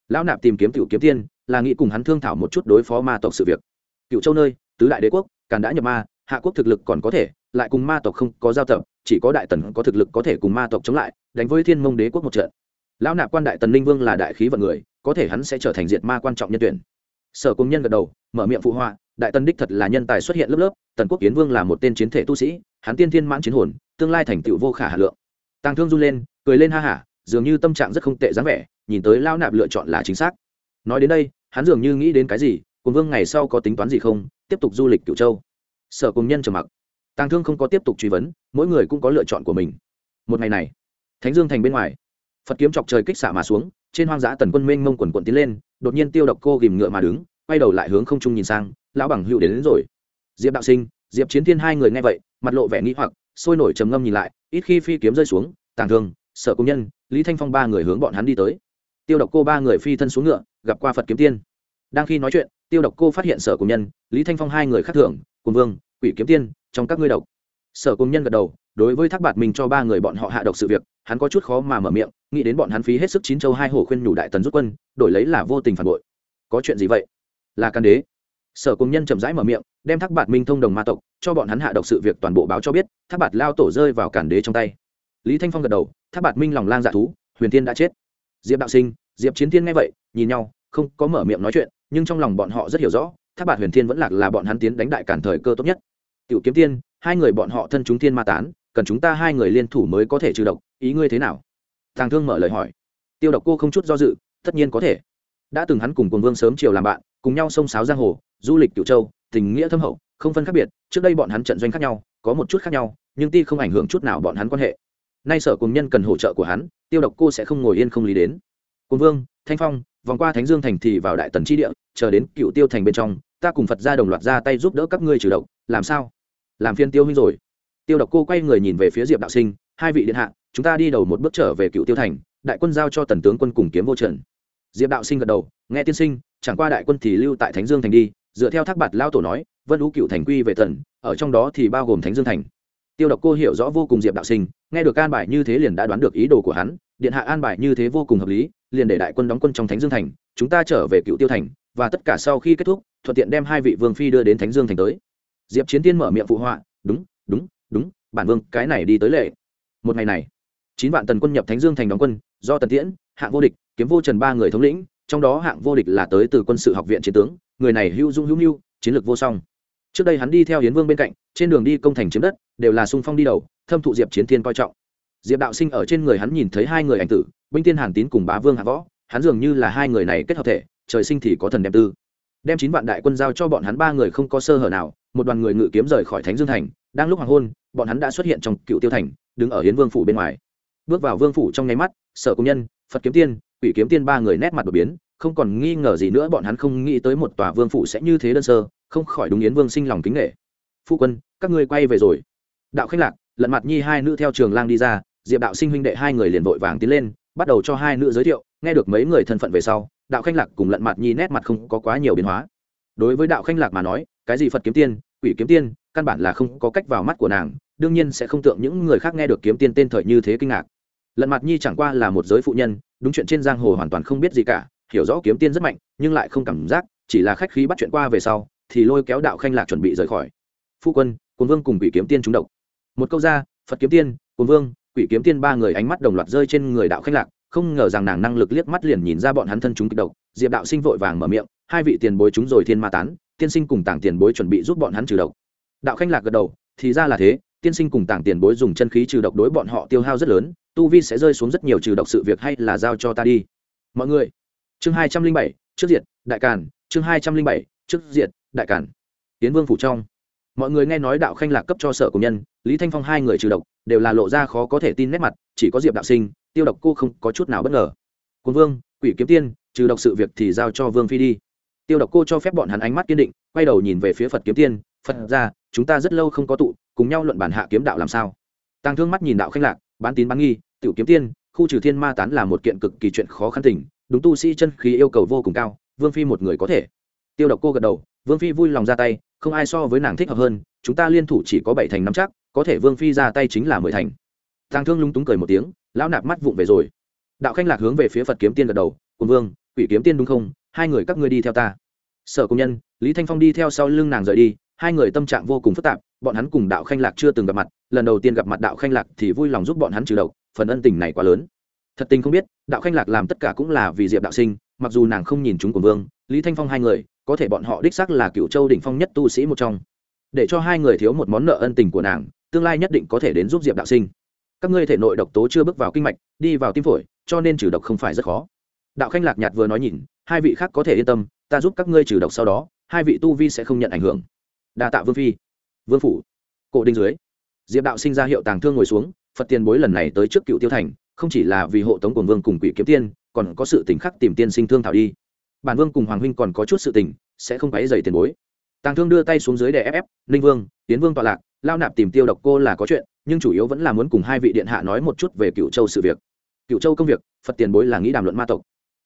Lão nạp tìm kiếm cựu kiếm tiên, là nghĩ cùng hắn thương thảo một chút đối phó ma tộc sự việc. Cựu châu nơi, tứ đại đế quốc, càn đã nhập ma, hạ quốc thực lực còn có thể, lại cùng ma tộc không có giao tập, chỉ có đại tần có thực lực có thể cùng ma tộc chống lại, đánh với thiên mông đế quốc một trận lão nạp quan đại tần linh vương là đại khí vận người, có thể hắn sẽ trở thành diệt ma quan trọng nhân tuyển. Sở công nhân gật đầu, mở miệng phụ họa, đại tần đích thật là nhân tài xuất hiện lớp lớp, tần quốc kiến vương là một tên chiến thể tu sĩ, hắn tiên thiên mãn chiến hồn, tương lai thành tựu vô khả hà lượng. Tàng thương run lên, cười lên ha hả, dường như tâm trạng rất không tệ dáng vẻ, nhìn tới lão nạp lựa chọn là chính xác. Nói đến đây, hắn dường như nghĩ đến cái gì cùng vương ngày sau có tính toán gì không, tiếp tục du lịch cửu châu. Sở cùng nhân trầm mặc. Tàng thương không có tiếp tục truy vấn, mỗi người cũng có lựa chọn của mình. Một ngày này, thánh dương thành bên ngoài phật kiếm chọc trời kích xạ mà xuống trên hoang dã tần quân mênh mông quần quận tiến lên đột nhiên tiêu độc cô ghìm ngựa mà đứng quay đầu lại hướng không trung nhìn sang lão bằng hữu đến, đến rồi. Diệp đạo sinh diệp chiến thiên hai người nghe vậy mặt lộ vẻ nghĩ hoặc sôi nổi trầm ngâm nhìn lại ít khi phi kiếm rơi xuống tàng thương sở công nhân lý thanh phong ba người hướng bọn hắn đi tới. Tiêu độc cô ba người phi thân xuống ngựa gặp qua phật kiếm tiên. Đang khi nói chuyện tiêu độc cô phát hiện sở công nhân lý thanh phong hai người khác thưởng cùng vương quỷ kiếm tiên trong các ngươi độc. Sở công nhân gật đầu đối với thác bạt mình cho ba người bọn họ hạ độc sự việc hắn có chút khó mà mở miệng, nghĩ đến bọn hắn phí hết sức chín châu hai hổ khuyên nhủ đại tần rút quân, đổi lấy là vô tình phản bội. Có chuyện gì vậy? Là can đế. Sở công nhân chậm rãi mở miệng, đem thác bạt minh thông đồng ma tộc, cho bọn hắn hạ độc sự việc toàn bộ báo cho biết, thác bạt lao tổ rơi vào cản đế trong tay. Lý thanh phong gật đầu, thác bạt minh lòng lang dạ thú, huyền tiên đã chết. Diệp đạo sinh, diệp chiến tiên nghe vậy, nhìn nhau, không có mở miệng nói chuyện, nhưng trong lòng bọn họ rất hiểu rõ, thác bạt huyền thiên vẫn lạc là bọn hắn tiến đánh đại cản thời cơ tốt nhất. Tiểu kiếm tiên, hai người bọn họ thân chúng thiên ma tán cần chúng ta hai người liên thủ mới có thể trừ độc, ý ngươi thế nào? Thằng thương mở lời hỏi. Tiêu độc cô không chút do dự, tất nhiên có thể. Đã từng hắn cùng quần vương sớm chiều làm bạn, cùng nhau sông sáo giang hồ, du lịch cựu châu, tình nghĩa thâm hậu, không phân khác biệt, trước đây bọn hắn trận doanh khác nhau, có một chút khác nhau, nhưng ti không ảnh hưởng chút nào bọn hắn quan hệ. Nay sở cùng nhân cần hỗ trợ của hắn, tiêu độc cô sẽ không ngồi yên không lý đến. Cùng vương, thanh phong, vòng qua thánh dương thành thì vào đại tần tri địa, chờ đến cựu tiêu thành bên trong, ta cùng phật ra đồng loạt ra tay giúp đỡ các ngươi trừ độc, làm sao? Làm phiên tiêu huynh rồi tiêu độc cô quay người nhìn về phía diệp đạo sinh, hai vị điện hạ, chúng ta đi đầu một bước trở về cựu tiêu thành, đại quân giao cho tần tướng quân cùng kiếm vô trần diệp đạo sinh gật đầu, nghe tiên sinh, chẳng qua đại quân thì lưu tại thánh dương thành đi. Dựa theo thác bạt lao tổ nói, vân lũ cựu thành quy về tần, ở trong đó thì bao gồm thánh dương thành. Tiêu độc cô hiểu rõ vô cùng diệp đạo sinh, nghe được an bài như thế liền đã đoán được ý đồ của hắn, điện hạ an bài như thế vô cùng hợp lý, liền để đại quân đóng quân trong thánh dương thành, chúng ta trở về cựu tiêu thành, và tất cả sau khi kết thúc, thuận tiện đem hai vị vương phi đưa đến thánh dương thành tới. Diệp chiến tiên mở miệng phụ họa, đúng đúng đúng, bản vương, cái này đi tới lệ. Một ngày này, chín vạn tần quân nhập thánh dương thành đóng quân, do tần tiễn, hạng vô địch, kiếm vô trần ba người thống lĩnh, trong đó hạng vô địch là tới từ quân sự học viện chiến tướng, người này hữu dung hữu mưu, chiến lược vô song. Trước đây hắn đi theo hiến vương bên cạnh, trên đường đi công thành chiếm đất, đều là sung phong đi đầu, thâm thụ diệp chiến thiên coi trọng. Diệp đạo sinh ở trên người hắn nhìn thấy hai người ảnh tử, binh tiên hàn tín cùng bá vương hạ võ, hắn dường như là hai người này kết hợp thể, trời sinh thì có thần đem tư. Đem chín vạn đại quân giao cho bọn hắn ba người không có sơ hở nào một đoàn người ngự kiếm rời khỏi thánh dương thành, đang lúc hoàng hôn, bọn hắn đã xuất hiện trong cựu tiêu thành, đứng ở hiến vương phủ bên ngoài. Bước vào vương phủ trong nháy mắt, sở công nhân, phật kiếm tiên, quỷ kiếm tiên ba người nét mặt đột biến, không còn nghi ngờ gì nữa, bọn hắn không nghĩ tới một tòa vương phủ sẽ như thế đơn sơ, không khỏi đúng yến vương sinh lòng kính nghệ phu quân, các ngươi quay về rồi. Đạo khách lạc lận mặt nhi hai nữ theo trường lang đi ra, diệp đạo sinh huynh đệ hai người liền vội vàng tiến lên, bắt đầu cho hai nữ giới thiệu, nghe được mấy người thân phận về sau, đạo khanh lạc cùng lận mặt nhi nét mặt không có quá nhiều biến hóa đối với đạo khanh lạc mà nói, cái gì phật kiếm tiên, quỷ kiếm tiên, căn bản là không có cách vào mắt của nàng, đương nhiên sẽ không tượng những người khác nghe được kiếm tiên tên thời như thế kinh ngạc. Lận mặt nhi chẳng qua là một giới phụ nhân, đúng chuyện trên giang hồ hoàn toàn không biết gì cả, hiểu rõ kiếm tiên rất mạnh, nhưng lại không cảm giác, chỉ là khách khí bắt chuyện qua về sau, thì lôi kéo đạo khanh lạc chuẩn bị rời khỏi. Phu quân cồn vương cùng quỷ kiếm tiên trúng độc. Một câu ra, phật kiếm tiên cồn vương, quỷ kiếm tiên ba người ánh mắt đồng loạt rơi trên người đạo khanh lạc, không ngờ rằng nàng năng lực liếc mắt liền nhìn ra bọn hắn thân chúng kịch độc, diệp đạo sinh vội vàng mở miệng hai vị tiền bối chúng rồi thiên ma tán, tiên sinh cùng tảng tiền bối chuẩn bị giúp bọn hắn trừ độc. Đạo khanh lạc gật đầu, thì ra là thế, tiên sinh cùng tảng tiền bối dùng chân khí trừ độc đối bọn họ tiêu hao rất lớn, tu vi sẽ rơi xuống rất nhiều trừ độc sự việc hay là giao cho ta đi. Mọi người, chương hai trăm linh bảy, trước diện đại càn, chương hai trăm linh bảy, trước diện đại càn. Tiến vương phủ trong. Mọi người nghe nói đạo khanh lạc cấp cho sở của nhân, lý thanh phong hai người trừ độc, đều là lộ ra khó có thể tin nét mặt, chỉ có diệp đạo sinh, tiêu độc cô không có chút nào bất ngờ. Quân vương, quỷ kiếm tiên, trừ độc sự việc thì giao cho vương phi đi tiêu độc cô cho phép bọn hắn ánh mắt kiên định, quay đầu nhìn về phía phật kiếm tiên, phật ra chúng ta rất lâu không có tụ, cùng nhau luận bản hạ kiếm đạo làm sao? Tăng thương mắt nhìn đạo khanh lạc, bán tín bán nghi, tiểu kiếm tiên, khu trừ thiên ma tán là một kiện cực kỳ chuyện khó khăn tình, đúng tu sĩ chân khí yêu cầu vô cùng cao, vương phi một người có thể. Tiêu độc cô gật đầu, vương phi vui lòng ra tay, không ai so với nàng thích hợp hơn, chúng ta liên thủ chỉ có bảy thành năm chắc, có thể vương phi ra tay chính là mười thành. Tàng thương lung túng cười một tiếng, lão nạp mắt vụng về rồi. Đạo khanh lạc hướng về phía phật kiếm tiên gật đầu cùng vương, quỷ kiếm tiên đúng không? Hai người các ngươi đi theo ta. Sở công nhân, lý thanh phong đi theo sau lưng nàng rời đi, hai người tâm trạng vô cùng phức tạp, bọn hắn cùng đạo khanh lạc chưa từng gặp mặt, lần đầu tiên gặp mặt đạo khanh lạc thì vui lòng giúp bọn hắn trừ độc, phần ân tình này quá lớn. Thật tình không biết, đạo khanh lạc làm tất cả cũng là vì diệp đạo sinh, mặc dù nàng không nhìn chúng của vương, lý thanh phong hai người, có thể bọn họ đích xác là cựu châu đỉnh phong nhất tu sĩ một trong. Để cho hai người thiếu một món nợ ân tình của nàng, tương lai nhất định có thể đến giúp diệp đạo sinh. Các ngươi thể nội độc tố chưa bước vào kinh mạch, đi vào tim phổi, cho nên trừ độc không phải rất khó đạo khanh lạc nhạt vừa nói nhìn, hai vị khác có thể yên tâm, ta giúp các ngươi trừ độc sau đó, hai vị tu vi sẽ không nhận ảnh hưởng. Đa tạ vương phi. Vương phủ, cổ đinh dưới. Diệp đạo sinh ra hiệu tàng thương ngồi xuống, phật tiền bối lần này tới trước cựu tiêu thành, không chỉ là vì hộ tống quần vương cùng quỷ kiếm tiên, còn có sự tình khắc tìm tiên sinh thương thảo đi. Bản vương cùng hoàng huynh còn có chút sự tình, sẽ không quấy dày tiền bối. Tàng thương đưa tay xuống dưới để ép ép, ninh vương, tiến vương tọa lạc, lao nạp tìm tiêu độc cô là có chuyện, nhưng chủ yếu vẫn là muốn cùng hai vị điện hạ nói một chút về cựu châu sự việc. Cựu châu công việc, phật tiền bối là nghĩ đàm luận ma tộc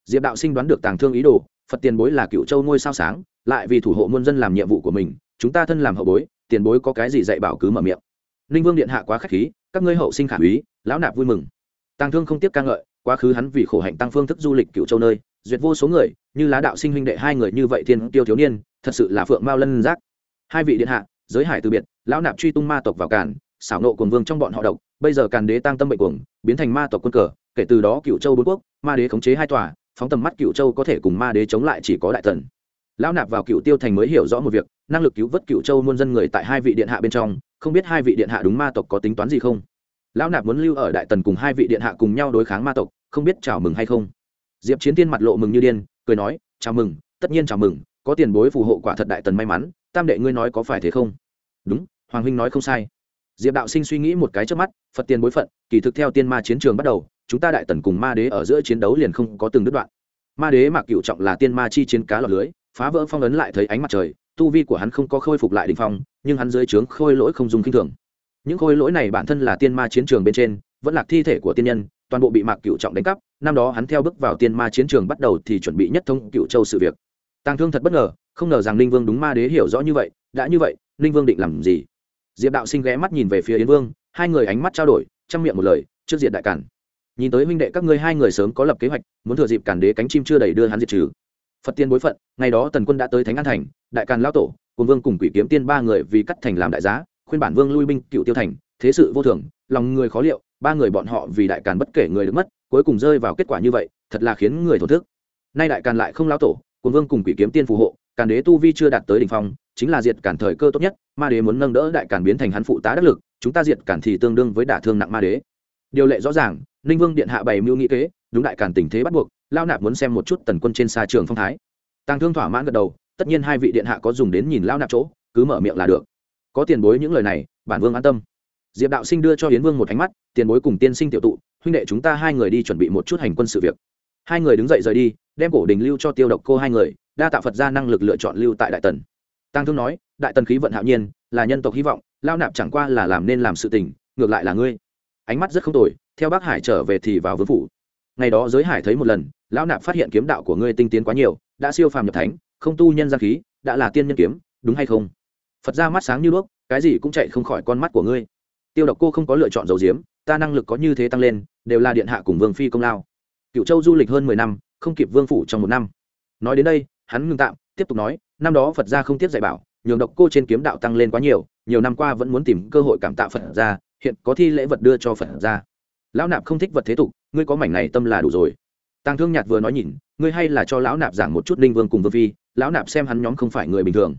diệp đạo sinh đoán được tàng thương ý đồ, phật tiền bối là cựu châu ngôi sao sáng, lại vì thủ hộ muôn dân làm nhiệm vụ của mình, chúng ta thân làm hậu bối, tiền bối có cái gì dạy bảo cứ mở miệng. Ninh vương điện hạ quá k h á c h khí, các ngươi hậu sinh khả úy, lão nạp vui mừng. Tàng thương không tiếp ca ngợi, quá khứ hắn vì khổ hạnh tăng phương thức du lịch cựu châu nơi, duyệt vô số người, như lá đạo sinh huynh đệ hai người như vậy thiên tiêu thiếu niên, thật sự là phượng mao lân giác. Hai vị điện hạ, giới hải từ biệt, lão nạp truy tung ma tộc vào cản xảo nộ quần vương trong bọn họ độc, bây giờ càn đế tăng tâm bệnh cuồng, biến thành ma tộc quân cờ, kể từ đó cựu châu bốn quốc, ma đế khống chế hai tòa phóng tầm mắt cựu châu có thể cùng ma đế chống lại chỉ có đại tần lão nạp vào cựu tiêu thành mới hiểu rõ một việc, năng lực cứu vớt cựu châu muôn dân người tại hai vị điện hạ bên trong, không biết hai vị điện hạ đúng ma tộc có tính toán gì không? Lão nạp muốn lưu ở đại tần cùng hai vị điện hạ cùng nhau đối kháng ma tộc, không biết chào mừng hay không? Diệp chiến tiên mặt lộ mừng như điên, cười nói, chào mừng, tất nhiên chào mừng, có tiền bối phù hộ quả thật đại tần may mắn, tam đệ ngươi nói có phải thế không? Đúng, hoàng huynh nói không sai. Diệp đạo sinh suy nghĩ một cái trước mắt, phật tiền bối phận, kỳ thực theo tiên ma chiến trường bắt đầu chúng ta đại tần cùng ma đế ở giữa chiến đấu liền không có từng đứt đoạn. Ma đế mạc cựu trọng là tiên ma chi chiến cá lọt lưới, phá vỡ phong ấn lại thấy ánh mặt trời, tu vi của hắn không có khôi phục lại đ ỉ n h phong, nhưng hắn dưới trướng khôi lỗi không dùng k i n h thường. Những khôi lỗi này bản thân là tiên ma chiến trường bên trên, vẫn là thi thể của tiên nhân, toàn bộ bị mạc cựu trọng đánh cắp, năm đó hắn theo bước vào tiên ma chiến trường bắt đầu thì chuẩn bị nhất thông cựu châu sự việc. Tàng thương thật bất ngờ, không ngờ rằng ninh vương đúng ma đế hiểu rõ như vậy, đã như vậy, ninh vương định làm gì? Diệp đạo sinh ghé mắt nhìn về phía yến vương, hai người ánh mắt trao đổi, chăm miệng một lời, trước diện đại cản nhìn tới huynh đệ các ngươi hai người sớm có lập kế hoạch, muốn thừa dịp cản đế cánh chim chưa đầy đưa hắn diệt trừ. Phật tiên bối phận, ngày đó tần quân đã tới thánh an thành, đại càn lao tổ, cùng vương cùng quỷ kiếm tiên ba người vì cắt thành làm đại giá, khuyên bản vương lui binh cựu tiêu thành, thế sự vô thường, lòng người khó liệu, ba người bọn họ vì đại càn bất kể người được mất, cuối cùng rơi vào kết quả như vậy, thật là khiến người thổ thức. Nay đại càn lại không lao tổ, cùng vương cùng quỷ kiếm tiên phù hộ, càn đế tu vi chưa đạt tới đ ỉ n h phong, chính là diệt cản thời cơ tốt nhất, ma đế muốn nâng đỡ đại càn biến thành hắn phụ tá đắc lực, chúng ta diệt cản thì tương đương với đả thương nặng ma đế. Điều lệ rõ ràng ninh vương điện hạ bày mưu nghĩ kế, đúng đại cản tình thế bắt buộc, lao nạp muốn xem một chút tần quân trên xa trường phong thái. Tàng thương thỏa mãn gật đầu, tất nhiên hai vị điện hạ có dùng đến nhìn lao nạp chỗ, cứ mở miệng là được. Có tiền bối những lời này, bản vương an tâm. Diệp đạo sinh đưa cho hiến vương một ánh mắt, tiền bối cùng tiên sinh tiểu tụ, huynh đệ chúng ta hai người đi chuẩn bị một chút hành quân sự việc. Hai người đứng dậy rời đi, đem cổ đình lưu cho tiêu độc cô hai người, đa tạo phật ra năng lực lựa chọn lưu tại đại tần. Tăng thương nói, đại tần khí vận hạo nhiên, là nhân tộc hy vọng, lao nạp chẳng qua là làm nên làm sự tình, ngược lại là ngươi. Ánh mắt rất không tồi theo bác hải trở về thì vào vương phủ. Ngày đó giới hải thấy một lần, lão nạp phát hiện kiếm đạo của ngươi tinh tiến quá nhiều, đã siêu phàm nhập thánh, không tu nhân gian khí, đã là tiên nhân kiếm, đúng hay không? Phật ra mắt sáng như đuốc, cái gì cũng chạy không khỏi con mắt của ngươi. Tiêu độc cô không có lựa chọn dầu diếm ta năng lực có như thế tăng lên, đều là điện hạ cùng vương phi công lao. Cựu châu du lịch hơn mười năm, không kịp vương phủ trong một năm. Nói đến đây, hắn ngưng tạm, tiếp tục nói, năm đó phật gia không tiếp dạy bảo, nhường độc cô trên kiếm đạo tăng lên quá nhiều nhiều năm qua vẫn muốn tìm cơ hội cảm tạ phật gia, hiện có thi lễ vật đưa cho phật gia lão nạp không thích vật thế tục, ngươi có mảnh này tâm là đủ rồi. Tàng thương nhạt vừa nói nhìn, ngươi hay là cho lão nạp giảng một chút ninh vương cùng vương phi, lão nạp xem hắn nhóm không phải người bình thường.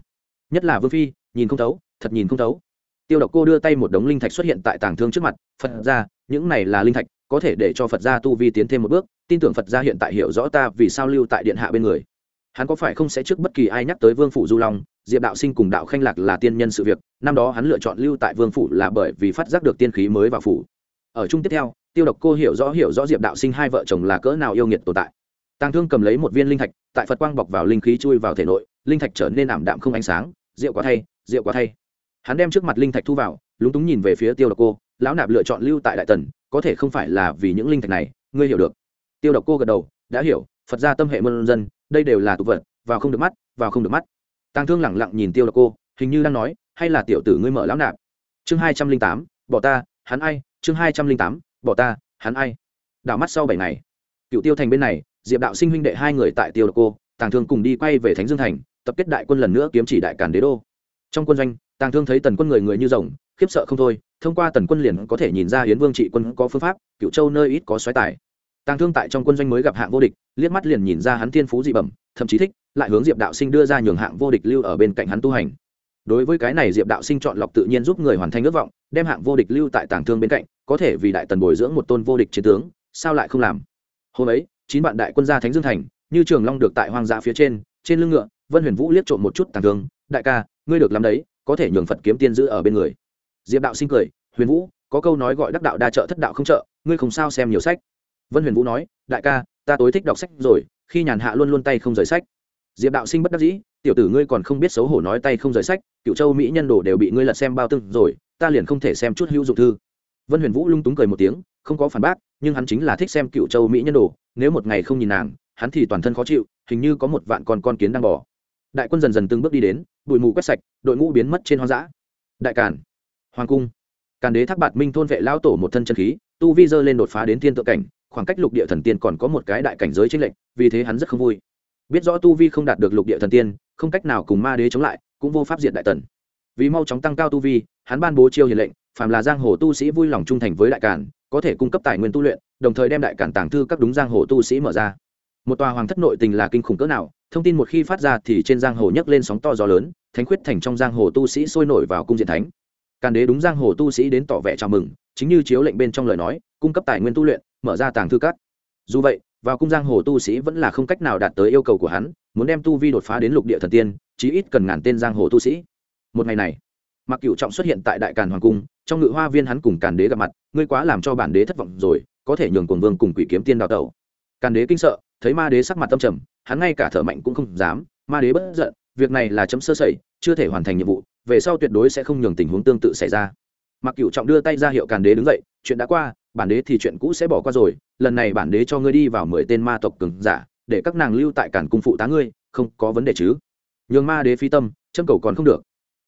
Nhất là vương phi, nhìn không thấu, thật nhìn không thấu. Tiêu độc cô đưa tay một đống linh thạch xuất hiện tại tàng thương trước mặt, phật ra những này là linh thạch, có thể để cho phật gia tu vi tiến thêm một bước, tin tưởng phật gia hiện tại hiểu rõ ta vì sao lưu tại điện hạ bên người. Hắn có phải không sẽ trước bất kỳ ai nhắc tới vương phủ du long, diệp đạo sinh cùng đạo khanh lạc là tiên nhân sự việc, năm đó hắn lựa chọn lưu tại vương phủ là bởi vì phát giác được tiên khí mới vào phủ. Ở chung tiếp theo tiêu độc cô hiểu rõ hiểu rõ diệp đạo sinh hai vợ chồng là cỡ nào yêu nghiệt tồn tại. Tàng thương cầm lấy một viên linh thạch, tại phật quang bọc vào linh khí chui vào thể nội, linh thạch trở nên ảm đạm không ánh sáng, rượu quá thay, rượu quá thay. Hắn đem trước mặt linh thạch thu vào, lúng túng nhìn về phía tiêu độc cô, lão nạp lựa chọn lưu tại đại tần, có thể không phải là vì những linh thạch này, ngươi hiểu được. Tiêu độc cô gật đầu, đã hiểu, phật gia tâm hệ môn dân, đây đều là tục vật, vào không được mắt, vào không được mắt. Tàng thương lẳng lặng nhìn tiêu độc cô, hình như đang nói, hay là tiểu tử ngươi mở lão nạp. Chương hai trăm linh tám, bỏ ta, hắn ai, chương hai trăm linh tám bỏ ta, hắn ai? Đảo mắt sau bảy ngày, cựu tiêu thành bên này, diệp đạo sinh huynh đệ hai người tại tiêu độc cô, tàng thương cùng đi quay về thánh dương thành, tập kết đại quân lần nữa kiếm chỉ đại càn đế đô. Trong quân doanh, tàng thương thấy tần quân người người như rồng, khiếp sợ không thôi, thông qua tần quân liền có thể nhìn ra hiến vương trị quân có phương pháp cựu châu nơi ít có xoáy tài. Tàng thương tại trong quân doanh mới gặp hạng vô địch, liếc mắt liền nhìn ra hắn thiên phú dị bẩm, thậm chí thích, lại hướng diệp đạo sinh đưa ra nhường hạng vô địch lưu ở bên cạnh hắn tu hành. Đối với cái này diệp đạo sinh chọn lọc tự nhiên giúp người hoàn thành ước vọng, đem hạng vô địch lưu tại tàng thương bên cạnh có thể vì đại tần bồi dưỡng một tôn vô địch chiến tướng, sao lại không làm? Hôm ấy, chín bạn đại quân gia thánh dương thành, như trường long được tại hoang dã phía trên trên lưng ngựa, vân huyền vũ liếc trộm một chút tàng thương, đại ca, ngươi được làm đấy, có thể nhường phật kiếm tiên giữ ở bên người. Diệp đạo sinh cười, huyền vũ, có câu nói gọi đắc đạo đa trợ thất đạo không trợ, ngươi không sao xem nhiều sách. Vân huyền vũ nói, đại ca, ta tối thích đọc sách rồi, khi nhàn hạ luôn luôn tay không rời sách. Diệp đạo sinh bất đắc dĩ, tiểu tử ngươi còn không biết xấu hổ nói tay không rời sách cựu châu mỹ nhân đồ đều bị ngươi lật xem bao tưng rồi, ta liền không thể xem chút hữu dụng thư vân huyền vũ lung túng cười một tiếng, không có phản bác, nhưng hắn chính là thích xem cựu châu mỹ nhân đồ, nếu một ngày không nhìn nàng, hắn thì toàn thân khó chịu, hình như có một vạn con con kiến đang bỏ đại quân dần dần từng bước đi đến, bụi mù quét sạch, đội ngũ biến mất trên hoang dã. Đại càn, hoàng cung. Càn đế thác bạt minh thôn vệ lao tổ một thân chân khí, tu vi dơ lên đột phá đến thiên tự cảnh, khoảng cách lục địa thần tiên còn có một cái đại cảnh giới tranh lệch, vì thế hắn rất không vui. Biết rõ tu vi không đạt được lục địa thần tiên, không cách nào cùng ma đế chống lại, cũng vô pháp diệt đại tần. Vì mau chóng tăng cao tu vi, hắn ban bố chiêu hiền lệnh phàm là giang hồ tu sĩ vui lòng trung thành với đại cản có thể cung cấp tài nguyên tu luyện, đồng thời đem đại cản tàng thư các đúng giang hồ tu sĩ mở ra. Một tòa hoàng thất nội tình là kinh khủng cỡ nào, thông tin một khi phát ra thì trên giang hồ nhấc lên sóng to gió lớn, thánh khuyết thành trong giang hồ tu sĩ sôi nổi vào cung diện thánh. Càn đế đúng giang hồ tu sĩ đến tỏ vẻ chào mừng, chính như chiếu lệnh bên trong lời nói, cung cấp tài nguyên tu luyện, mở ra tàng thư các. Dù vậy, vào cung giang hồ tu sĩ vẫn là không cách nào đạt tới yêu cầu của hắn, muốn đem tu vi đột phá đến lục địa thần tiên, chí ít cần ngàn tên giang hồ tu sĩ. Một ngày này mặc cựu trọng xuất hiện tại đại càn hoàng cung, trong ngự hoa viên hắn cùng càn đế gặp mặt, ngươi quá làm cho bản đế thất vọng rồi, có thể nhường cồn vương cùng quỷ kiếm tiên đào tẩu. Càn đế kinh sợ, thấy ma đế sắc mặt tâm trầm, hắn ngay cả thở mạnh cũng không dám, ma đế bất giận, việc này là chấm sơ sẩy, chưa thể hoàn thành nhiệm vụ, về sau tuyệt đối sẽ không nhường tình huống tương tự xảy ra. Mặc cựu trọng đưa tay ra hiệu càn đế đứng dậy, chuyện đã qua, bản đế thì chuyện cũ sẽ bỏ qua rồi, lần này bản đế cho ngươi đi vào mười tên ma tộc cường giả, để các nàng lưu tại Càn cung phụ tá ngươi, không có vấn đề chứ? Nhường ma đế phi tâm châm cầu còn không được.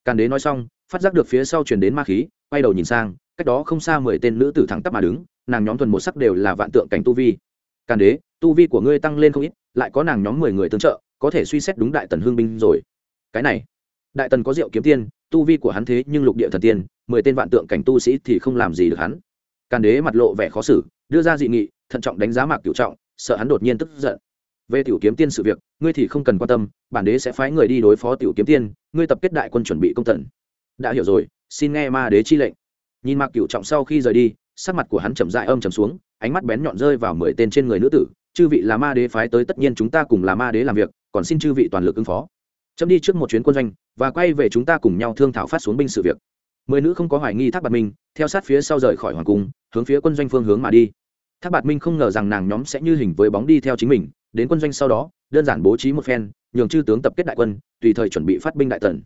Càn đế nói xong phát giác được phía sau truyền đến ma khí, quay đầu nhìn sang, cách đó không xa mười tên nữ tử thẳng tắp mà đứng, nàng nhóm thuần một sắc đều là vạn tượng cảnh tu vi. Càn đế, tu vi của ngươi tăng lên không ít, lại có nàng nhóm mười người tương trợ, có thể suy xét đúng đại tần hương binh rồi. Cái này, đại tần có diệu kiếm tiên, tu vi của hắn thế nhưng lục địa thần tiên, mười tên vạn tượng cảnh tu sĩ thì không làm gì được hắn. Càn đế mặt lộ vẻ khó xử, đưa ra dị nghị, thận trọng đánh giá mạc cửu trọng, sợ hắn đột nhiên tức giận. Về tiểu kiếm tiên sự việc, ngươi thì không cần quan tâm, bản đế sẽ phái người đi đối phó tiểu kiếm tiên, ngươi tập kết đại quân chuẩn bị công tận đã hiểu rồi, xin nghe ma đế chi lệnh. Nhìn mạc cựu trọng sau khi rời đi, sắc mặt của hắn chậm dại âm chầm xuống, ánh mắt bén nhọn rơi vào mười tên trên người nữ tử, chư vị là ma đế phái tới, tất nhiên chúng ta cùng là ma đế làm việc, còn xin chư vị toàn lực ứng phó. Chấm đi trước một chuyến quân doanh, và quay về chúng ta cùng nhau thương thảo phát xuống binh sự việc. Mười nữ không có hoài nghi thác bạt minh, theo sát phía sau rời khỏi hoàng cung, hướng phía quân doanh phương hướng mà đi. Thác bạt minh không ngờ rằng nàng nhóm sẽ như hình với bóng đi theo chính mình, đến quân doanh sau đó, đơn giản bố trí một phen, nhường chư tướng tập kết đại quân, tùy thời chuẩn bị phát binh đại tần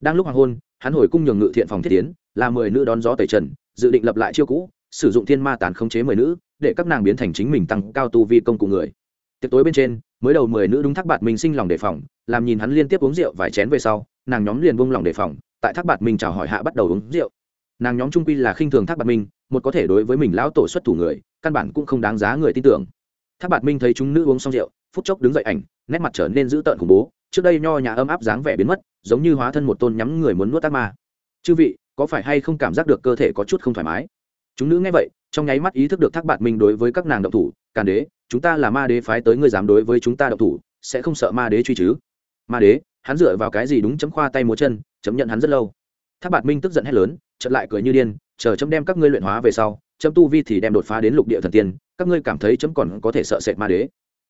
đang lúc hoàng hôn, hắn hồi cung nhường ngự thiện phòng thiết tiến, là mười nữ đón gió tẩy trần, dự định lập lại chiêu cũ, sử dụng thiên ma tàn khống chế mười nữ, để các nàng biến thành chính mình tăng cao tu vi công cụ người. Tiệc tối bên trên, mới đầu mười nữ đúng thác bạt mình sinh lòng đề phòng, làm nhìn hắn liên tiếp uống rượu vài chén về sau, nàng nhóm liền buông lòng đề phòng, tại thác bạt mình chào hỏi hạ bắt đầu uống rượu. Nàng nhóm trung quy là khinh thường thác bạt minh, một có thể đối với mình lão tổ xuất thủ người, căn bản cũng không đáng giá người tin tưởng. Thác bạt minh thấy chúng nữ uống xong rượu, phút chốc đứng dậy ảnh, nét mặt trở nên dữ tợn khủng bố, trước đây nho nhà ấm áp dáng vẻ biến mất giống như hóa thân một tôn nhắm người muốn nuốt ác ma. Chư vị, có phải hay không cảm giác được cơ thể có chút không thoải mái? Chúng nữ nghe vậy, trong nháy mắt ý thức được thác bạt minh đối với các nàng động thủ, càn đế, chúng ta là ma đế phái tới ngươi dám đối với chúng ta động thủ, sẽ không sợ ma đế truy chứ? Ma đế, hắn dựa vào cái gì đúng chấm khoa tay múa chân, chấm nhận hắn rất lâu. Thác bạt minh tức giận hét lớn, chợt lại cười như điên, chờ chấm đem các ngươi luyện hóa về sau, chấm tu vi thì đem đột phá đến lục địa thần tiên, các ngươi cảm thấy chấm còn có thể sợ sệt ma đế.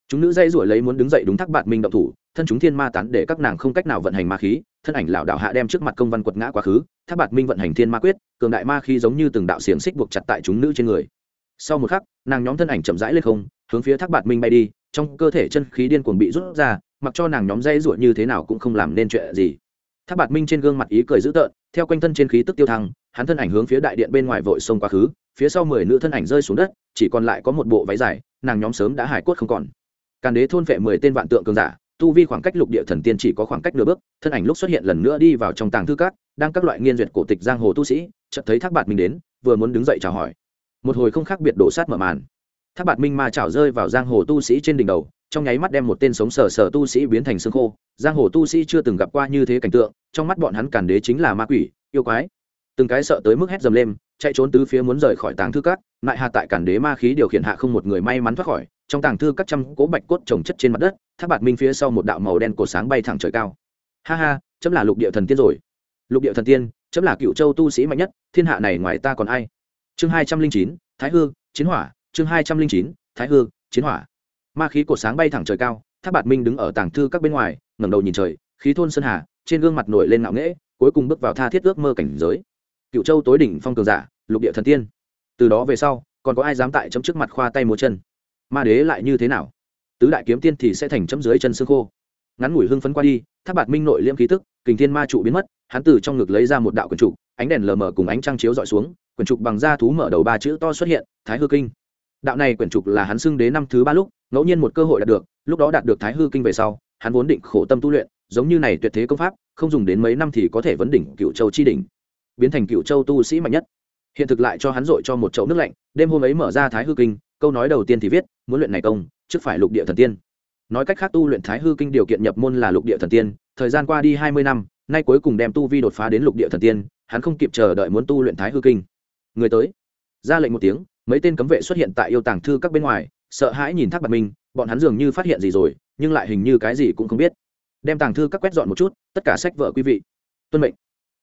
Chúng nữ dây rủi lấy muốn đứng dậy đúng thác bạt minh động thủ thân chúng thiên ma tán để các nàng không cách nào vận hành ma khí, thân ảnh lão đạo hạ đem trước mặt công văn quật ngã quá khứ, tháp bạt minh vận hành thiên ma quyết, cường đại ma khí giống như từng đạo xiềng xích buộc chặt tại chúng nữ trên người. Sau một khắc, nàng nhóm thân ảnh chậm rãi lên không, hướng phía tháp bạt minh bay đi, trong cơ thể chân khí điên cuồng bị rút ra, mặc cho nàng nhóm dây ruột như thế nào cũng không làm nên chuyện gì. Tháp bạt minh trên gương mặt ý cười dữ tợn, theo quanh thân trên khí tức tiêu thăng, hắn thân ảnh hướng phía đại điện bên ngoài vội xông quá khứ, phía sau mười nữ thân ảnh rơi xuống đất, chỉ còn lại có một bộ váy dài, nàng nhóm sớm đã hải cốt không còn. Càn đế thôn vệ mười tên vạn tượng cường giả tu vi khoảng cách lục địa thần tiên chỉ có khoảng cách nửa bước, thân ảnh lúc xuất hiện lần nữa đi vào trong tàng thư cát đang các loại nghiên duyệt cổ tịch giang hồ tu sĩ, chợt thấy thác bạt minh đến, vừa muốn đứng dậy chào hỏi. Một hồi không khác biệt đổ sát mở màn. Thác bạt minh ma chảo rơi vào giang hồ tu sĩ trên đỉnh đầu, trong nháy mắt đem một tên sống sờ sờ tu sĩ biến thành xương khô. Giang hồ tu sĩ chưa từng gặp qua như thế cảnh tượng, trong mắt bọn hắn cản đế chính là ma quỷ, yêu quái. Từng cái sợ tới mức hét dầm lên, chạy trốn tứ phía muốn rời khỏi tàng thư cát lại hạ tại cản đế ma khí điều khiển hạ không một người may mắn thoát khỏi trong tàng thư các trăm cố bạch cốt trồng chất trên mặt đất, thác bạt minh phía sau một đạo màu đen cột sáng bay thẳng trời cao. Ha ha, chấm là lục địa thần tiên rồi. Lục địa thần tiên, chấm là cựu châu tu sĩ mạnh nhất, thiên hạ này ngoài ta còn ai? Chương hai trăm linh chín, thái hư, chiến hỏa, chương hai trăm linh chín, thái hư, chiến hỏa. Ma khí cột sáng bay thẳng trời cao tháp bạt minh đứng ở tàng thư các bên ngoài, ngẩng đầu nhìn trời, khí thôn sơn hà, trên gương mặt nổi lên ngạo nghễ, cuối cùng bước vào tha thiết ước mơ cảnh giới. Cựu châu tối đỉnh phong cường giả, lục địa thần tiên. Từ đó về sau, còn có ai dám tại chấm trước mặt khoa tay múa chân? Ma đế lại như thế nào? Tứ đại kiếm tiên thì sẽ thành chấm dưới chân xương khô. Ngắn ngủi hưng phấn qua đi tháp bạt minh nội liễm khí tức, kình thiên ma trụ biến mất, hắn từ trong ngực lấy ra một đạo quyển trục ánh đèn lờ mờ cùng ánh trăng chiếu dọi xuống quyển trục bằng da thú mở đầu ba chữ to xuất hiện, thái hư kinh. Đạo này quyển trục là hắn xưng đế năm thứ ba lúc, ngẫu nhiên một cơ hội đạt được, lúc đó đạt được thái hư kinh về sau, hắn vốn định khổ tâm tu luyện, giống như này tuyệt thế công pháp, không dùng đến mấy năm thì có thể vấn đỉnh cựu châu chi đỉnh, biến thành cựu châu tu sĩ mạnh nhất. Hiện thực lại cho hắn dội cho một chậu nước lạnh, đêm hôm ấy mở ra thái hư kinh câu nói đầu tiên thì viết, muốn luyện này công, trước phải lục địa thần tiên. Nói cách khác tu luyện thái hư kinh điều kiện nhập môn là lục địa thần tiên, thời gian qua đi hai mươi năm, nay cuối cùng đem tu vi đột phá đến lục địa thần tiên, hắn không kịp chờ đợi muốn tu luyện thái hư kinh. Người tới. Ra lệnh một tiếng, mấy tên cấm vệ xuất hiện tại yêu tàng thư các bên ngoài, sợ hãi nhìn thác bạc minh bọn hắn dường như phát hiện gì rồi, nhưng lại hình như cái gì cũng không biết. Đem tàng thư các quét dọn một chút, tất cả sách vợ quý vị. Tuân mệnh.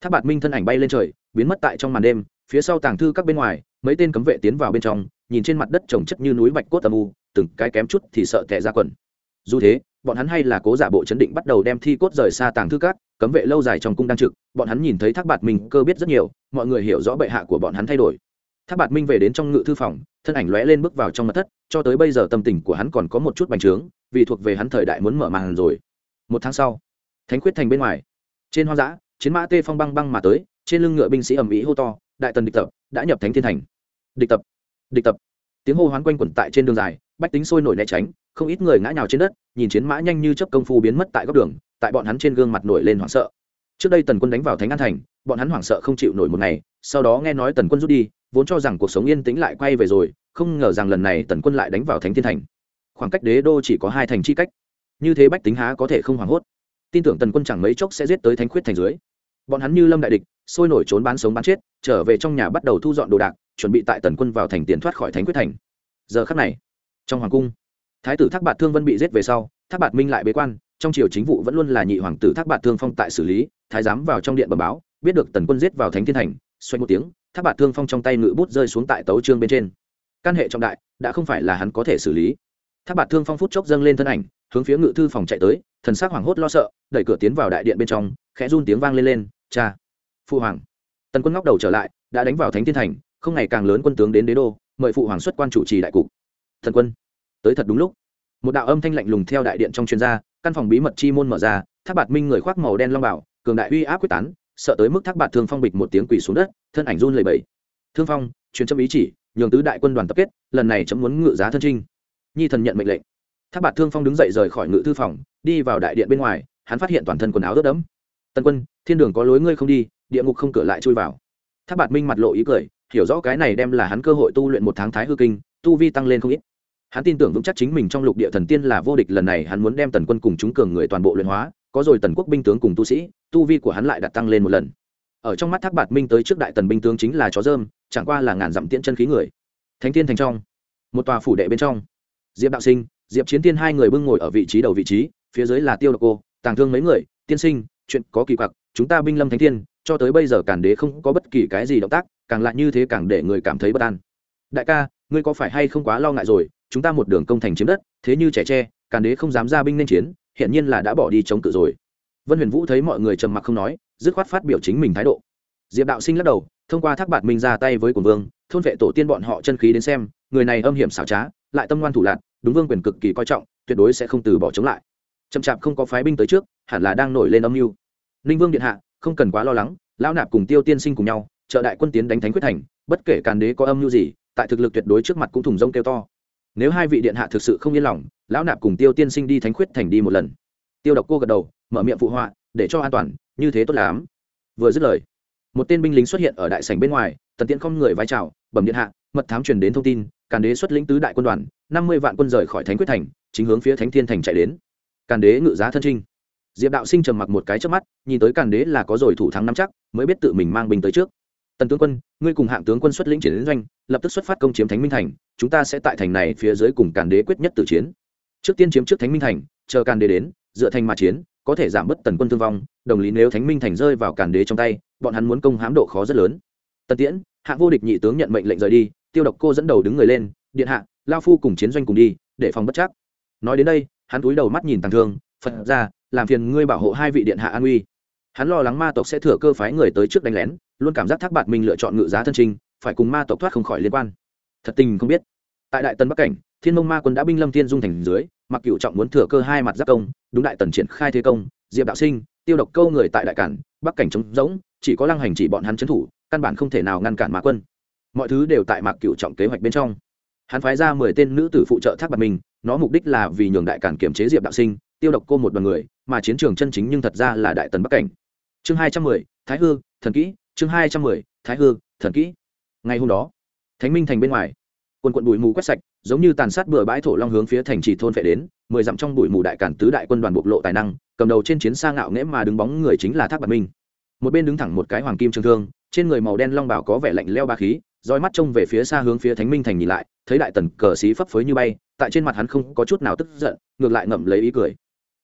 Thác bạc minh thân ảnh bay lên trời, biến mất tại trong màn đêm, phía sau tàng thư các bên ngoài, mấy tên cấm vệ tiến vào bên trong nhìn trên mặt đất trồng chất như núi bạch cốt âm u, từng cái kém chút thì sợ tệ ra quần. Dù thế, bọn hắn hay là cố giả bộ chấn định bắt đầu đem thi cốt rời xa tàng thư cát cấm vệ lâu dài trong cung đang trực, bọn hắn nhìn thấy thác bạt minh cơ biết rất nhiều, mọi người hiểu rõ bệ hạ của bọn hắn thay đổi. Thác bạt minh về đến trong ngự thư phòng, thân ảnh lóe lên bước vào trong mặt thất, cho tới bây giờ tâm tình của hắn còn có một chút bành trướng, vì thuộc về hắn thời đại muốn mở màn rồi. Một tháng sau, thánh quyết thành bên ngoài, trên hoang dã, chiến mã tê phong băng băng mà tới, trên lưng ngựa binh sĩ ầm ĩ hô to, đại tần địch tập, đã nhập thánh thiên thành. Địch tập địch tập. Tiếng hô hoán quanh quẩn tại trên đường dài, bách tính sôi nổi né tránh, không ít người ngã nhào trên đất, nhìn chiến mã nhanh như chấp công phu biến mất tại góc đường, tại bọn hắn trên gương mặt nổi lên hoảng sợ. Trước đây tần quân đánh vào thánh an thành, bọn hắn hoảng sợ không chịu nổi một ngày, sau đó nghe nói tần quân rút đi, vốn cho rằng cuộc sống yên tĩnh lại quay về rồi, không ngờ rằng lần này tần quân lại đánh vào thánh thiên thành. Khoảng cách đế đô chỉ có hai thành chi cách. Như thế bách tính há có thể không hoảng hốt. Tin tưởng tần quân chẳng mấy chốc sẽ giết tới thánh khuyết thành dưới. Bọn hắn như lâm đại địch, sôi nổi trốn bán sống bán chết, trở về trong nhà bắt đầu thu dọn đồ đạc chuẩn bị tại tần quân vào thành tiền thoát khỏi thánh quyết thành. Giờ khắc này, trong hoàng cung, thái tử thác bạt thương vân bị giết về sau, thác bạt minh lại bế quan, trong triều chính vụ vẫn luôn là nhị hoàng tử thác bạt thương phong tại xử lý, thái giám vào trong điện bẩm báo, biết được tần quân giết vào thánh thiên thành, xoay một tiếng, thác bạt thương phong trong tay ngự bút rơi xuống tại tấu trương bên trên. Căn hệ trọng đại, đã không phải là hắn có thể xử lý. Thác bạt thương phong phút chốc dâng lên thân ảnh, hướng phía ngự thư phòng chạy tới, thần sắc hoảng hốt lo sợ, đẩy cửa tiến vào đại điện bên trong, khẽ run tiếng vang lên lên, cha phụ hoàng. Tần quân ngóc đầu trở lại, đã đánh vào thánh thiên thành không ngày càng lớn quân tướng đến đế đô, mời phụ hoàng xuất quan chủ trì đại cục. Thần quân, tới thật đúng lúc. Một đạo âm thanh lạnh lùng theo đại điện trong chuyên gia căn phòng bí mật chi môn mở ra, thác bạt minh người khoác màu đen long bảo, cường đại uy áp quyết tán, sợ tới mức thác bạt thương phong bịch một tiếng quỳ xuống đất, thân ảnh run lầy bẫy thương phong, truyền châm ý chỉ, nhường tứ đại quân đoàn tập kết, lần này chấm muốn ngự giá thân trinh. Nhi thần nhận mệnh lệnh. Thác bạt thương phong đứng dậy rời khỏi ngự thư phòng, đi vào đại điện bên ngoài, hắn phát hiện toàn thân quần áo ướt đẫm. Tân quân, thiên đường có lối ngươi không đi, địa ngục không cửa lại chui vào. Thác bạt minh mặt lộ ý cười hiểu rõ cái này đem là hắn cơ hội tu luyện một tháng thái hư kinh, tu vi tăng lên không ít. Hắn tin tưởng vững chắc chính mình trong lục địa thần tiên là vô địch, lần này hắn muốn đem tần quân cùng chúng cường người toàn bộ luyện hóa, có rồi tần quốc binh tướng cùng tu sĩ, tu vi của hắn lại đặt tăng lên một lần. Ở trong mắt thác bạt minh tới trước đại tần binh tướng chính là chó dơm, chẳng qua là ngàn dặm tiễn chân khí người. Thánh tiên thành trong, một tòa phủ đệ bên trong. Diệp đạo sinh, diệp chiến tiên hai người bưng ngồi ở vị trí đầu vị trí, phía dưới là tiêu độc cô, tàng thương mấy người, tiên sinh, chuyện có kỳ quặc, chúng ta binh lâm thánh thiên, cho tới bây giờ càn đế không có bất kỳ cái gì động tác càng lại như thế càng để người cảm thấy bất an. Đại ca, ngươi có phải hay không quá lo ngại rồi? Chúng ta một đường công thành chiếm đất, thế như trẻ tre, càn đế không dám ra binh nên chiến hiện nhiên là đã bỏ đi chống cự rồi. Vân huyền vũ thấy mọi người trầm mặc không nói, dứt khoát phát biểu chính mình thái độ. Diệp đạo sinh lắc đầu, thông qua thác bạt minh ra tay với quần vương, thôn vệ tổ tiên bọn họ chân khí đến xem, người này âm hiểm xảo trá, lại tâm ngoan thủ lạc, đúng vương quyền cực kỳ coi trọng, tuyệt đối sẽ không từ bỏ chống lại. Chậm chạp không có phái binh tới trước, hẳn là đang nổi lên âm mưu. Ninh vương điện hạ, không cần quá lo lắng, lão nạp cùng tiêu tiên sinh cùng nhau trợ đại quân tiến đánh thánh quyết thành, bất kể càn đế có âm mưu gì, tại thực lực tuyệt đối trước mặt cũng thùng rông kêu to. Nếu hai vị điện hạ thực sự không yên lòng, lão nạp cùng tiêu tiên sinh đi thánh quyết thành đi một lần. Tiêu độc cô gật đầu, mở miệng phụ họa, để cho an toàn, như thế tốt lắm. Vừa dứt lời, một tên binh lính xuất hiện ở đại sảnh bên ngoài, tần tiễn không người vai trào bẩm điện hạ, mật thám truyền đến thông tin, càn đế xuất lĩnh tứ đại quân đoàn, năm mươi vạn quân rời khỏi thánh quyết thành, chính hướng phía thánh thiên thành chạy đến. Càn đế ngự giá thân trinh. Diệp đạo sinh trầm mặc một cái trước mắt, nhìn tới càn đế là có rồi thủ thắng năm chắc, mới biết tự mình mang binh tới trước tần tướng quân, ngươi cùng hạng tướng quân xuất lĩnh chiến doanh, lập tức xuất phát công chiếm thánh minh thành, chúng ta sẽ tại thành này phía dưới cùng càn đế quyết nhất tử chiến. Trước tiên chiếm trước thánh minh thành, chờ càn đế đến, dựa thành mà chiến, có thể giảm bớt tần quân thương vong, đồng lý nếu thánh minh thành rơi vào càn đế trong tay, bọn hắn muốn công hãm độ khó rất lớn. Tần tiễn, hạng vô địch nhị tướng nhận mệnh lệnh rời đi, tiêu độc cô dẫn đầu đứng người lên, điện hạ, lao phu cùng chiến doanh cùng đi, để phòng bất chắc. Nói đến đây, hắn túi đầu mắt nhìn tàng thương, phật ra, làm phiền ngươi bảo hộ hai vị điện hạ an uy. Hắn lo lắng ma tộc sẽ thừa cơ phái người tới trước đánh lén luôn cảm giác thác bạt mình lựa chọn ngự giá thân trinh, phải cùng ma tộc thoát không khỏi liên quan. Thật tình không biết. Tại đại tần bắc cảnh, thiên mông ma quân đã binh lâm thiên dung thành dưới, mặc cựu trọng muốn thừa cơ hai mặt giáp công, đúng đại tần triển khai thế công, diệp đạo sinh, tiêu độc câu người tại đại cản, bắc cảnh trống rỗng, chỉ có lăng hành chỉ bọn hắn trấn thủ, căn bản không thể nào ngăn cản ma quân. Mọi thứ đều tại mạc cựu trọng kế hoạch bên trong. Hắn phái ra mười tên nữ tử phụ trợ thác bạt mình, nó mục đích là vì nhường đại cản kiểm chế diệp đạo sinh, tiêu độc cô một đoàn người, mà chiến trường chân chính nhưng thật ra là đại tần bắc cảnh. Chương hai trăm mười, thái hư, thần kỹ chương hai trăm mười, thái hư, thần kỹ. Ngày hôm đó, thánh minh thành bên ngoài, quần quận bụi mù quét sạch, giống như tàn sát bừa bãi thổ long hướng phía thành trì thôn phệ đến, mười dặm trong bụi mù đại cản tứ đại quân đoàn bộc lộ tài năng, cầm đầu trên chiến xa ngạo nghễ mà đứng bóng người chính là thác bạc minh. Một bên đứng thẳng một cái hoàng kim trường thương, trên người màu đen long bảo có vẻ lạnh leo ba khí, roi mắt trông về phía xa hướng phía thánh minh thành nhìn lại, thấy đại tần cờ xí phấp phới như bay, tại trên mặt hắn không có chút nào tức giận, ngược lại ngậm lấy ý cười.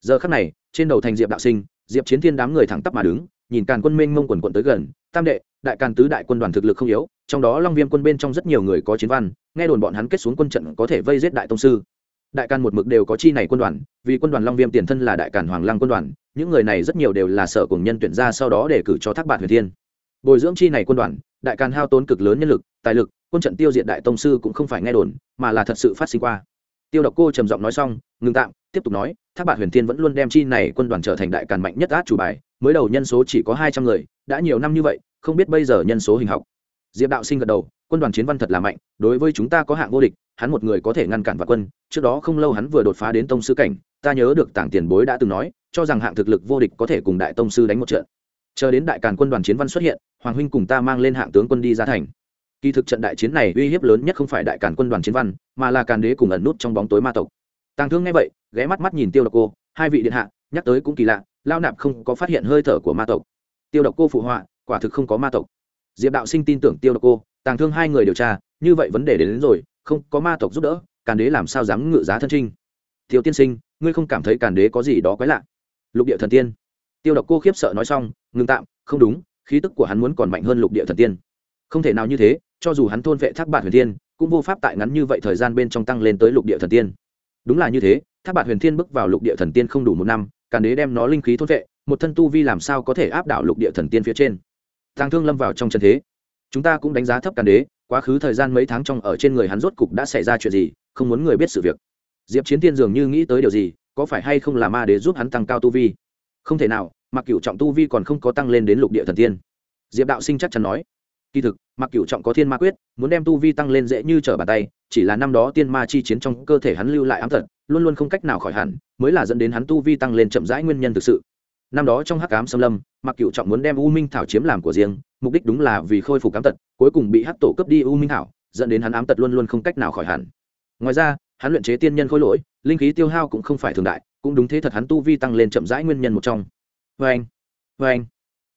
Giờ khắc này, trên đầu thành diệp đạo sinh, diệp chiến thiên đám người thẳng tắp mà đứng, nhìn càn quân mênh mông quần quận tới gần tam đệ, đại càn tứ đại quân đoàn thực lực không yếu, trong đó long viêm quân bên trong rất nhiều người có chiến văn, nghe đồn bọn hắn kết xuống quân trận có thể vây giết đại tông sư. Đại càn một mực đều có chi này quân đoàn, vì quân đoàn long viêm tiền thân là đại càn hoàng lăng quân đoàn, những người này rất nhiều đều là sở cùng nhân tuyển ra sau đó để cử cho thác bạn huyền thiên. Bồi dưỡng chi này quân đoàn, đại càn hao tốn cực lớn nhân lực, tài lực, quân trận tiêu diệt đại tông sư cũng không phải nghe đồn, mà là thật sự phát sinh qua. Tiêu độc cô trầm giọng nói xong, ngừng tạm, tiếp tục nói, thác bạn huyền thiên vẫn luôn đem chi này quân đoàn trở thành đại càn mạnh nhất át chủ bài mới đầu nhân số chỉ có hai trăm người, đã nhiều năm như vậy, không biết bây giờ nhân số hình học. Diệp đạo sinh gật đầu, quân đoàn chiến văn thật là mạnh, đối với chúng ta có hạng vô địch, hắn một người có thể ngăn cản và quân, trước đó không lâu hắn vừa đột phá đến tông sư cảnh, ta nhớ được tảng tiền bối đã từng nói, cho rằng hạng thực lực vô địch có thể cùng đại tông sư đánh một trận. Chờ đến đại càn quân đoàn chiến văn xuất hiện, hoàng huynh cùng ta mang lên hạng tướng quân đi ra thành. Kỳ thực trận đại chiến này uy hiếp lớn nhất không phải đại càn quân đoàn chiến văn, mà là càn đế cùng ẩn nút trong bóng tối ma tộc. Tàng thương nghe vậy, ghé mắt mắt nhìn tiêu độc cô, hai vị điện hạ nhắc tới cũng kỳ lạ lao nạp không có phát hiện hơi thở của ma tộc. Tiêu độc cô phụ họa quả thực không có ma tộc. Diệp đạo sinh tin tưởng tiêu độc cô tàng thương hai người điều tra như vậy vấn đề đến, đến rồi không có ma tộc giúp đỡ càn đế làm sao dám ngự giá thân trinh? Tiêu tiên sinh ngươi không cảm thấy càn đế có gì đó quái lạ? Lục địa thần tiên. Tiêu độc cô khiếp sợ nói xong ngừng tạm không đúng khí tức của hắn muốn còn mạnh hơn lục địa thần tiên. Không thể nào như thế cho dù hắn thôn vệ thác bạt huyền tiên cũng vô pháp tại ngắn như vậy thời gian bên trong tăng lên tới lục địa thần tiên. Đúng là như thế thác bạt huyền thiên bước vào lục địa thần tiên không đủ một năm càn đế đem nó linh khí thôn vệ, một thân tu vi làm sao có thể áp đảo lục địa thần tiên phía trên? Tàng thương lâm vào trong chân thế. Chúng ta cũng đánh giá thấp càn đế, quá khứ thời gian mấy tháng trong ở trên người hắn rốt cục đã xảy ra chuyện gì, không muốn người biết sự việc. Diệp chiến tiên dường như nghĩ tới điều gì, có phải hay không là ma đế giúp hắn tăng cao tu vi? Không thể nào mặc cựu trọng tu vi còn không có tăng lên đến lục địa thần tiên. Diệp đạo sinh chắc chắn nói. Kỳ thực mặc cựu trọng có thiên ma quyết, muốn đem tu vi tăng lên dễ như trở bàn tay, chỉ là năm đó tiên ma chi chiến trong cơ thể hắn lưu lại ám tật luôn luôn không cách nào khỏi hẳn, mới là dẫn đến hắn tu vi tăng lên chậm rãi nguyên nhân thực sự. Năm đó trong hắc ám xâm lâm mặc cựu trọng muốn đem u minh thảo chiếm làm của riêng, mục đích đúng là vì khôi phục ám tật, cuối cùng bị hắc tổ cướp đi u minh thảo, dẫn đến hắn ám tật luôn luôn không cách nào khỏi hẳn. Ngoài ra, hắn luyện chế tiên nhân khôi lỗi, linh khí tiêu hao cũng không phải thường đại, cũng đúng thế thật hắn tu vi tăng lên chậm rãi nguyên nhân một trong. Vê anh vê anh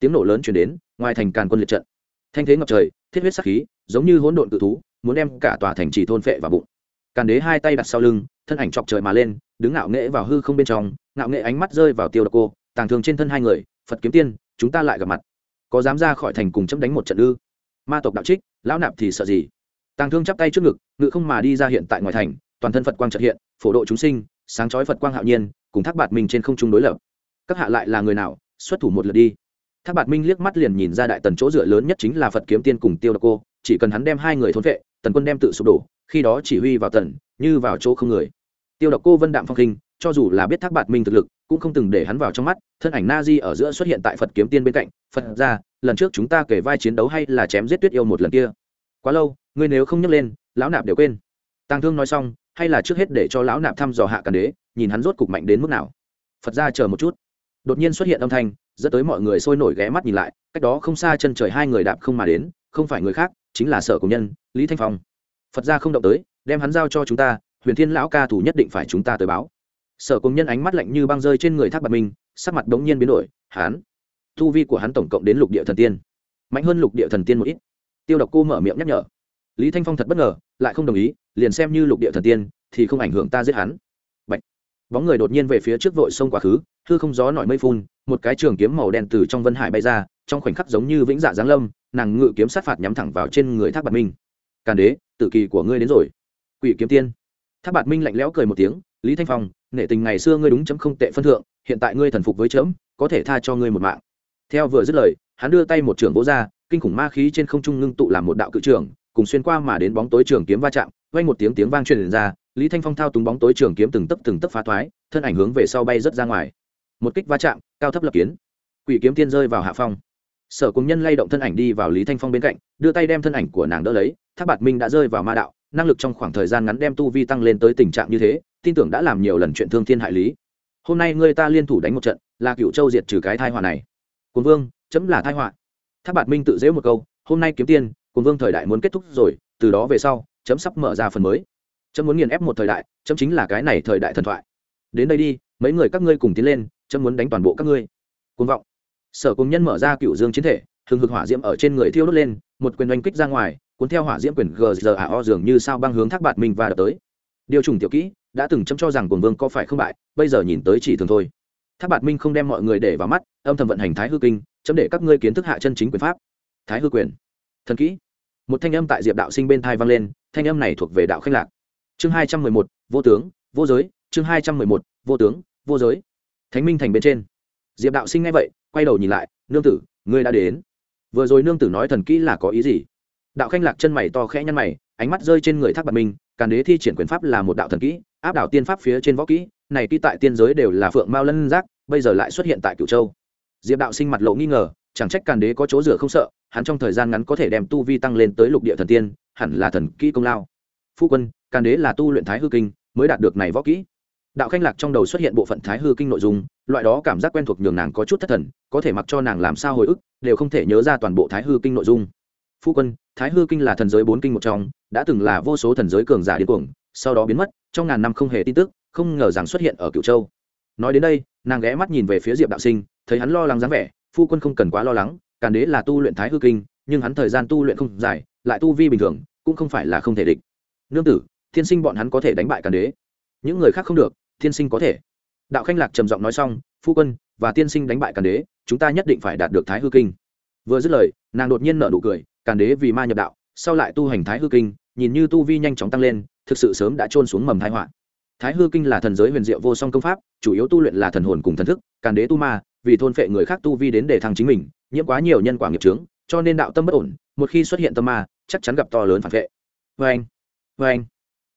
tiếng nổ lớn chuyển đến, ngoài thành càn quân liệt trận. Thanh thế ngập trời, thiết huyết sắc khí, giống như hỗn độn tự thú, muốn đem cả tòa thành trì thôn phệ vào bụng càn đế hai tay đặt sau lưng, thân ảnh chọc trời mà lên, đứng ngạo nghễ vào hư không bên trong, ngạo nghễ ánh mắt rơi vào tiêu độc cô, tàng thường trên thân hai người, phật kiếm tiên, chúng ta lại gặp mặt. Có dám ra khỏi thành cùng chấm đánh một trận ư? Ma tộc đạo trích, lão nạp thì sợ gì? Tàng thương chắp tay trước ngực, ngự không mà đi ra hiện tại ngoài thành, toàn thân phật quang trật hiện, phổ độ chúng sinh, sáng chói phật quang hạo nhiên, cùng thác bạt minh trên không trung đối lập. Các hạ lại là người nào? Xuất thủ một lượt đi. Thác bạt minh liếc mắt liền nhìn ra đại tần chỗ dựa lớn nhất chính là phật kiếm tiên cùng tiêu độc cô chỉ cần hắn đem hai người thốn vệ, tần quân đem tự sụp đổ, khi đó chỉ huy vào tần, như vào chỗ không người. Tiêu độc cô vân đạm phong khinh cho dù là biết thác bạt minh thực lực, cũng không từng để hắn vào trong mắt, thân ảnh na di ở giữa xuất hiện tại phật kiếm tiên bên cạnh, phật ra, lần trước chúng ta kể vai chiến đấu hay là chém giết tuyết yêu một lần kia? Quá lâu, ngươi nếu không nhấc lên, lão nạp đều quên. Tàng thương nói xong, hay là trước hết để cho lão nạp thăm dò hạ càn đế, nhìn hắn rốt cục mạnh đến mức nào. Phật ra chờ một chút. Đột nhiên xuất hiện âm thanh, dẫn tới mọi người sôi nổi ghé mắt nhìn lại, cách đó không xa chân trời hai người đạp không mà đến không phải người khác, chính là sở công nhân, lý thanh phong. Phật ra không động tới, đem hắn giao cho chúng ta, huyền thiên lão ca thủ nhất định phải chúng ta tới báo. Sở công nhân ánh mắt lạnh như băng rơi trên người thác bạc minh, sắc mặt đống nhiên biến đổi, hắn thu vi của hắn tổng cộng đến lục địa thần tiên, mạnh hơn lục địa thần tiên một ít. Tiêu độc cô mở miệng nhắc nhở. Lý thanh phong thật bất ngờ, lại không đồng ý, liền xem như lục địa thần tiên, thì không ảnh hưởng ta giết hắn. Bạch. bóng người đột nhiên về phía trước vội sông quá khứ thư không gió nổi mây phun, một cái trường kiếm màu đen từ trong vân hải bay ra trong khoảnh khắc giống như vĩnh dạ giáng lâm, nàng ngự kiếm sát phạt nhắm thẳng vào trên người thác bạc minh. Càn đế tự kỳ của ngươi đến rồi. Quỷ kiếm tiên. Thác bạc minh lạnh lẽo cười một tiếng, lý thanh phong, nể tình ngày xưa ngươi đúng chấm không tệ phân thượng, hiện tại ngươi thần phục với chấm, có thể tha cho ngươi một mạng. Theo vừa dứt lời, hắn đưa tay một trường vỗ ra, kinh khủng ma khí trên không trung ngưng tụ làm một đạo cự trường, cùng xuyên qua mà đến bóng tối trường kiếm va chạm, vang một tiếng tiếng vang truyền ra, lý thanh phong thao túng bóng tối trường kiếm từng tấc từng tấc phá thoái, thân ảnh hướng về sau bay rất ra ngoài. Một kích va chạm, cao thấp lập kiến. Quỷ kiếm tiên rơi vào hạ phong sở cùng nhân lay động thân ảnh đi vào lý thanh phong bên cạnh, đưa tay đem thân ảnh của nàng đỡ lấy tháp bạt minh đã rơi vào ma đạo, năng lực trong khoảng thời gian ngắn đem tu vi tăng lên tới tình trạng như thế, tin tưởng đã làm nhiều lần chuyện thương thiên hại lý. Hôm nay người ta liên thủ đánh một trận, là cựu châu diệt trừ cái thai họa này. Quân vương, chấm là thai họa. Tháp bạt minh tự dễ một câu, hôm nay kiếm tiên quân vương thời đại muốn kết thúc rồi, từ đó về sau, chấm sắp mở ra phần mới. Chấm muốn nghiền ép một thời đại, chấm chính là cái này thời đại thần thoại. Đến đây đi, mấy người các ngươi cùng tiến lên, chấm muốn đánh toàn bộ các ngươi. Côn vọng sở cùng nhân mở ra cựu dương chiến thể, hừng hực hỏa diễm ở trên người thiêu đốt lên, một quyền oanh kích ra ngoài, cuốn theo hỏa diễm quyền gzao dường như sao băng hướng thác bạt minh và đập tới. Điều trùng tiểu kỹ đã từng chấm cho rằng cồn vương có phải không bại, bây giờ nhìn tới chỉ thường thôi. Thác bạt minh không đem mọi người để vào mắt, âm thầm vận hành thái hư kinh, chấm để các ngươi kiến thức hạ chân chính quyền pháp. Thái hư quyền. Thần kỹ. Một thanh âm tại diệp đạo sinh bên thai vang lên, thanh âm này thuộc về đạo khanh lạc. Chương hai trăm mười một, vô tướng, vô giới. Chương hai trăm mười một, vô tướng, vô giới. Thánh minh thành bên trên. Diệp đạo sinh nghe vậy quay đầu nhìn lại, nương tử, ngươi đã đến. Vừa rồi nương tử nói thần kỹ là có ý gì? Đạo khanh lạc chân mày to khẽ nhăn mày, ánh mắt rơi trên người thác bạc minh, càn đế thi triển quyền pháp là một đạo thần kỹ, áp đảo tiên pháp phía trên võ kỹ, này kỹ tại tiên giới đều là phượng mao lân giác, bây giờ lại xuất hiện tại cửu châu. Diệp đạo sinh mặt lộ nghi ngờ, chẳng trách càn đế có chỗ rửa không sợ, hắn trong thời gian ngắn có thể đem tu vi tăng lên tới lục địa thần tiên, hẳn là thần kỹ công lao. Phu quân, càn đế là tu luyện thái hư kinh, mới đạt được này võ kỹ đạo khanh lạc trong đầu xuất hiện bộ phận thái hư kinh nội dung, loại đó cảm giác quen thuộc nhường nàng có chút thất thần, có thể mặc cho nàng làm sao hồi ức, đều không thể nhớ ra toàn bộ thái hư kinh nội dung. Phu quân, thái hư kinh là thần giới bốn kinh một trong, đã từng là vô số thần giới cường giả điên cuồng, sau đó biến mất, trong ngàn năm không hề tin tức, không ngờ rằng xuất hiện ở cựu châu. Nói đến đây, nàng ghé mắt nhìn về phía diệp đạo sinh, thấy hắn lo lắng dáng vẻ, phu quân không cần quá lo lắng, càn đế là tu luyện thái hư kinh, nhưng hắn thời gian tu luyện không dài, lại tu vi bình thường, cũng không phải là không thể địch. Nương tử, thiên sinh bọn hắn có thể đánh bại càn đế. Những người khác không được Tiên sinh có thể. Đạo khanh lạc trầm giọng nói xong, phu quân và tiên sinh đánh bại càn đế, chúng ta nhất định phải đạt được thái hư kinh. Vừa dứt lời, nàng đột nhiên nở nụ cười, càn đế vì ma nhập đạo, sau lại tu hành thái hư kinh, nhìn như tu vi nhanh chóng tăng lên, thực sự sớm đã trôn xuống mầm thái họa. Thái hư kinh là thần giới huyền diệu vô song công pháp, chủ yếu tu luyện là thần hồn cùng thần thức, càn đế tu ma, vì thôn phệ người khác tu vi đến để thăng chính mình, nhiễm quá nhiều nhân quả nghiệp trướng cho nên đạo tâm bất ổn, một khi xuất hiện tâm ma, chắc chắn gặp to lớn phản vệ. Vê anh vê anh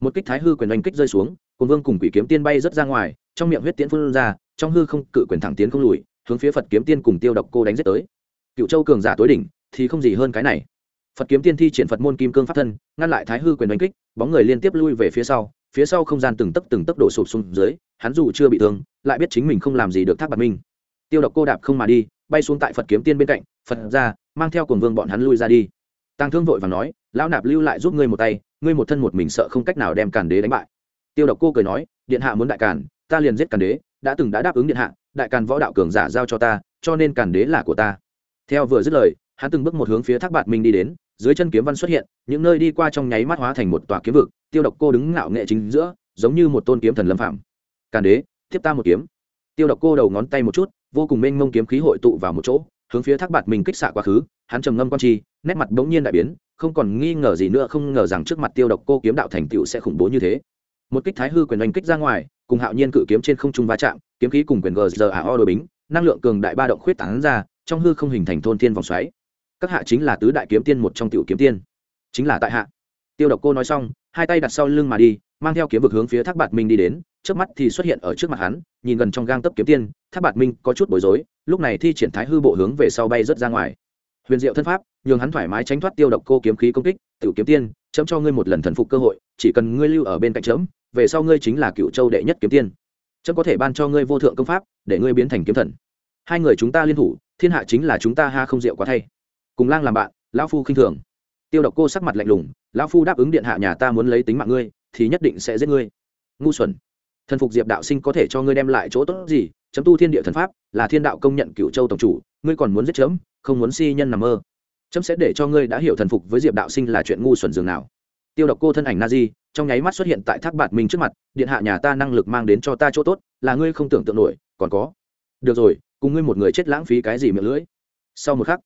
một kích thái hư quyền oanh kích rơi xuống cồn vương cùng quỷ kiếm tiên bay rất ra ngoài, trong miệng huyết tiễn phun ra, trong hư không cự quyền thẳng tiến không lùi, hướng phía phật kiếm tiên cùng tiêu độc cô đánh giết tới. Cựu châu cường giả tối đỉnh, thì không gì hơn cái này. Phật kiếm tiên thi triển phật môn kim cương pháp thân, ngăn lại thái hư quyền đánh kích, bóng người liên tiếp lui về phía sau phía sau không gian từng tấc từng tấc đổ sụp xuống dưới, hắn dù chưa bị thương, lại biết chính mình không làm gì được thác bạc minh tiêu độc cô đạp không mà đi, bay xuống tại phật kiếm tiên bên cạnh, phật ra, mang theo cồn vương bọn hắn lui ra đi. Tăng thương vội và nói, lão nạp lưu lại giúp ngươi một tay, ngươi một thân một mình sợ không cách nào đem càn đế đánh bại tiêu độc cô cười nói, điện hạ muốn đại càn, ta liền giết càn đế, đã từng đã đáp ứng điện hạ, đại càn võ đạo cường giả giao cho ta, cho nên càn đế là của ta. Theo vừa dứt lời, hắn từng bước một hướng phía thác bạt minh đi đến, dưới chân kiếm văn xuất hiện, những nơi đi qua trong nháy mắt hóa thành một tòa kiếm vực, tiêu độc cô đứng ngạo nghệ chính giữa, giống như một tôn kiếm thần lâm phạm. Càn đế, tiếp ta một kiếm. Tiêu độc cô đầu ngón tay một chút, vô cùng mênh mông kiếm khí hội tụ vào một chỗ, hướng phía thác bạt mình kích xạ quá khứ, hắn trầm ngâm quan chi, nét mặt bỗng nhiên đại biến, không còn nghi ngờ gì nữa, không ngờ rằng trước mặt tiêu độc cô kiếm đạo thành tựu sẽ khủng bố như thế một kích thái hư quyền đánh kích ra ngoài, cùng hạo nhiên cự kiếm trên không trung va chạm, kiếm khí cùng quyền gzao đôi bính, năng lượng cường đại ba động khuyết tán ra, trong hư không hình thành thôn thiên vòng xoáy. Các hạ chính là tứ đại kiếm tiên một trong tiểu kiếm tiên. Chính là tại hạ. Tiêu độc cô nói xong, hai tay đặt sau lưng mà đi, mang theo kiếm vực hướng phía thác bạt minh đi đến, trước mắt thì xuất hiện ở trước mặt hắn, nhìn gần trong gang tấp kiếm tiên, thác bạt minh có chút bối rối, lúc này thi triển thái hư bộ hướng về sau bay rớt ra ngoài. Huyền diệu thân pháp, nhường hắn thoải mái tránh thoát tiêu độc cô kiếm khí công kích, tiểu kiếm tiên, chấm cho ngươi một lần thần phục cơ hội, chỉ cần ngươi lưu ở bên cạnh chấm về sau ngươi chính là cựu châu đệ nhất kiếm tiên. Chấm có thể ban cho ngươi vô thượng công pháp, để ngươi biến thành kiếm thần. Hai người chúng ta liên thủ, thiên hạ chính là chúng ta ha không rượu quá thay. Cùng lang làm bạn, lão phu khinh thường. Tiêu độc cô sắc mặt lạnh lùng, lão phu đáp ứng điện hạ nhà ta muốn lấy tính mạng ngươi, thì nhất định sẽ giết ngươi. Ngu xuẩn. Thần phục diệp đạo sinh có thể cho ngươi đem lại chỗ tốt gì? Chấm tu thiên địa thần pháp, là thiên đạo công nhận cựu châu tổng chủ, ngươi còn muốn giết chấm, không muốn si nhân nằm mơ. Chấm sẽ để cho ngươi đã hiểu thần phục với diệp đạo sinh là chuyện ngu xuẩn dường nào tiêu độc cô thân ảnh na di trong nháy mắt xuất hiện tại thác bạt minh trước mặt, điện hạ nhà ta năng lực mang đến cho ta chỗ tốt, là ngươi không tưởng tượng nổi, còn có. Được rồi, cùng ngươi một người chết lãng phí cái gì miệng lưỡi. Sau một khắc,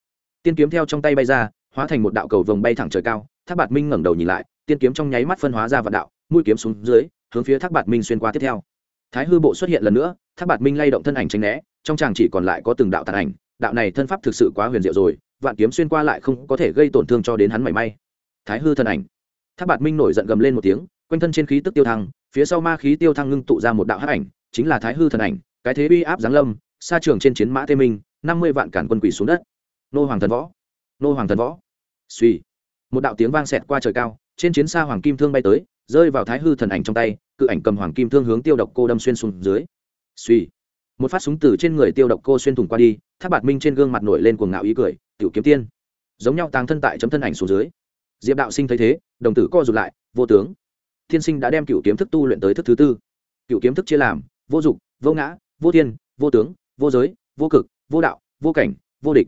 tiên kiếm theo trong tay bay ra, hóa thành một đạo cầu vồng bay thẳng trời cao, thác bạt minh ngẩng đầu nhìn lại, tiên kiếm trong nháy mắt phân hóa ra vạn đạo, mũi kiếm xuống dưới, hướng phía thác bạt minh xuyên qua tiếp theo. Thái hư bộ xuất hiện lần nữa, thác bạt minh lay động thân ảnh tranh né, trong chàng chỉ còn lại có từng đạo tàn ảnh, đạo này thân pháp thực sự quá huyền diệu rồi, vạn kiếm xuyên qua lại không có thể gây tổn thương cho đến hắn mảy may. Thái hư thân ảnh thác bạt minh nổi giận gầm lên một tiếng, quanh thân trên khí tức tiêu thăng, phía sau ma khí tiêu thăng ngưng tụ ra một đạo hắc ảnh, chính là thái hư thần ảnh, cái thế uy áp giáng lâm, xa trường trên chiến mã tê minh, năm mươi vạn cản quân quỷ xuống đất. Nô hoàng thần võ, nô hoàng thần võ. Suy một đạo tiếng vang xẹt qua trời cao, trên chiến xa hoàng kim thương bay tới, rơi vào thái hư thần ảnh trong tay, cự ảnh cầm hoàng kim thương hướng tiêu độc cô đâm xuyên xuống dưới. Suy một phát súng từ trên người tiêu độc cô xuyên thủng qua đi tháp bạt minh trên gương mặt nổi lên cuồng ngạo ý cười, tiểu kiếm tiên. Giống nhau tàng thân tại chấm thân ảnh xuống dưới diệp đạo sinh thấy thế, đồng tử co rụt lại, vô tướng, thiên sinh đã đem cựu kiếm thức tu luyện tới thức thứ tư. Cựu kiếm thức chia làm, vô dụng vô ngã, vô thiên, vô tướng, vô giới, vô cực, vô đạo, vô cảnh, vô địch.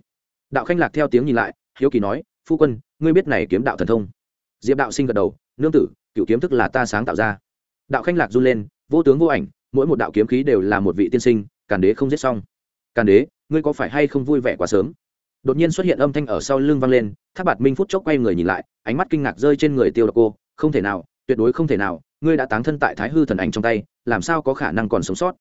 Đạo khanh lạc theo tiếng nhìn lại, hiếu kỳ nói, phu quân, ngươi biết này kiếm đạo thần thông? Diệp đạo sinh gật đầu, nương tử, cựu kiếm thức là ta sáng tạo ra. Đạo khanh lạc run lên, vô tướng vô ảnh, mỗi một đạo kiếm khí đều là một vị tiên sinh, càn đế không giết xong. Càn đế, ngươi có phải hay không vui vẻ quá sớm? Đột nhiên xuất hiện âm thanh ở sau lưng vang lên tháp bạt minh phút chốc quay người nhìn lại, ánh mắt kinh ngạc rơi trên người tiêu độc cô, không thể nào, tuyệt đối không thể nào, ngươi đã táng thân tại thái hư thần ảnh trong tay, làm sao có khả năng còn sống sót?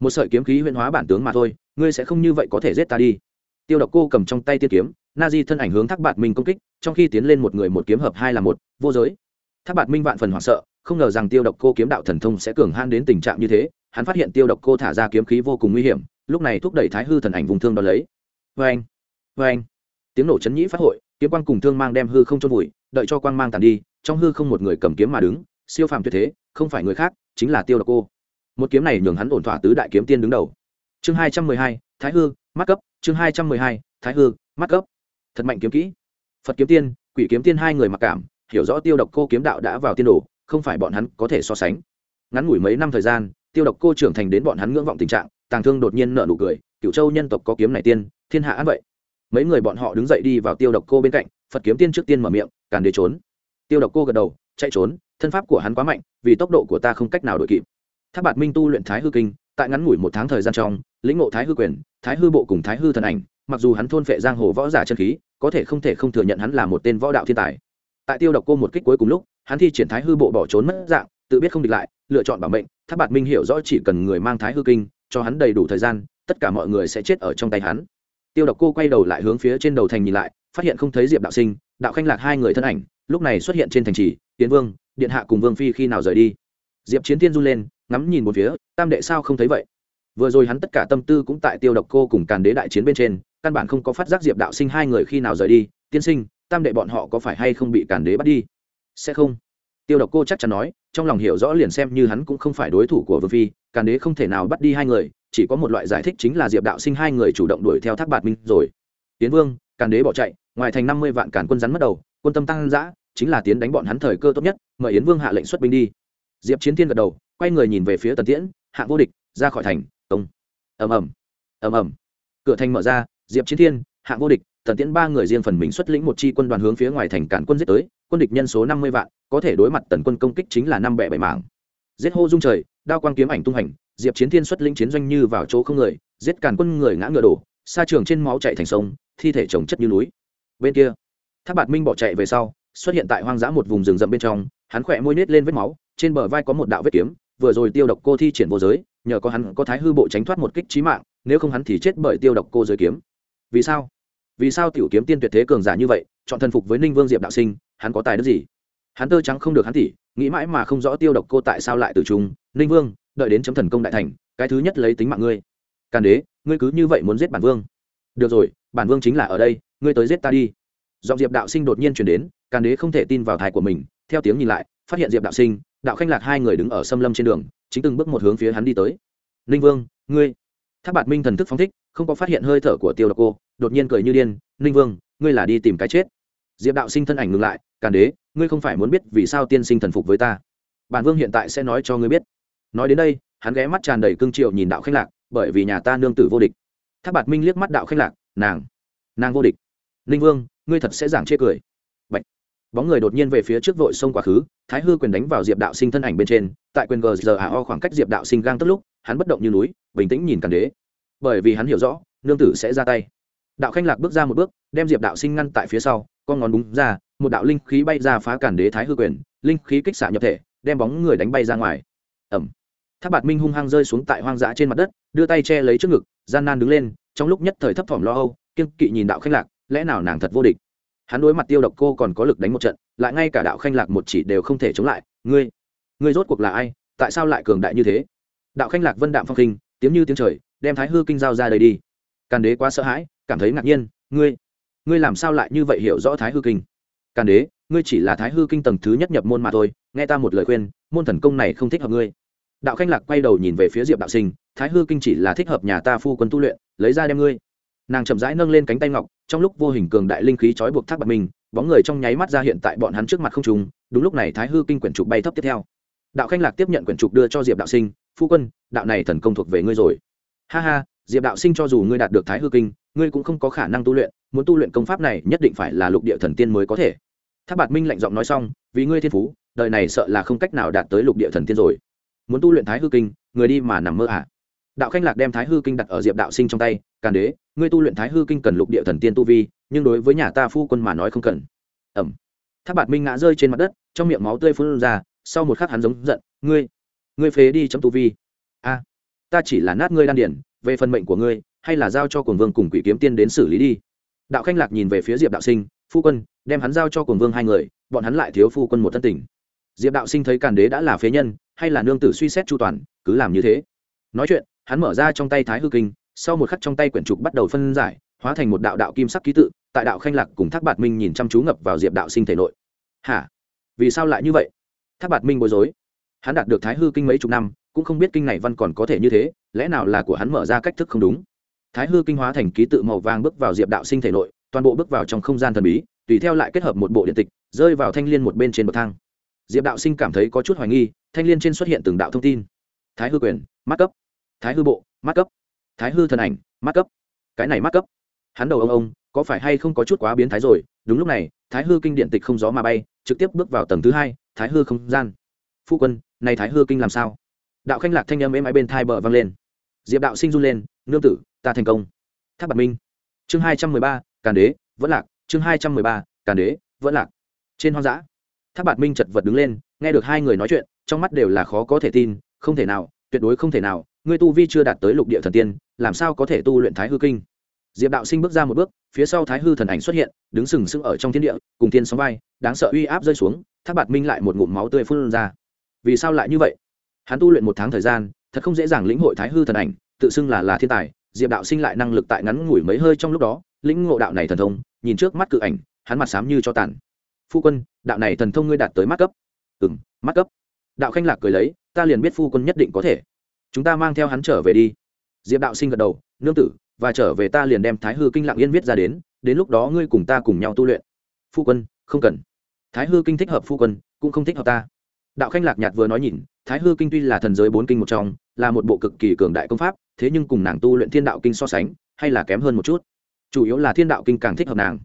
Một sợi kiếm khí huyễn hóa bản tướng mà thôi, ngươi sẽ không như vậy có thể giết ta đi. Tiêu độc cô cầm trong tay tiên kiếm, na di thân ảnh hướng thác bạt minh công kích, trong khi tiến lên một người một kiếm hợp hai là một, vô giới. Thác bạt minh vạn phần hoảng sợ, không ngờ rằng tiêu độc cô kiếm đạo thần thông sẽ cường han đến tình trạng như thế, hắn phát hiện tiêu độc cô thả ra kiếm khí vô cùng nguy hiểm, lúc này thúc đẩy thái hư thần ảnh vùng thương đ ó lấy. Vê anh vê anh. Tiếng nổ chấn nhĩ phát hội, kiếm quang cùng thương mang đem hư không trôn vùi, đợi cho quang mang tàn đi, trong hư không một người cầm kiếm mà đứng, siêu phàm tuyệt thế, không phải người khác, chính là tiêu độc cô. Một kiếm này nhường hắn ổn thỏa tứ đại kiếm tiên đứng đầu. Chương hai trăm mười hai, thái hư, mắt cấp. Chương hai trăm mười hai, thái hư, mắt cấp. Thật mạnh kiếm kỹ. Phật kiếm tiên, quỷ kiếm tiên hai người mặc cảm, hiểu rõ tiêu độc cô kiếm đạo đã vào tiên đồ, không phải bọn hắn có thể so sánh. Ngắn ngủi mấy năm thời gian, tiêu độc cô trưởng thành đến bọn hắn ngưỡng vọng tình trạng, tàng thương đột nhiên nợ nụ cười cựu châu nhân tộc có kiếm này tiên, thiên hạ an vậy mấy người bọn họ đứng dậy đi vào tiêu độc cô bên cạnh, phật kiếm tiên trước tiên mở miệng, càn đế trốn. Tiêu độc cô gật đầu, chạy trốn, thân pháp của hắn quá mạnh, vì tốc độ của ta không cách nào đội kịp. Tháp bạt minh tu luyện thái hư kinh, tại ngắn ngủi một tháng thời gian trong, lĩnh ngộ thái hư quyền, thái hư bộ cùng thái hư thần ảnh, mặc dù hắn thôn phệ giang hồ võ giả chân khí, có thể không thể không thừa nhận hắn là một tên võ đạo thiên tài. Tại tiêu độc cô một kích cuối cùng lúc, hắn thi triển thái hư bộ bỏ trốn mất dạng, tự biết không địch lại, lựa chọn bảo mệnh. Tháp bạt minh hiểu rõ chỉ cần người mang thái hư kinh, cho hắn đầy đủ thời gian, tất cả mọi người sẽ chết ở trong tay hắn tiêu độc cô quay đầu lại hướng phía trên đầu thành nhìn lại, phát hiện không thấy diệp đạo sinh, đạo khanh lạc hai người thân ảnh, lúc này xuất hiện trên thành trì, tiến vương, điện hạ cùng vương phi khi nào rời đi? Diệp chiến tiên run lên, ngắm nhìn một phía, tam đệ sao không thấy vậy? Vừa rồi hắn tất cả tâm tư cũng tại tiêu độc cô cùng càn đế đại chiến bên trên, căn bản không có phát giác diệp đạo sinh hai người khi nào rời đi. Tiên sinh, tam đệ bọn họ có phải hay không bị càn đế bắt đi? Sẽ không. Tiêu độc cô chắc chắn nói, trong lòng hiểu rõ liền xem như hắn cũng không phải đối thủ của vương phi, càn đế không thể nào bắt đi hai người chỉ có một loại giải thích chính là diệp đạo sinh hai người chủ động đuổi theo thác bạt minh rồi. Tiến vương, càn đế bỏ chạy, ngoài thành năm mươi vạn càn quân rắn mất đầu, quân tâm tăng giã chính là tiến đánh bọn hắn thời cơ tốt nhất, mời yến vương hạ lệnh xuất binh đi. Diệp chiến thiên gật đầu, quay người nhìn về phía tần tiễn hạng vô địch, ra khỏi thành công ầm ầm ầm ầm. Cửa thành mở ra, diệp chiến thiên hạng vô địch. Tần tiễn ba người riêng phần mình xuất lĩnh một chi quân đoàn hướng phía ngoài thành cản quân giết tới, quân địch nhân số năm mươi vạn, có thể đối mặt tần quân công kích chính là năm bẻ bảy mảng. Giết hô dung trời, đao quang kiếm ảnh tung hành diệp chiến thiên xuất lĩnh chiến doanh như vào chỗ không người, giết càn quân người ngã ngựa đổ, xa trường trên máu chạy thành sông, thi thể trồng chất như núi. Bên kia, thác bạt minh bỏ chạy về sau, xuất hiện tại hoang dã một vùng rừng rậm bên trong, hắn khỏe môi nết lên vết máu, trên bờ vai có một đạo vết kiếm, vừa rồi tiêu độc cô thi triển vô giới, nhờ có hắn có thái hư bộ tránh thoát một kích trí mạng, nếu không hắn thì chết bởi tiêu độc cô giới kiếm. Vì sao? Vì sao tiểu kiếm tiên tuyệt thế cường giả như vậy, chọn thần phục với ninh vương diệp đạo sinh, hắn có tài đức gì? Hắn tơ trắng không được hắn tỉ, nghĩ mãi mà không rõ tiêu độc cô tại sao lại từ chúng ninh vương đợi đến chấm thần công đại thành, cái thứ nhất lấy tính mạng ngươi. Càn đế, ngươi cứ như vậy muốn giết bản vương. Được rồi, bản vương chính là ở đây, ngươi tới giết ta đi. Giọng diệp đạo sinh đột nhiên chuyển đến, càn đế không thể tin vào thai của mình, theo tiếng nhìn lại, phát hiện diệp đạo sinh, đạo khanh lạc hai người đứng ở xâm lâm trên đường, chính từng bước một hướng phía hắn đi tới. Ninh vương, ngươi. Tháp bạt minh thần thức phóng thích, không có phát hiện hơi thở của tiêu độc cô, đột nhiên cười như điên, ninh vương, ngươi là đi tìm cái chết. Diệp đạo sinh thân ảnh ngừng lại, càn đế, ngươi không phải muốn biết vì sao tiên sinh thần phục với ta. Bản vương hiện tại sẽ nói cho ngươi biết nói đến đây, hắn ghé mắt tràn đầy cương triệu nhìn đạo khanh lạc, bởi vì nhà ta nương tử vô địch. Tháp bạt minh liếc mắt đạo khanh lạc, nàng nàng vô địch. Ninh vương, ngươi thật sẽ giảng chê cười. Bạch. bóng người đột nhiên về phía trước vội xông quá khứ, thái hư quyền đánh vào diệp đạo sinh thân ảnh bên trên, tại quyền gzao khoảng cách diệp đạo sinh gang tất lúc, hắn bất động như núi, bình tĩnh nhìn càn đế. Bởi vì hắn hiểu rõ, nương tử sẽ ra tay. Đạo khanh lạc bước ra một bước, đem diệp đạo sinh ngăn tại phía sau, con ngón búng ra, một đạo linh khí bay ra phá cản đế thái hư quyền, linh khí kích xạ nhập thể, đem bóng người đánh bay ra ngoài. Ẩm tháp bạt minh hung hăng rơi xuống tại hoang dã trên mặt đất, đưa tay che lấy trước ngực, gian nan đứng lên, trong lúc nhất thời thấp thỏm lo âu kiên kỵ nhìn đạo khanh lạc, lẽ nào nàng thật vô địch? Hắn đối mặt tiêu độc cô còn có lực đánh một trận, lại ngay cả đạo khanh lạc một chỉ đều không thể chống lại, ngươi ngươi rốt cuộc là ai? Tại sao lại cường đại như thế? Đạo khanh lạc vân đạm phong kinh tiếng như tiếng trời, đem thái hư kinh giao ra đây đi. Càn đế quá sợ hãi, cảm thấy ngạc nhiên, ngươi ngươi làm sao lại như vậy hiểu rõ thái hư kinh? Càn đế, ngươi chỉ là thái hư kinh tầng thứ nhất nhập môn mà thôi, nghe ta một lời khuyên, môn thần công này không thích hợp ngươi đạo khanh lạc quay đầu nhìn về phía diệp đạo sinh, thái hư kinh chỉ là thích hợp nhà ta phu quân tu luyện, lấy ra đem ngươi. Nàng chậm rãi nâng lên cánh tay ngọc, trong lúc vô hình cường đại linh khí trói buộc thác bạc minh bóng người trong nháy mắt ra hiện tại bọn hắn trước mặt không trùng đúng lúc này thái hư kinh quyển trục bay thấp tiếp theo. Đạo khanh lạc tiếp nhận quyển trục đưa cho diệp đạo sinh, phu quân, đạo này thần công thuộc về ngươi rồi. Ha ha, diệp đạo sinh cho dù ngươi đạt được thái hư kinh, ngươi cũng không có khả năng tu luyện, muốn tu luyện công pháp này nhất định phải là lục địa thần tiên mới có thể. Tháp bạt minh lạnh giọng nói xong, vì ngươi thiên phú, đời này sợ là không cách nào đạt tới lục địa thần tiên rồi muốn tu luyện thái hư kinh, người đi mà nằm mơ ạ à. đạo khanh lạc đem thái hư kinh đặt ở diệp đạo sinh trong tay, càn đế, ngươi tu luyện thái hư kinh cần lục địa thần tiên tu vi, nhưng đối với nhà ta phu quân mà nói không cần. Ẩm. Tháp bạt minh ngã rơi trên mặt đất, trong miệng máu tươi phun ra, sau một khắc hắn giống giận, ngươi ngươi phế đi chấm tu vi. A, ta chỉ là nát ngươi đan điển, về phần mệnh của ngươi, hay là giao cho cuồng vương cùng quỷ kiếm tiên đến xử lý đi. Đạo khanh lạc nhìn về phía diệp đạo sinh, phu quân, đem hắn giao cho cuồng vương hai người, bọn hắn lại thiếu phu quân một thân tình diệp đạo sinh thấy càn đế đã là phế nhân, hay là nương tử suy xét chu toàn, cứ làm như thế. Nói chuyện, hắn mở ra trong tay thái hư kinh, sau một khắc trong tay quyển trục bắt đầu phân giải, hóa thành một đạo đạo kim sắc ký tự, tại đạo khanh lạc cùng thác bạt minh nhìn chăm chú ngập vào diệp đạo sinh thể nội. Hả? Vì sao lại như vậy? Thác bạt minh bối rối. Hắn đạt được thái hư kinh mấy chục năm, cũng không biết kinh này văn còn có thể như thế, lẽ nào là của hắn mở ra cách thức không đúng? Thái hư kinh hóa thành ký tự màu vàng bước vào diệp đạo sinh thể nội, toàn bộ bước vào trong không gian thần bí, tùy theo lại kết hợp một bộ điện tịch, rơi vào thanh l i ê n một bên trên bậc thang diệp đạo sinh cảm thấy có chút hoài nghi, thanh l i ê n trên xuất hiện từng đạo thông tin. Thái hư quyền mắc cấp. Thái hư bộ mắc cấp. Thái hư thần ảnh mắc cấp. Cái này mắc cấp. Hắn đầu ông ông, có phải hay không có chút quá biến thái rồi? Đúng lúc này, thái hư kinh điện tịch không gió mà bay, trực tiếp bước vào tầng thứ hai, thái hư không gian. Phu quân, này thái hư kinh làm sao? Đạo khanh lạc thanh âm êm ái bên thai bờ vang lên. Diệp đạo sinh run lên, nương tử, ta thành công. Tháp bạc minh. Chương hai trăm mười ba, càn đế, vẫn lạc. Chương hai trăm mười ba, càn đế, vẫn lạc. Trên hoang dã tháp Bạt minh chật vật đứng lên, nghe được hai người nói chuyện, trong mắt đều là khó có thể tin, không thể nào, tuyệt đối không thể nào, ngươi tu vi chưa đạt tới lục địa thần tiên, làm sao có thể tu luyện thái hư kinh? Diệp đạo sinh bước ra một bước, phía sau thái hư thần ảnh xuất hiện, đứng sừng sững ở trong thiên địa, cùng tiên sóng vai, đáng sợ uy áp rơi xuống tháp Bạt minh lại một ngụm máu tươi phun ra. Vì sao lại như vậy? Hắn tu luyện một tháng thời gian, thật không dễ dàng lĩnh hội thái hư thần ảnh, tự xưng là là thiên tài, diệp đạo sinh lại năng lực tại ngắn ngủi mấy hơi trong lúc đó, lĩnh ngộ đạo này thần thông, nhìn trước mắt cự ảnh, hắn mặt xám như cho tàn phu quân, đạo này thần thông ngươi đạt tới mắt cấp. Ừ m mắt cấp. Đạo khanh lạc cười lấy, ta liền biết phu quân nhất định có thể. Chúng ta mang theo hắn trở về đi. Diệp đạo sinh gật đầu, nương tử, và trở về ta liền đem thái hư kinh lặng yên viết ra đến đến lúc đó ngươi cùng ta cùng nhau tu luyện. Phu quân, không cần. Thái hư kinh thích hợp phu quân, cũng không thích hợp ta. Đạo khanh lạc nhạt vừa nói nhìn, thái hư kinh tuy là thần giới bốn kinh một trong, là một bộ cực kỳ cường đại công pháp, thế nhưng cùng nàng tu luyện thiên đạo kinh so sánh, hay là kém hơn một chút. Chủ yếu là thiên đạo kinh càng thích hợp nàng.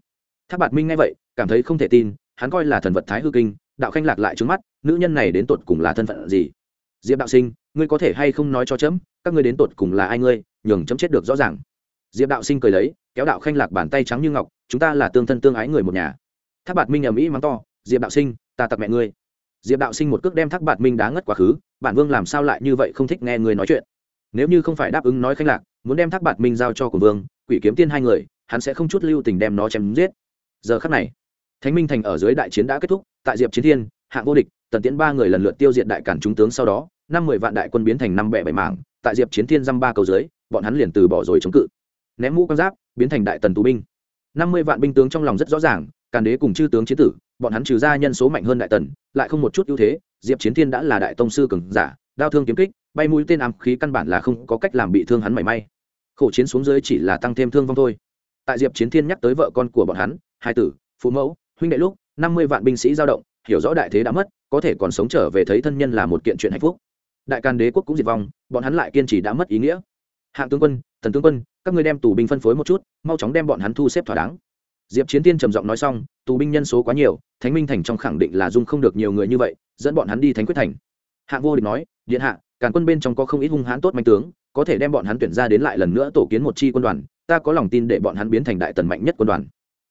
Tháp bạt minh nghe vậy, cảm thấy không thể tin hắn coi là thần vật thái hư kinh, đạo khanh lạc lại trước mắt, nữ nhân này đến tột cùng là thân phận gì? Diệp đạo sinh, ngươi có thể hay không nói cho chấm, các ngươi đến tột cùng là ai ngươi, nhường chấm chết được rõ ràng. Diệp đạo sinh cười lấy, kéo đạo khanh lạc bàn tay trắng như ngọc, chúng ta là tương thân tương ái người một nhà. Thác bạt minh ầm ĩ mắng to, diệp đạo sinh, ta tặc mẹ ngươi. Diệp đạo sinh một cước đem thác bạt minh đá ngất quá khứ, bản vương làm sao lại như vậy không thích nghe người nói chuyện? Nếu như không phải đáp ứng nói khanh lạc, muốn đem thác bạt minh giao cho của vương, quỷ kiếm tiên hai người, hắn sẽ không chút lưu tình đem nó chém giết. Giờ khắc này thánh minh thành ở dưới đại chiến đã kết thúc, tại diệp chiến thiên hạng vô địch, tần tiễn ba người lần lượt tiêu diệt đại cản chúng tướng sau đó, năm mười vạn đại quân biến thành năm bẻ bảy mảng, tại diệp chiến thiên dăm ba cầu dưới, bọn hắn liền từ bỏ rồi chống cự. Ném mũ quan giáp, biến thành đại tần tù binh. Năm mươi vạn binh tướng trong lòng rất rõ ràng, càn đế cùng chư tướng chiến tử, bọn hắn trừ ra nhân số mạnh hơn đại tần, lại không một chút ưu thế, diệp chiến thiên đã là đại tông sư cường giả, đao thương kiếm kích, bay mũi tên ám khí căn bản là không có cách làm bị thương hắn mảy may. Khổ chiến xuống dưới chỉ là tăng thêm thương vong thôi. Tại diệp chiến thiên nhắc tới vợ con của bọn hắn, hai tử, phụ mẫu huynh đệ lúc, năm mươi vạn binh sĩ giao động, hiểu rõ đại thế đã mất, có thể còn sống trở về thấy thân nhân là một kiện chuyện hạnh phúc. Đại càn đế quốc cũng diệt vong, bọn hắn lại kiên trì đã mất ý nghĩa. Hạng tướng quân, thần tướng quân, các ngươi đem tù binh phân phối một chút, mau chóng đem bọn hắn thu xếp thỏa đáng. Diệp chiến tiên trầm giọng nói xong, tù binh nhân số quá nhiều, thánh minh thành trong khẳng định là dung không được nhiều người như vậy, dẫn bọn hắn đi thánh quyết thành. Hạng vô địch nói, điện hạ, càn quân bên trong có không ít hung hãn tốt mạnh tướng, có thể đem bọn hắn tuyển ra đến lại lần nữa tổ kiến một chi quân đoàn, ta có lòng tin để bọn hắn biến thành đại tần mạnh nhất quân đoàn.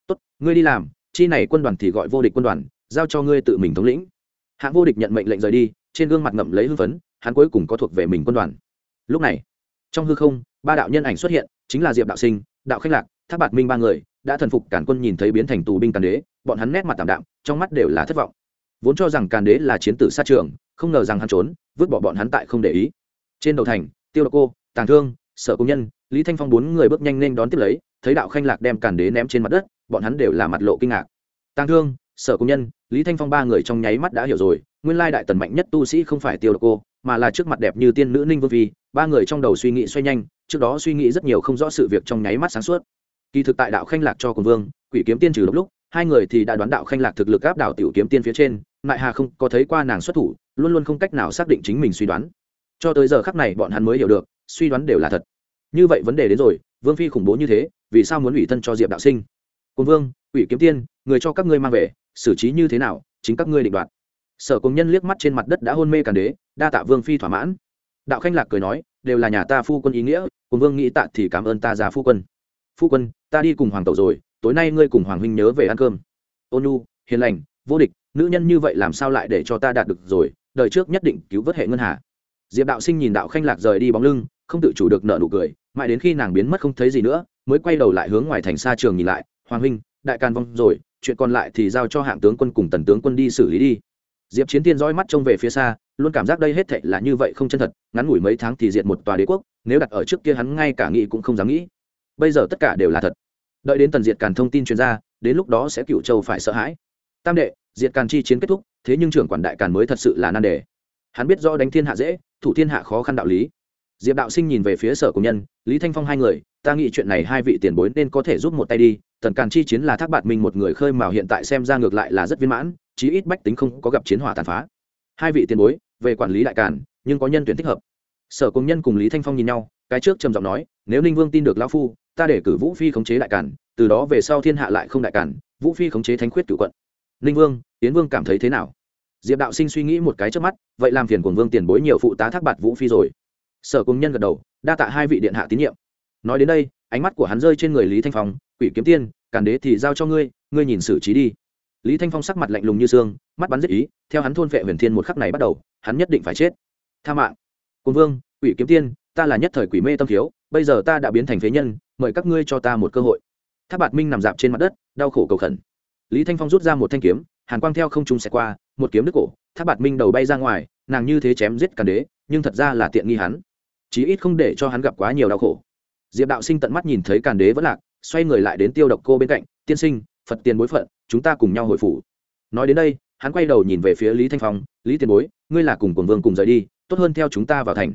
Tốt, ngươi đi làm chi này quân đoàn thì gọi vô địch quân đoàn, giao cho ngươi tự mình thống lĩnh. Hạng vô địch nhận mệnh lệnh rời đi, trên gương mặt ngậm lấy hưng phấn, hắn cuối cùng có thuộc về mình quân đoàn. Lúc này, trong hư không, ba đạo nhân ảnh xuất hiện, chính là diệp đạo sinh, đạo khách lạc tháp bạt minh ba người, đã thần phục cản quân nhìn thấy biến thành tù binh càn đế, bọn hắn nét mặt tạm đạm, trong mắt đều là thất vọng. Vốn cho rằng càn đế là chiến tử sát trường không ngờ rằng hắn trốn, vứt bỏ bọn hắn tại không để ý. Trên đầu thành, tiêu độc cô, tàng thương, sở công nhân, lý thanh phong bốn người bước nhanh lên đón tiếp lấy, thấy đạo khanh lạc đem càn đế ném trên mặt đất bọn hắn đều là mặt lộ kinh ngạc. Tang thương, sở công nhân, lý thanh phong ba người trong nháy mắt đã hiểu rồi, nguyên lai đại tần mạnh nhất tu sĩ không phải tiêu độc cô, mà là trước mặt đẹp như tiên nữ ninh vương phi, ba người trong đầu suy nghĩ xoay nhanh, trước đó suy nghĩ rất nhiều không rõ sự việc trong nháy mắt sáng suốt. Kỳ thực tại đạo khanh lạc cho cùng vương, quỷ kiếm tiên trừ lúc lúc, hai người thì đã đoán đạo khanh lạc thực lực áp đảo tiểu kiếm tiên phía trên lại hà không có thấy qua nàng xuất thủ, luôn luôn không cách nào xác định chính mình suy đoán. Cho tới giờ khắc này bọn hắn mới hiểu được, suy đoán đều là thật. Như vậy vấn đề đến rồi, vương phi khủng bố như thế, vì sao muốn ủy thân cho diệp đạo sinh? Cùng vương, quỷ kiếm tiên, người cho các ngươi mang về, xử trí như thế nào, chính các ngươi định đoạt. Sở công nhân liếc mắt trên mặt đất đã hôn mê càn đế, đa tạ vương phi thỏa mãn. Đạo khanh lạc cười nói, đều là nhà ta phu quân ý nghĩa cùng vương nghĩ tạ thì cảm ơn ta già phu quân. Phu quân, ta đi cùng hoàng tẩu rồi, tối nay ngươi cùng hoàng huynh nhớ về ăn cơm. Ôn hiền lành, vô địch, nữ nhân như vậy làm sao lại để cho ta đạt được rồi, đời trước nhất định cứu vớt hệ ngân hà. Diệp đạo sinh nhìn đạo khanh lạc rời đi bóng lưng, không tự chủ được nợ nụ cười, mãi đến khi nàng biến mất không thấy gì nữa, mới quay đầu lại hướng ngoài thành xa trường nhìn lại hoàng huynh, đại can vong rồi, chuyện còn lại thì giao cho hạng tướng quân cùng tần tướng quân đi xử lý đi. Diệp chiến tiên dõi mắt trông về phía xa, luôn cảm giác đây hết thệ là như vậy không chân thật, ngắn ngủi mấy tháng thì diệt một tòa đế quốc, nếu đặt ở trước kia hắn ngay cả nghĩ cũng không dám nghĩ. Bây giờ tất cả đều là thật. Đợi đến tần diệt càn thông tin chuyên gia đến lúc đó sẽ cựu châu phải sợ hãi. Tam đệ, diệt càn chi chiến kết thúc, thế nhưng trưởng quản đại càn mới thật sự là nan đề. Hắn biết do đánh thiên hạ dễ, thủ thiên hạ khó khăn đạo lý diệp đạo sinh nhìn về phía sở công nhân, lý thanh phong hai người, ta nghĩ chuyện này hai vị tiền bối nên có thể giúp một tay đi tần càn chi chiến là thác bạt minh một người khơi mào hiện tại xem ra ngược lại là rất viên mãn, chí ít bách tính không có gặp chiến hỏa tàn phá. Hai vị tiền bối, về quản lý đại càn, nhưng có nhân tuyển thích hợp. Sở công nhân cùng lý thanh phong nhìn nhau, cái trước trầm giọng nói, nếu ninh vương tin được lão phu, ta để cử vũ phi khống chế đại càn, từ đó về sau thiên hạ lại không đại càn, vũ phi khống chế thánh khuyết cựu quận. Ninh vương tiến vương cảm thấy thế nào? Diệp đạo sinh suy nghĩ một cái trước mắt, vậy làm phiền quần vương tiền bối nhiều phụ tá thác bạt vũ phi rồi sở công nhân gật đầu, đa tạ hai vị điện hạ tín nhiệm. Nói đến đây, ánh mắt của hắn rơi trên người lý thanh phong, quỷ kiếm tiên, càn đế thì giao cho ngươi ngươi nhìn xử trí đi. Lý thanh phong sắc mặt lạnh lùng như xương, mắt bắn giết ý, theo hắn thôn vệ huyền thiên một khắc này bắt đầu, hắn nhất định phải chết. Tha mạng. Côn vương, quỷ kiếm tiên, ta là nhất thời quỷ mê tâm thiếu, bây giờ ta đã biến thành phế nhân, mời các ngươi cho ta một cơ hội. Tháp bạt minh nằm dạp trên mặt đất, đau khổ cầu khẩn. Lý thanh phong rút ra một thanh kiếm, hàn quang theo không trung xẹt qua, một kiếm đứt cổ, tháp bạt minh đầu bay ra ngoài, nàng như thế chém giết càn đế, nhưng thật ra là tiện nghi hắn chí ít không để cho hắn gặp quá nhiều đau khổ. Diệp đạo sinh tận mắt nhìn thấy càn đế vẫn lạc, xoay người lại đến tiêu độc cô bên cạnh, tiên sinh, phật tiền bối phận, chúng ta cùng nhau hồi phủ. Nói đến đây, hắn quay đầu nhìn về phía lý thanh phong, lý tiền bối, ngươi là cùng quần vương cùng rời đi, tốt hơn theo chúng ta vào thành.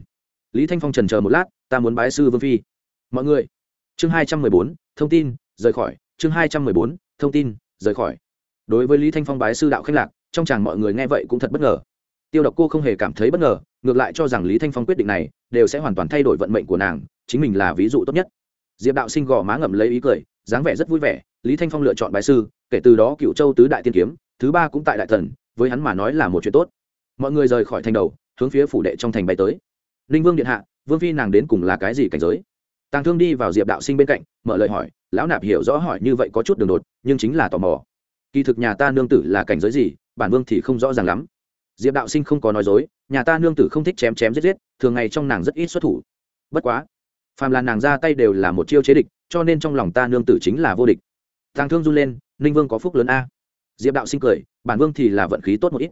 Lý thanh phong trần chờ một lát, ta muốn bái sư vương phi. Mọi người. Chương hai trăm mười bốn, thông tin, rời khỏi. Chương hai trăm mười bốn, thông tin, rời khỏi. Đối với lý thanh phong bái sư đạo khách lạc, trong chàng mọi người nghe vậy cũng thật bất ngờ. Tiêu độc cô không hề cảm thấy bất ngờ, ngược lại cho rằng lý thanh phong quyết định này đều sẽ hoàn toàn thay đổi vận mệnh của nàng, chính mình là ví dụ tốt nhất. Diệp đạo sinh gò má ngậm lấy ý cười, dáng vẻ rất vui vẻ, lý thanh phong lựa chọn bài sư, kể từ đó cựu châu tứ đại tiên kiếm, thứ ba cũng tại đại thần, với hắn mà nói là một chuyện tốt. Mọi người rời khỏi thành đầu, hướng phía phủ đệ trong thành bay tới. Ninh vương điện hạ, vương phi nàng đến cùng là cái gì cảnh giới? Tàng thương đi vào diệp đạo sinh bên cạnh, mở lời hỏi, lão nạp hiểu rõ hỏi như vậy có chút đường đột, nhưng chính là tò mò. Kỳ thực nhà ta nương tử là cảnh giới gì, bản vương thì không rõ ràng lắm. Diệp đạo sinh không có nói dối nhà ta nương tử không thích chém chém giết giết, thường ngày trong nàng rất ít xuất thủ. Bất quá, phàm là nàng ra tay đều là một chiêu chế địch, cho nên trong lòng ta nương tử chính là vô địch. Tàng thương run lên, ninh vương có phúc lớn a. Diệp đạo sinh cười, bản vương thì là vận khí tốt một ít.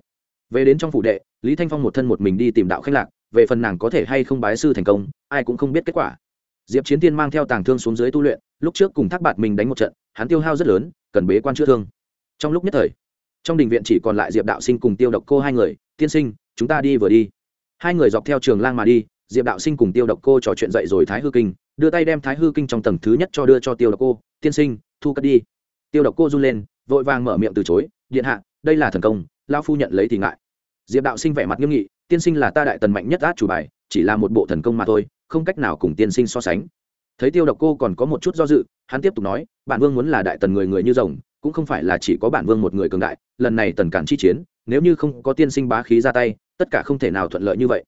Về đến trong phủ đệ, lý thanh phong một thân một mình đi tìm đạo khách lạc, về phần nàng có thể hay không bái sư thành công, ai cũng không biết kết quả. Diệp chiến tiên mang theo tàng thương xuống dưới tu luyện, lúc trước cùng thác bạt mình đánh một trận, hắn tiêu hao rất lớn, cần bế quan chữa thương. Trong lúc nhất thời, trong đình viện chỉ còn lại diệp đạo sinh cùng tiêu độc cô hai người, tiên sinh chúng ta đi vừa đi. Hai người dọc theo trường lang mà đi, diệp đạo sinh cùng tiêu độc cô trò chuyện dậy rồi thái hư kinh, đưa tay đem thái hư kinh trong tầng thứ nhất cho đưa cho tiêu độc cô, tiên sinh, thu cất đi. Tiêu độc cô run lên, vội vàng mở miệng từ chối, điện hạ, đây là thần công lao phu nhận lấy thì ngại. Diệp đạo sinh vẻ mặt nghiêm nghị, tiên sinh là ta đại tần mạnh nhất át chủ bài, chỉ là một bộ thần công mà thôi, không cách nào cùng tiên sinh so sánh. Thấy tiêu độc cô còn có một chút do dự, hắn tiếp tục nói, bản vương muốn là đại tần người người như rồng, cũng không phải là chỉ có bản vương một người cường đại, lần này tần cản chi chiến, nếu như không có tiên sinh bá khí ra tay tất cả không thể nào thuận lợi như vậy.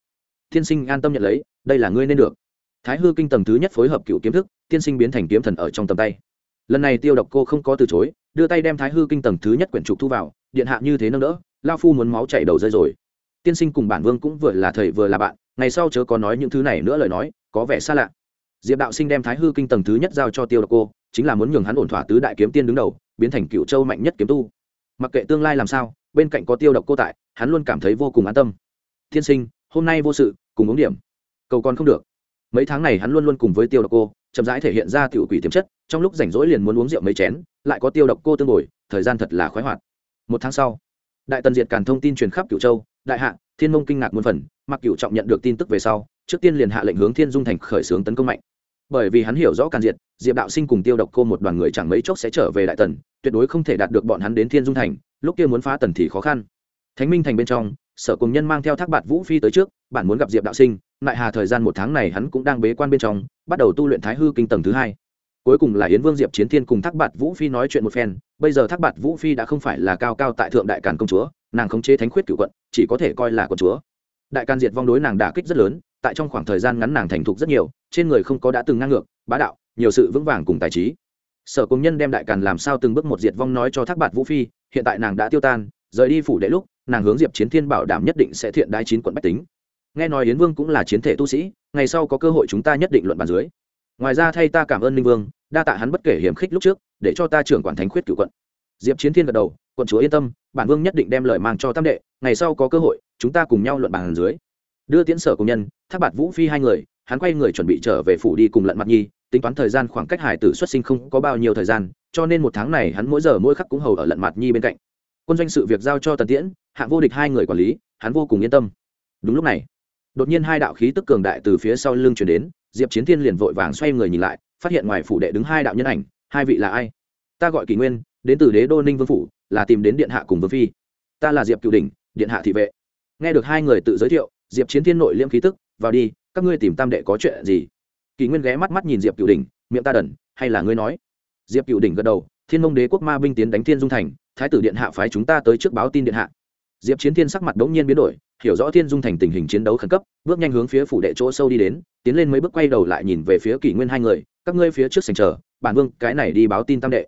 Tiên sinh an tâm nhận lấy, đây là ngươi nên được. Thái hư kinh tầng thứ nhất phối hợp cựu kiếm thức tiên sinh biến thành kiếm thần ở trong tầm tay. Lần này tiêu độc cô không có từ chối, đưa tay đem thái hư kinh tầng thứ nhất quyển trục thu vào, điện hạ như thế nâng đỡ, lao phu muốn máu chảy đầu rơi rồi. Tiên sinh cùng bản vương cũng vừa là thầy vừa là bạn, ngày sau chớ có nói những thứ này nữa lời nói, có vẻ xa lạ. Diệp đạo sinh đem thái hư kinh tầng thứ nhất giao cho tiêu độc cô, chính là muốn nhường hắn ổn thỏa tứ đại kiếm tiên đứng đầu, biến thành cựu châu mạnh nhất kiếm tu. Mặc kệ tương lai làm sao bên cạnh có tiêu độc cô tại, hắn luôn cảm thấy vô cùng an tâm. Tiên sinh, hôm nay vô sự, cùng uống điểm. Cầu còn không được. Mấy tháng này hắn luôn luôn cùng với tiêu độc cô, chậm rãi thể hiện ra tiểu quỷ tiềm chất, trong lúc rảnh rỗi liền muốn uống rượu mấy chén, lại có tiêu độc cô tương bồi, thời gian thật là khoái hoạt. Một tháng sau, đại tần diệt càn thông tin truyền khắp cửu châu, đại hạ, thiên mông kinh ngạc muôn phần, mặc cửu trọng nhận được tin tức về sau, trước tiên liền hạ lệnh hướng thiên dung thành khởi xướng tấn công mạnh. Bởi vì hắn hiểu rõ càn diệt, diệp đạo sinh cùng tiêu độc cô một đoàn người chẳng mấy chốc sẽ trở về đại tần, tuyệt đối không thể đạt được bọn hắn đến thiên dung thành lúc kia muốn phá tần thì khó khăn. Thánh minh thành bên trong, sở cùng nhân mang theo thác bạt vũ phi tới trước, bạn muốn gặp diệp đạo sinh, lại hà thời gian một tháng này hắn cũng đang bế quan bên trong, bắt đầu tu luyện thái hư kinh tầng thứ hai. Cuối cùng là yến vương diệp chiến thiên cùng thác bạt vũ phi nói chuyện một phen, bây giờ thác bạt vũ phi đã không phải là cao cao tại thượng đại càn công chúa, nàng khống chế thánh khuyết cựu quận, chỉ có thể coi là con chúa. Đại càn diệt vong đối nàng đả kích rất lớn, tại trong khoảng thời gian ngắn nàng thành thục rất nhiều, trên người không có đã từng ngang ngược, bá đạo, nhiều sự vững vàng cùng tài trí. Sở công nhân đem đại càn làm sao từng bước một diệt vong nói cho thác bạt vũ phi hiện tại nàng đã tiêu tan, rời đi phủ đệ lúc, nàng hướng diệp chiến thiên bảo đảm nhất định sẽ thiện đai chín quận bách tính. Nghe nói yến vương cũng là chiến thể tu sĩ, ngày sau có cơ hội chúng ta nhất định luận bàn dưới. Ngoài ra thay ta cảm ơn ninh vương, đa tạ hắn bất kể hiểm khích lúc trước, để cho ta trưởng quản thánh khuyết cựu quận. Diệp chiến thiên gật đầu, quận chúa yên tâm, bản vương nhất định đem lời mang cho tam đệ, ngày sau có cơ hội, chúng ta cùng nhau luận bàn dưới. Đưa tiễn sở công nhân, thác bạt vũ phi hai người, hắn quay người chuẩn bị trở về phủ đi cùng lận mặt nhi, tính toán thời gian khoảng cách hải tử xuất sinh không có bao nhiêu thời gian cho nên một tháng này hắn mỗi giờ mỗi khắc cũng hầu ở lận mặt nhi bên cạnh. Quân doanh sự việc giao cho tần tiễn, hạng vô địch hai người quản lý, hắn vô cùng yên tâm. Đúng lúc này, đột nhiên hai đạo khí tức cường đại từ phía sau lưng chuyển đến, diệp chiến thiên liền vội vàng xoay người nhìn lại, phát hiện ngoài phủ đệ đứng hai đạo nhân ảnh, hai vị là ai? Ta gọi kỷ nguyên, đến từ đế đô ninh vương phủ, là tìm đến điện hạ cùng vương phi. Ta là diệp cựu đình điện hạ thị vệ. Nghe được hai người tự giới thiệu, diệp chiến thiên nội liêm khí tức, vào đi, các ngươi tìm tam đệ có chuyện gì? Kỳ nguyên ghé mắt mắt nhìn diệp cựu đình miệng ta đần, hay là ngươi nói? Diệp cựu đỉnh gật đầu, thiên mông đế quốc ma binh tiến đánh thiên dung thành, thái tử điện hạ phái chúng ta tới trước báo tin điện hạ. Diệp chiến thiên sắc mặt đống nhiên biến đổi, hiểu rõ thiên dung thành tình hình chiến đấu khẩn cấp, bước nhanh hướng phía phủ đệ chỗ sâu đi đến, tiến lên mấy bước quay đầu lại nhìn về phía kỷ nguyên hai người, các ngươi phía trước sành chờ, bản vương, cái này đi báo tin tam đệ.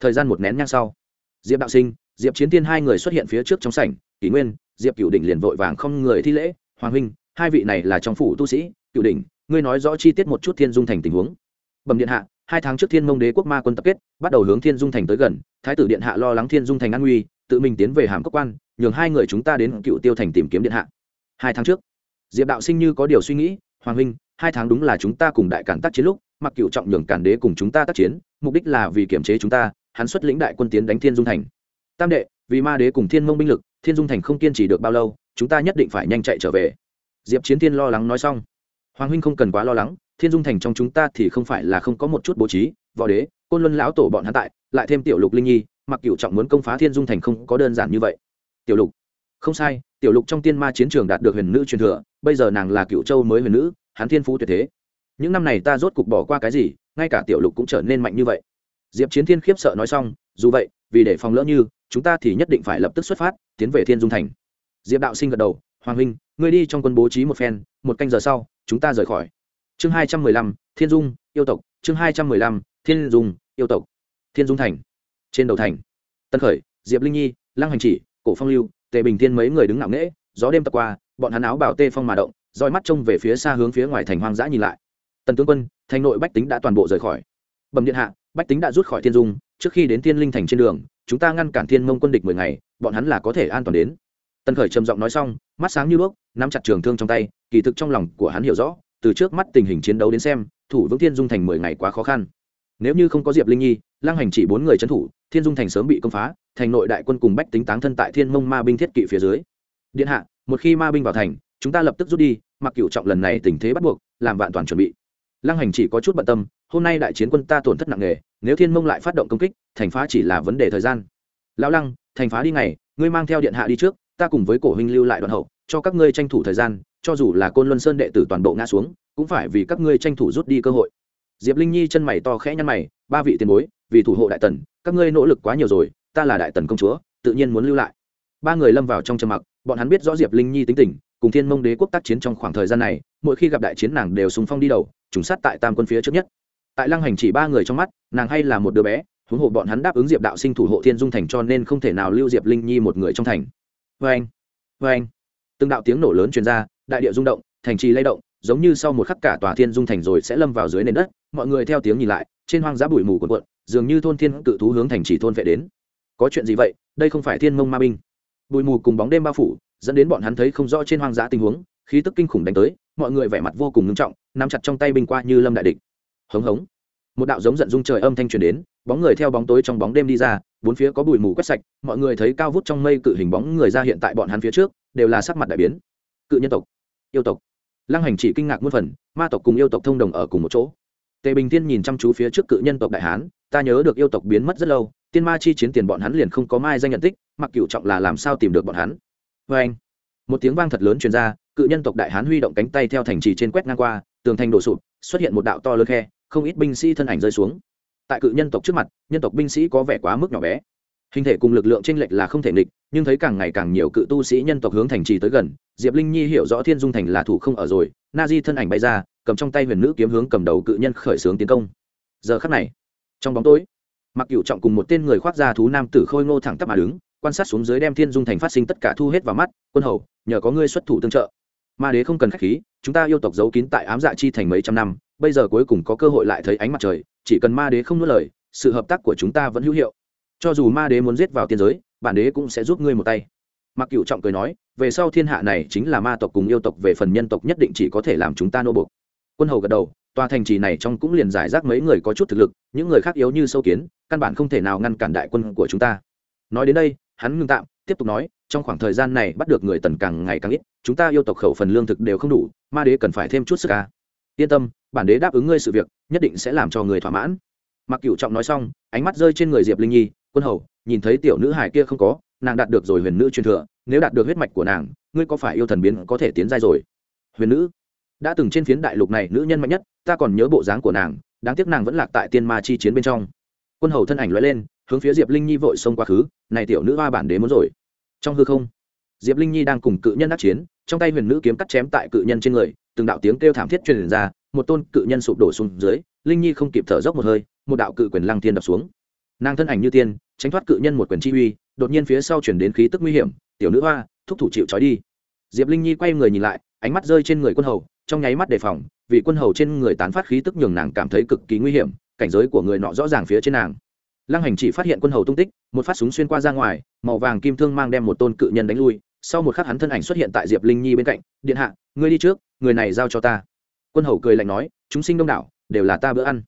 Thời gian một nén nhang sau, diệp đạo sinh, diệp chiến thiên hai người xuất hiện phía trước trong sảnh, kỷ nguyên, diệp Cựu đỉnh liền vội vàng không người thi lễ, hoàng huynh, hai vị này là trong phủ tu sĩ Cựu đỉnh, ngươi nói rõ chi tiết một chút thiên dung thành tình huống. Bẩm điện hạ hai tháng trước thiên mông đế quốc ma quân tập kết, bắt đầu hướng thiên dung thành tới gần, thái tử điện hạ lo lắng thiên dung thành an nguy, tự mình tiến về hàm cốc quan, nhường hai người chúng ta đến cựu tiêu thành tìm kiếm điện hạ. Hai tháng trước, diệp đạo sinh như có điều suy nghĩ, hoàng huynh, hai tháng đúng là chúng ta cùng đại cản tác chiến lúc, mặc cựu trọng nhường cản đế cùng chúng ta tác chiến, mục đích là vì kiểm chế chúng ta, hắn xuất lĩnh đại quân tiến đánh thiên dung thành. Tam đệ, vì ma đế cùng thiên mông binh lực, thiên dung thành không kiên trì được bao lâu, chúng ta nhất định phải nhanh chạy trở về. Diệp chiến thiên lo lắng nói xong. Hoàng huynh không cần quá lo lắng thiên dung thành trong chúng ta thì không phải là không có một chút bố trí, võ đế, côn luân lão tổ bọn hắn tại, lại thêm tiểu lục linh nhi mặc cựu trọng muốn công phá thiên dung thành không có đơn giản như vậy. Tiểu lục. Không sai, tiểu lục trong tiên ma chiến trường đạt được huyền nữ truyền thừa, bây giờ nàng là cựu châu mới huyền nữ, hắn thiên phú tuyệt thế. Những năm này ta rốt cục bỏ qua cái gì, ngay cả tiểu lục cũng trở nên mạnh như vậy. Diệp chiến thiên khiếp sợ nói xong, dù vậy, vì để phòng lỡ như, chúng ta thì nhất định phải lập tức xuất phát, tiến về thiên dung thành. Diệp đạo sinh gật đầu, hoàng huynh, ngươi đi trong quân bố trí một phen, một canh giờ sau, chúng ta rời khỏi chương hai trăm mười lăm, thiên dung, yêu tộc. Chương hai trăm mười lăm, thiên dung, yêu tộc. Thiên dung thành. Trên đầu thành. Tân khởi, diệp linh nhi, lăng hành chỉ, cổ phong lưu, tề bình thiên mấy người đứng ngạo nghễ, gió đêm tập qua, bọn hắn áo bảo tê phong mà động, roi mắt trông về phía xa hướng phía ngoài thành hoang dã nhìn lại. Tần tướng quân, thành nội bách tính đã toàn bộ rời khỏi. Bẩm điện hạ, bách tính đã rút khỏi thiên dung, trước khi đến thiên linh thành trên đường, chúng ta ngăn cản thiên mông quân địch mười ngày, bọn hắn là có thể an toàn đến. Tần khởi trầm giọng nói xong, mắt sáng như đuốc, nắm chặt trường thương trong tay, kỳ thực trong lòng của hắn hiểu rõ từ trước mắt tình hình chiến đấu đến xem, thủ vững thiên dung thành mười ngày quá khó khăn. Nếu như không có diệp linh nhi, lăng hành chỉ bốn người trấn thủ, thiên dung thành sớm bị công phá, thành nội đại quân cùng bách tính táng thân tại thiên mông ma binh thiết kỵ phía dưới. Điện hạ, một khi ma binh vào thành, chúng ta lập tức rút đi, mặc cựu trọng lần này tình thế bắt buộc, làm vạn toàn chuẩn bị. Lăng hành chỉ có chút bận tâm, hôm nay đại chiến quân ta tổn thất nặng nề, nếu thiên mông lại phát động công kích, thành phá chỉ là vấn đề thời gian. Lão lăng, thành phá đi ngày, ngươi mang theo điện hạ đi trước, ta cùng với cổ huynh lưu lại đoạn hậu, cho các ngươi tranh thủ thời gian cho dù là côn luân sơn đệ tử toàn bộ ngã xuống, cũng phải vì các ngươi tranh thủ rút đi cơ hội. Diệp linh nhi chân mày to khẽ nhăn mày, ba vị tiền bối, vì thủ hộ đại tần, các ngươi nỗ lực quá nhiều rồi, ta là đại tần công chúa, tự nhiên muốn lưu lại. Ba người lâm vào trong trầm mặc, bọn hắn biết rõ diệp linh nhi tính tình, cùng thiên mông đế quốc tác chiến trong khoảng thời gian này, mỗi khi gặp đại chiến nàng đều súng phong đi đầu, trùng sát tại tam quân phía trước nhất. Tại lăng hành chỉ ba người trong mắt, nàng hay là một đứa bé, huống hồ bọn hắn đáp ứng diệp đạo sinh thủ hộ thiên dung thành cho nên không thể nào lưu diệp linh nhi một người trong thành. Vê anh vê anh từng đạo tiếng nổ lớn truyền ra đại địa rung động, thành trì lay động, giống như sau một khắc cả tòa thiên dung thành rồi sẽ lâm vào dưới nền đất. Mọi người theo tiếng nhìn lại, trên hoang dã bụi mù cuộn cuộn, dường như thôn thiên cự thú hướng thành trì thôn vệ đến. Có chuyện gì vậy? Đây không phải thiên mông ma binh. Bụi mù cùng bóng đêm bao phủ, dẫn đến bọn hắn thấy không rõ trên hoang dã tình huống, khí tức kinh khủng đánh tới, mọi người vẻ mặt vô cùng nghiêm trọng, nắm chặt trong tay binh qua như lâm đại địch. Hống hống. Một đạo giống giận dung trời âm thanh truyền đến, bóng người theo bóng tối trong bóng đêm đi ra, bốn phía có bụi mù quét sạch, mọi người thấy cao vút trong mây cự hình bóng người ra hiện tại bọn hắn phía trước, đều là sắc mặt đại biến cự nhân tộc, yêu tộc. Lăng hành chỉ kinh ngạc muôn phần, ma tộc cùng yêu tộc thông đồng ở cùng một chỗ. Tề bình thiên nhìn chăm chú phía trước cự nhân tộc đại hán, ta nhớ được yêu tộc biến mất rất lâu, tiên ma chi chiến tiền bọn hắn liền không có mai danh nhận tích, mặc cựu trọng là làm sao tìm được bọn hắn. Vê anh, một tiếng vang thật lớn truyền ra, cự nhân tộc đại hán huy động cánh tay theo thành trì trên quét ngang qua, tường thành đổ sụp, xuất hiện một đạo to lớn khe, không ít binh sĩ thân ảnh rơi xuống. Tại cự nhân tộc trước mặt, nhân tộc binh sĩ có vẻ quá mức nhỏ bé hình thể cùng lực lượng tranh lệch là không thể nghịch, nhưng thấy càng ngày càng nhiều cự tu sĩ nhân tộc hướng thành trì tới gần, diệp linh nhi hiểu rõ thiên dung thành là thủ không ở rồi na di thân ảnh bay ra, cầm trong tay huyền nữ kiếm hướng cầm đầu cự nhân khởi xướng tiến công. Giờ khắc này, trong bóng tối mặc cựu trọng cùng một tên người khoác ra thú nam tử khôi ngô thẳng tắp mà đứng, quan sát xuống dưới đem thiên dung thành phát sinh tất cả thu hết vào mắt, quân hầu, nhờ có ngươi xuất thủ tương trợ. Ma đế không cần khách khí, chúng ta yêu tộc giấu kín tại ám dạ chi thành mấy trăm năm, bây giờ cuối cùng có cơ hội lại thấy ánh mặt trời, chỉ cần ma đế không nuốt lời, sự hợp tác của chúng ta vẫn hữu hiệu cho dù ma đế muốn giết vào tiên giới, bản đế cũng sẽ giúp ngươi một tay. Mặc cựu trọng cười nói, về sau thiên hạ này chính là ma tộc cùng yêu tộc về phần nhân tộc nhất định chỉ có thể làm chúng ta nô bục quân hầu gật đầu, tòa thành trì này trong cũng liền giải rác mấy người có chút thực lực, những người khác yếu như sâu kiến, căn bản không thể nào ngăn cản đại quân của chúng ta. Nói đến đây, hắn ngưng tạm, tiếp tục nói, trong khoảng thời gian này bắt được người tần càng ngày càng ít, chúng ta yêu tộc khẩu phần lương thực đều không đủ, ma đế cần phải thêm chút sức ca. Yên tâm, bản đế đáp ứng ngươi sự việc, nhất định sẽ làm cho người thỏa mãn. Mặc cựu trọng nói xong, ánh mắt rơi trên người diệp linh nhi quân hầu, nhìn thấy tiểu nữ hải kia không có, nàng đạt được rồi huyền nữ truyền thừa, nếu đạt được huyết mạch của nàng, ngươi có phải yêu thần biến có thể tiến giai rồi? Huyền nữ, đã từng trên phiến đại lục này nữ nhân mạnh nhất, ta còn nhớ bộ dáng của nàng, đáng tiếc nàng vẫn lạc tại tiên ma chi chiến bên trong. Quân hầu thân ảnh loại lên, hướng phía diệp linh nhi vội xông quá khứ, này tiểu nữ hoa bản đế muốn rồi. Trong hư không, diệp linh nhi đang cùng cự nhân đắc chiến, trong tay huyền nữ kiếm cắt chém tại cự nhân trên người, từng đạo tiếng kêu thảm thiết truyền ra, một tôn cự nhân sụp đổ xuống dưới, linh nhi không kịp thở dốc một hơi, một đạo cự quyền lăng thiên đập xuống nàng thân ảnh như tiên, tránh thoát cự nhân một quyền chi uy, đột nhiên phía sau chuyển đến khí tức nguy hiểm, tiểu nữ hoa, thúc thủ chịu trói đi. Diệp linh nhi quay người nhìn lại, ánh mắt rơi trên người quân hầu, trong nháy mắt đề phòng, vì quân hầu trên người tán phát khí tức nhường nàng cảm thấy cực kỳ nguy hiểm, cảnh giới của người nọ rõ ràng phía trên nàng. Lăng hành chỉ phát hiện quân hầu tung tích, một phát súng xuyên qua ra ngoài, màu vàng kim thương mang đem một tôn cự nhân đánh lui, sau một khắc hắn thân ảnh xuất hiện tại diệp linh nhi bên cạnh, điện hạ, ngươi đi trước, người này giao cho ta. Quân hầu cười lạnh nói, chúng sinh đông đảo, đều là ta bữa ăn.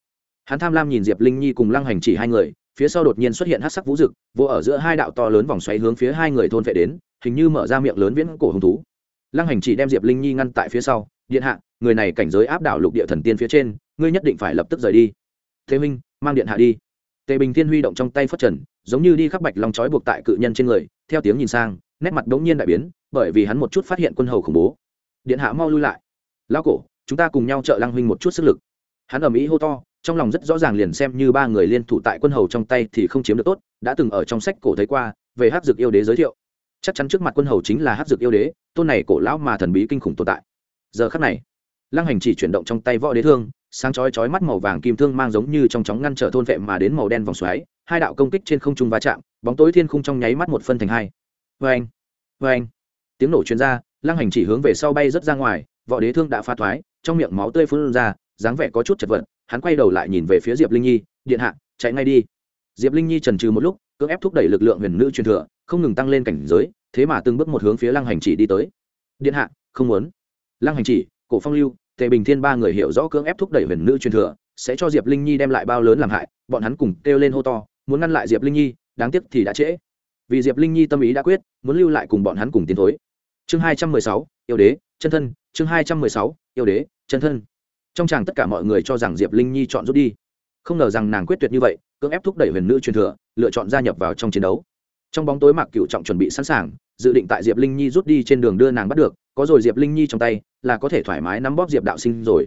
Hắn tham lam nhìn diệp linh nhi cùng lăng hành chỉ hai người phía sau đột nhiên xuất hiện hát sắc vũ rực vô ở giữa hai đạo to lớn vòng xoáy hướng phía hai người thôn vệ đến, hình như mở ra miệng lớn viễn cổ hung thú. Lăng hành chỉ đem diệp linh nhi ngăn tại phía sau, điện hạ, người này cảnh giới áp đảo lục địa thần tiên phía trên, ngươi nhất định phải lập tức rời đi. Thế minh mang điện hạ đi. Tề bình thiên huy động trong tay phất trần, giống như đi khắc bạch long trói buộc tại cự nhân trên người, theo tiếng nhìn sang, nét mặt đống nhiên đại biến, bởi vì hắn một chút phát hiện quân hầu khủng bố. Điện hạ mau lui lại. Lão cổ, chúng ta cùng nhau trợ lăng huynh một chút sức lực. Hắn ở mỹ hô to trong lòng rất rõ ràng liền xem như ba người liên thủ tại quân hầu trong tay thì không chiếm được tốt, đã từng ở trong sách cổ thấy qua, về hát dược yêu đế giới thiệu. Chắc chắn trước mặt quân hầu chính là hát dược yêu đế, tôn này cổ lão mà thần bí kinh khủng tồn tại. Giờ khắc này, lăng hành chỉ chuyển động trong tay võ đế thương, sáng chói chói mắt màu vàng kim thương mang giống như trong chóng ngăn trở thôn vệ mà đến màu đen vòng xoáy, hai đạo công kích trên không trung va chạm, bóng tối thiên khung trong nháy mắt một phân thành hai. Vê anh vê anh tiếng nổ chuyên r a lăng hành chỉ hướng về sau bay rớt ra ngoài, võ đế thương đã pha thoái, trong miệng máu tươi phun ra, dáng vẻ có chút chật vật hắn quay đầu lại nhìn về phía diệp linh nhi, điện hạ, chạy ngay đi. Diệp linh nhi trần trừ một lúc, cưỡng ép thúc đẩy lực lượng huyền nữ truyền thừa, không ngừng tăng lên cảnh giới, thế mà từng bước một hướng phía lăng hành chỉ đi tới. Điện hạ, không muốn. Lăng hành chỉ, cổ phong lưu, tề bình thiên ba người hiểu rõ cưỡng ép thúc đẩy huyền nữ truyền thừa, sẽ cho diệp linh nhi đem lại bao lớn làm hại. Bọn hắn cùng kêu lên hô to, muốn ngăn lại diệp linh nhi, đáng tiếc thì đã trễ. Vì diệp linh nhi tâm ý đã quyết, muốn lưu lại cùng bọn hắn cùng tiến thối. Chương hai trăm mười sáu, yêu đế, chân thân. Chương hai trăm mười sáu, yêu đế, chân thân trong chàng tất cả mọi người cho rằng diệp linh nhi chọn rút đi không ngờ rằng nàng quyết tuyệt như vậy cưỡng ép thúc đẩy huyền nữ truyền thừa lựa chọn gia nhập vào trong chiến đấu trong bóng tối mạc cựu trọng chuẩn bị sẵn sàng dự định tại diệp linh nhi rút đi trên đường đưa nàng bắt được có rồi diệp linh nhi trong tay là có thể thoải mái nắm bóp diệp đạo sinh rồi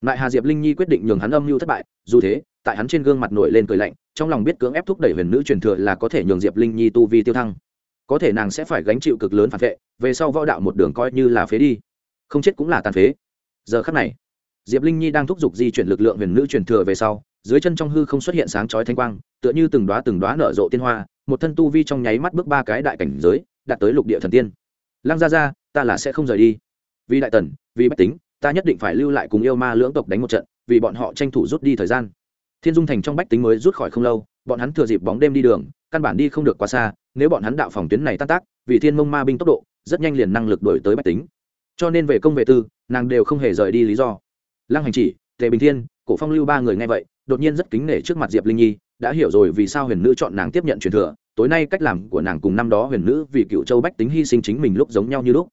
lại hà diệp linh nhi quyết định nhường hắn âm mưu thất bại dù thế tại hắn trên gương mặt nổi lên cười lạnh trong lòng biết cưỡng ép thúc đẩy huyền nữ truyền thừa là có thể nhường diệp linh nhi tu vi tiêu thăng có thể nàng sẽ phải gánh chịu cực lớn phản vệ về sau võ đạo một đường coi như là phế đi không chết cũng là tàn phế giờ khắc này diệp linh nhi đang thúc giục di chuyển lực lượng huyền nữ truyền thừa về sau, dưới chân trong hư không xuất hiện sáng chói thanh quang, tựa như từng đoá từng đoá nở rộ tiên hoa, một thân tu vi trong nháy mắt bước ba cái đại cảnh giới, đạt tới lục địa thần tiên. Lăng ra ra ta là sẽ không rời đi. Vì đại tần, vì bách tính, ta nhất định phải lưu lại cùng yêu ma lưỡng tộc đánh một trận, vì bọn họ tranh thủ rút đi thời gian. Thiên dung thành trong bách tính mới rút khỏi không lâu, bọn hắn thừa dịp bóng đêm đi đường, căn bản đi không được quá xa, nếu bọn hắn đạo phòng tuyến này tan tác, vì thiên mông ma binh tốc độ, rất nhanh liền năng lực đổi tới bách tính. Cho nên về công vệ tư, nàng đều không hề rời đi lý do lăng hành chỉ, tề bình thiên, cổ phong lưu ba người nghe vậy, đột nhiên rất kính nể trước mặt diệp linh nhi, đã hiểu rồi vì sao huyền nữ chọn nàng tiếp nhận truyền thừa, tối nay cách làm của nàng cùng năm đó huyền nữ vì cựu châu bách tính hy sinh chính mình lúc giống nhau như lúc.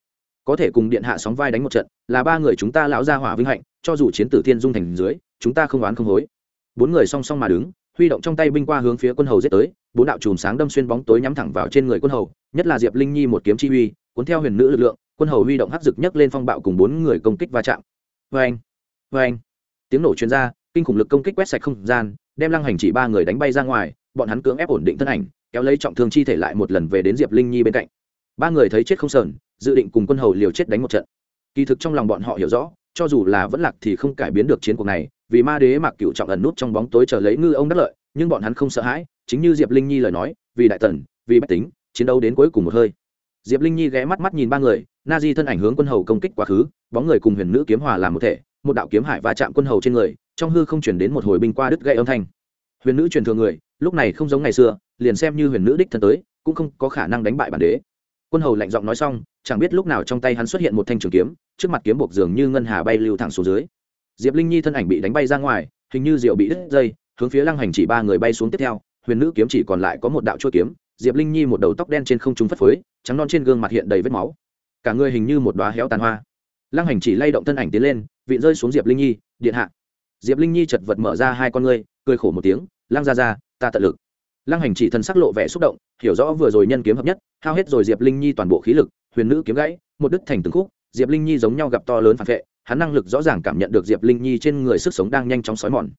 Có thể cùng điện hạ sóng vai đánh một trận, là ba người chúng ta lão gia hỏa vinh hạnh, cho dù chiến tử thiên dung thành dưới, chúng ta không oán không hối. Bốn người song song mà đứng, huy động trong tay binh qua hướng phía quân hầu giết tới, bốn đạo chùm sáng đâm xuyên bóng tối nhắm thẳng vào trên người quân hầu, nhất là diệp linh nhi một kiếm chi uy, cuốn theo huyền nữ lực lượng, quân hầu huy động hắc dực nhấc lên phong bạo cùng bốn người công kích va chạm. Vê anh vê anh. Tiếng nổ chuyên r a kinh khủng lực công kích quét sạch không gian, đem lăng hành chỉ ba người đánh bay ra ngoài, bọn hắn cưỡng ép ổn định thân ảnh, kéo lấy trọng thương chi thể lại một lần về đến diệp linh nhi bên cạnh. Ba người thấy chết không sờn, dự định cùng quân hầu liều chết đánh một trận. Kỳ thực trong lòng bọn họ hiểu rõ, cho dù là vẫn lạc thì không cải biến được chiến cuộc này, vì ma đế mặc cựu trọng ẩn nút trong bóng tối chờ lấy ngư ông đắc lợi, nhưng bọn hắn không sợ hãi, chính như diệp linh nhi lời nói, vì đại tần, vì bách tính, chiến đấu đến cuối cùng một hơi. Diệp linh nhi ghé mắt mắt nhìn ba người, na di thân ảnh hướng quân hầu công kích quá khứ, bóng người cùng huyền nữ kiếm hòa làm một thể một đạo kiếm hải va chạm quân hầu trên người, trong hư không chuyển đến một hồi binh qua đứt gãy âm thanh. Huyền nữ truyền thừa người, lúc này không giống ngày xưa, liền xem như huyền nữ đích thân tới, cũng không có khả năng đánh bại bản đế. Quân hầu lạnh giọng nói xong, chẳng biết lúc nào trong tay hắn xuất hiện một thanh trường kiếm, trước mặt kiếm buộc dường như ngân hà bay lưu thẳng xuống dưới. Diệp linh nhi thân ảnh bị đánh bay ra ngoài, hình như rượu bị đứt dây, hướng phía lăng hành chỉ ba người bay xuống tiếp theo, huyền nữ kiếm chỉ còn lại có một đạo chuôi kiếm, diệp linh nhi một đầu tóc đen trên không trung phất phới, trắng non trên gương mặt hiện đầy vết máu. Cả người hình như một đoá héo tàn hoa. Lăng hành chỉ lay động thân ảnh tiến lên vịn rơi xuống diệp linh nhi, điện hạ. Diệp linh nhi chật vật mở ra hai con ngươi, cười khổ một tiếng, lăng ra ra ta tận lực. Lăng hành chỉ thần sắc lộ vẻ xúc động, hiểu rõ vừa rồi nhân kiếm hợp nhất, hao hết rồi diệp linh nhi toàn bộ khí lực, huyền nữ kiếm gãy, một đứt thành từng khúc, diệp linh nhi giống nhau gặp to lớn phản vệ, hắn năng lực rõ ràng cảm nhận được diệp linh nhi trên người sức sống đang nhanh chóng xói mòn.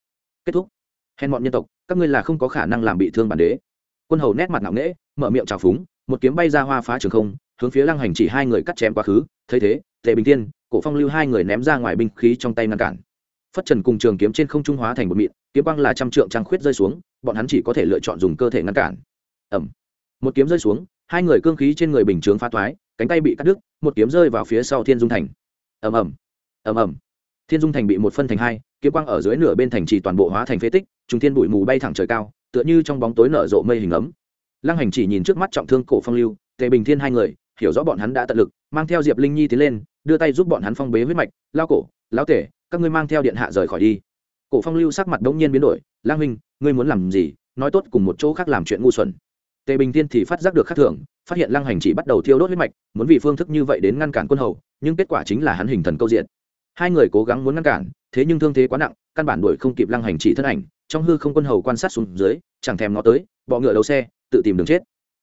Kết thúc. Hèn mọn nhân tộc, các ngươi là không có khả năng làm bị thương bản đế. Quân hầu nét mặt nặng nễ mở miệng trào phúng, một kiếm bay ra hoa phá trường không, hướng phía lăng hành chỉ hai người cắt chém quá khứ, thấy thế tề bình tiên cổ phong lưu hai người ném ra ngoài binh khí trong tay ngăn cản. Phất trần cùng trường kiếm trên không trung hóa thành một mịn, kiếm băng là trăm trượng trăng khuyết rơi xuống, bọn hắn chỉ có thể lựa chọn dùng cơ thể ngăn cản. Ẩm một kiếm rơi xuống, hai người cương khí trên người bình chướng phá toái, cánh tay bị cắt đứt, một kiếm rơi vào phía sau thiên dung thành. Ầm ầm. Ầm ầm. Thiên dung thành bị một phân thành hai, kiếm quang ở dưới nửa bên thành trì toàn bộ hóa thành phế tích, trùng thiên bụi mù bay thẳng trời cao, tựa như trong bóng tối nở rộ mây hình ấm. Lăng hành chỉ nhìn trước mắt trọng thương cổ phong lưu tề bình thiên hai người hiểu rõ bọn hắn đã tận lực, mang theo diệp linh nhi tiến lên, đưa tay giúp bọn hắn phong bế huyết mạch, lao cổ, lao tể, các ngươi mang theo điện hạ rời khỏi đi. Cổ phong lưu sắc mặt đống nhiên biến đổi, lang huynh, ngươi muốn làm gì? Nói tốt cùng một chỗ khác làm chuyện ngu xuẩn. Tề bình Thiên thì phát giác được khác thường, phát hiện Lang hành chỉ bắt đầu thiêu đốt huyết mạch, muốn vì phương thức như vậy đến ngăn cản quân hầu, nhưng kết quả chính là hắn hình thần câu diện. Hai người cố gắng muốn ngăn cản, thế nhưng thương thế quá nặng, căn bản đuổi không kịp Lang hành chỉ thân ảnh, trong hư không quân hầu quan sát xuống dưới, chẳng thèm nó tới, bọ ngựa đầu xe, tự tìm đường chết.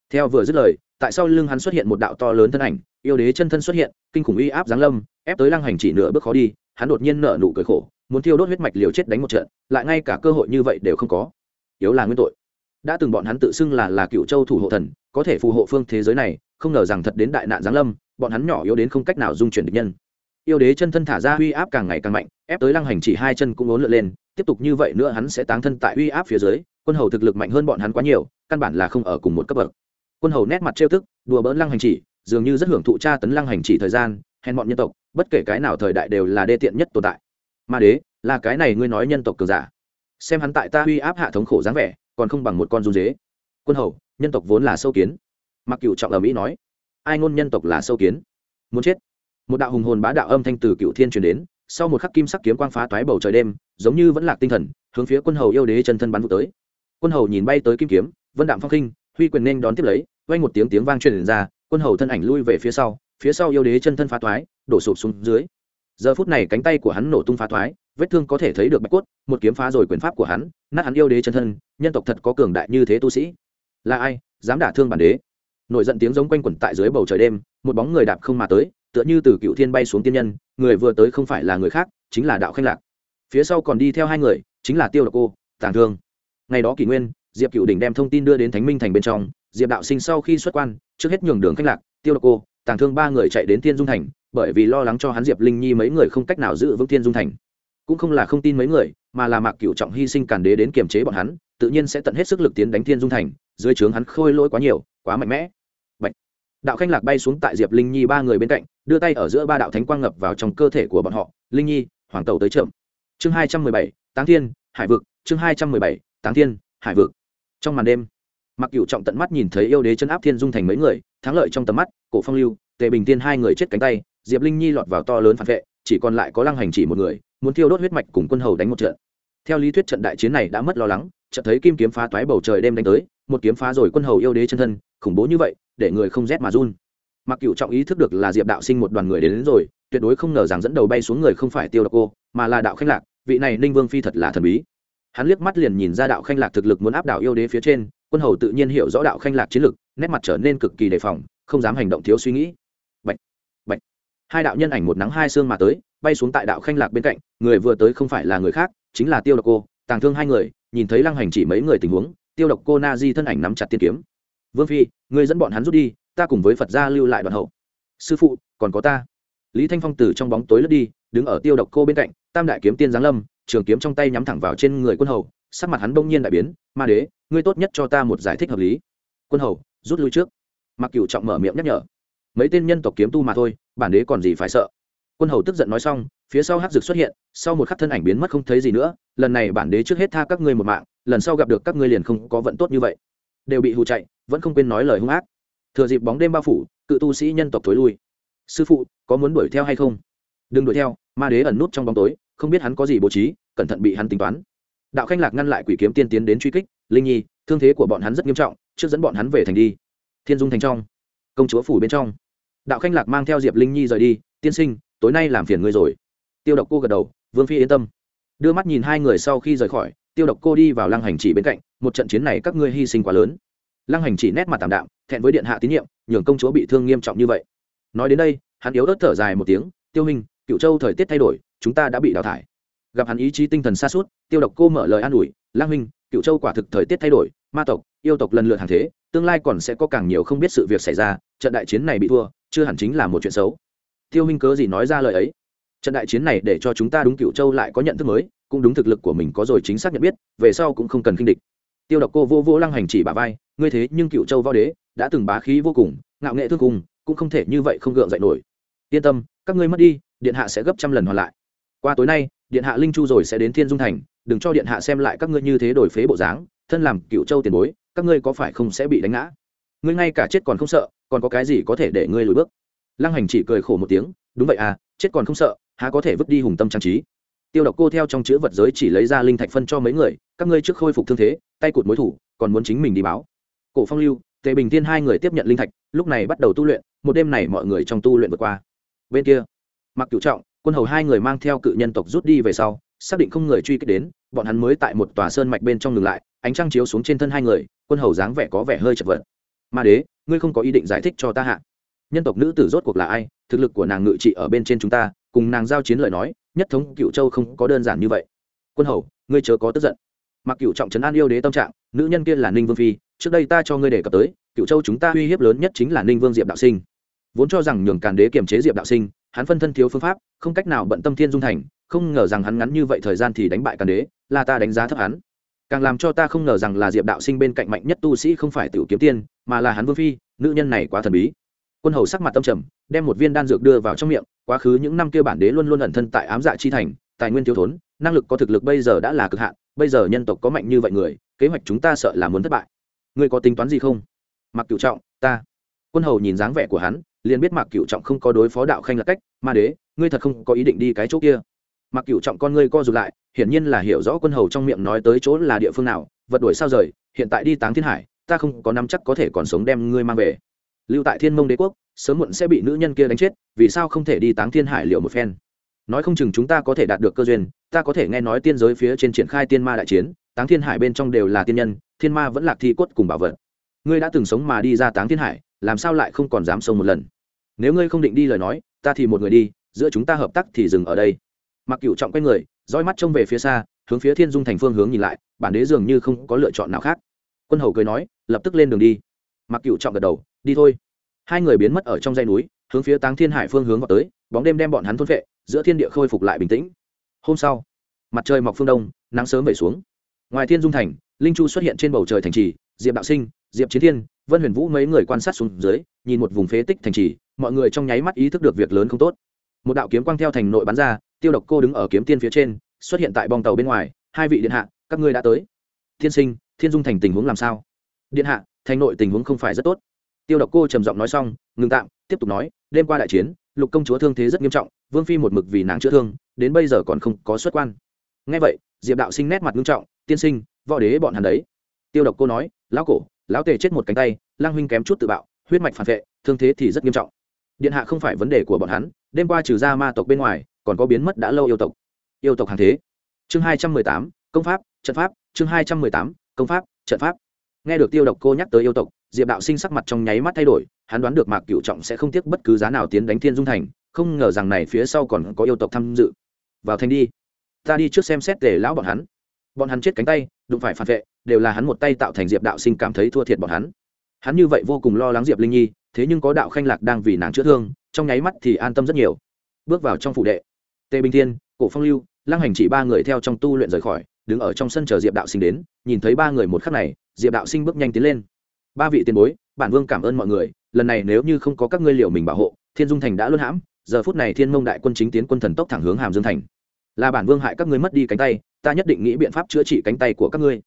Theo vừa dứt lời tại sao lưng hắn xuất hiện một đạo to lớn thân ảnh, yêu đế chân thân xuất hiện, kinh khủng uy áp giáng lâm, ép tới lăng hành chỉ nửa bước khó đi, hắn đột nhiên nở nụ cười khổ, muốn thiêu đốt huyết mạch liều chết đánh một trận, lại ngay cả cơ hội như vậy đều không có. Yếu là nguyên tội. Đã từng bọn hắn tự xưng là là cựu châu thủ hộ thần, có thể phù hộ phương thế giới này, không ngờ rằng thật đến đại nạn giáng lâm, bọn hắn nhỏ yếu đến không cách nào dung chuyển địch nhân. Yêu đế chân thân thả ra uy áp càng ngày càng mạnh, ép tới lăng hành chỉ hai chân cũng ốn lượn lên, tiếp tục như vậy nữa hắn sẽ táng thân tại uy áp phía dưới, quân hầu thực lực mạnh hơn bọn hắn quá nhiều, căn bản là không ở cùng một cấp bậc quân hầu nét mặt trêu tức, đùa bỡn lăng hành chỉ, dường như rất hưởng thụ tra tấn lăng hành chỉ thời gian, hèn bọn nhân tộc, bất kể cái nào thời đại đều là đê tiện nhất tồn tại. Ma đế, là cái này ngươi nói nhân tộc cường giả. Xem hắn tại ta uy áp hạ thống khổ dáng vẻ, còn không bằng một con run dế. Quân hầu, nhân tộc vốn là sâu kiến. Mặc cựu trọng ở mỹ nói, ai ngôn nhân tộc là sâu kiến? Muốn chết. Một đạo hùng hồn bá đạo âm thanh từ cựu thiên truyền đến, sau một khắc kim sắc kiếm quang phá toái bầu trời đêm, giống như vẫn lạc tinh thần, hướng phía quân hầu yêu đế chân thân bắn vụ tới. Quân hầu nhìn bay tới kim kiếm, vân đạm phong khinh, huy quyền nên đón tiếp lấy vang một tiếng tiếng vang truyền ra, quân hầu thân ảnh lui về phía sau phía sau yêu đế chân thân phá toái đổ sụp xuống dưới. Giờ phút này cánh tay của hắn nổ tung phá toái vết thương có thể thấy được bạch cốt, một kiếm phá rồi quyền pháp của hắn, nát hắn yêu đế chân thân, nhân tộc thật có cường đại như thế tu sĩ. Là ai, dám đả thương bản đế? Nổi giận tiếng giống quanh quẩn tại dưới bầu trời đêm, một bóng người đạp không mà tới, tựa như từ cựu thiên bay xuống tiên nhân, người vừa tới không phải là người khác, chính là đạo khanh lạc. Phía sau còn đi theo hai người, chính là tiêu độc cô, tàng thương. Ngày đó kỷ nguyên, diệp cựu đỉnh đem thông tin đưa đến thánh minh thành bên trong diệp đạo sinh sau khi xuất quan, trước hết nhường đường khách lạc, tiêu độc cô, tàng thương ba người chạy đến thiên dung thành, bởi vì lo lắng cho hắn diệp linh nhi mấy người không cách nào giữ vững thiên dung thành. Cũng không là không tin mấy người, mà là mạc cựu trọng hy sinh càn đế đến kiềm chế bọn hắn, tự nhiên sẽ tận hết sức lực tiến đánh thiên dung thành, dưới trướng hắn khôi lỗi quá nhiều, quá mạnh mẽ. Bạch. đạo khanh lạc bay xuống tại diệp linh nhi ba người bên cạnh, đưa tay ở giữa ba đạo thánh quang ngập vào trong cơ thể của bọn họ, linh nhi, hoàng tẩu tới chậm. Chương hai trăm mười bảy, táng thiên, hải vực, chương hai trăm mười bảy, táng thiên, hải vực. Trong màn đêm mặc cựu trọng tận mắt nhìn thấy yêu đế chân áp thiên dung thành mấy người thắng lợi trong tầm mắt cổ phong lưu tề bình tiên hai người chết cánh tay diệp linh nhi lọt vào to lớn phản vệ chỉ còn lại có lăng hành chỉ một người muốn thiêu đốt huyết mạch cùng quân hầu đánh một trận. Theo lý thuyết trận đại chiến này đã mất lo lắng trận thấy kim kiếm phá toái bầu trời đêm đánh tới một kiếm phá rồi quân hầu yêu đế chân thân khủng bố như vậy để người không rét mà run. Mặc cựu trọng ý thức được là diệp đạo sinh một đoàn người đến, đến rồi tuyệt đối không ngờ rằng dẫn đầu bay xuống người không phải tiêu độc cô mà là đạo khanh lạc vị này ninh vương phi thật là thần bí. Hắn liếc mắt liền nhìn ra đạo khanh lạc thực lực muốn áp đảo yêu đế phía trên quân hầu tự nhiên hiểu rõ đạo khanh lạc chiến lực nét mặt trở nên cực kỳ đề phòng không dám hành động thiếu suy nghĩ. Bạch, bạch. hai đạo nhân ảnh một nắng hai xương mà tới bay xuống tại đạo khanh lạc bên cạnh người vừa tới không phải là người khác chính là tiêu độc cô. Tàng thương hai người nhìn thấy lăng hành chỉ mấy người tình huống tiêu độc cô na di thân ảnh nắm chặt tiên kiếm. Vương phi người dẫn bọn hắn rút đi ta cùng với phật gia lưu lại đoàn hậu. Sư phụ còn có ta. Lý thanh phong từ trong bóng tối lướt đi đứng ở tiêu độc cô bên cạnh tam đại kiếm tiên giáng lâm trường kiếm trong tay nhắm thẳng vào trên người quân hầu sắc mặt hắn bỗng nhiên đại biến ma đế ngươi tốt nhất cho ta một giải thích hợp lý. Quân hầu, rút lui trước. Mặc cửu trọng mở miệng nhắc nhở. Mấy tên nhân tộc kiếm tu mà thôi, bản đế còn gì phải sợ. Quân hầu tức giận nói xong, phía sau hắc dược xuất hiện, sau một khắc thân ảnh biến mất không thấy gì nữa, lần này bản đế trước hết tha các ngươi một mạng, lần sau gặp được các ngươi liền không có vận tốt như vậy. Đều bị hù chạy, vẫn không quên nói lời hung ác. Thừa dịp bóng đêm bao phủ, cự tu sĩ nhân tộc thối lui. Sư phụ, có muốn đuổi theo hay không? Đừng đuổi theo, ma đế ẩn nút trong bóng tối, không biết hắn có gì bố trí, cẩn thận bị hắn tính toán. Đạo khanh lạc ngăn lại quỷ kiếm tiên tiến đến truy kích linh nhi, thương thế của bọn hắn rất nghiêm trọng, trước dẫn bọn hắn về thành đi. Thiên dung thành trong, công chúa phủ bên trong. Đạo khanh lạc mang theo diệp linh nhi rời đi, tiên sinh, tối nay làm phiền ngươi rồi. Tiêu độc cô gật đầu, vương phi yên tâm. Đưa mắt nhìn hai người sau khi rời khỏi, tiêu độc cô đi vào lăng hành chỉ bên cạnh, một trận chiến này các ngươi hy sinh quá lớn. Lăng hành chỉ nét mặt tảm đạm, thẹn với điện hạ tín nhiệm, nhường công chúa bị thương nghiêm trọng như vậy. Nói đến đây, hắn yếu ớt thở dài một tiếng, tiêu hình cựu châu thời tiết thay đổi, chúng ta đã bị đào thải. Gặp hắn ý chí tinh thần xa suốt tiêu độc cô mở lời an ủi lang huynh cựu châu quả thực thời tiết thay đổi, ma tộc, yêu tộc lần lượt hàng thế, tương lai còn sẽ có càng nhiều không biết sự việc xảy ra, trận đại chiến này bị thua, chưa hẳn chính là một chuyện xấu. Tiêu Minh cớ gì nói ra lời ấy? Trận đại chiến này để cho chúng ta đúng cựu châu lại có nhận thức mới, cũng đúng thực lực của mình có rồi chính xác nhận biết, về sau cũng không cần kinh địch. Tiêu độc cô vô vô lăng hành chỉ bà vai, ngươi thế nhưng cựu châu võ đế, đã từng bá khí vô cùng, ngạo nghệ thương cùng, cũng không thể như vậy không gượng dậy nổi. Yên tâm, các ngươi mất đi, điện hạ sẽ gấp trăm lần hoàn lại. Qua tối nay, điện hạ linh chu rồi sẽ đến thiên dung thành đừng cho điện hạ xem lại các ngươi như thế đổi phế bộ dáng, thân làm cựu châu tiền bối, các ngươi có phải không sẽ bị đánh ngã? Ngươi ngay cả chết còn không sợ, còn có cái gì có thể để ngươi lùi bước? Lăng hành chỉ cười khổ một tiếng, đúng vậy à chết còn không sợ, há có thể vứt đi hùng tâm trang trí? Tiêu độc cô theo trong chữ vật giới chỉ lấy ra linh thạch phân cho mấy người, các ngươi trước khôi phục thương thế, tay cụt mối thủ, còn muốn chính mình đi báo. Cổ phong lưu, tề bình tiên hai người tiếp nhận linh thạch, lúc này bắt đầu tu luyện, một đêm này mọi người trong tu luyện vượt qua. Bên kia mặc cựu trọng, quân hầu hai người mang theo cự nhân tộc rút đi về sau xác định không người truy kích đến, bọn hắn mới tại một tòa sơn mạch bên trong ngừng lại, ánh trăng chiếu xuống trên thân hai người, quân hầu dáng vẻ có vẻ hơi chật vật. Ma đế, ngươi không có ý định giải thích cho ta hạ. Nhân tộc nữ tử rốt cuộc là ai? Thực lực của nàng ngự trị ở bên trên chúng ta, cùng nàng giao chiến lời nói, nhất thống cựu châu không có đơn giản như vậy. Quân hầu, ngươi chớ có tức giận. Mặc cựu trọng trấn an yêu đế tâm trạng, nữ nhân kia là ninh vương phi, trước đây ta cho ngươi đề cập tới cựu châu chúng ta uy hiếp lớn nhất chính là ninh vương diệp đạo sinh. Vốn cho rằng nhường càn đế kiềm chế diệp đạo sinh hắn phân thân thiếu phương pháp, không cách nào bận tâm thiên dung thành, không ngờ rằng hắn ngắn như vậy thời gian thì đánh bại càn đế, là ta đánh giá thấp hắn. Càng làm cho ta không ngờ rằng là diệp đạo sinh bên cạnh mạnh nhất tu sĩ không phải tiểu kiếm tiên, mà là hắn vương phi, nữ nhân này quá thần bí. Quân hầu sắc mặt tâm trầm, đem một viên đan dược đưa vào trong miệng, quá khứ những năm kia bản đế luôn luôn ẩn thân tại ám dạ chi thành, tài nguyên thiếu thốn, năng lực có thực lực bây giờ đã là cực hạn, bây giờ nhân tộc có mạnh như vậy người, kế hoạch chúng ta sợ là muốn thất bại. Ngươi có tính toán gì không? Mặc cựu trọng, ta. Quân hầu nhìn dáng vẻ của hắn liền biết mặc cựu trọng không có đối phó đạo khanh là cách, ma đế, ngươi thật không có ý định đi cái chỗ kia. Mặc cựu trọng con ngươi co rụt lại, hiển nhiên là hiểu rõ quân hầu trong miệng nói tới chỗ là địa phương nào, vật đuổi sao rời, hiện tại đi táng thiên hải, ta không có nắm chắc có thể còn sống đem ngươi mang về. Lưu tại thiên mông đế quốc, sớm muộn sẽ bị nữ nhân kia đánh chết, vì sao không thể đi táng thiên hải liệu một phen? Nói không chừng chúng ta có thể đạt được cơ duyên, ta có thể nghe nói tiên giới phía trên triển khai tiên ma đại chiến, táng thiên hải bên trong đều là tiên nhân, thiên ma vẫn lạc thi quất cùng bảo vật. Ngươi đã từng sống mà đi ra táng thiên hải, làm sao lại không còn dám sông một lần? Nếu ngươi không định đi lời nói, ta thì một người đi, giữa chúng ta hợp tác thì dừng ở đây. Mặc cựu trọng quay người roi mắt trông về phía xa, hướng phía thiên dung thành phương hướng nhìn lại, bản đế dường như không có lựa chọn nào khác. Quân hầu cười nói, lập tức lên đường đi. Mặc cựu trọng gật đầu, đi thôi. Hai người biến mất ở trong dây núi, hướng phía táng thiên hải phương hướng vào tới, bóng đêm đem bọn hắn thôn vệ, giữa thiên địa khôi phục lại bình tĩnh. Hôm sau, mặt trời mọc phương đông, nắng sớm về xuống. Ngoài thiên dung thành, linh chu xuất hiện trên bầu trời thành trì, diệp đạo sinh, diệp chiến thiên, vân huyền vũ mấy người quan sát xuống dưới, nhìn một vùng phế tích thành trì mọi người trong nháy mắt ý thức được việc lớn không tốt. Một đạo kiếm quang theo thành nội bắn ra, tiêu độc cô đứng ở kiếm tiên phía trên, xuất hiện tại bong tàu bên ngoài, hai vị điện hạ, các ngươi đã tới. Thiên sinh, thiên dung thành tình huống làm sao? Điện hạ, thành nội tình huống không phải rất tốt. Tiêu độc cô trầm giọng nói xong, ngừng tạm, tiếp tục nói, đêm qua đại chiến, lục công chúa thương thế rất nghiêm trọng, vương phi một mực vì nàng chữa thương, đến bây giờ còn không có xuất quan. Ngay vậy, diệp đạo sinh nét mặt nghiêm trọng, tiên sinh, võ đế bọn hắn đấy. Tiêu độc cô nói, lão cổ, lão tề chết một cánh tay, lang huynh kém chút tự bạo, huyết mạch phản vệ, thương thế thì rất nghiêm trọng điện hạ không phải vấn đề của bọn hắn, đêm qua trừ ra ma tộc bên ngoài, còn có biến mất đã lâu yêu tộc. Yêu tộc hàng thế. Chương hai trăm mười tám, công pháp, trận pháp. Chương hai trăm mười tám, công pháp, trận pháp. Nghe được tiêu độc cô nhắc tới yêu tộc, diệp đạo sinh sắc mặt trong nháy mắt thay đổi, hắn đoán được mạc cựu trọng sẽ không tiếc bất cứ giá nào tiến đánh thiên dung thành, không ngờ rằng này phía sau còn có yêu tộc tham dự. Vào thành đi. Ta đi trước xem xét để lão bọn hắn. Bọn hắn chết cánh tay, đụng phải phản vệ, đều là hắn một tay tạo thành diệp đạo sinh cảm thấy thua thiệt bọn hắn. Hắn như vậy vô cùng lo lắng diệp linh nhi thế nhưng có đạo khanh lạc đang vì nàng chữa thương, trong nháy mắt thì an tâm rất nhiều. Bước vào trong phủ đệ, tề bình thiên, cổ phong lưu, lăng hành chỉ ba người theo trong tu luyện rời khỏi, đứng ở trong sân chờ diệp đạo sinh đến, nhìn thấy ba người một khắc này, diệp đạo sinh bước nhanh tiến lên. Ba vị tiền bối, bản vương cảm ơn mọi người, lần này nếu như không có các ngươi liệu mình bảo hộ, thiên dung thành đã luân hãm, giờ phút này thiên mông đại quân chính tiến quân thần tốc thẳng hướng hàm dương thành. Là bản vương hại các ngươi mất đi cánh tay, ta nhất định nghĩ biện pháp chữa trị cánh tay của các ngươi.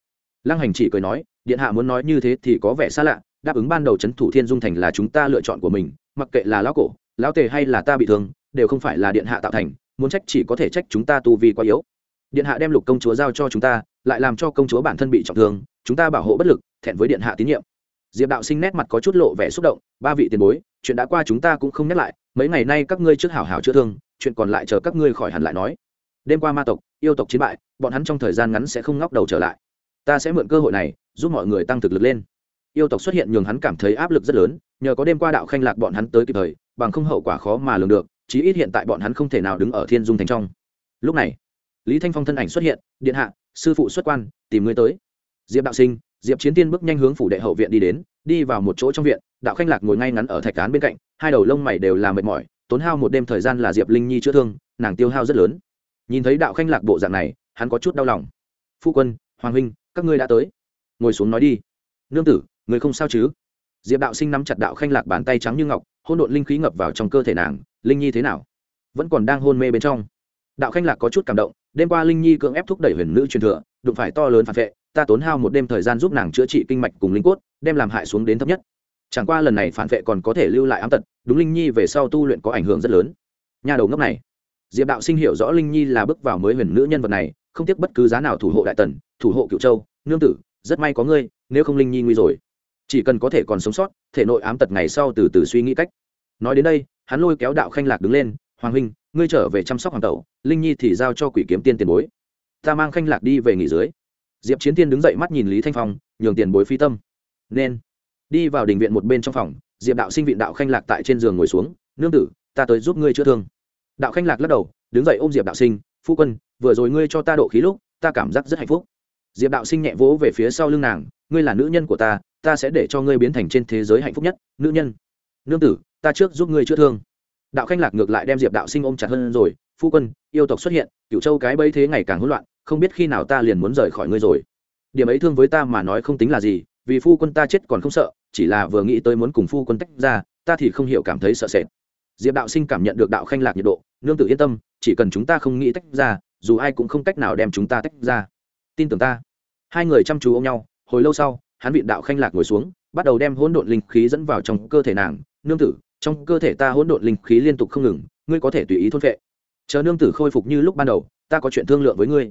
Lăng hành chỉ cười nói, điện hạ muốn nói như thế thì có vẻ xa lạ đáp ứng ban đầu c h ấ n thủ thiên dung thành là chúng ta lựa chọn của mình, mặc kệ là lão cổ, lão tề hay là ta bị thương, đều không phải là điện hạ tạo thành, muốn trách chỉ có thể trách chúng ta tu vi quá yếu. Điện hạ đem lục công chúa giao cho chúng ta, lại làm cho công chúa bản thân bị trọng thương, chúng ta bảo hộ bất lực, thẹn với điện hạ tín nhiệm. Diệp đạo sinh nét mặt có chút lộ vẻ xúc động, ba vị tiền bối, chuyện đã qua chúng ta cũng không nhắc lại, mấy ngày nay các ngươi trước hảo hảo chữa thương, chuyện còn lại chờ các ngươi khỏi hẳn lại nói. Đêm qua ma tộc, yêu tộc chiến bại, bọn hắn trong thời gian ngắn sẽ không ngóc đầu trở lại. Ta sẽ mượn cơ hội này, giúp mọi người tăng thực lực lên yêu tộc xuất hiện nhường hắn cảm thấy áp lực rất lớn, nhờ có đêm qua đạo khanh lạc bọn hắn tới kịp thời, bằng không hậu quả khó mà lường được, chí ít hiện tại bọn hắn không thể nào đứng ở thiên dung thành trong. Lúc này, lý thanh phong thân ảnh xuất hiện, điện hạ, sư phụ xuất quan, tìm ngươi tới. Diệp đạo sinh, diệp chiến tiên bước nhanh hướng phủ đệ hậu viện đi đến, đi vào một chỗ trong viện, đạo khanh lạc ngồi ngay ngắn ở thạch cán bên cạnh, hai đầu lông mày đều là mệt mỏi, tốn hao một đêm thời gian là diệp linh nhi chữa thương, nàng tiêu hao rất lớn. Nhìn thấy đạo khanh lạc bộ dạng này, hắn có chút đau lòng. Phu quân, hoàng huynh, các ngươi đã tới. Ngồi xuống nói đi. Nương tử người không sao chứ? Diệp đạo sinh nắm chặt đạo khanh lạc bàn tay trắng như ngọc hôn độn linh khí ngập vào trong cơ thể nàng, linh nhi thế nào? Vẫn còn đang hôn mê bên trong. Đạo khanh lạc có chút cảm động, đêm qua linh nhi cưỡng ép thúc đẩy huyền nữ truyền thừa, đụng phải to lớn phản vệ, ta tốn hao một đêm thời gian giúp nàng chữa trị kinh mạch cùng linh cốt, đem làm hại xuống đến thấp nhất. Chẳng qua lần này phản vệ còn có thể lưu lại ám tật, đúng linh nhi về sau tu luyện có ảnh hưởng rất lớn. Nhà đầu ngốc này. Diệp đạo sinh hiểu rõ linh nhi là bước vào mới huyền nữ nhân vật này, không tiếc bất cứ giá nào thủ hộ đại tần, thủ hộ cựu châu, nương tử, rất may có ngươi, nếu không linh nhi nguy rồi chỉ cần có thể còn sống sót, thể nội ám tật ngày sau từ từ suy nghĩ cách. Nói đến đây, hắn lôi kéo đạo khanh lạc đứng lên, hoàng huynh, ngươi trở về chăm sóc hoàng tẩu, linh nhi thì giao cho quỷ kiếm tiên tiền bối. Ta mang khanh lạc đi về nghỉ dưới. Diệp chiến tiên đứng dậy mắt nhìn lý thanh phong, nhường tiền bối phi tâm. Nên. Đi vào đình viện một bên trong phòng, diệp đạo sinh viện đạo khanh lạc tại trên giường ngồi xuống, nương tử, ta tới giúp ngươi chữa thương. Đạo khanh lạc lắc đầu, đứng dậy ôm diệp đạo sinh, phu quân, vừa rồi ngươi cho ta độ khí lúc, ta cảm giác rất hạnh phúc. Diệp đạo sinh nhẹ vỗ về phía sau lưng nàng ngươi là nữ nhân của ta ta sẽ để cho ngươi biến thành trên thế giới hạnh phúc nhất, nữ nhân. Nương tử, ta trước giúp ngươi chữa thương. Đạo khanh lạc ngược lại đem diệp đạo sinh ôm chặt hơn rồi, phu quân, yêu tộc xuất hiện cựu châu cái bấy thế ngày càng hỗn loạn, không biết khi nào ta liền muốn rời khỏi ngươi rồi. Điểm ấy thương với ta mà nói không tính là gì, vì phu quân ta chết còn không sợ, chỉ là vừa nghĩ tới muốn cùng phu quân tách ra, ta thì không hiểu cảm thấy sợ sệt. Diệp đạo sinh cảm nhận được đạo khanh lạc nhiệt độ, nương tự yên tâm, chỉ cần chúng ta không nghĩ tách ra, dù ai cũng không cách nào đem chúng ta tách ra. Tin tưởng ta. Hai người chăm chú ôm nhau hồi lâu sau, hắn vị đạo khanh lạc ngồi xuống, bắt đầu đem hỗn độn linh khí dẫn vào trong cơ thể nàng. Nương tử, trong cơ thể ta hỗn độn linh khí liên tục không ngừng, ngươi có thể tùy ý thôn vệ chờ nương tử khôi phục như lúc ban đầu, ta có chuyện thương lượng với ngươi.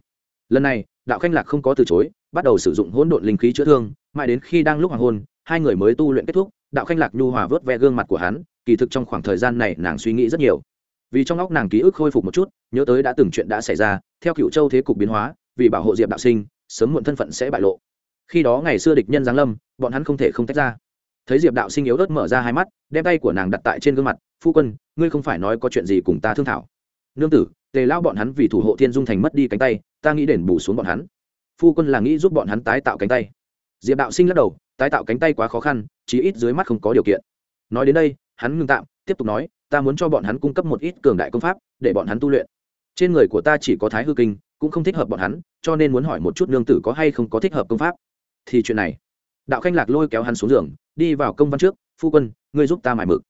Lần này, đạo khanh lạc không có từ chối, bắt đầu sử dụng hỗn độn linh khí chữa thương. Mãi đến khi đang lúc hoàng hôn, hai người mới tu luyện kết thúc, đạo khanh lạc nhu hòa vớt ve gương mặt của hắn, kỳ thực trong khoảng thời gian này nàng suy nghĩ rất nhiều. Vì trong óc nàng ký ức khôi phục một chút, nhớ tới đã từng chuyện đã xảy ra, theo cựu châu thế cục biến hóa, vì bảo hộ diệp đạo sinh, sớm muộn thân phận sẽ bại lộ khi đó ngày xưa địch nhân giáng lâm, bọn hắn không thể không tách ra. Thấy diệp đạo sinh yếu ớt mở ra hai mắt, đem tay của nàng đặt tại trên gương mặt, phu quân, ngươi không phải nói có chuyện gì cùng ta thương thảo. Nương tử, tề lao bọn hắn vì thủ hộ thiên dung thành mất đi cánh tay, ta nghĩ đền bù xuống bọn hắn. Phu quân là nghĩ giúp bọn hắn tái tạo cánh tay. Diệp đạo sinh lắc đầu, tái tạo cánh tay quá khó khăn, chí ít dưới mắt không có điều kiện. Nói đến đây, hắn ngừng tạm, tiếp tục nói, ta muốn cho bọn hắn cung cấp một ít cường đại công pháp, để bọn hắn tu luyện. Trên người của ta chỉ có thái hư kinh, cũng không thích hợp bọn hắn, cho nên muốn hỏi một chút nương tử có hay không có thích hợp công pháp thì chuyện này. Đạo khanh lạc lôi kéo hắn xuống giường, đi vào công văn trước, phu quân, ngươi giúp ta mải mực.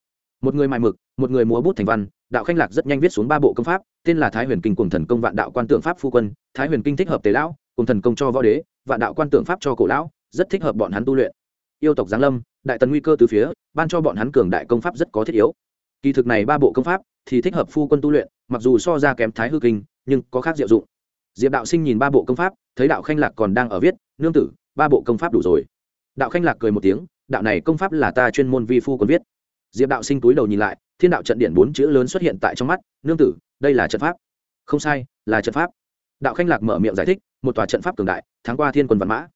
Một người mải mực, một người múa bút thành văn, đạo khanh lạc rất nhanh viết xuống ba bộ công pháp, tên là thái huyền kinh cùng thần công vạn đạo quan tượng pháp phu quân. Thái huyền kinh thích hợp tế lão, cùng thần công cho võ đế, vạn đạo quan tượng pháp cho cổ lão, rất thích hợp bọn hắn tu luyện. Yêu tộc giáng lâm, đại tần nguy cơ từ phía, ban cho bọn hắn cường đại công pháp rất có thiết yếu. Kỳ thực này ba bộ công pháp thì thích hợp phu quân tu luyện, mặc dù so ra kém thái hư kinh, nhưng có khác diệu dụng. Diệp đạo sinh nhìn ba bộ công pháp, thấy đạo khanh lạc còn đang ở viết, nương tử ba bộ công pháp đủ rồi. Đạo khanh lạc cười một tiếng, đạo này công pháp là ta chuyên môn vi phu còn viết. Diệp đạo sinh túi đầu nhìn lại, thiên đạo trận điện bốn chữ lớn xuất hiện tại trong mắt, nương tử, đây là trận pháp. Không sai, là trận pháp. Đạo khanh lạc mở miệng giải thích, một tòa trận pháp cường đại tháng qua thiên quân văn mã.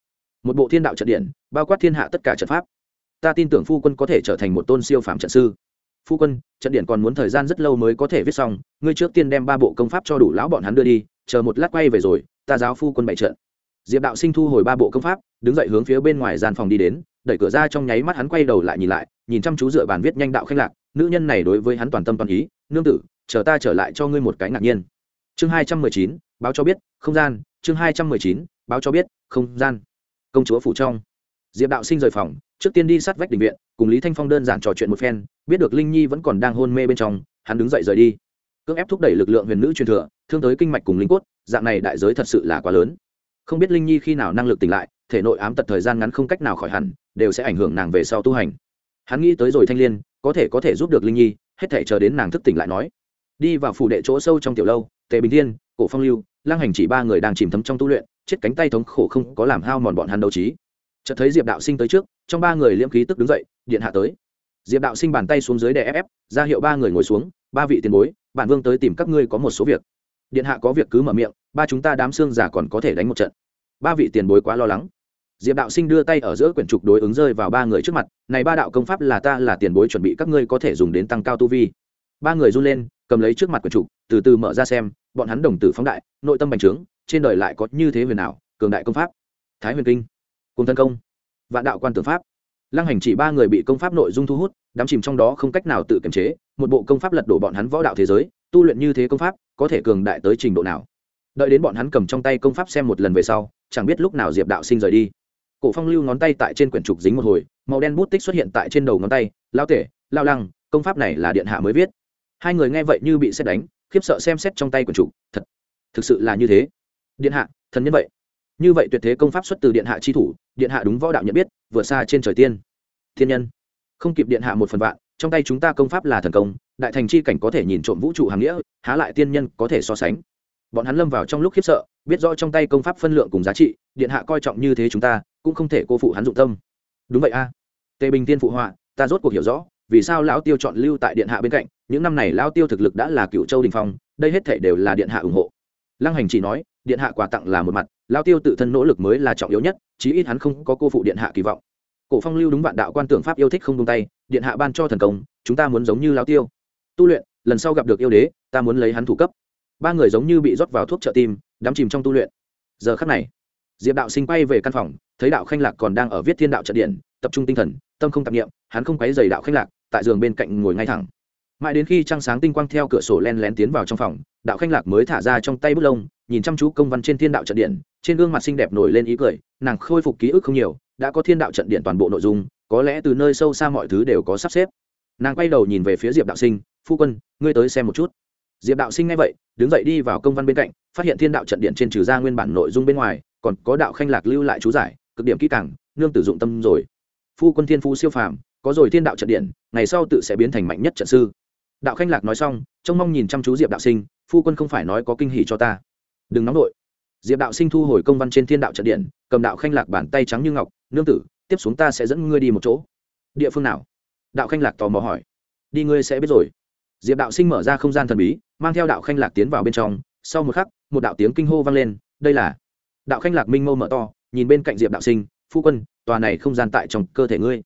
Một bộ thiên đạo trận điện, bao quát thiên hạ tất cả trận pháp. Ta tin tưởng phu quân có thể trở thành một tôn siêu phạm trận sư. Phu quân, trận điện còn muốn thời gian rất lâu mới có thể viết xong, ngươi trước tiên đem ba bộ công pháp cho đủ lão bọn hắn đưa đi, chờ một lát quay về rồi, ta giáo phu quân bảy trận. Diệp đạo sinh thu hồi ba bộ công pháp đứng dậy hướng phía bên ngoài gian phòng đi đến, đẩy cửa ra trong nháy mắt hắn quay đầu lại nhìn lại, nhìn chăm chú dựa bàn viết nhanh đạo khanh lạc, nữ nhân này đối với hắn toàn tâm toàn ý, nương tử, chờ ta trở lại cho ngươi một cái ngạc nhiên. Chương hai trăm mười chín, báo cho biết, không gian. Chương hai trăm mười chín, báo cho biết, không gian. Công chúa phủ trong. Diệp đạo sinh rời phòng, trước tiên đi sát vách đình viện, cùng lý thanh phong đơn giản trò chuyện một phen, biết được linh nhi vẫn còn đang hôn mê bên trong, hắn đứng dậy rời đi. Cưỡng ép thúc đẩy lực lượng huyền nữ truyền thừa, thương tới kinh mạch cùng linh cốt, dạng này đại giới thật sự là quá lớn không biết linh nhi khi nào năng lực tỉnh lại, thể nội ám tật thời gian ngắn không cách nào khỏi hẳn, đều sẽ ảnh hưởng nàng về sau tu hành. Hắn nghĩ tới rồi thanh l i ê n có thể có thể giúp được linh nhi, hết thể chờ đến nàng thức tỉnh lại nói. Đi vào phủ đệ chỗ sâu trong tiểu lâu, tề bình thiên, cổ phong lưu lang hành chỉ ba người đang chìm thấm trong tu luyện, chết cánh tay thống khổ không có làm hao mòn bọn hắn đấu trí. Chợt thấy diệp đạo sinh tới trước, trong ba người liễm khí tức đứng dậy, điện hạ tới. Diệp đạo sinh bàn tay xuống dưới đè ép ép, ra hiệu ba người ngồi xuống, ba vị tiền bối, bản vương tới tìm các ngươi có một số việc điện hạ có việc cứ mở miệng, ba chúng ta đám xương giả còn có thể đánh một trận. Ba vị tiền bối quá lo lắng. Diệp đạo sinh đưa tay ở giữa quyển trục đối ứng rơi vào ba người trước mặt, này ba đạo công pháp là ta là tiền bối chuẩn bị, các ngươi có thể dùng đến tăng cao tu vi. Ba người run lên, cầm lấy trước mặt quyển trục, từ từ mở ra xem, bọn hắn đồng tử phóng đại, nội tâm bành trướng, trên đời lại có như thế huyền ảo, cường đại công pháp. Thái huyền kinh cùng thân công, vạn đạo quan tưởng pháp. Lăng hành chỉ ba người bị công pháp nội dung thu hút đắm chìm trong đó không cách nào tự kiềm chế, một bộ công pháp lật đổ bọn hắn võ đạo thế giới, tu luyện như thế công pháp có thể cường đại tới trình độ nào. Đợi đến bọn hắn cầm trong tay công pháp xem một lần về sau, chẳng biết lúc nào diệp đạo sinh rời đi. Cổ phong lưu ngón tay tại trên quyển trục dính một hồi, màu đen bút tích xuất hiện tại trên đầu ngón tay lao tể lao lăng, công pháp này là điện hạ mới viết. Hai người nghe vậy như bị xét đánh, khiếp sợ xem xét trong tay quyển trục, thật, thực sự là như thế. Điện hạ, thần nhân vậy. Như vậy tuyệt thế công pháp xuất từ điện hạ chi thủ, điện hạ đúng võ đạo nhận biết vừa xa trên trời tiên. Thiên nhân, không kịp điện hạ một phần vạn, trong tay chúng ta công pháp là thần công đại thành chi cảnh có thể nhìn trộm vũ trụ hàng nghĩa, há lại tiên nhân có thể so sánh. Bọn hắn lâm vào trong lúc khiếp sợ, biết rõ trong tay công pháp phân lượng cùng giá trị, điện hạ coi trọng như thế chúng ta, cũng không thể cô phụ hắn dụng tâm. Đúng vậy a. Tề bình tiên phụ họa, ta rốt cuộc hiểu rõ, vì sao lão tiêu chọn lưu tại điện hạ bên cạnh, những năm này lão tiêu thực lực đã là cựu châu đình phong, đây hết thể đều là điện hạ ủng hộ. Lăng hành chỉ nói, điện hạ quà tặng là một mặt, lão tiêu tự thân nỗ lực mới là trọng yếu nhất, chí ít hắn không có cô phụ điện hạ kỳ vọng. Cổ phong lưu đúng vạn đạo quan tưởng pháp yêu thích không tung tay, điện hạ ban cho thần công, chúng ta muốn giống như lão tiêu tu luyện, lần sau gặp được yêu đế, ta muốn lấy hắn thủ cấp. Ba người giống như bị rót vào thuốc trợ tim, đắm chìm trong tu luyện. Giờ khắc này, diệp đạo sinh quay về căn phòng, thấy đạo khanh lạc còn đang ở viết thiên đạo trận điện, tập trung tinh thần, tâm không tạp nghiệm hắn không quấy dày đạo khanh lạc, tại giường bên cạnh ngồi ngay thẳng. Mãi đến khi trăng sáng tinh quang theo cửa sổ len lén tiến vào trong phòng, đạo khanh lạc mới thả ra trong tay bút lông, nhìn chăm chú công văn trên thiên đạo trận điện, trên gương mặt xinh đẹp nổi lên ý cười, nàng khôi phục ký ức không nhiều, đã có thiên đạo trận điện toàn bộ nội dung, có lẽ từ nơi sâu xa mọi thứ đều có sắp xếp. Nàng quay đầu nhìn về phía diệp đạo sinh phu quân, ngươi tới xem một chút. Diệp đạo sinh ngay vậy, đứng dậy đi vào công văn bên cạnh, phát hiện thiên đạo trận điện trên trừ ra nguyên bản nội dung bên ngoài, còn có đạo khanh lạc lưu lại chú giải, cực điểm kỹ càng, nương tử dụng tâm rồi. Phu quân thiên phu siêu phàm, có rồi thiên đạo trận điện, ngày sau tự sẽ biến thành mạnh nhất trận sư. Đạo khanh lạc nói xong, trông mong nhìn chăm chú diệp đạo sinh, phu quân không phải nói có kinh hỉ cho ta. Đừng nóng đội diệp đạo sinh thu hồi công văn trên thiên đạo trận điện, cầm đạo khanh lạc bàn tay trắng như ngọc, nương tử, tiếp xuống ta sẽ dẫn ngươi đi một chỗ. Địa phương nào? Đạo khanh lạc tò mò hỏi. Đi ngươi sẽ biết rồi diệp đạo sinh mở ra không gian thần bí, mang theo đạo khanh lạc tiến vào bên trong. Sau một khắc, một đạo tiếng kinh hô vang lên, đây là đạo khanh lạc minh mâu mở to, nhìn bên cạnh diệp đạo sinh, phu quân, tòa này không gian tại trong cơ thể ngươi.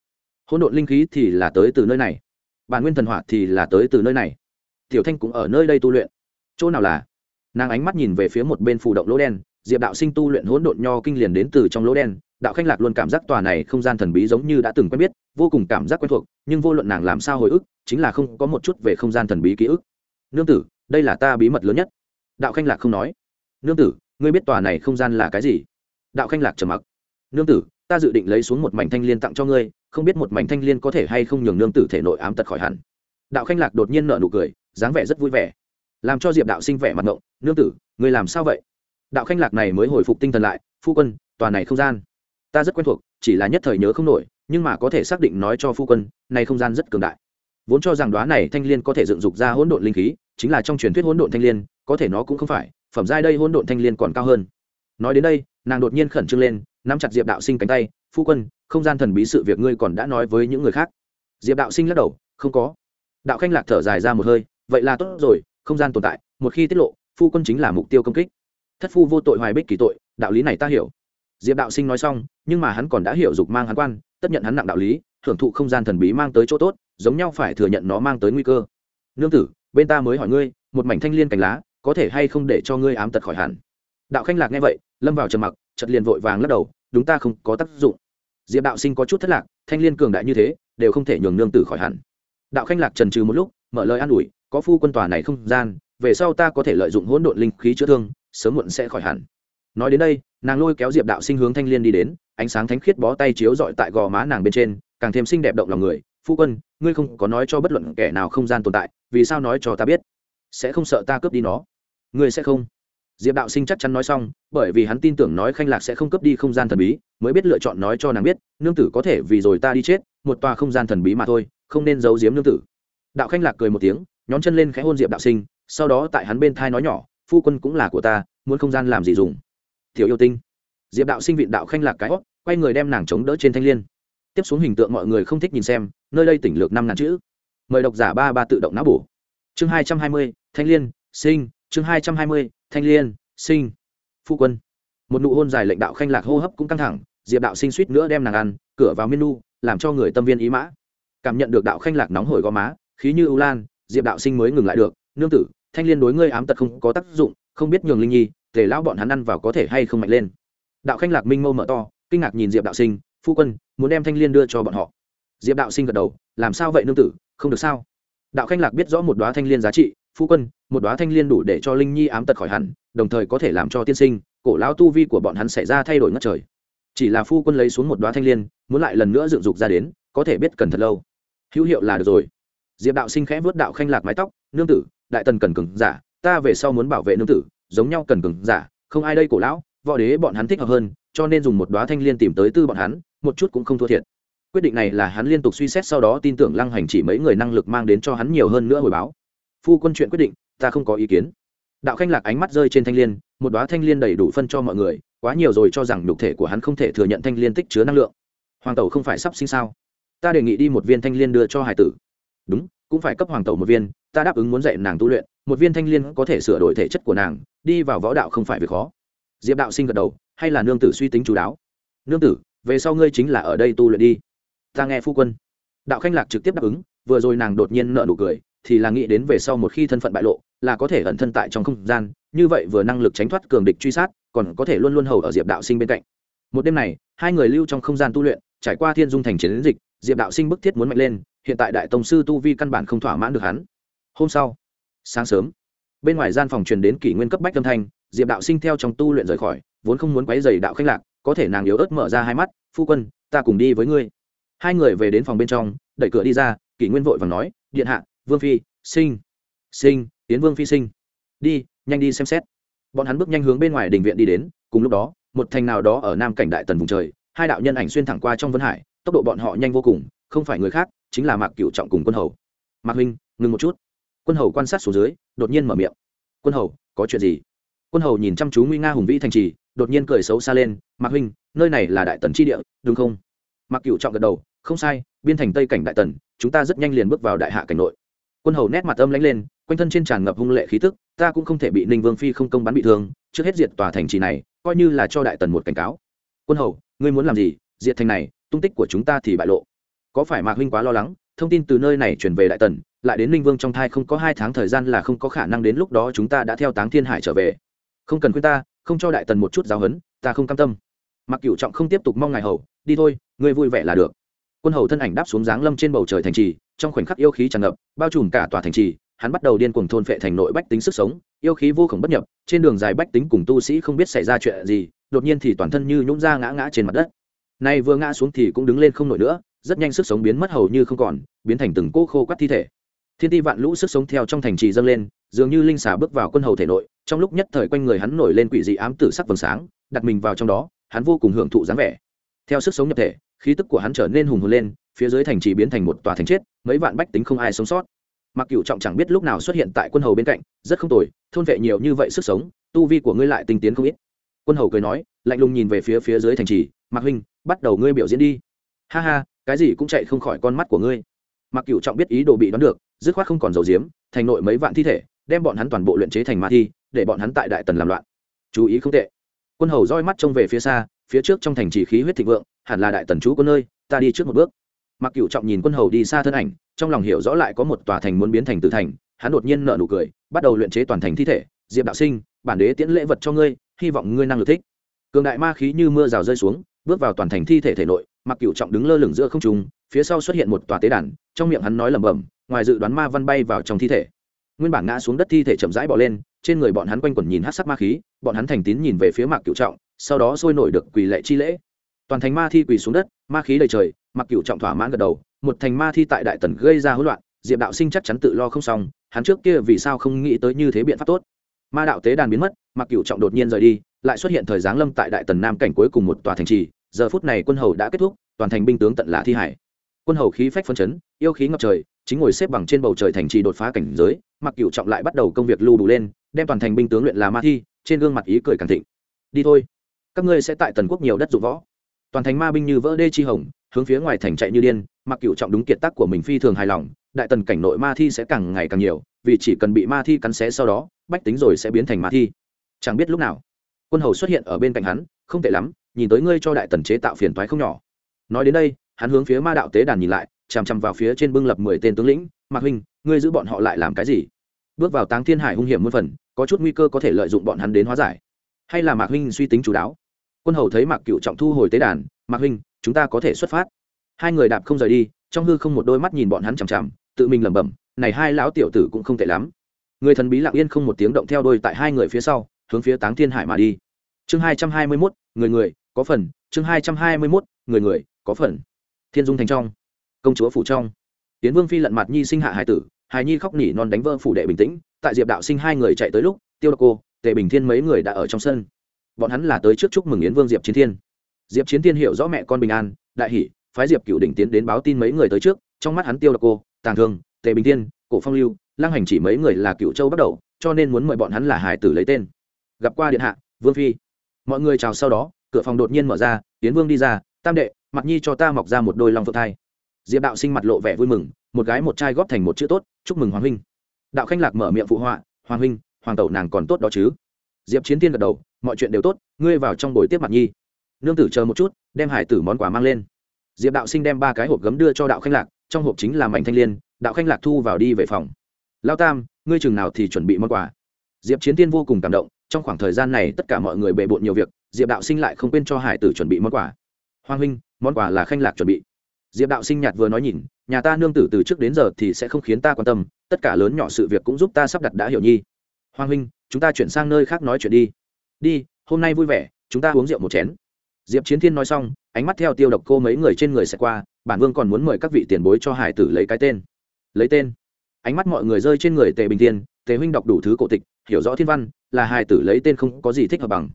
Hỗn độn linh khí thì là tới từ nơi này, bản nguyên thần hỏa thì là tới từ nơi này. Tiểu thanh cũng ở nơi đây tu luyện. Chỗ nào là? Nàng ánh mắt nhìn về phía một bên phù động lỗ đen, diệp đạo sinh tu luyện hỗn độn nho kinh liền đến từ trong lỗ đen đạo khanh lạc luôn cảm giác tòa này không gian thần bí giống như đã từng quen biết, vô cùng cảm giác quen thuộc, nhưng vô luận nàng làm sao hồi ức, chính là không có một chút về không gian thần bí ký ức. Nương tử, đây là ta bí mật lớn nhất. Đạo khanh lạc không nói. Nương tử, ngươi biết tòa này không gian là cái gì? Đạo khanh lạc trầm mặc. Nương tử, ta dự định lấy xuống một mảnh thanh liên tặng cho ngươi, không biết một mảnh thanh liên có thể hay không nhường nương tử thể nội ám tật khỏi hẳn. Đạo khanh lạc đột nhiên nở nụ cười, dáng vẻ rất vui vẻ. Làm cho diệp đạo sinh vẻ mặt ngộng, nương tử, ngươi làm sao vậy? Đạo khanh lạc này mới hồi phục tinh thần lại, phu quân, tòa này không gian ta rất quen thuộc, chỉ là nhất thời nhớ không nổi, nhưng mà có thể xác định nói cho phu quân này không gian rất cường đại. Vốn cho rằng đoá này thanh l i ê n có thể dựng dục ra hỗn độn linh khí, chính là trong truyền thuyết hỗn độn thanh l i ê n có thể nó cũng không phải, phẩm giai đây hỗn độn thanh l i ê n còn cao hơn. Nói đến đây, nàng đột nhiên khẩn trương lên, nắm chặt diệp đạo sinh cánh tay, phu quân, không gian thần bí sự việc ngươi còn đã nói với những người khác. Diệp đạo sinh lắc đầu, không có. Đạo khanh lạc thở dài ra một hơi, vậy là tốt rồi, không gian tồn tại, một khi tiết lộ, phu quân chính là mục tiêu công kích. Thất phu vô tội hoài bích kỳ tội, đạo lý này ta hiểu diệp đạo sinh nói xong, nhưng mà hắn còn đã hiểu dục mang hắn quan, tất nhận hắn nặng đạo lý, thưởng thụ không gian thần bí mang tới chỗ tốt, giống nhau phải thừa nhận nó mang tới nguy cơ. Nương tử, bên ta mới hỏi ngươi, một mảnh thanh liên cành lá, có thể hay không để cho ngươi ám tật khỏi hẳn? Đạo khanh lạc nghe vậy, lâm vào trầm mặc chật liền vội vàng lắc đầu, đúng ta không có tác dụng. Diệp đạo sinh có chút thất lạc, thanh liên cường đại như thế, đều không thể nhường nương tử khỏi hẳn. Đạo khanh lạc trần trừ một lúc, mở lời an ủi, có phu quân tòa này không gian, về sau ta có thể lợi dụng hỗn độn linh khí chữa thương, sớm muộn sẽ khỏi hẳn nói đến đây, nàng lôi kéo diệp đạo sinh hướng thanh liên đi đến, ánh sáng thánh khiết bó tay chiếu dọi tại gò má nàng bên trên, càng thêm xinh đẹp động lòng người. Phu quân, ngươi không có nói cho bất luận kẻ nào không gian tồn tại, vì sao nói cho ta biết? Sẽ không sợ ta cướp đi nó? Ngươi sẽ không. Diệp đạo sinh chắc chắn nói xong, bởi vì hắn tin tưởng nói khanh lạc sẽ không cướp đi không gian thần bí, mới biết lựa chọn nói cho nàng biết, nương tử có thể vì rồi ta đi chết, một tòa không gian thần bí mà thôi, không nên giấu giếm nương tử. Đạo khanh lạc cười một tiếng, nhón chân lên khẽ hôn diệp đạo sinh, sau đó tại hắn bên thai nói nhỏ, phu quân cũng là của ta, muốn không gian làm gì dùng? Tiểu yêu tinh. Diệp đạo sinh vịn đạo khanh lạc cái hót quay người đem nàng chống đỡ trên thanh l i ê n tiếp xuống hình tượng mọi người không thích nhìn xem, nơi đây tỉnh lược năm ngàn chữ. Mời độc giả ba ba tự động não bổ. Chương hai trăm hai mươi, thanh l i ê n sinh. Chương hai trăm hai mươi, thanh l i ê n sinh. Phu quân. Một nụ hôn dài lệnh đạo khanh lạc hô hấp cũng căng thẳng, diệp đạo sinh suýt nữa đem nàng ăn, cửa vào menu, làm cho người tâm viên ý mã. Cảm nhận được đạo khanh lạc nóng hổi gò má, khí như ưu lan, diệp đạo sinh mới ngừng lại được, nương tử thanh liên đối ngươi ám tật không có tác dụng không biết nhường linh nhi tề lão bọn hắn ăn vào có thể hay không mạnh lên. Đạo khanh lạc minh mâu mở to kinh ngạc nhìn diệp đạo sinh phu quân muốn đem thanh liên đưa cho bọn họ? Diệp đạo sinh gật đầu làm sao vậy nương tử không được sao? Đạo khanh lạc biết rõ một đoá thanh liên giá trị phu quân một đoá thanh liên đủ để cho linh nhi ám tật khỏi hẳn đồng thời có thể làm cho tiên sinh cổ lão tu vi của bọn hắn xảy ra thay đổi ngất trời. Chỉ là phu quân lấy xuống một đoá thanh liên, muốn lại lần nữa dựng dục ra đến có thể biết cần thật lâu. Hữu hiệu là được rồi. Diệp đạo sinh khẽ vớt đạo khanh lạc mái tóc nương tử đại tần cần cừng giả, ta về sau muốn bảo vệ nương tử, giống nhau cần cừng giả, không ai đây cổ lão, võ đế bọn hắn thích hợp hơn, cho nên dùng một đoá thanh liên tìm tới tư bọn hắn, một chút cũng không thua thiệt. Quyết định này là hắn liên tục suy xét sau đó tin tưởng lăng hành chỉ mấy người năng lực mang đến cho hắn nhiều hơn nữa hồi báo. Phu quân chuyện quyết định, ta không có ý kiến. Đạo khanh lạc ánh mắt rơi trên thanh liên, một đoá thanh liên đầy đủ phân cho mọi người, quá nhiều rồi cho rằng nhục thể của hắn không thể thừa nhận thanh liên tích chứa năng lượng. Hoàng tẩu không phải sắp sinh sao? Ta đề nghị đi một viên thanh liên đưa cho hải tử. Đúng, cũng phải cấp hoàng tẩu một viên ta đáp ứng muốn dạy nàng tu luyện, một viên thanh liên có thể sửa đổi thể chất của nàng, đi vào võ đạo không phải việc khó. Diệp đạo sinh gật đầu, hay là nương tử suy tính chú đáo? Nương tử, về sau ngươi chính là ở đây tu luyện đi. Ta nghe phu quân. Đạo khanh lạc trực tiếp đáp ứng, vừa rồi nàng đột nhiên nợ nụ cười, thì là nghĩ đến về sau một khi thân phận bại lộ, là có thể ẩn thân tại trong không gian, như vậy vừa năng lực tránh thoát cường địch truy sát, còn có thể luôn luôn hầu ở diệp đạo sinh bên cạnh. Một đêm này, hai người lưu trong không gian tu luyện, trải qua thiên dung thành chiến dịch, diệp đạo sinh bức thiết muốn mạnh lên, hiện tại đại tông sư tu vi căn bản không thỏa mãn được hắn hôm sau, sáng sớm, bên ngoài gian phòng truyền đến kỷ nguyên cấp bách âm thanh, diệp đạo sinh theo trong tu luyện rời khỏi, vốn không muốn quấy dày đạo khách lạc, có thể nàng yếu ớt mở ra hai mắt, phu quân, ta cùng đi với ngươi. Hai người về đến phòng bên trong, đẩy cửa đi ra, kỷ nguyên vội và nói, điện hạ, vương phi, sinh sinh tiến vương phi sinh, đi, nhanh đi xem xét. Bọn hắn bước nhanh hướng bên ngoài đình viện đi đến, cùng lúc đó, một thành nào đó ở nam cảnh đại tần vùng trời, hai đạo nhân ảnh xuyên thẳng qua trong vân hải, tốc độ bọn họ nhanh vô cùng, không phải người khác, chính là mạc cựu trọng cùng quân hầu. Mạc huynh, ngừng một chút quân hầu quan sát xuống dưới, đột nhiên mở miệng. Quân hầu, có chuyện gì? Quân hầu nhìn chăm chú nguy nga hùng vĩ thành trì, đột nhiên cười xấu xa lên, mạc huynh, nơi này là đại tần tri địa, đúng không? Mạc cựu trọng gật đầu, không sai, biên thành tây cảnh đại tần, chúng ta rất nhanh liền bước vào đại hạ cảnh nội. Quân hầu nét mặt âm lãnh lên, quanh thân trên tràn ngập hung lệ khí tức, ta cũng không thể bị ninh vương phi không công bắn bị thương, trước hết diệt tòa thành trì này, coi như là cho đại tần một cảnh cáo. Quân hầu, ngươi muốn làm gì? Diệt thành này, tung tích của chúng ta thì bại lộ. Có phải mạc huynh quá lo lắng? Thông tin từ nơi này chuyển về đại tần lại đến ninh vương trong thai không có hai tháng thời gian là không có khả năng đến lúc đó chúng ta đã theo táng thiên hải trở về. Không cần khuyên ta, không cho đại tần một chút giáo hấn ta không cam tâm. Mặc cựu trọng không tiếp tục mong ngài hầu, đi thôi, ngươi vui vẻ là được. Quân hầu thân ảnh đáp xuống giáng lâm trên bầu trời thành trì, trong khoảnh khắc yêu khí tràn ngập, bao trùm cả tòa thành trì, hắn bắt đầu điên cuồng thôn phệ thành nội bách tính sức sống, yêu khí vô khổng bất nhập, trên đường dài bách tính cùng tu sĩ không biết xảy ra chuyện gì, đột nhiên thì toàn thân như nhũng ra ngã ngã trên mặt đất. Nay vừa ngã xuống thì cũng đứng lên không nổi nữa, rất nhanh sức sống biến mất hầu như không còn, biến thành từng cỗ khô quắt thi thể thiên ti vạn lũ sức sống theo trong thành trì dâng lên, dường như linh xà bước vào quân hầu thể nội, trong lúc nhất thời quanh người hắn nổi lên quỷ dị ám tử sắc vầng sáng, đặt mình vào trong đó, hắn vô cùng hưởng thụ dáng vẻ. Theo sức sống nhập thể, khí tức của hắn trở nên hùng hồn lên, phía dưới thành trì biến thành một tòa thành chết, mấy vạn bách tính không ai sống sót. Mặc cựu trọng chẳng biết lúc nào xuất hiện tại quân hầu bên cạnh, rất không tồi, thôn vệ nhiều như vậy sức sống, tu vi của ngươi lại tinh tiến không ít. Quân hầu cười nói, lạnh lùng nhìn về phía phía dưới thành trì, mạc huynh, bắt đầu ngươi biểu diễn đi. Ha ha, cái gì cũng chạy không khỏi con mắt của ngươi. Mặc cựu trọng biết ý đồ bị đoán được dứt khoát không còn dầu diếm, thành nội mấy vạn thi thể, đem bọn hắn toàn bộ luyện chế thành ma thi, để bọn hắn tại đại tần làm loạn. Chú ý không tệ. Quân hầu roi mắt trông về phía xa, phía trước trong thành trì khí huyết thịnh vượng, hẳn là đại tần chú có nơi ta đi trước một bước. Mặc cựu trọng nhìn quân hầu đi xa thân ảnh, trong lòng hiểu rõ lại có một tòa thành muốn biến thành tử thành, hắn đột nhiên nợ nụ cười, bắt đầu luyện chế toàn thành thi thể. Diệp đạo sinh, bản đế tiễn lễ vật cho ngươi, hy vọng ngươi năng lực thích. Cường đại ma khí như mưa rào rơi xuống, bước vào toàn thành thi thể thể nội mặc cựu trọng đứng lơ lửng giữa không trung, phía sau xuất hiện một tòa tế đàn, trong miệng hắn nói lẩm bẩm ngoài dự đoán ma văn bay vào trong thi thể. Nguyên bản ngã xuống đất thi thể chậm rãi bỏ lên, trên người bọn hắn quanh quẩn nhìn hát sắc ma khí, bọn hắn thành tín nhìn về phía mạc cựu trọng, sau đó sôi nổi được quỳ lệ chi lễ. Toàn thành ma thi quỳ xuống đất, ma khí đầy trời mặc cựu trọng thỏa mãn gật đầu, một thành ma thi tại đại tần gây ra hỗn loạn, diệp đạo sinh chắc chắn tự lo không xong, hắn trước kia vì sao không nghĩ tới như thế biện pháp tốt. Ma đạo tế đàn biến mất mặc cựu trọng đột nhiên rời đi, lại xuất hiện thời giáng lâm tại đại tần nam cảnh cuối cùng một tòa thành trì, giờ phút này quân hầu đã kết thúc, toàn thành binh tướng tận là thi hải. Quân hầu khí phách phân chấn, yêu khí ngập trời chính ngồi xếp bằng trên bầu trời thành trì đột phá cảnh giới, mặc cựu trọng lại bắt đầu công việc lưu đủ lên, đem toàn thành binh tướng luyện là ma thi, trên gương mặt ý cười càng thịnh. Đi thôi, các ngươi sẽ tại tần quốc nhiều đất dụng võ. Toàn thành ma binh như vỡ đê chi hồng, hướng phía ngoài thành chạy như điên, mặc cựu trọng đúng kiệt tác của mình phi thường hài lòng, đại tần cảnh nội ma thi sẽ càng ngày càng nhiều, vì chỉ cần bị ma thi cắn xé sau đó, bách tính rồi sẽ biến thành ma thi. Chẳng biết lúc nào, quân hầu xuất hiện ở bên cạnh hắn, không tệ lắm, nhìn tới ngươi cho đại tần chế tạo phiền toái không nhỏ. Nói đến đây, hắn hướng phía ma đạo tế đàn nhìn lại chằm chằm vào phía trên bưng lập mười tên tướng lĩnh, mạc huynh, ngươi giữ bọn họ lại làm cái gì? Bước vào táng thiên hải hung hiểm muôn phần, có chút nguy cơ có thể lợi dụng bọn hắn đến hóa giải. Hay là mạc huynh suy tính chú đáo quân hầu thấy mạc cựu trọng thu hồi tế đàn, mạc huynh, chúng ta có thể xuất phát. Hai người đạp không rời đi, trong hư không một đôi mắt nhìn bọn hắn chằm chằm, tự mình lẩm bẩm, này hai lão tiểu tử cũng không tệ lắm. Người thần bí lặng yên không một tiếng động theo đôi tại hai người phía sau, hướng phía táng thiên hải mà đi. Chương hai trăm hai mươi mốt, người người, có phần. Chương hai trăm hai mươi mốt, người người, có phần. Thiên dung thành trong công chúa phủ trong. Tiến vương phi lận mặt nhi sinh hạ hải tử hải nhi khóc nỉ non đánh vỡ phủ đệ bình tĩnh, tại diệp đạo sinh hai người chạy tới lúc, tiêu độc cô, tề bình thiên mấy người đã ở trong sân. Bọn hắn là tới trước chúc mừng yến vương diệp chiến thiên. Diệp chiến thiên hiểu rõ mẹ con bình an, đại hỷ phái diệp cựu đỉnh tiến đến báo tin mấy người tới trước, trong mắt hắn tiêu độc cô, tàng thương, tề bình thiên, cổ phong lưu lang hành chỉ mấy người là cựu châu bắt đầu, cho nên muốn mời bọn hắn là hải tử lấy tên. Gặp qua điện hạ, vương phi. Mọi người chào sau đó, cửa phòng đột nhiên mở ra tiến vương đi ra, tam đệ, mặt nhi cho ta mọc ra một đôi long phượng thai diệp đạo sinh mặt lộ vẻ vui mừng, một gái một trai góp thành một chữ tốt, chúc mừng hoàng huynh. Đạo khanh lạc mở miệng phụ họa, hoàng huynh, hoàng tẩu nàng còn tốt đó chứ? Diệp chiến tiên gật đầu, mọi chuyện đều tốt, ngươi vào trong buổi tiếp mặt nhi. Nương tử chờ một chút, đem hải tử món quà mang lên. Diệp đạo sinh đem ba cái hộp gấm đưa cho đạo khanh lạc, trong hộp chính là mảnh thanh l i ê n đạo khanh lạc thu vào đi về phòng. Lao tam, ngươi chừng nào thì chuẩn bị món quà? Diệp chiến tiên vô cùng cảm động, trong khoảng thời gian này tất cả mọi người bề bộn nhiều việc, diệp đạo sinh lại không quên cho hải tử chuẩn bị món quà. Hoàng huynh, món quà là khanh lạc chuẩn bị diệp đạo sinh nhạt vừa nói nhìn, nhà ta nương tử từ trước đến giờ thì sẽ không khiến ta quan tâm, tất cả lớn nhỏ sự việc cũng giúp ta sắp đặt đã hiểu nhi. Hoàng huynh, chúng ta chuyển sang nơi khác nói chuyện đi. Đi, hôm nay vui vẻ, chúng ta uống rượu một chén. Diệp chiến thiên nói xong, ánh mắt theo tiêu độc cô mấy người trên người sẽ qua, bản vương còn muốn mời các vị tiền bối cho hải tử lấy cái tên. Lấy tên. Ánh mắt mọi người rơi trên người tề bình tiên tề huynh đọc đủ thứ cổ tịch, hiểu rõ thiên văn, là hải tử lấy tên không có gì thích hợp bằng.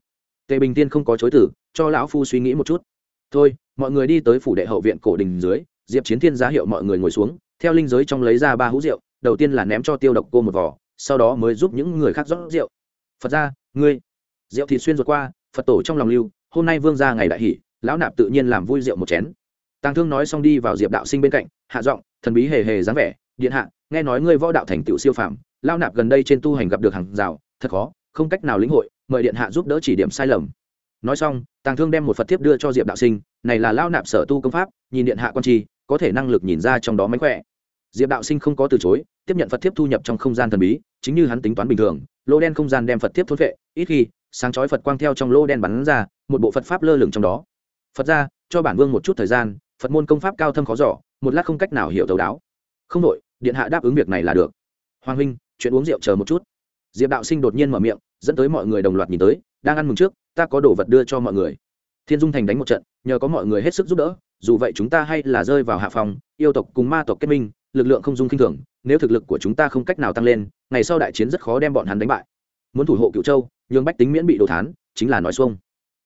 Tề bình tiên không có chối tử cho lão phu suy nghĩ một chút. Thôi mọi người đi tới phủ đệ hậu viện cổ đình dưới, diệp chiến thiên giá hiệu mọi người ngồi xuống, theo linh giới trong lấy ra ba hũ rượu, đầu tiên là ném cho tiêu độc cô một vỏ sau đó mới giúp những người khác rót rượu. Phật ra ngươi. Rượu thịt xuyên ruột qua, phật tổ trong lòng lưu, hôm nay vương ra ngày đại hỷ, lão nạp tự nhiên làm vui rượu một chén. Tàng thương nói xong đi vào diệp đạo sinh bên cạnh, hạ giọng, thần bí hề hề dáng vẻ, điện hạ, nghe nói ngươi võ đạo thành tựu siêu phàm lao nạp gần đây trên tu hành gặp được hàng rào, thật khó, không cách nào lĩnh hội, mời điện hạ giúp đỡ chỉ điểm sai lầm nói xong, tàng thương đem một phật thiếp đưa cho diệp đạo sinh, này là lao nạp sở tu công pháp, nhìn điện hạ quan tri có thể năng lực nhìn ra trong đó mánh khỏe. Diệp đạo sinh không có từ chối, tiếp nhận phật thiếp thu nhập trong không gian thần bí, chính như hắn tính toán bình thường, lô đen không gian đem phật thiếp thốt vệ, ít khi, sáng chói phật quang theo trong lô đen bắn ra, một bộ phật pháp lơ lửng trong đó. Phật ra, cho bản vương một chút thời gian, phật môn công pháp cao thâm khó giỏ một lát không cách nào hiểu thấu đáo. Không đội điện hạ đáp ứng việc này là được. Hoàng huynh, chuyện uống rượu chờ một chút. Diệp đạo sinh đột nhiên mở miệng, dẫn tới mọi người đồng loạt nhìn tới, đang ăn mừng trước ta có đồ vật đưa cho mọi người. Thiên dung thành đánh một trận, nhờ có mọi người hết sức giúp đỡ, dù vậy chúng ta hay là rơi vào hạ phòng, yêu tộc cùng ma tộc kết minh, lực lượng không dung k i n h thường, nếu thực lực của chúng ta không cách nào tăng lên, ngày sau đại chiến rất khó đem bọn hắn đánh bại. Muốn thủ hộ cựu châu, nhường bách tính miễn bị đồ thán, chính là nói xuông.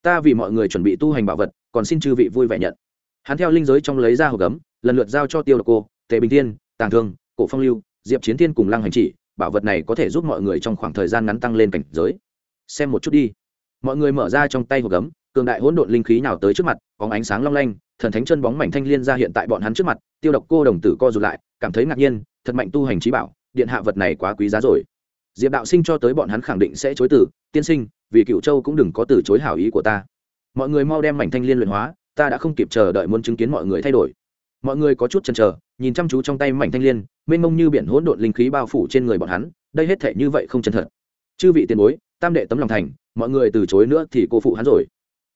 Ta vì mọi người chuẩn bị tu hành bảo vật, còn xin chư vị vui vẻ nhận. Hắn theo linh giới trong lấy ra hộp gấm, lần lượt giao cho tiêu độc cô, tề bình thiên, tàng thương, cổ phong lưu, diệp chiến thiên cùng lăng hành chỉ, bảo vật này có thể giúp mọi người trong khoảng thời gian ngắn tăng lên cảnh giới. Xem một chút đi mọi người mở ra trong tay hộp gấm, cường đại hỗn độn linh khí nào tới trước mặt, có ánh sáng long lanh, thần thánh chân bóng mảnh thanh liên ra hiện tại bọn hắn trước mặt, tiêu độc cô đồng tử co rụt lại, cảm thấy ngạc nhiên, thật mạnh tu hành trí bảo, điện hạ vật này quá quý giá rồi. Diệp đạo sinh cho tới bọn hắn khẳng định sẽ chối từ, tiên sinh, vì cựu châu cũng đừng có từ chối hảo ý của ta. Mọi người mau đem mảnh thanh liên luyện hóa, ta đã không kịp chờ đợi muốn chứng kiến mọi người thay đổi. Mọi người có chút chần chờ, nhìn chăm chú trong tay mảnh thanh liên, mênh mông như biển hỗn độn linh khí bao phủ trên người bọn hắn, đây hết thể như vậy không chân thật. Chư vị tiền bối, tam đệ tấm lòng thành mọi người từ chối nữa thì cô phụ hắn rồi.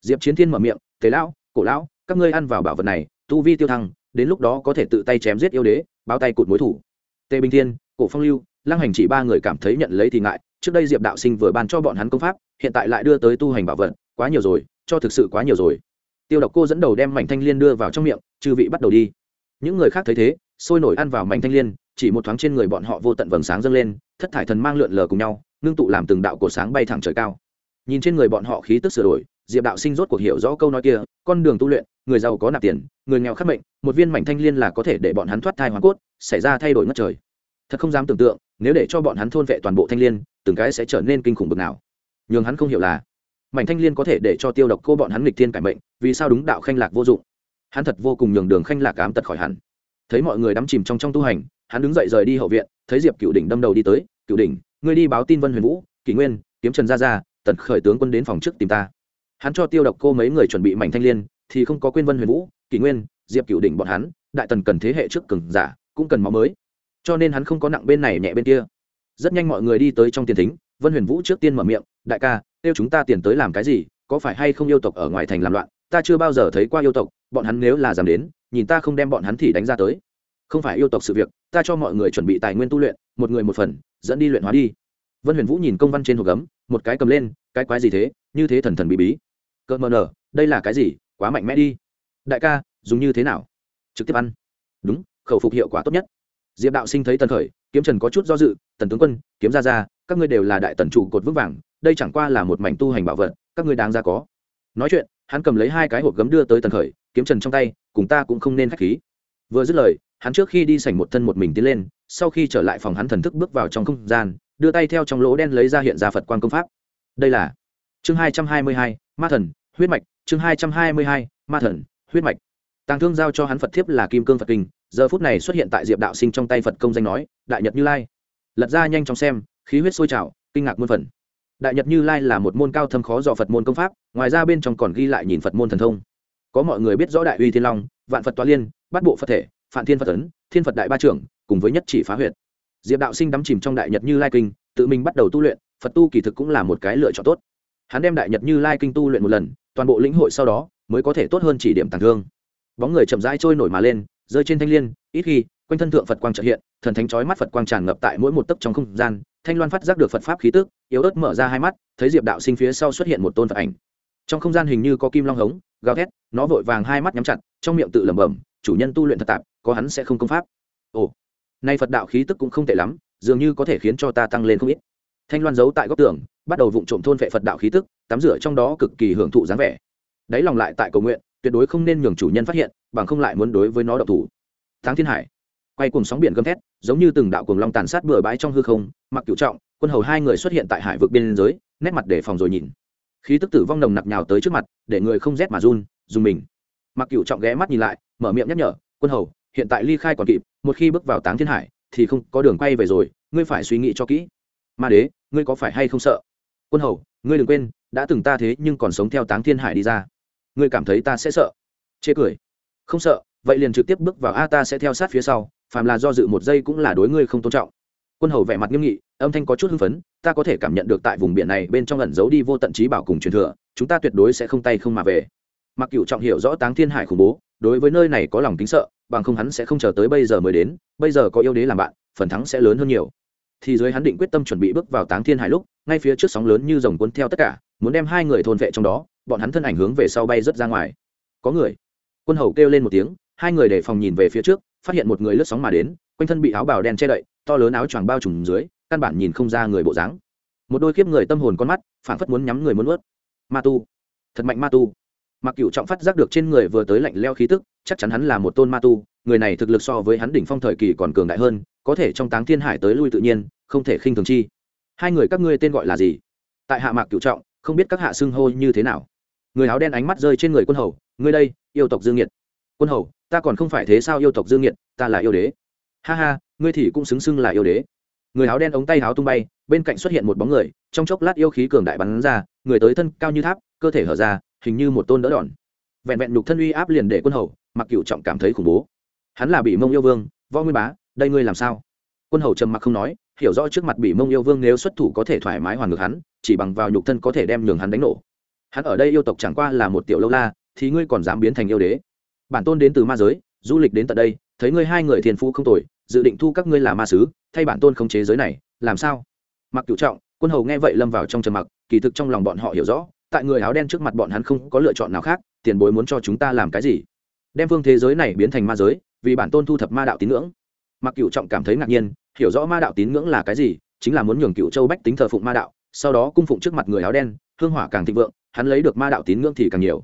Diệp chiến thiên mở miệng thế lão, cổ lão, các ngươi ăn vào bảo vật này, tu vi tiêu thăng, đến lúc đó có thể tự tay chém giết yêu đế, bao tay cụt mối thủ. Tề bình thiên, cổ phong lưu, lăng hành chỉ ba người cảm thấy nhận lấy thì ngại, trước đây diệp đạo sinh vừa ban cho bọn hắn công pháp, hiện tại lại đưa tới tu hành bảo vật, quá nhiều rồi, cho thực sự quá nhiều rồi. Tiêu độc cô dẫn đầu đem mảnh thanh liên đưa vào trong miệng, chư vị bắt đầu đi. Những người khác thấy thế, sôi nổi ăn vào mảnh thanh liên, chỉ một thoáng trên người bọn họ vô tận vầng sáng dâng lên, thất thải thần mang lượn lờ cùng nhau, ngưng tụ làm từng đạo cổ sáng bay thẳng trời cao nhìn trên người bọn họ khí tức sửa đổi, diệp đạo sinh rốt cuộc hiểu rõ câu nói kia, con đường tu luyện, người giàu có nạp tiền, người nghèo khắc mệnh, một viên mảnh thanh liên là có thể để bọn hắn thoát thai hoàn cốt, xảy ra thay đổi ngất trời. Thật không dám tưởng tượng, nếu để cho bọn hắn thôn vệ toàn bộ thanh liên, từng cái sẽ trở nên kinh khủng bực nào. Nhường hắn không hiểu là, mảnh thanh liên có thể để cho tiêu độc cô bọn hắn nghịch thiên cải mệnh, vì sao đúng đạo khanh lạc vô dụng? Hắn thật vô cùng nhường đường khanh lạc ám tật khỏi hẳn. Thấy mọi người đắm chìm trong trong tu hành, hắn đứng dậy rời đi hậu viện, thấy diệp cựu đỉnh đâm đầu đi tới cựu đỉnh, ngươi đi báo tin vân huyền vũ, kỷ nguyên, kiếm trần gia gia tần khởi tướng quân đến phòng trước tìm ta. Hắn cho tiêu độc cô mấy người chuẩn bị mảnh thanh liên, thì không có quên vân huyền vũ, kỷ nguyên, diệp cựu đỉnh bọn hắn, đại tần cần thế hệ trước cường giả, cũng cần máu mới. Cho nên hắn không có nặng bên này nhẹ bên kia. Rất nhanh mọi người đi tới trong tiền thính, vân huyền vũ trước tiên mở miệng, đại ca kêu chúng ta tiền tới làm cái gì? Có phải hay không yêu tộc ở ngoài thành làm loạn? Ta chưa bao giờ thấy qua yêu tộc, bọn hắn nếu là dám đến, nhìn ta không đem bọn hắn thì đánh ra tới. Không phải yêu tộc sự việc, ta cho mọi người chuẩn bị tài nguyên tu luyện, một người một phần, dẫn đi luyện hóa đi vân huyền vũ nhìn công văn trên hộp gấm, một cái cầm lên, cái quái gì thế? Như thế thần thần bí bí. Cợt mờ nở, đây là cái gì? Quá mạnh mẽ đi. Đại ca, dùng như thế nào? Trực tiếp ăn. Đúng, khẩu phục hiệu quả tốt nhất. Diệp đạo sinh thấy tần khởi, kiếm trần có chút do dự, tần tướng quân, kiếm ra ra, các ngươi đều là đại tần trụ cột vững vàng, đây chẳng qua là một mảnh tu hành bảo vật, các ngươi đáng ra có. Nói chuyện, hắn cầm lấy hai cái hộp gấm đưa tới tần khởi, kiếm trần trong tay, cùng ta cũng không nên k h á c h khí. Vừa dứt lời, hắn trước khi đi sảnh một thân một mình tiến lên, sau khi trở lại phòng hắn thần thức bước vào trong không gian đưa tay theo trong lỗ đen lấy ra hiện ra phật quan công pháp. Đây là chương hai trăm hai mươi hai, ma thần, huyết mạch. Chương hai trăm hai mươi hai, ma thần, huyết mạch. Tàng thương giao cho hắn phật thiếp là kim cương phật kinh. Giờ phút này xuất hiện tại diệp đạo sinh trong tay phật công danh nói, đại nhật như lai. Lật ra nhanh chóng xem, khí huyết sôi trào, kinh ngạc muôn phần. Đại nhật như lai là một môn cao thâm khó dò phật môn công pháp, ngoài ra bên trong còn ghi lại nhìn phật môn thần thông. Có mọi người biết rõ đại uy thiên long, vạn phật toa liên bắt bộ phật thể phản thiên phật tấn thiên phật đại ba trưởng, cùng với nhất chỉ phá huyệt diệp đạo sinh đắm chìm trong đại nhật như lai kinh, tự mình bắt đầu tu luyện, phật tu kỳ thực cũng là một cái lựa chọn tốt. Hắn đem đại nhật như lai kinh tu luyện một lần, toàn bộ lĩnh hội sau đó, mới có thể tốt hơn chỉ điểm tàng thương. Bóng người chậm rãi trôi nổi mà lên, rơi trên thanh l i ê n ít khi, quanh thân thượng phật quang trợ hiện, thần thánh chói mắt phật quang tràn ngập tại mỗi một tấc trong không gian, thanh loan phát giác được phật pháp khí tức, yếu ớt mở ra hai mắt, thấy diệp đạo sinh phía sau xuất hiện một tôn phật ảnh. Trong không gian hình như có kim long hống, gào thét, nó vội vàng hai mắt nhắm chặt, trong miệng tự lẩm bẩm, chủ nhân tu luyện thật tạp, có hắn sẽ không công pháp. Ồ nay phật đạo khí tức cũng không tệ lắm, dường như có thể khiến cho ta tăng lên không ít. Thanh loan giấu tại góc tường, bắt đầu vụng trộm thôn vệ phật đạo khí tức, tắm rửa trong đó cực kỳ hưởng thụ dáng vẻ. Đáy lòng lại tại cầu nguyện, tuyệt đối không nên nhường chủ nhân phát hiện, bằng không lại muốn đối với nó độc thủ. Tháng thiên hải. Quay cùng sóng biển gầm thét, giống như từng đạo cuồng long tàn sát bừa bãi trong hư không, mặc Cựu trọng, quân hầu hai người xuất hiện tại hải vực biên giới, nét mặt để phòng rồi nhìn. Khí tức tử vong nồng nặc nhào tới trước mặt, để người không rét mà run, dùng mình. Mặc Cựu trọng ghé mắt nhìn lại, mở miệng nhắc nhở, quân hầu hiện tại ly khai còn kịp, một khi bước vào táng thiên hải, thì không có đường quay về rồi, ngươi phải suy nghĩ cho kỹ. Ma đế, ngươi có phải hay không sợ? Quân hầu, ngươi đừng quên, đã từng ta thế nhưng còn sống theo táng thiên hải đi ra. Ngươi cảm thấy ta sẽ sợ? Chê cười. Không sợ, vậy liền trực tiếp bước vào a ta sẽ theo sát phía sau, phàm là do dự một giây cũng là đối ngươi không tôn trọng. Quân hầu vẻ mặt nghiêm nghị, âm thanh có chút hưng phấn, ta có thể cảm nhận được tại vùng biển này bên trong ẩn giấu đi vô tận trí bảo cùng truyền thừa, chúng ta tuyệt đối sẽ không tay không mà về. Mặc cựu trọng hiểu rõ táng thiên hải khủng bố đối với nơi này có lòng kính sợ, bằng không hắn sẽ không chờ tới bây giờ mới đến, bây giờ có yêu đế làm bạn, phần thắng sẽ lớn hơn nhiều. Thì dưới hắn định quyết tâm chuẩn bị bước vào táng thiên hải lúc, ngay phía trước sóng lớn như dòng cuốn theo tất cả, muốn đem hai người thôn vệ trong đó, bọn hắn thân ảnh hướng về sau bay rất ra ngoài. Có người, quân hầu kêu lên một tiếng, hai người để phòng nhìn về phía trước, phát hiện một người lướt sóng mà đến, quanh thân bị áo bào đen che đậy, to lớn áo choàng bao trùm dưới, căn bản nhìn không ra người bộ dáng. Một đôi kiếp người tâm hồn con mắt, phảng phất muốn nhắm người muốn ướt ma tu, thật mạnh ma tu mặc cựu trọng phát giác được trên người vừa tới lạnh leo khí tức, chắc chắn hắn là một tôn ma tu, người này thực lực so với hắn đỉnh phong thời kỳ còn cường đại hơn, có thể trong táng thiên hải tới lui tự nhiên, không thể khinh thường chi. Hai người các ngươi tên gọi là gì? Tại hạ mạc cựu trọng, không biết các hạ xưng hô như thế nào. Người áo đen ánh mắt rơi trên người quân hầu, ngươi đây, yêu tộc dương nhiệt quân hầu, ta còn không phải thế sao yêu tộc dương nhiệt ta là yêu đế. Ha ha, ngươi thì cũng xứng xưng là yêu đế. Người áo đen ống tay áo tung bay, bên cạnh xuất hiện một bóng người, trong chốc lát yêu khí cường đại bắn ra, người tới thân cao như tháp, cơ thể hở ra hình như một tôn đỡ đòn. Vẹn vẹn nhục thân uy áp liền để quân hầu, mặc cựu trọng cảm thấy khủng bố. Hắn là bị mông yêu vương, võ nguyên bá, đây ngươi làm sao? Quân hầu trầm mặc không nói, hiểu rõ trước mặt bị mông yêu vương nếu xuất thủ có thể thoải mái hoàn ngược hắn, chỉ bằng vào nhục thân có thể đem nhường hắn đánh nổ. Hắn ở đây yêu tộc chẳng qua là một tiểu lâu la, thì ngươi còn dám biến thành yêu đế? Bản tôn đến từ ma giới, du lịch đến tận đây, thấy ngươi hai người thiền phu không tồi, dự định thu các ngươi là ma sứ, thay bản tôn khống chế giới này, làm sao? Mặc cựu trọng, quân hầu nghe vậy lâm vào trong trầm mặc, kỳ thực trong lòng bọn họ hiểu rõ tại người áo đen trước mặt bọn hắn không có lựa chọn nào khác, tiền bối muốn cho chúng ta làm cái gì? Đem phương thế giới này biến thành ma giới, vì bản tôn thu thập ma đạo tín ngưỡng. Mặc cựu trọng cảm thấy ngạc nhiên, hiểu rõ ma đạo tín ngưỡng là cái gì, chính là muốn nhường cựu châu bách tính thờ phụng ma đạo, sau đó cung phụng trước mặt người áo đen, hương hỏa càng thịnh vượng, hắn lấy được ma đạo tín ngưỡng thì càng nhiều.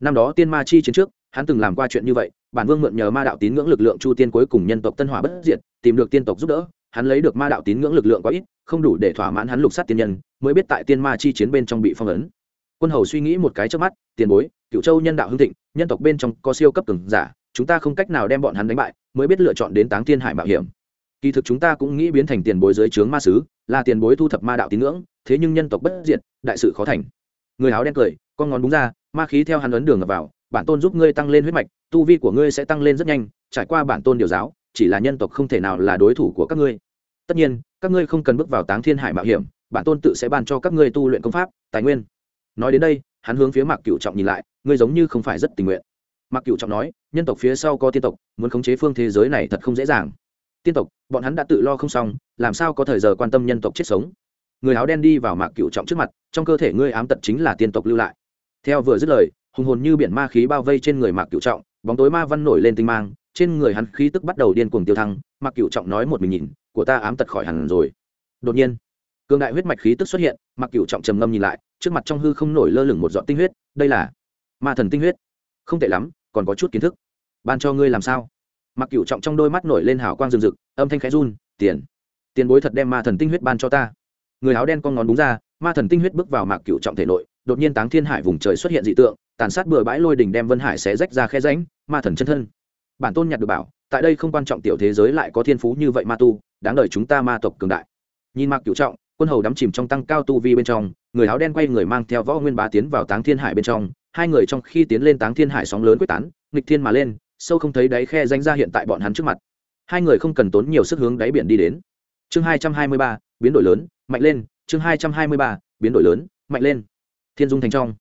Năm đó tiên ma chi chiến trước, hắn từng làm qua chuyện như vậy, bản vương mượn nhờ ma đạo tín ngưỡng lực lượng chu tiên cuối cùng nhân tộc tân hỏa bất diệt, tìm được tiên tộc giúp đỡ, hắn lấy được ma đạo tín ngưỡng lực lượng quá ít, không đủ để thỏa mãn hắn lục sát tiên nhân, mới biết tại tiên ma chi chiến bên trong bị phong ấn quân hầu suy nghĩ một cái trước mắt, tiền bối cựu châu nhân đạo hưng thịnh, nhân tộc bên trong có siêu cấp cường giả, chúng ta không cách nào đem bọn hắn đánh bại, mới biết lựa chọn đến táng thiên hải mạo hiểm. Kỳ thực chúng ta cũng nghĩ biến thành tiền bối dưới trướng ma sứ, là tiền bối thu thập ma đạo tín ngưỡng, thế nhưng nhân tộc bất diệt, đại sự khó thành. Người áo đen cười, con ngón đúng ra, ma khí theo hắn ấn đường ngập vào, bản tôn giúp ngươi tăng lên huyết mạch, tu vi của ngươi sẽ tăng lên rất nhanh, trải qua bản tôn điều giáo, chỉ là nhân tộc không thể nào là đối thủ của các ngươi. Tất nhiên, các ngươi không cần bước vào táng thiên hải mạo hiểm, bản tôn tự sẽ ban cho các ngươi tu luyện công pháp, tài nguyên nói đến đây, hắn hướng phía mạc cựu trọng nhìn lại, ngươi giống như không phải rất tình nguyện. Mạc cựu trọng nói, nhân tộc phía sau có tiên tộc, muốn khống chế phương thế giới này thật không dễ dàng. Tiên tộc, bọn hắn đã tự lo không xong, làm sao có thời giờ quan tâm nhân tộc chết sống? Người áo đen đi vào mạc cựu trọng trước mặt, trong cơ thể ngươi ám tật chính là tiên tộc lưu lại. Theo vừa dứt lời, hùng hồn như biển ma khí bao vây trên người mạc cựu trọng, bóng tối ma văn nổi lên tinh mang, trên người hắn khí tức bắt đầu điên cuồng tiêu thăng. Mạc cựu trọng nói một mình nhìn, của ta ám tật khỏi hẳn rồi. Đột nhiên cường đại huyết mạch khí tức xuất hiện, mạc cựu trọng trầm ngâm nhìn lại, trước mặt trong hư không nổi lơ lửng một giọt tinh huyết, đây là ma thần tinh huyết. Không tệ lắm, còn có chút kiến thức. Ban cho ngươi làm sao? Mặc cựu trọng trong đôi mắt nổi lên hào quang rừng rực, âm thanh khẽ run, tiền tiền bối thật đem ma thần tinh huyết ban cho ta. Người áo đen con ngón búng ra, ma thần tinh huyết bước vào mạc cựu trọng thể nội, đột nhiên táng thiên hải vùng trời xuất hiện dị tượng, tàn sát bừa bãi lôi đình đem vân hải xé rách ra khe ránh ma thần chân thân. Bản tôn nhặt được bảo, tại đây không quan trọng tiểu thế giới lại có thiên phú như vậy ma tu, đáng đời chúng ta ma tộc cường đại. Nhìn mạc cựu trọng quân hầu đắm chìm trong tăng cao tu vi bên trong, người áo đen quay người mang theo võ nguyên bá tiến vào táng thiên hải bên trong, hai người trong khi tiến lên táng thiên hải sóng lớn quyết tán, nghịch thiên mà lên, sâu không thấy đáy khe danh ra hiện tại bọn hắn trước mặt. Hai người không cần tốn nhiều sức hướng đáy biển đi đến. Chương hai trăm hai mươi ba, biến đổi lớn, mạnh lên, chương hai trăm hai mươi ba, biến đổi lớn, mạnh lên. Thiên dung thành trong.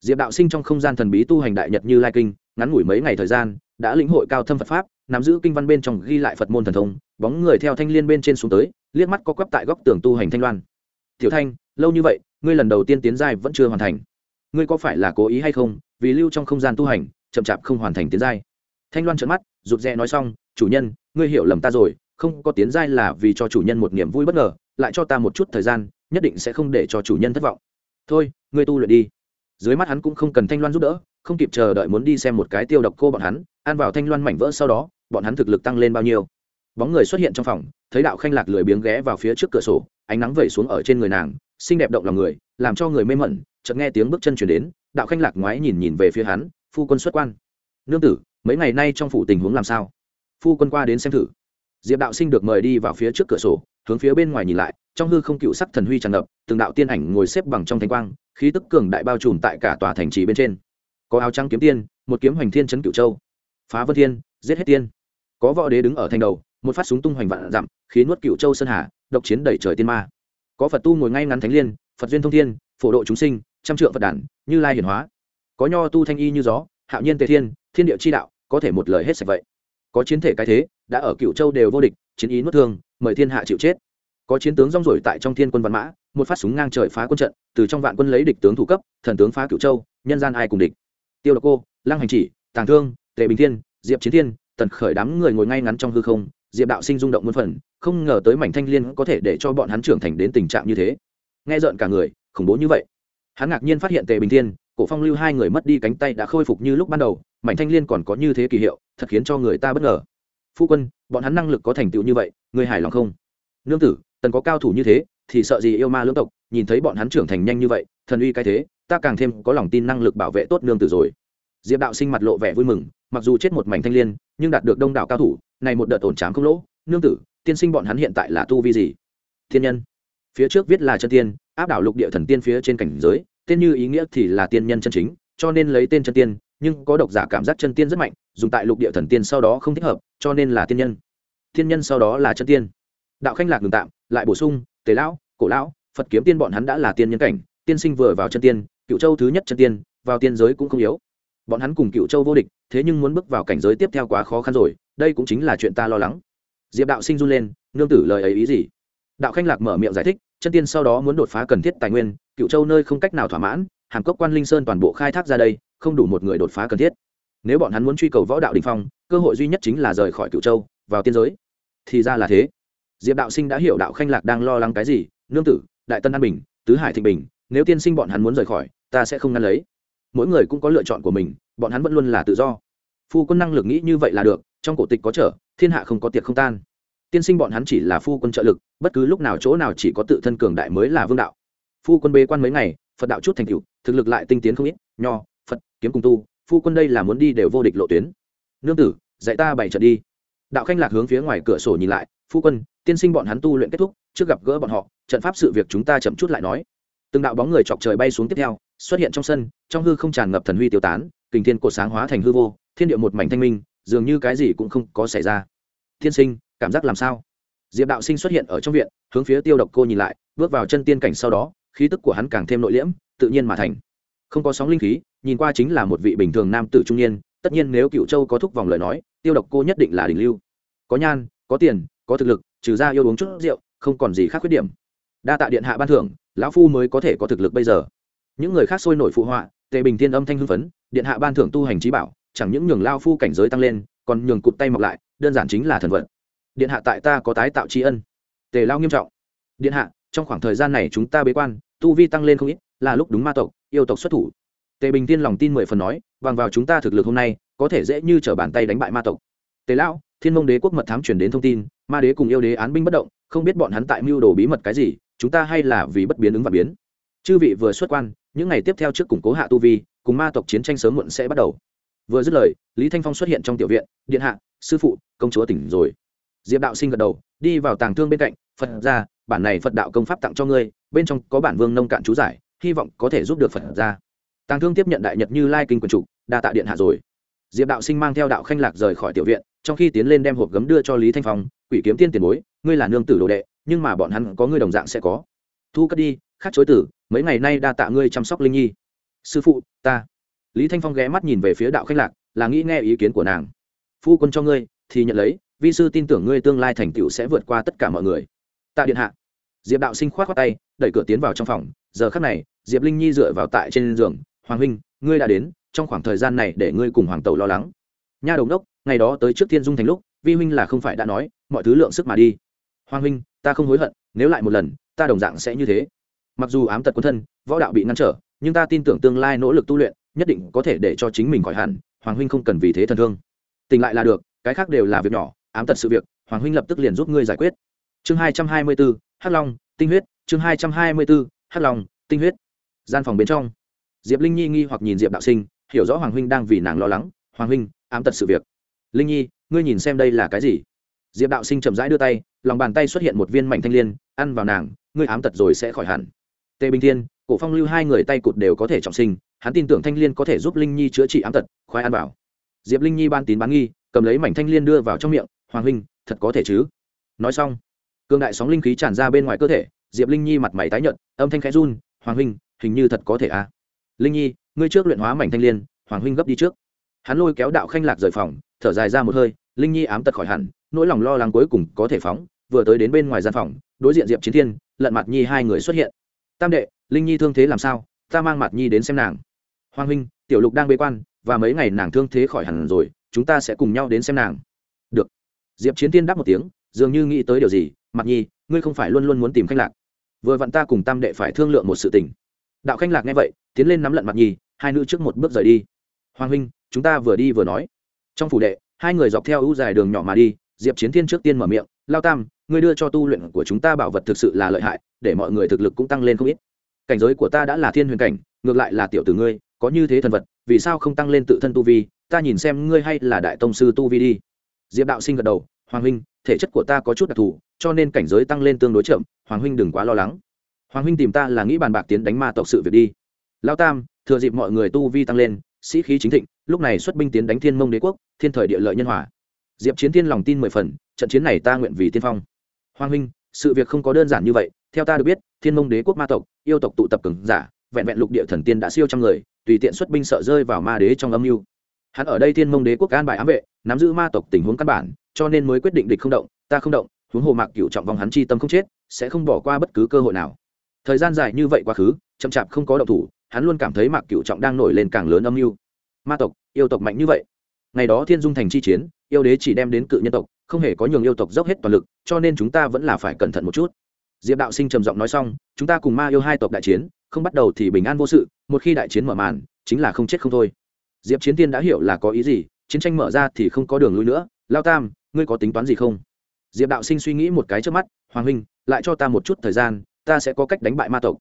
Diệp đạo sinh trong không gian thần bí tu hành đại nhật như lai kinh, ngắn ngủi mấy ngày thời gian, đã lĩnh hội cao thâm phật pháp nắm giữ kinh văn bên trong ghi lại phật môn thần thông, bóng người theo thanh liên bên trên xuống tới, liếc mắt có quắp tại góc tường tu hành thanh loan. Tiểu thanh, lâu như vậy, ngươi lần đầu tiên tiến giai vẫn chưa hoàn thành. Ngươi có phải là cố ý hay không? Vì lưu trong không gian tu hành, chậm chạp không hoàn thành tiến giai. Thanh loan trợn mắt, rụt rè nói xong, chủ nhân, ngươi hiểu lầm ta rồi, không có tiến giai là vì cho chủ nhân một niềm vui bất ngờ, lại cho ta một chút thời gian, nhất định sẽ không để cho chủ nhân thất vọng. Thôi, ngươi tu luyện đi. Dưới mắt hắn cũng không cần thanh loan giúp đỡ, không kịp chờ đợi muốn đi xem một cái tiêu độc cô bọn hắn, ăn vào thanh loan mảnh vỡ sau đó bọn hắn thực lực tăng lên bao nhiêu. Bóng người xuất hiện trong phòng, thấy đạo khanh lạc lười biếng ghé vào phía trước cửa sổ, ánh nắng vẩy xuống ở trên người nàng, xinh đẹp động lòng người, làm cho người mê mẩn, chợt nghe tiếng bước chân chuyển đến, đạo khanh lạc ngoái nhìn nhìn về phía hắn, phu quân xuất quan. Nương tử, mấy ngày nay trong phủ tình huống làm sao? Phu quân qua đến xem thử. Diệp đạo sinh được mời đi vào phía trước cửa sổ, hướng phía bên ngoài nhìn lại, trong hư không cựu sắc thần huy tràn ngập, từng đạo tiên ảnh ngồi xếp bằng trong thanh quang, khí tức cường đại bao trùm tại cả tòa thành trì bên trên. Có áo trắng kiếm tiên, một kiếm hoành thiên trấn cựu châu. Phá vân thiên, giết hết tiên có võ đế đứng ở thành đầu, một phát súng tung hoành vạn dặm, khí nuốt cựu châu sơn hà, độc chiến đẩy trời tiên ma. Có phật tu ngồi ngay ngắn thánh liên, phật duyên thông thiên, phổ độ chúng sinh, trăm trượng phật đản như lai hiển hóa. Có nho tu thanh y như gió, hạo nhiên tề thiên thiên địa chi đạo, có thể một lời hết sạch vậy. Có chiến thể cái thế, đã ở cựu châu đều vô địch, chiến ý nuốt thương, mời thiên hạ chịu chết. Có chiến tướng rong rổi tại trong thiên quân văn mã, một phát súng ngang trời phá quân trận, từ trong vạn quân lấy địch tướng thủ cấp, thần tướng phá cựu châu, nhân gian ai cùng địch. Tiêu độc cô, lăng hành chỉ, tàng thương, tề bình thiên, diệp chiến thiên tần khởi đám người ngồi ngay ngắn trong hư không, diệp đạo sinh rung động muôn phần, không ngờ tới mảnh thanh liên có thể để cho bọn hắn trưởng thành đến tình trạng như thế. Nghe rợn cả người, khủng bố như vậy. Hắn ngạc nhiên phát hiện tề bình thiên, cổ phong lưu hai người mất đi cánh tay đã khôi phục như lúc ban đầu, mảnh thanh liên còn có như thế kỳ hiệu, thật khiến cho người ta bất ngờ. Phu quân, bọn hắn năng lực có thành tựu như vậy, người hài lòng không? Nương tử, tần có cao thủ như thế, thì sợ gì yêu ma lưỡng tộc, nhìn thấy bọn hắn trưởng thành nhanh như vậy, thần uy cái thế, ta càng thêm có lòng tin năng lực bảo vệ tốt nương tử rồi. Diệp đạo sinh mặt lộ vẻ vui mừng, mặc dù chết một mảnh thanh Liên nhưng đạt được đông đảo cao thủ, này một đợt ổn trám không lỗ. Nương tử, tiên sinh bọn hắn hiện tại là tu vi gì? Thiên nhân. Phía trước viết là chân tiên, áp đảo lục địa thần tiên phía trên cảnh giới, tên như ý nghĩa thì là tiên nhân chân chính, cho nên lấy tên chân tiên, nhưng có độc giả cảm giác chân tiên rất mạnh, dùng tại lục địa thần tiên sau đó không thích hợp, cho nên là tiên nhân. Thiên nhân sau đó là chân tiên. Đạo khanh lạc ngừng tạm, lại bổ sung tế lão, cổ lão, phật kiếm tiên bọn hắn đã là tiên nhân cảnh, tiên sinh vừa vào chân tiên cựu châu thứ nhất chân tiên, vào tiên giới cũng không yếu bọn hắn cùng cựu châu vô địch, thế nhưng muốn bước vào cảnh giới tiếp theo quá khó khăn rồi, đây cũng chính là chuyện ta lo lắng. Diệp đạo sinh run lên, nương tử lời ấy ý gì? Đạo khanh lạc mở miệng giải thích, chân tiên sau đó muốn đột phá cần thiết tài nguyên, cựu châu nơi không cách nào thỏa mãn, hàm cốc quan linh sơn toàn bộ khai thác ra đây, không đủ một người đột phá cần thiết. Nếu bọn hắn muốn truy cầu võ đạo đình phong, cơ hội duy nhất chính là rời khỏi cựu châu, vào tiên giới. Thì ra là thế. Diệp đạo sinh đã hiểu đạo khanh lạc đang lo lắng cái gì, nương tử, đại tân an bình, tứ hải thịnh bình, nếu tiên sinh bọn hắn muốn rời khỏi, ta sẽ không ngăn lấy mỗi người cũng có lựa chọn của mình, bọn hắn vẫn luôn là tự do. Phu quân năng lực nghĩ như vậy là được, trong cổ tịch có trở, thiên hạ không có tiệc không tan. Tiên sinh bọn hắn chỉ là phu quân trợ lực, bất cứ lúc nào chỗ nào chỉ có tự thân cường đại mới là vương đạo. Phu quân bế quan mấy ngày, phật đạo chút thành cựu thực lực lại tinh tiến không ít, nho, phật, kiếm cùng tu, phu quân đây là muốn đi đều vô địch lộ tuyến. Nương tử, dạy ta bảy trận đi. Đạo khanh lạc hướng phía ngoài cửa sổ nhìn lại, phu quân, tiên sinh bọn hắn tu luyện kết thúc, trước gặp gỡ bọn họ, trận pháp sự việc chúng ta chậm chút lại nói. Từng đạo bóng người chọc trời bay xuống tiếp theo xuất hiện trong sân, trong hư không tràn ngập thần huy tiêu tán, kình thiên cột sáng hóa thành hư vô, thiên địa một mảnh thanh minh, dường như cái gì cũng không có xảy ra. Thiên sinh, cảm giác làm sao? Diệp đạo sinh xuất hiện ở trong viện, hướng phía tiêu độc cô nhìn lại, bước vào chân tiên cảnh sau đó, khí tức của hắn càng thêm nội liễm, tự nhiên mà thành. Không có sóng linh khí, nhìn qua chính là một vị bình thường nam tử trung niên, tất nhiên nếu cựu châu có thúc vòng lời nói, tiêu độc cô nhất định là đỉnh lưu. Có nhan, có tiền, có thực lực, trừ ra yêu uống chút rượu, không còn gì khác khuyết điểm. Đa tạ điện hạ ban thưởng, lão phu mới có thể có thực lực bây giờ những người khác sôi nổi phụ họa, tề bình thiên âm thanh hưng phấn, điện hạ ban thưởng tu hành trí bảo, chẳng những nhường lao phu cảnh giới tăng lên, còn nhường cụt tay mọc lại, đơn giản chính là thần vận. Điện hạ tại ta có tái tạo tri ân. Tề lao nghiêm trọng. Điện hạ, trong khoảng thời gian này chúng ta bế quan, tu vi tăng lên không ít, là lúc đúng ma tộc, yêu tộc xuất thủ. Tề bình tiên lòng tin mười phần nói, bằng vào chúng ta thực lực hôm nay, có thể dễ như t r ở bàn tay đánh bại ma tộc. Tề lão, thiên mông đế quốc mật thám chuyển đến thông tin, ma đế cùng yêu đế án binh bất động, không biết bọn hắn tại mưu đồ bí mật cái gì, chúng ta hay là vì bất biến ứng và biến. Chư vị vừa xuất quan những ngày tiếp theo trước củng cố hạ tu vi, cùng ma tộc chiến tranh sớm muộn sẽ bắt đầu. Vừa dứt lời, lý thanh phong xuất hiện trong tiểu viện, điện hạ, sư phụ, công chúa tỉnh rồi. Diệp đạo sinh gật đầu, đi vào tàng thương bên cạnh, phật ra bản này phật đạo công pháp tặng cho ngươi, bên trong có bản vương nông cạn chú giải, hy vọng có thể giúp được phật ra tàng thương tiếp nhận đại nhật như lai kinh quần trục đa tạ điện hạ rồi. Diệp đạo sinh mang theo đạo khanh lạc rời khỏi tiểu viện, trong khi tiến lên đem hộp gấm đưa cho lý thanh phong, quỷ kiếm tiên tiền bối, ngươi là nương tử đồ đệ, nhưng mà bọn hắn có ngươi đồng dạng sẽ có. Thu cất đi khác chối tử mấy ngày nay đa tạ ngươi chăm sóc linh nhi. Sư phụ, ta. Lý thanh phong ghé mắt nhìn về phía đạo khách lạc, là nghĩ nghe ý kiến của nàng. Phu quân cho ngươi, thì nhận lấy, vi sư tin tưởng ngươi tương lai thành tựu sẽ vượt qua tất cả mọi người. Tạ điện hạ. Diệp đạo sinh k h o á t khoác tay, đẩy cửa tiến vào trong phòng. Giờ khắc này, diệp linh nhi dựa vào tại trên giường. Hoàng huynh, ngươi đã đến, trong khoảng thời gian này để ngươi cùng hoàng tẩu lo lắng. Nha đồng đốc, ngày đó tới trước thiên dung thành lúc, vi huynh là không phải đã nói, mọi thứ lượng sức mà đi. Hoàng huynh, ta không hối hận, nếu lại một lần, ta đồng dạng sẽ như thế mặc dù ám tật quân thân, võ đạo bị ngăn trở, nhưng ta tin tưởng tương lai nỗ lực tu luyện, nhất định có thể để cho chính mình khỏi hẳn, hoàng huynh không cần vì thế thần thương. Tỉnh lại là được, cái khác đều là việc nhỏ, ám tật sự việc, hoàng huynh lập tức liền giúp ngươi giải quyết. Chương hai trăm hai mươi bốn hắc long, tinh huyết, chương hai trăm hai mươi bốn hắc long, tinh huyết. Gian phòng bên trong, diệp linh nhi nghi hoặc nhìn diệp đạo sinh, hiểu rõ hoàng huynh đang vì nàng lo lắng, hoàng huynh, ám tật sự việc. Linh nhi, ngươi nhìn xem đây là cái gì? Diệp đạo sinh chậm rãi đưa tay, lòng bàn tay xuất hiện một viên mảnh thanh l i ê n ăn vào nàng, ngươi ám tật rồi sẽ khỏi hẳn tề bình thiên, cổ phong lưu hai người tay cụt đều có thể trọng sinh, hắn tin tưởng thanh l i ê n có thể giúp linh nhi chữa trị ám tật khoai ăn vào diệp linh nhi ban tín bán nghi, cầm lấy mảnh thanh l i ê n đưa vào trong miệng, hoàng huynh, thật có thể chứ? Nói xong, cương đại sóng linh khí tràn ra bên ngoài cơ thể, diệp linh nhi mặt mày tái nhợt, âm thanh khẽ run, hoàng huynh, hình như thật có thể à. linh nhi, ngươi trước luyện hóa mảnh thanh l i ê n hoàng huynh gấp đi trước. Hắn lôi kéo đạo khanh lạc rời phòng, thở dài ra một hơi, linh nhi ám tật khỏi hẳn, nỗi lòng lo lắng cuối cùng có thể phóng, vừa tới đến bên ngoài gian phòng, đối diện diệp chiến thiên, lận mặt nhi hai người xuất hiện tam đệ, linh nhi thương thế làm sao? Ta mang mặt nhi đến xem nàng. Hoàng huynh, tiểu lục đang bế quan, và mấy ngày nàng thương thế khỏi hẳn rồi, chúng ta sẽ cùng nhau đến xem nàng. Được. Diệp chiến tiên đáp một tiếng, dường như nghĩ tới điều gì. Mặt nhi, ngươi không phải luôn luôn muốn tìm khanh lạc. Vừa vặn ta cùng tam đệ phải thương lượng một sự tình. Đạo khanh lạc nghe vậy, tiến lên nắm lận mặt nhi, hai nữ trước một bước rời đi. Hoàng huynh, chúng ta vừa đi vừa nói. Trong phủ đệ, hai người dọc theo ưu dài đường nhỏ mà đi, diệp chiến thiên trước tiên mở miệng lao tam, ngươi đưa cho tu luyện của chúng ta bảo vật thực sự là lợi hại, để mọi người thực lực cũng tăng lên không ít. Cảnh giới của ta đã là thiên huyền cảnh, ngược lại là tiểu tử ngươi, có như thế thần vật, vì sao không tăng lên tự thân tu vi? Ta nhìn xem ngươi hay là đại tông sư tu vi đi. Diệp đạo sinh gật đầu, hoàng huynh, thể chất của ta có chút đặc thù, cho nên cảnh giới tăng lên tương đối chậm, hoàng huynh đừng quá lo lắng. Hoàng huynh tìm ta là nghĩ bàn bạc tiến đánh ma tộc sự việc đi. Lao tam, thừa dịp mọi người tu vi tăng lên, sĩ khí chính thịnh, lúc này xuất binh tiến đánh thiên mông đế quốc, thiên thời địa lợi nhân hòa. Diệp chiến thiên lòng tin mười phần trận chiến này ta nguyện vì tiên phong. Hoàng huynh, sự việc không có đơn giản như vậy, theo ta được biết, thiên mông đế quốc ma tộc, yêu tộc tụ tập cường giả, vẹn vẹn lục địa thần tiên đã siêu trăm người, tùy tiện xuất binh sợ rơi vào ma đế trong âm mưu. Hắn ở đây thiên mông đế quốc an bài ám vệ, nắm giữ ma tộc tình huống căn bản, cho nên mới quyết định địch không động, ta không động, huống hồ mạc cựu trọng vòng hắn chi tâm không chết, sẽ không bỏ qua bất cứ cơ hội nào. Thời gian dài như vậy quá khứ, chậm chạp không có động thủ, hắn luôn cảm thấy mạc cựu trọng đang nổi lên càng lớn âm mưu. Ma tộc, yêu tộc mạnh như vậy. Ngày đó thiên dung thành chi chiến, yêu đế chỉ đem đến cự nhân tộc không hề có nhường yêu tộc dốc hết toàn lực, cho nên chúng ta vẫn là phải cẩn thận một chút. Diệp đạo sinh trầm giọng nói xong, chúng ta cùng ma yêu hai tộc đại chiến, không bắt đầu thì bình an vô sự, một khi đại chiến mở màn, chính là không chết không thôi. Diệp chiến tiên đã hiểu là có ý gì, chiến tranh mở ra thì không có đường lui nữa. Lao tam, ngươi có tính toán gì không? Diệp đạo sinh suy nghĩ một cái trước mắt, hoàng huynh, lại cho ta một chút thời gian, ta sẽ có cách đánh bại ma tộc.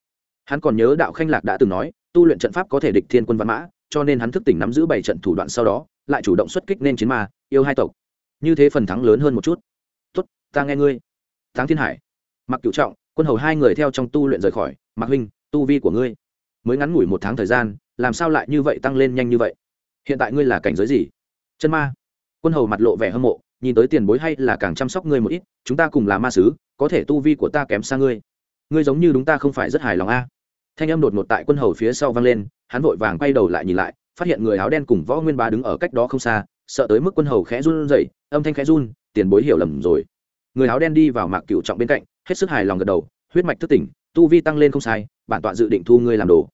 Hắn còn nhớ đạo khanh lạc đã từng nói, tu luyện trận pháp có thể địch thiên quân văn mã, cho nên hắn thức tỉnh nắm giữ bảy trận thủ đoạn sau đó, lại chủ động xuất kích nên chiến ma, yêu hai tộc như thế phần thắng lớn hơn một chút. Tốt, ta nghe ngươi. Thắng thiên hải. Mặc cựu trọng, quân hầu hai người theo trong tu luyện rời khỏi. Mặc huynh, tu vi của ngươi mới ngắn ngủi một tháng thời gian, làm sao lại như vậy tăng lên nhanh như vậy? Hiện tại ngươi là cảnh giới gì? Chân ma. Quân hầu mặt lộ vẻ hâm mộ, nhìn tới tiền bối hay là càng chăm sóc ngươi một ít, chúng ta cùng là ma sứ, có thể tu vi của ta kém xa ngươi. Ngươi giống như đúng ta không phải rất hài lòng a. Thanh âm đột ngột tại quân hầu phía sau vang lên, hắn vội vàng quay đầu lại nhìn lại, phát hiện người áo đen cùng võ nguyên bá đứng ở cách đó không xa, sợ tới mức quân hầu khẽ run rẩy âm thanh khẽ run, tiền bối hiểu lầm rồi. Người áo đen đi vào mạc cựu trọng bên cạnh, hết sức hài lòng gật đầu, huyết mạch thức tỉnh, tu vi tăng lên không sai, bản tọa dự định thu ngươi làm đồ.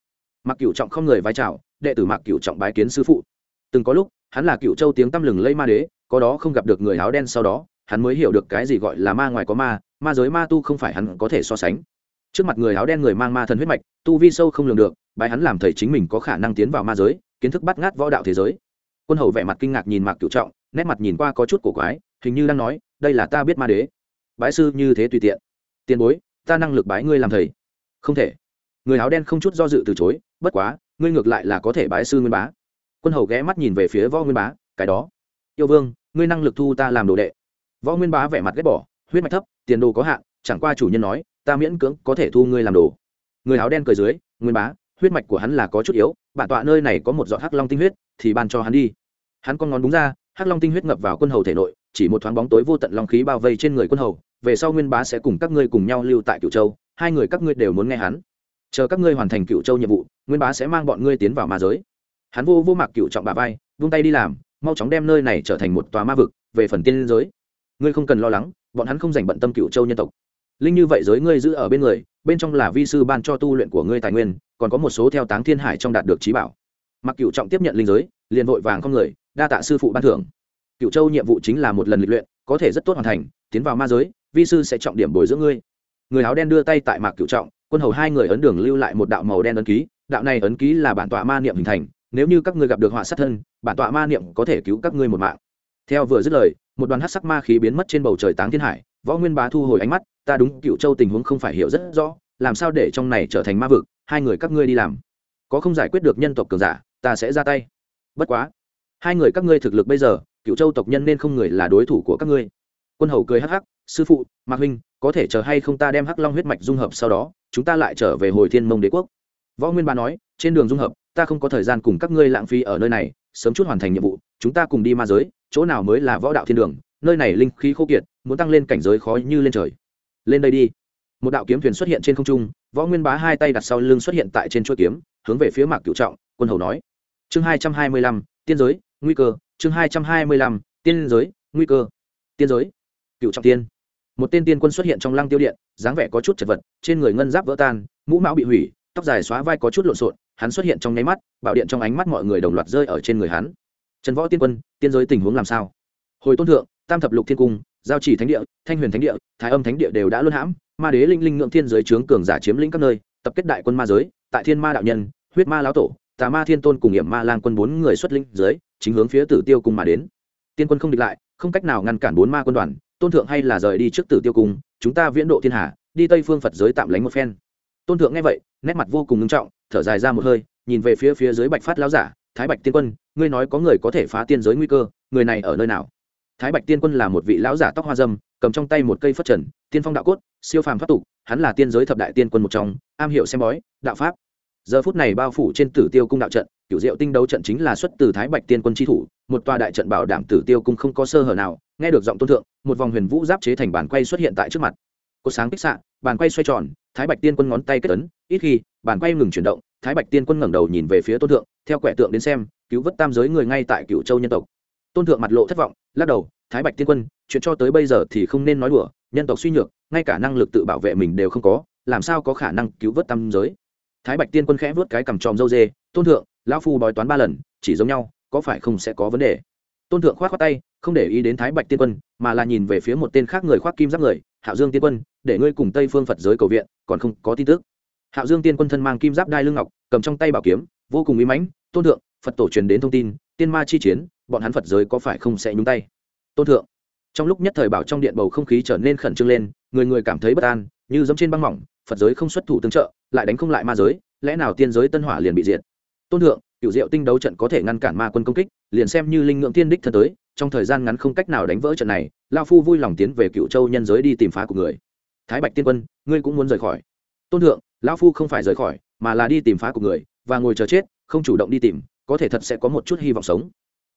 Mạc cựu trọng không người vai trào đệ tử mạc cựu trọng bái kiến sư phụ. Từng có lúc, hắn là cựu châu tiếng tăm lừng lây ma đế, có đó không gặp được người áo đen sau đó, hắn mới hiểu được cái gì gọi là ma ngoài có ma ma giới ma tu không phải hắn có thể so sánh. Trước mặt người áo đen người mang ma thần huyết mạch, tu vi sâu không lường được, bái hắn làm thầy chính mình có khả năng tiến vào ma giới, kiến thức bắt ngát võ đạo thế giới. Quân hầu vẻ mặt kinh ngạc nhìn mạc cựu trọng nét mặt nhìn qua có chút cổ quái, hình như đang nói, đây là ta biết ma đế. Bái sư như thế tùy tiện. Tiền bối, ta năng lực bái ngươi làm thầy. Không thể. Người áo đen không chút do dự từ chối, bất quá, ngươi ngược lại là có thể bái sư nguyên bá. Quân hầu ghé mắt nhìn về phía võ nguyên bá, cái đó. Yêu vương, ngươi năng lực thu ta làm đồ đệ. Võ nguyên bá vẻ mặt ghét bỏ, huyết mạch thấp, tiền đồ có hạn, chẳng qua chủ nhân nói, ta miễn cưỡng có thể thu ngươi làm đồ. Người áo đen cười dưới, nguyên bá, huyết mạch của hắn là có chút yếu, bản tọa nơi này có một giọt hắc long tinh huyết, thì ban cho hắn đi. Hắn con ngón đúng ra hắc long tinh huyết ngập vào quân hầu thể nội, chỉ một thoáng bóng tối vô tận long khí bao vây trên người quân hầu, về sau nguyên bá sẽ cùng các ngươi cùng nhau lưu tại cựu châu, hai người các ngươi đều muốn nghe hắn. Chờ các ngươi hoàn thành cựu châu nhiệm vụ, nguyên bá sẽ mang bọn ngươi tiến vào ma giới. Hắn vô vô mặc cựu trọng bà vai, vung tay đi làm, mau chóng đem nơi này trở thành một tòa ma vực, về phần tiên giới. Ngươi không cần lo lắng, bọn hắn không dành bận tâm cựu châu nhân tộc. Linh như vậy giới ngươi giữ ở bên người, bên trong là vi sư ban cho tu luyện của ngươi tài nguyên, còn có một số theo táng thiên hải trong đạt được trí bảo. Mặc cựu trọng tiếp nhận linh giới, liền vội vàng con người đa tạ sư phụ ban thưởng. Cựu châu nhiệm vụ chính là một lần lịch luyện, có thể rất tốt hoàn thành, tiến vào ma giới, vi sư sẽ trọng điểm bồi dưỡng ngươi. Người áo đen đưa tay tại mạc cựu trọng, quân hầu hai người ấn đường lưu lại một đạo màu đen ấn ký, đạo này ấn ký là bản tọa ma niệm hình thành, nếu như các ngươi gặp được họa sát thân, bản tọa ma niệm có thể cứu các ngươi một mạng. Theo vừa dứt lời, một đoàn hát sắc ma khí biến mất trên bầu trời táng thiên hải, võ nguyên bá thu hồi ánh mắt, ta đúng cựu châu tình huống không phải hiểu rất rõ, làm sao để trong này trở thành ma vực, hai người các ngươi đi làm. Có không giải quyết được nhân tộc cường giả, ta sẽ ra tay. Bất quá hai người các ngươi thực lực bây giờ cựu châu tộc nhân nên không người là đối thủ của các ngươi. Quân hầu cười hắc hắc, sư phụ, mạc huynh, có thể chờ hay không ta đem hắc long huyết mạch dung hợp sau đó, chúng ta lại trở về hồi thiên mông đế quốc. Võ nguyên bá nói, trên đường dung hợp, ta không có thời gian cùng các ngươi lãng phí ở nơi này, sớm chút hoàn thành nhiệm vụ, chúng ta cùng đi ma giới, chỗ nào mới là võ đạo thiên đường, nơi này linh khí khô kiệt, muốn tăng lên cảnh giới khó như lên trời. Lên đây đi. Một đạo kiếm thuyền xuất hiện trên không trung, võ nguyên bá hai tay đặt sau lưng xuất hiện tại trên chuỗi kiếm, hướng về phía mạc cựu trọng, quân hầu nói. Chương hai trăm hai mươi lăm, tiên giới nguy cơ, chương hai trăm hai mươi lăm, tiên giới, nguy cơ. Tiên giới. Cựu trọng tiên. Một tên tiên quân xuất hiện trong lăng tiêu điện, dáng vẻ có chút chật vật, trên người ngân giáp vỡ tan, mũ mão bị hủy, tóc dài xóa vai có chút lộn xộn, hắn xuất hiện trong nháy mắt, bảo điện trong ánh mắt mọi người đồng loạt rơi ở trên người hắn. Trần võ tiên quân, tiên giới tình huống làm sao? Hồi tôn thượng, tam thập lục thiên cung, giao chỉ thánh địa, thanh huyền thánh địa, thái âm thánh địa đều đã luân hãm, ma đế linh linh ngưỡng thiên giới trướng cường giả chiếm lĩnh các nơi, tập kết đại quân ma giới, tại thiên ma đạo nhân, huyết ma lão tổ tà ma thiên tôn cùng hiểm ma lang quân bốn người xuất linh dưới, chính hướng phía tử tiêu cung mà đến. Tiên quân không địch lại, không cách nào ngăn cản bốn ma quân đoàn, tôn thượng hay là rời đi trước tử tiêu cung, chúng ta viễn độ thiên hà đi tây phương phật giới tạm lánh một phen. Tôn thượng nghe vậy, nét mặt vô cùng nghiêm trọng, thở dài ra một hơi, nhìn về phía phía dưới bạch phát lão giả, thái bạch tiên quân, ngươi nói có người có thể phá tiên giới nguy cơ, người này ở nơi nào? Thái bạch tiên quân là một vị lão giả tóc hoa dâm, cầm trong tay một cây phất trần, tiên phong đạo cốt, siêu phàm pháp tục, hắn là tiên giới thập đại tiên quân một trong, am hiểu xem bói, đạo pháp giờ phút này bao phủ trên tử tiêu cung đạo trận cựu diệu tinh đấu trận chính là xuất từ thái bạch tiên quân tri thủ, một tòa đại trận bảo đảm tử tiêu cung không có sơ hở nào, nghe được giọng tôn thượng, một vòng huyền vũ giáp chế thành bàn quay xuất hiện tại trước mặt. Cột sáng kích xạ, bàn quay xoay tròn, thái bạch tiên quân ngón tay kết ấn, ít khi, bàn quay ngừng chuyển động, thái bạch tiên quân ngẩng đầu nhìn về phía tôn thượng, theo quẻ tượng đến xem, cứu vớt tam giới người ngay tại cựu châu nhân tộc. Tôn thượng mặt lộ thất vọng, lắc đầu, thái bạch tiên quân, chuyện cho tới bây giờ thì không nên nói đùa, nhân tộc suy nhược, ngay cả năng lực tự bảo vệ mình đều không có, làm sao có khả năng cứu vớt tam giới? Thái bạch tiên quân khẽ vớt cái cầm tròm dâu dê, tôn thượng, lão phu bói toán ba lần, chỉ giống nhau, có phải không sẽ có vấn đề? Tôn thượng khoát khoát tay, không để ý đến thái bạch tiên quân, mà là nhìn về phía một tên khác người khoác kim giáp người, hạo dương tiên quân, để ngươi cùng tây phương phật giới cầu viện, còn không có tin tức. Hạo dương tiên quân thân mang kim giáp đai lưng ngọc, cầm trong tay bảo kiếm, vô cùng ý mãnh, tôn thượng, phật tổ truyền đến thông tin, tiên ma chi chiến, bọn hắn phật giới có phải không sẽ nhúng tay? Tôn thượng, trong lúc nhất thời bảo trong điện bầu không khí trở nên khẩn trương lên, người người cảm thấy bất an, như giống trên băng mỏng phật giới không xuất thủ tương trợ, lại đánh không lại ma giới, lẽ nào tiên giới tân hỏa liền bị diệt? Tôn thượng cựu diệu tinh đấu trận có thể ngăn cản ma quân công kích, liền xem như linh ngưỡng tiên đích thân tới, trong thời gian ngắn không cách nào đánh vỡ trận này lao phu vui lòng tiến về cựu châu nhân giới đi tìm phá của người. Thái bạch tiên quân, ngươi cũng muốn rời khỏi. Tôn thượng lao phu không phải rời khỏi, mà là đi tìm phá của người, và ngồi chờ chết, không chủ động đi tìm, có thể thật sẽ có một chút hy vọng sống.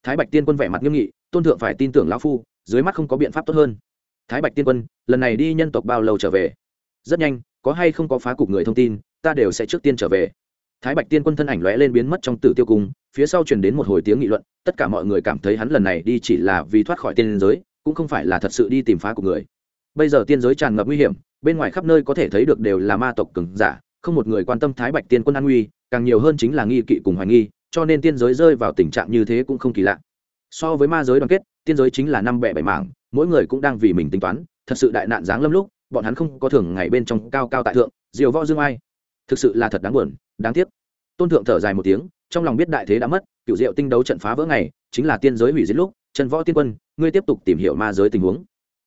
Thái bạch tiên quân vẻ mặt nghiêm nghị, tôn thượng phải tin tưởng lão phu, dưới mắt không có biện pháp tốt hơn. Thái bạch tiên quân, lần này đi nhân tộc bao lâu trở về? Rất nhanh có hay không có phá cục người thông tin, ta đều sẽ trước tiên trở về. Thái bạch tiên quân thân ảnh lóe lên biến mất trong tử tiêu cung, phía sau truyền đến một hồi tiếng nghị luận, tất cả mọi người cảm thấy hắn lần này đi chỉ là vì thoát khỏi tiên giới, cũng không phải là thật sự đi tìm phá cục người. Bây giờ tiên giới tràn ngập nguy hiểm, bên ngoài khắp nơi có thể thấy được đều là ma tộc cường giả, không một người quan tâm thái bạch tiên quân an nguy, càng nhiều hơn chính là nghi kỵ cùng hoài nghi, cho nên tiên giới rơi vào tình trạng như thế cũng không kỳ lạ. So với ma giới đoàn kết, tiên giới chính là năm bẻ bảy mảng, mỗi người cũng đang vì mình tính toán, thật sự đại nạn giáng lâm lúc bọn hắn không có thường ngày bên trong cao cao tại thượng, diều võ dương ai. Thực sự là thật đáng buồn, đáng tiếc. Tôn thượng thở dài một tiếng, trong lòng biết đại thế đã mất cựu diệu tinh đấu trận phá vỡ ngày, chính là tiên giới hủy diệt lúc, trần võ tiên quân, ngươi tiếp tục tìm hiểu ma giới tình huống.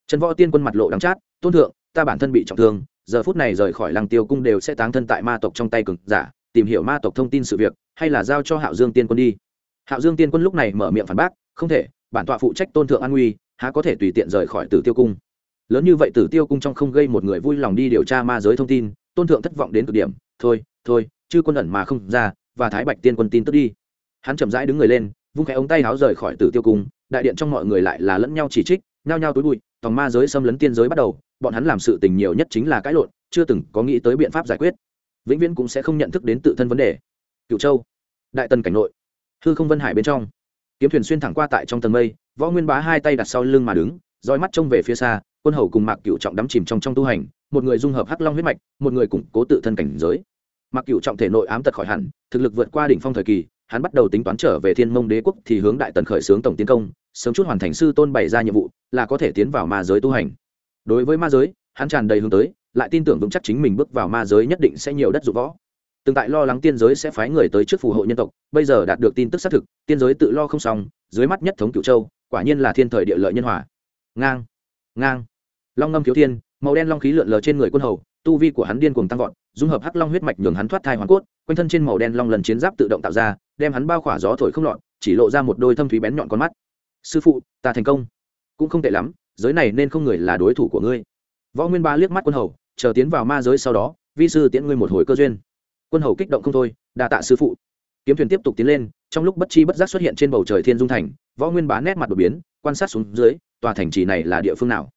Trần võ tiên quân mặt lộ đắng chát, tôn thượng, ta bản thân bị trọng thương, giờ phút này rời khỏi làng tiêu cung đều sẽ táng thân tại ma tộc trong tay cực giả, tìm hiểu ma tộc thông tin sự việc, hay là giao cho hạo dương tiên quân đi. Hạo dương tiên quân lúc này mở miệng phản bác, không thể, bản tọa phụ trách tôn thượng an nguy, há có thể tùy tiện rời khỏi tử tiêu cung? Lớn như vậy tử tiêu cung trong không gây một người vui lòng đi điều tra ma giới thông tin, tôn thượng thất vọng đến cực điểm, thôi thôi chứ quân ẩn mà không ra, và thái bạch tiên quân tin tức đi. Hắn chậm rãi đứng người lên, vung khẽ ống tay háo rời khỏi tử tiêu cung, đại điện trong mọi người lại là lẫn nhau chỉ trích, nhao nhao túi bụi, tòng ma giới xâm lấn tiên giới bắt đầu, bọn hắn làm sự tình nhiều nhất chính là cãi lộn, chưa từng có nghĩ tới biện pháp giải quyết. Vĩnh viễn cũng sẽ không nhận thức đến tự thân vấn đề. Cựu châu, đại tần cảnh nội, hư không vân hải bên trong, kiếm thuyền xuyên thẳng qua tại trong tầng mây, võ nguyên bá hai tay đặt sau lưng mà đứng, roi mắt trông về phía xa quân hầu cùng mạc cựu trọng đắm chìm trong trong tu hành, một người dung hợp hắc long huyết mạch, một người củng cố tự thân cảnh giới. Mạc cựu trọng thể nội ám tật khỏi hẳn, thực lực vượt qua đỉnh phong thời kỳ, hắn bắt đầu tính toán trở về thiên mông đế quốc thì hướng đại tần khởi xướng tổng tiến công, sớm chút hoàn thành sư tôn bày ra nhiệm vụ, là có thể tiến vào ma giới tu hành. Đối với ma giới, hắn tràn đầy hướng tới, lại tin tưởng vững chắc chính mình bước vào ma giới nhất định sẽ nhiều đất dụng võ. Từng tại lo lắng tiên giới sẽ phái người tới trước phù hộ nhân tộc, bây giờ đạt được tin tức xác thực, tiên giới tự lo không xong, dưới mắt nhất thống cựu châu, quả nhiên là thiên thời địa lợi nhân hòa. Ngang ngang long ngâm thiếu thiên, màu đen long khí lượn lờ trên người quân hầu, tu vi của hắn điên cuồng tăng vọt, dung hợp hắc long huyết mạch nhường hắn thoát thai hoàn cốt, quanh thân trên màu đen long lần chiến giáp tự động tạo ra, đem hắn bao khỏa gió thổi không lọt, chỉ lộ ra một đôi thâm thúy bén nhọn con mắt. Sư phụ, ta thành công. Cũng không tệ lắm, giới này nên không người là đối thủ của ngươi. Võ nguyên ba liếc mắt quân hầu, chờ tiến vào ma giới sau đó, vi sư tiễn ngươi một hồi cơ duyên. Quân hầu kích động không thôi, đa tạ sư phụ. Kiếm thuyền tiếp tục tiến lên, trong lúc bất chi bất giác xuất hiện trên bầu trời thiên dung thành, võ nguyên bá nét mặt đột biến, quan sát xuống dưới, tòa thành trì này là địa phương nào?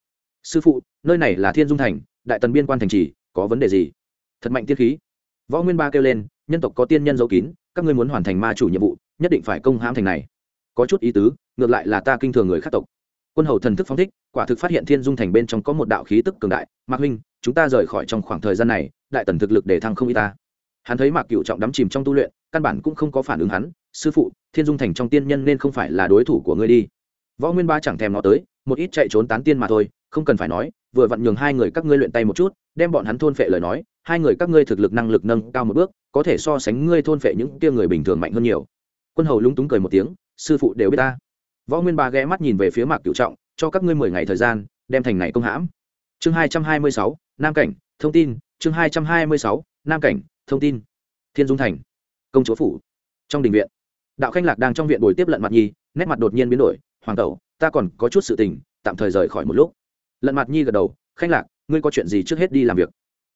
Sư phụ, nơi này là thiên dung thành, đại tần biên quan thành trì, có vấn đề gì? Thật mạnh tiên khí. Võ nguyên ba kêu lên, nhân tộc có tiên nhân dấu kín, các ngươi muốn hoàn thành ma chủ nhiệm vụ, nhất định phải công hãm thành này. Có chút ý tứ, ngược lại là ta kinh thường người khác tộc. Quân hầu thần thức phóng thích, quả thực phát hiện thiên dung thành bên trong có một đạo khí tức cường đại. Mạc huynh, chúng ta rời khỏi trong khoảng thời gian này, đại tần thực lực để thăng không y ta. Hắn thấy mạc cựu trọng đắm chìm trong tu luyện, căn bản cũng không có phản ứng hắn. Sư phụ, thiên dung thành trong tiên nhân nên không phải là đối thủ của ngươi đi. Võ nguyên ba chẳng thèm nó tới, một ít chạy trốn tán tiên mà thôi không cần phải nói, vừa vặn nhường hai người các ngươi luyện tay một chút, đem bọn hắn thôn phệ lời nói, hai người các ngươi thực lực năng lực nâng cao một bước, có thể so sánh ngươi thôn phệ những kia người bình thường mạnh hơn nhiều. Quân hầu lúng túng cười một tiếng, sư phụ đều biết ta. Võ nguyên ba ghé mắt nhìn về phía mạc cựu trọng, cho các ngươi mười ngày thời gian, đem thành này công hãm. Chương hai trăm hai mươi sáu, nam cảnh, thông tin, chương hai trăm hai mươi sáu, nam cảnh, thông tin. Thiên dung thành, công chúa phủ. Trong đình viện, đạo khanh lạc đang trong viện bồi tiếp lận mặt nhi, nét mặt đột nhiên biến đổi, hoàng tẩu, ta còn có chút sự tình, tạm thời rời khỏi một lúc lận mặt nhi gật đầu, khanh lạc, ngươi có chuyện gì trước hết đi làm việc?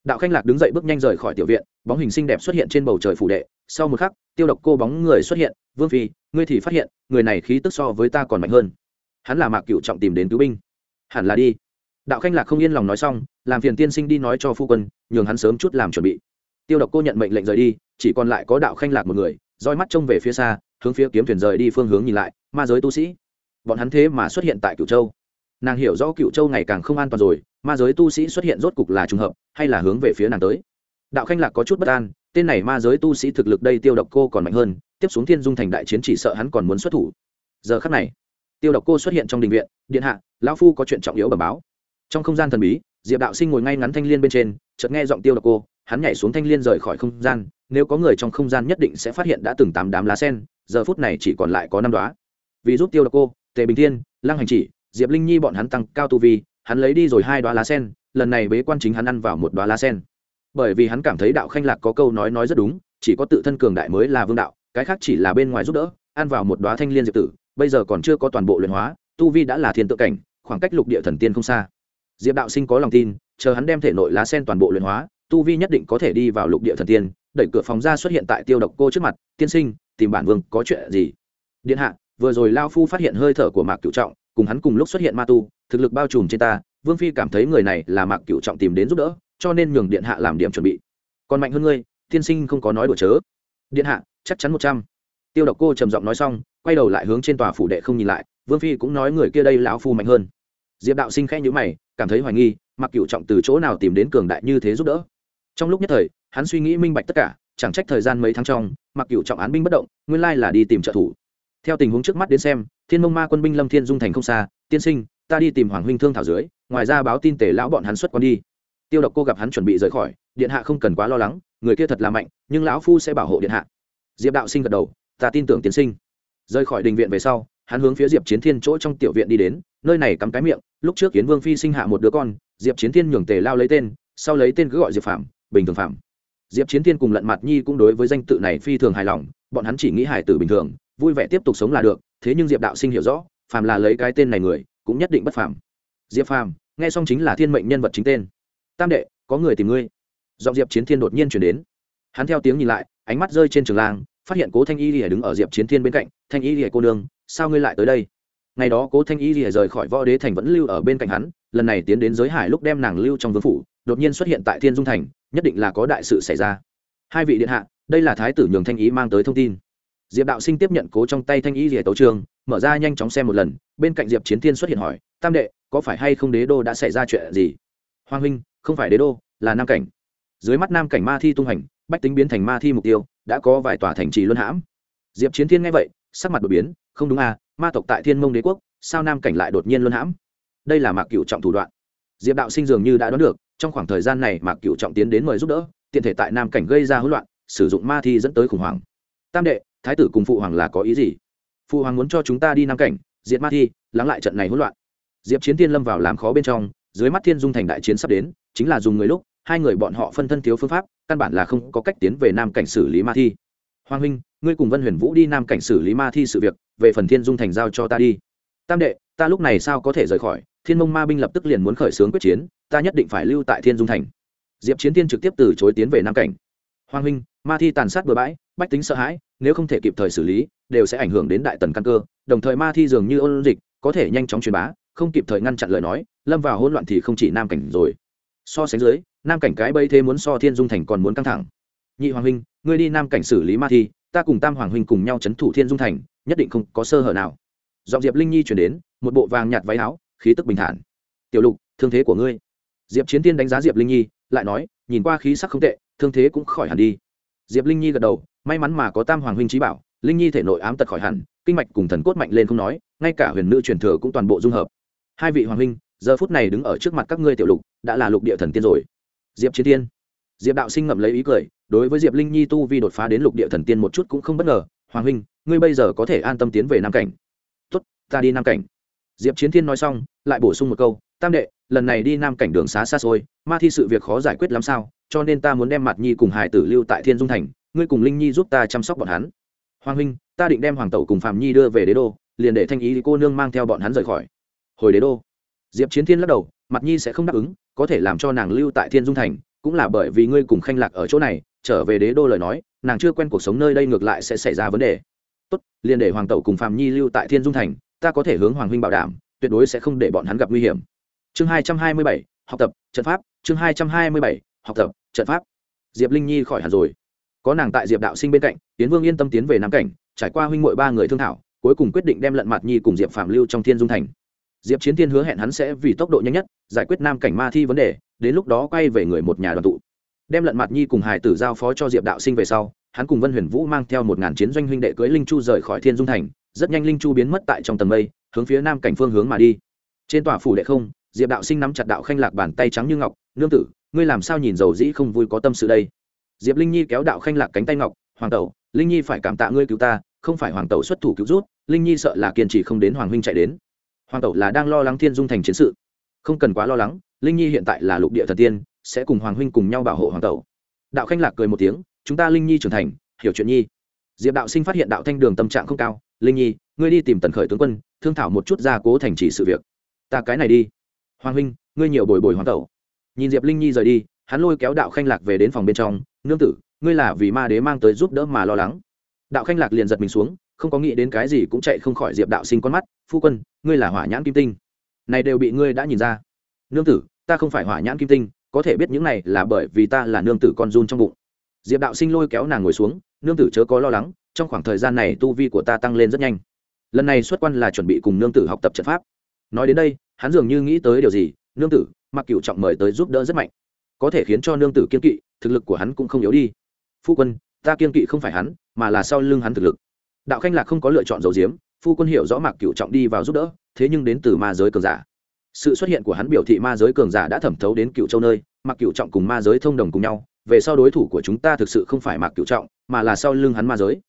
Đạo khanh lạc đứng dậy bước nhanh rời khỏi tiểu viện, bóng hình xinh đẹp xuất hiện trên bầu trời phủ đệ. Sau một khắc, tiêu độc cô bóng người xuất hiện, vương phi, ngươi thì phát hiện, người này khí tức so với ta còn mạnh hơn. Hắn là mạc cựu trọng tìm đến cứu binh. Hẳn là đi. Đạo khanh lạc không yên lòng nói xong, làm phiền tiên sinh đi nói cho phu quân, nhường hắn sớm chút làm chuẩn bị. Tiêu độc cô nhận mệnh lệnh rời đi, chỉ còn lại có đạo khanh lạc một người, roi mắt trông về phía xa, hướng phía kiếm thuyền rời đi phương hướng nhìn lại, ma giới tu sĩ. Bọn hắn thế mà xuất hiện tại cửu châu nàng hiểu rõ cựu châu ngày càng không an toàn rồi, ma giới tu sĩ xuất hiện rốt cục là trùng hợp, hay là hướng về phía nàng tới. Đạo khanh lạc có chút bất an, tên này ma giới tu sĩ thực lực đây tiêu độc cô còn mạnh hơn, tiếp xuống thiên dung thành đại chiến chỉ sợ hắn còn muốn xuất thủ. Giờ khắc này, tiêu độc cô xuất hiện trong đình viện, điện hạ, lão phu có chuyện trọng yếu bẩm báo. Trong không gian thần bí, diệp đạo sinh ngồi ngay ngắn thanh l i ê n bên trên, chợt nghe giọng tiêu độc cô, hắn nhảy xuống thanh l i ê n rời khỏi không gian, nếu có người trong không gian nhất định sẽ phát hiện đã từng tám đám lá sen, giờ phút này chỉ còn lại có năm đoá vì giúp tiêu độc cô, tề bình thiên, lăng hành chỉ diệp linh nhi bọn hắn tăng cao tu vi, hắn lấy đi rồi hai đoá lá sen, lần này bế quan chính hắn ăn vào một đoá lá sen. Bởi vì hắn cảm thấy đạo khanh lạc có câu nói nói rất đúng, chỉ có tự thân cường đại mới là vương đạo, cái khác chỉ là bên ngoài giúp đỡ, ăn vào một đoá thanh liên diệp tử, bây giờ còn chưa có toàn bộ luyện hóa, tu vi đã là thiên tự cảnh, khoảng cách lục địa thần tiên không xa. Diệp đạo sinh có lòng tin, chờ hắn đem thể nội lá sen toàn bộ luyện hóa, tu vi nhất định có thể đi vào lục địa thần tiên, đẩy cửa phòng ra xuất hiện tại tiêu độc cô trước mặt, tiên sinh, tìm bản vương có chuyện gì? Điện hạ, vừa rồi lao phu phát hiện hơi thở của mạc cựu trọng cùng hắn cùng lúc xuất hiện ma tu, thực lực bao trùm trên ta, vương phi cảm thấy người này là mạc cửu trọng tìm đến giúp đỡ, cho nên nhường điện hạ làm điểm chuẩn bị. Còn mạnh hơn ngươi, tiên sinh không có nói đùa chớ. Điện hạ, chắc chắn một trăm. Tiêu độc cô trầm giọng nói xong, quay đầu lại hướng trên tòa phủ đệ không nhìn lại, vương phi cũng nói người kia đây lão phu mạnh hơn. Diệp đạo sinh khẽ nhữ mày, cảm thấy hoài nghi mặc cựu trọng từ chỗ nào tìm đến cường đại như thế giúp đỡ. Trong lúc nhất thời, hắn suy nghĩ minh bạch tất cả, chẳng trách thời gian mấy tháng trong mặc cựu trọng án binh bất động, nguyên lai là đi tìm trợ thủ. Theo tình huống trước mắt đến xem thiên mông ma quân binh lâm thiên dung thành không xa, tiên sinh, ta đi tìm hoàng huynh thương thảo dưới, ngoài ra báo tin tể lão bọn hắn xuất quan đi. Tiêu độc cô gặp hắn chuẩn bị rời khỏi, điện hạ không cần quá lo lắng, người kia thật là mạnh, nhưng lão phu sẽ bảo hộ điện hạ. Diệp đạo sinh gật đầu, ta tin tưởng tiên sinh. Rời khỏi đình viện về sau, hắn hướng phía diệp chiến thiên chỗ trong tiểu viện đi đến, nơi này cắm cái miệng, lúc trước kiến vương phi sinh hạ một đứa con, diệp chiến thiên nhường tề lao lấy tên, sau lấy tên cứ gọi diệp phạm, bình thường phạm. Diệp chiến thiên cùng lận mặt nhi cũng đối với danh tự này phi thường hài lòng, bọn hắn chỉ nghĩ hải tử bình thường, vui vẻ tiếp tục sống là được thế nhưng diệp đạo sinh hiểu rõ, phàm là lấy cái tên này người, cũng nhất định bất phàm. Diệp phàm, nghe xong chính là thiên mệnh nhân vật chính tên. Tam đệ, có người tìm ngươi. Giọng diệp chiến thiên đột nhiên chuyển đến. Hắn theo tiếng nhìn lại, ánh mắt rơi trên trường lang, phát hiện cố thanh y lìa đứng ở diệp chiến thiên bên cạnh, thanh y lìa cô nương, sao ngươi lại tới đây? Ngày đó cố thanh y lìa rời khỏi võ đế thành vẫn lưu ở bên cạnh hắn, lần này tiến đến giới hải lúc đem nàng lưu trong vương phủ, đột nhiên xuất hiện tại thiên dung thành, nhất định là có đại sự xảy ra. Hai vị điện hạ, đây là thái tử nhường thanh ý mang tới thông tin diệp đạo sinh tiếp nhận cố trong tay thanh y rỉa tấu trường, mở ra nhanh chóng xem một lần, bên cạnh diệp chiến thiên xuất hiện hỏi, tam đệ, có phải hay không đế đô đã xảy ra chuyện gì? Hoàng huynh, không phải đế đô, là nam cảnh. Dưới mắt nam cảnh ma thi tung hành bách tính biến thành ma thi mục tiêu, đã có vài tòa thành trì luân hãm. Diệp chiến thiên nghe vậy, sắc mặt đột biến, không đúng à ma tộc tại thiên mông đế quốc, sao nam cảnh lại đột nhiên luân hãm? Đây là mạc cựu trọng thủ đoạn. Diệp đạo sinh dường như đã đoán được, trong khoảng thời gian này mạc cựu trọng tiến đến mời giúp đỡ, tiện thể tại nam cảnh gây ra hỗn loạn, sử dụng ma thi dẫn tới khủng hoảng. Tam đệ thái tử cùng phụ hoàng là có ý gì? Phụ hoàng muốn cho chúng ta đi nam cảnh diệt ma thi, lắng lại trận này hỗn loạn. Diệp chiến thiên lâm vào làm khó bên trong, dưới mắt thiên dung thành đại chiến sắp đến, chính là dùng người lúc, hai người bọn họ phân thân thiếu phương pháp, căn bản là không có cách tiến về nam cảnh xử lý ma thi. Hoàng huynh, ngươi cùng vân huyền vũ đi nam cảnh xử lý ma thi sự việc, về phần thiên dung thành giao cho ta đi. Tam đệ, ta lúc này sao có thể rời khỏi? Thiên mông ma binh lập tức liền muốn khởi xướng quyết chiến, ta nhất định phải lưu tại thiên dung thành. Diệp chiến tiên trực tiếp từ chối tiến về nam cảnh hoàng huynh, ma thi tàn sát bừa bãi, bách tính sợ hãi, nếu không thể kịp thời xử lý, đều sẽ ảnh hưởng đến đại tần căn cơ. Đồng thời ma thi dường như ôn dịch, có thể nhanh chóng truyền bá, không kịp thời ngăn chặn lời nói, lâm vào hỗn loạn thì không chỉ nam cảnh rồi. So sánh dưới, nam cảnh cái bây thế muốn so thiên dung thành còn muốn căng thẳng. Nhị hoàng huynh, ngươi đi nam cảnh xử lý ma thi, ta cùng tam hoàng huynh cùng nhau c h ấ n thủ thiên dung thành, nhất định không có sơ hở nào. Giọng diệp linh nhi chuyển đến, một bộ vàng nhạt váy áo, khí tức bình thản. Tiểu lục, thương thế của ngươi. Diệp chiến tiên đánh giá diệp linh nhi, lại nói nhìn qua khí sắc không tệ, thương thế cũng khỏi hẳn đi. Diệp linh nhi gật đầu, may mắn mà có tam hoàng huynh trí bảo, linh nhi thể nội ám tật khỏi hẳn, kinh mạch cùng thần cốt mạnh lên không nói, ngay cả huyền nữ truyền thừa cũng toàn bộ dung hợp. Hai vị hoàng huynh, giờ phút này đứng ở trước mặt các ngươi tiểu lục, đã là lục địa thần tiên rồi. Diệp chiến tiên. Diệp đạo sinh ngậm lấy ý cười, đối với diệp linh nhi tu vi đột phá đến lục địa thần tiên một chút cũng không bất ngờ, hoàng huynh, ngươi bây giờ có thể an tâm tiến về nam cảnh. Tốt, ta đi nam cảnh. Diệp chiến thiên nói xong, lại bổ sung một câu, tam đệ lần này đi nam cảnh đường xá xa xôi, ma thi sự việc khó giải quyết lắm sao, cho nên ta muốn đem mặt nhi cùng hải tử lưu tại thiên dung thành, ngươi cùng linh nhi giúp ta chăm sóc bọn hắn. Hoàng huynh, ta định đem hoàng tẩu cùng phạm nhi đưa về đế đô, liền để thanh ý cô nương mang theo bọn hắn rời khỏi. Hồi đế đô. Diệp chiến thiên lắc đầu mặt nhi sẽ không đáp ứng, có thể làm cho nàng lưu tại thiên dung thành, cũng là bởi vì ngươi cùng khanh lạc ở chỗ này, trở về đế đô lời nói, nàng chưa quen cuộc sống nơi đây ngược lại sẽ xảy ra vấn đề. Tốt, liền để hoàng tẩu cùng phạm nhi lưu tại thiên dung thành, ta có thể hướng hoàng huynh bảo đảm, tuyệt đối sẽ không để bọn hắn gặp nguy hiểm chương hai trăm hai mươi bảy, học tập, trận pháp. Chương hai trăm hai mươi bảy, học tập, trận pháp. Diệp linh nhi khỏi hẳn rồi. Có nàng tại diệp đạo sinh bên cạnh tiến vương yên tâm tiến về nam cảnh, trải qua huynh m ba người thương thảo, cuối cùng quyết định đem lận mặt nhi cùng diệp phạm lưu trong thiên dung thành. Diệp chiến thiên hứa hẹn hắn sẽ vì tốc độ nhanh nhất, giải quyết nam cảnh ma thi vấn đề, đến lúc đó quay về người một nhà đoàn tụ. Đem lận mặt nhi cùng hải tử giao phó cho diệp đạo sinh về sau, hắn cùng vân huyền vũ mang theo một ngàn chiến doanh huynh đệ cưới linh chu rời khỏi thiên dung thành, rất nhanh linh chu biến mất tại trong tầng mây, hướng phía nam cảnh phương hướng mà đi. Trên tòa phủ đệ không diệp đạo sinh nắm chặt đạo khanh lạc bàn tay trắng như ngọc, nương tử, ngươi làm sao nhìn dầu dĩ không vui có tâm sự đây? Diệp linh nhi kéo đạo khanh lạc cánh tay ngọc, hoàng tẩu, linh nhi phải cảm tạ ngươi cứu ta, không phải hoàng tẩu xuất thủ cứu rút, linh nhi sợ là kiên trì không đến hoàng huynh chạy đến. Hoàng tẩu là đang lo lắng thiên dung thành chiến sự. Không cần quá lo lắng, linh nhi hiện tại là lục địa thần tiên, sẽ cùng hoàng huynh cùng nhau bảo hộ hoàng tẩu. Đạo khanh lạc cười một tiếng, chúng ta linh nhi trưởng thành, hiểu chuyện nhi. Diệp đạo sinh phát hiện đạo thanh đường tâm trạng không cao, linh nhi, ngươi đi tìm tần khởi tướng quân, thương thảo một chút gia cố thành trì sự việc. Ta cái này đi hoàng huynh, ngươi nhiều bồi bồi hoàng tẩu. Nhìn diệp linh nhi rời đi, hắn lôi kéo đạo khanh lạc về đến phòng bên trong. Nương tử, ngươi là vì ma đế mang tới giúp đỡ mà lo lắng. Đạo khanh lạc liền giật mình xuống, không có nghĩ đến cái gì cũng chạy không khỏi diệp đạo sinh con mắt. Phu quân, ngươi là hỏa nhãn kim tinh. Này đều bị ngươi đã nhìn ra. Nương tử, ta không phải hỏa nhãn kim tinh, có thể biết những này là bởi vì ta là nương tử con run trong bụng. Diệp đạo sinh lôi kéo nàng ngồi xuống, nương tử chớ có lo lắng, trong khoảng thời gian này tu vi của ta tăng lên rất nhanh. Lần này xuất quan là chuẩn bị cùng nương tử học tập trận pháp. Nói đến đây hắn dường như nghĩ tới điều gì, nương tử, mặc cựu trọng mời tới giúp đỡ rất mạnh. Có thể khiến cho nương tử kiên kỵ, thực lực của hắn cũng không yếu đi. Phu quân, ta kiên kỵ không phải hắn, mà là sau lưng hắn thực lực. Đạo khanh lạc không có lựa chọn dầu diếm phu quân hiểu rõ mạc cựu trọng đi vào giúp đỡ, thế nhưng đến từ ma giới cường giả. Sự xuất hiện của hắn biểu thị ma giới cường giả đã thẩm thấu đến cựu châu nơi mạc cựu trọng cùng ma giới thông đồng cùng nhau, về sau đối thủ của chúng ta thực sự không phải mạc cựu trọng, mà là sau lưng hắn ma giới.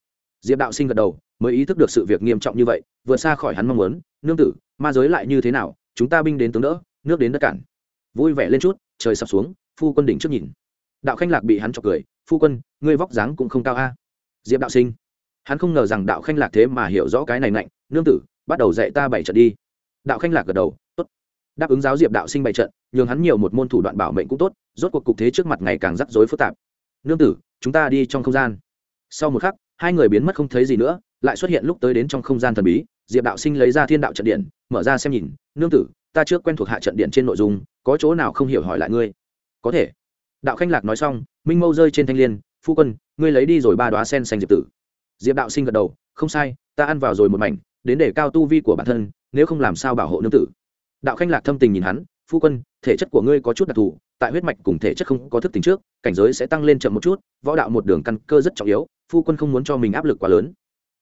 Diệp đạo sinh gật đầu, mới ý thức được sự việc nghiêm trọng như vậy, vượt xa khỏi hắn mong muốn, nương tử, ma giới lại như thế nào? Chúng ta binh đến tướng đỡ, nước đến đất cản. Vui vẻ lên chút, trời sập xuống, phu quân đỉnh trước nhìn. Đạo khanh lạc bị hắn chọc cười, phu quân, ngươi vóc dáng cũng không cao a. Diệp đạo sinh. Hắn không ngờ rằng đạo khanh lạc thế mà hiểu rõ cái này mạnh nương tử, bắt đầu dạy ta bảy trận đi. Đạo khanh lạc gật đầu, tốt. Đáp ứng giáo diệp đạo sinh bảy trận, nhường hắn nhiều một môn thủ đoạn bảo mệnh cũng tốt, rốt cuộc cục thế trước mặt ngày càng rắc rối phức tạp. Nương tử, chúng ta đi trong không gian. Sau một khắc, hai người biến mất không thấy gì nữa lại xuất hiện lúc tới đến trong không gian thần bí, diệp đạo sinh lấy ra thiên đạo trận điện, mở ra xem nhìn, nương tử, ta trước quen thuộc hạ trận điện trên nội dung, có chỗ nào không hiểu hỏi lại ngươi? Có thể. Đạo khanh lạc nói xong, minh mâu rơi trên thanh l i ê n phu quân, ngươi lấy đi rồi ba đoá sen xanh diệp tử. Diệp đạo sinh gật đầu, không sai, ta ăn vào rồi một mảnh, đến để cao tu vi của bản thân, nếu không làm sao bảo hộ nương tử. Đạo khanh lạc thâm tình nhìn hắn, phu quân, thể chất của ngươi có chút đặc thù, tại huyết mạch cùng thể chất không có thức tính trước, cảnh giới sẽ tăng lên chậm một chút, võ đạo một đường căn cơ rất trọng yếu, phu quân không muốn cho mình áp lực quá lớn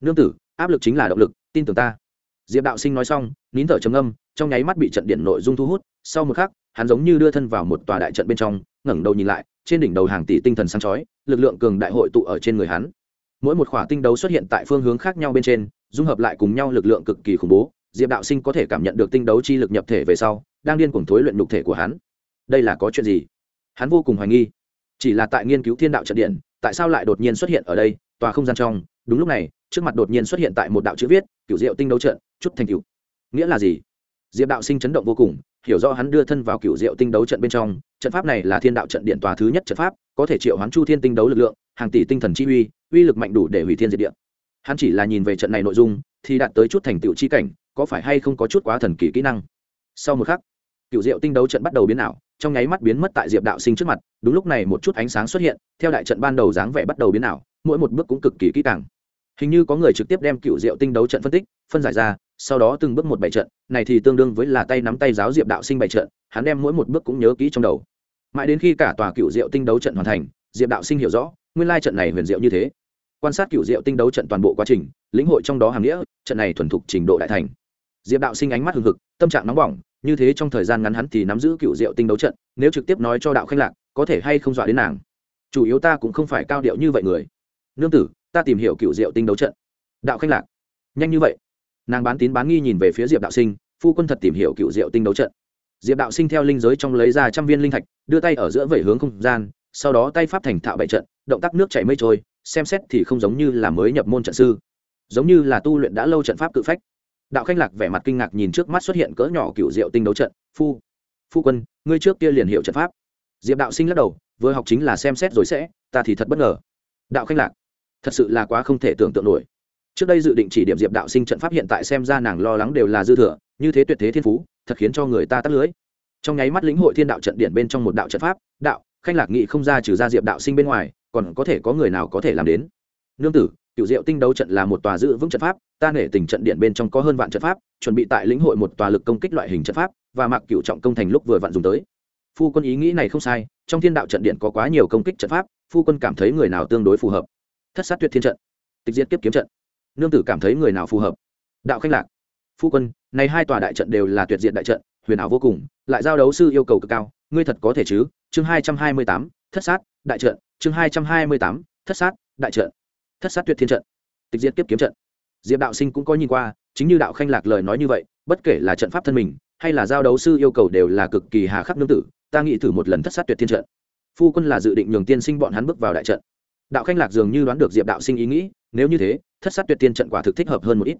nương tử, áp lực chính là động lực, tin tưởng ta. Diệp đạo sinh nói xong, nín thở trầm âm trong nháy mắt bị trận điện nội dung thu hút. Sau một khắc, hắn giống như đưa thân vào một tòa đại trận bên trong, ngẩng đầu nhìn lại, trên đỉnh đầu hàng tỷ tinh thần sáng chói, lực lượng cường đại hội tụ ở trên người hắn. Mỗi một khỏa tinh đấu xuất hiện tại phương hướng khác nhau bên trên, dung hợp lại cùng nhau lực lượng cực kỳ khủng bố, diệp đạo sinh có thể cảm nhận được tinh đấu chi lực nhập thể về sau, đang điên cuồng thối luyện nhục thể của hắn. Đây là có chuyện gì? Hắn vô cùng hoài nghi. Chỉ là tại nghiên cứu thiên đạo trận điện, tại sao lại đột nhiên xuất hiện ở đây, tòa không gian trong? Đúng lúc này trước mặt đột nhiên xuất hiện tại một đạo chữ viết cựu diệu tinh đấu trận chút thành cựu nghĩa là gì? Diệp đạo sinh chấn động vô cùng, hiểu rõ hắn đưa thân vào cựu diệu tinh đấu trận bên trong, trận pháp này là thiên đạo trận điện tòa thứ nhất trận pháp, có thể triệu hoán chu thiên tinh đấu lực lượng, hàng tỷ tinh thần chi uy uy lực mạnh đủ để hủy thiên diệt địa. Hắn chỉ là nhìn về trận này nội dung, thì đạt tới chút thành tựu chi cảnh, có phải hay không có chút quá thần kỳ kỹ năng? Sau một khắc cựu diệu tinh đấu trận bắt đầu biến ảo, trong nháy mắt biến mất tại diệp đạo sinh trước mặt, đúng lúc này một chút ánh sáng xuất hiện, theo đại trận ban đầu dáng vẻ bắt đầu biến ảo, mỗi một bước cũng cực kỳ kỹ càng hình như có người trực tiếp đem cựu diệu tinh đấu trận phân tích, phân giải ra, sau đó từng bước một bảy trận, này thì tương đương với là tay nắm tay giáo diệp đạo sinh bảy trận, hắn đem mỗi một bước cũng nhớ kỹ trong đầu. Mãi đến khi cả tòa cựu diệu tinh đấu trận hoàn thành, diệp đạo sinh hiểu rõ, nguyên lai trận này huyền diệu như thế. Quan sát cựu diệu tinh đấu trận toàn bộ quá trình, lĩnh hội trong đó hàm nghĩa, trận này thuần thục trình độ đại thành. Diệp đạo sinh ánh mắt hừng hực, tâm trạng nóng bỏng, như thế trong thời gian ngắn hắn thì nắm giữ cựu diệu tinh đấu trận, nếu trực tiếp nói cho đạo khanh lạc, có thể hay không dọa đến nàng. Chủ yếu ta cũng không phải cao điệu như vậy người. Nương tử ta tìm hiểu cựu diệu tinh đấu trận. Đạo khanh lạc. Nhanh như vậy. Nàng bán tín bán nghi nhìn về phía diệp đạo sinh, phu quân thật tìm hiểu cựu diệu tinh đấu trận. Diệp đạo sinh theo linh giới trong lấy ra trăm viên linh thạch, đưa tay ở giữa vẩy hướng không gian, sau đó tay pháp thành thạo bậy trận, động tác nước chảy mây trôi, xem xét thì không giống như là mới nhập môn trận sư. Giống như là tu luyện đã lâu trận pháp cự phách. Đạo khanh lạc vẻ mặt kinh ngạc nhìn trước mắt xuất hiện cỡ nhỏ cựu diệu tinh đấu trận, phu phu quân, ngươi trước kia liền hiệu trận pháp. Diệp đạo sinh lắc đầu, vừa học chính là xem xét rồi sẽ, ta thì thật bất ngờ. Đạo khanh lạc thật sự là quá không thể tưởng tượng nổi. Trước đây dự định chỉ điểm diệp đạo sinh trận pháp hiện tại xem ra nàng lo lắng đều là dư thừa, như thế tuyệt thế thiên phú, thật khiến cho người ta tắt lưới. Trong nháy mắt lĩnh hội thiên đạo trận điện bên trong một đạo trận pháp, đạo, khanh lạc nghị không ra trừ ra diệp đạo sinh bên ngoài, còn có thể có người nào có thể làm đến? Nương tử cựu diệu tinh đấu trận là một tòa giữ vững trận pháp, ta nể tình trận điện bên trong có hơn vạn trận pháp, chuẩn bị tại lĩnh hội một tòa lực công kích loại hình trận pháp, và mặc cựu trọng công thành lúc vừa vặn dùng tới. Phu quân ý nghĩ này không sai, trong thiên đạo trận điện có quá nhiều công kích trận pháp, phu quân cảm thấy người nào tương đối phù hợp thất sát tuyệt thiên trận. Tịch diệt kiếp kiếm trận. Nương tử cảm thấy người nào phù hợp? Đạo khanh lạc. Phu quân, này hai tòa đại trận đều là tuyệt diện đại trận, huyền ảo vô cùng, lại giao đấu sư yêu cầu cực cao, ngươi thật có thể chứ? Chương hai trăm hai mươi tám, thất sát, đại trận. Chương hai trăm hai mươi tám, thất sát, đại trận. Thất sát tuyệt thiên trận. Tịch diệt kiếp kiếm trận. Diệp đạo sinh cũng có nhìn qua, chính như đạo khanh lạc lời nói như vậy, bất kể là trận pháp thân mình, hay là giao đấu sư yêu cầu đều là cực kỳ hà khắc nương tử, ta nghĩ thử một lần thất sát tuyệt thiên trận. Phu quân là dự định nhường tiên sinh bọn hắn bước vào đại trận đạo khanh lạc dường như đoán được diệp đạo sinh ý nghĩ, nếu như thế, thất sát tuyệt tiên trận quả thực thích hợp hơn một ít.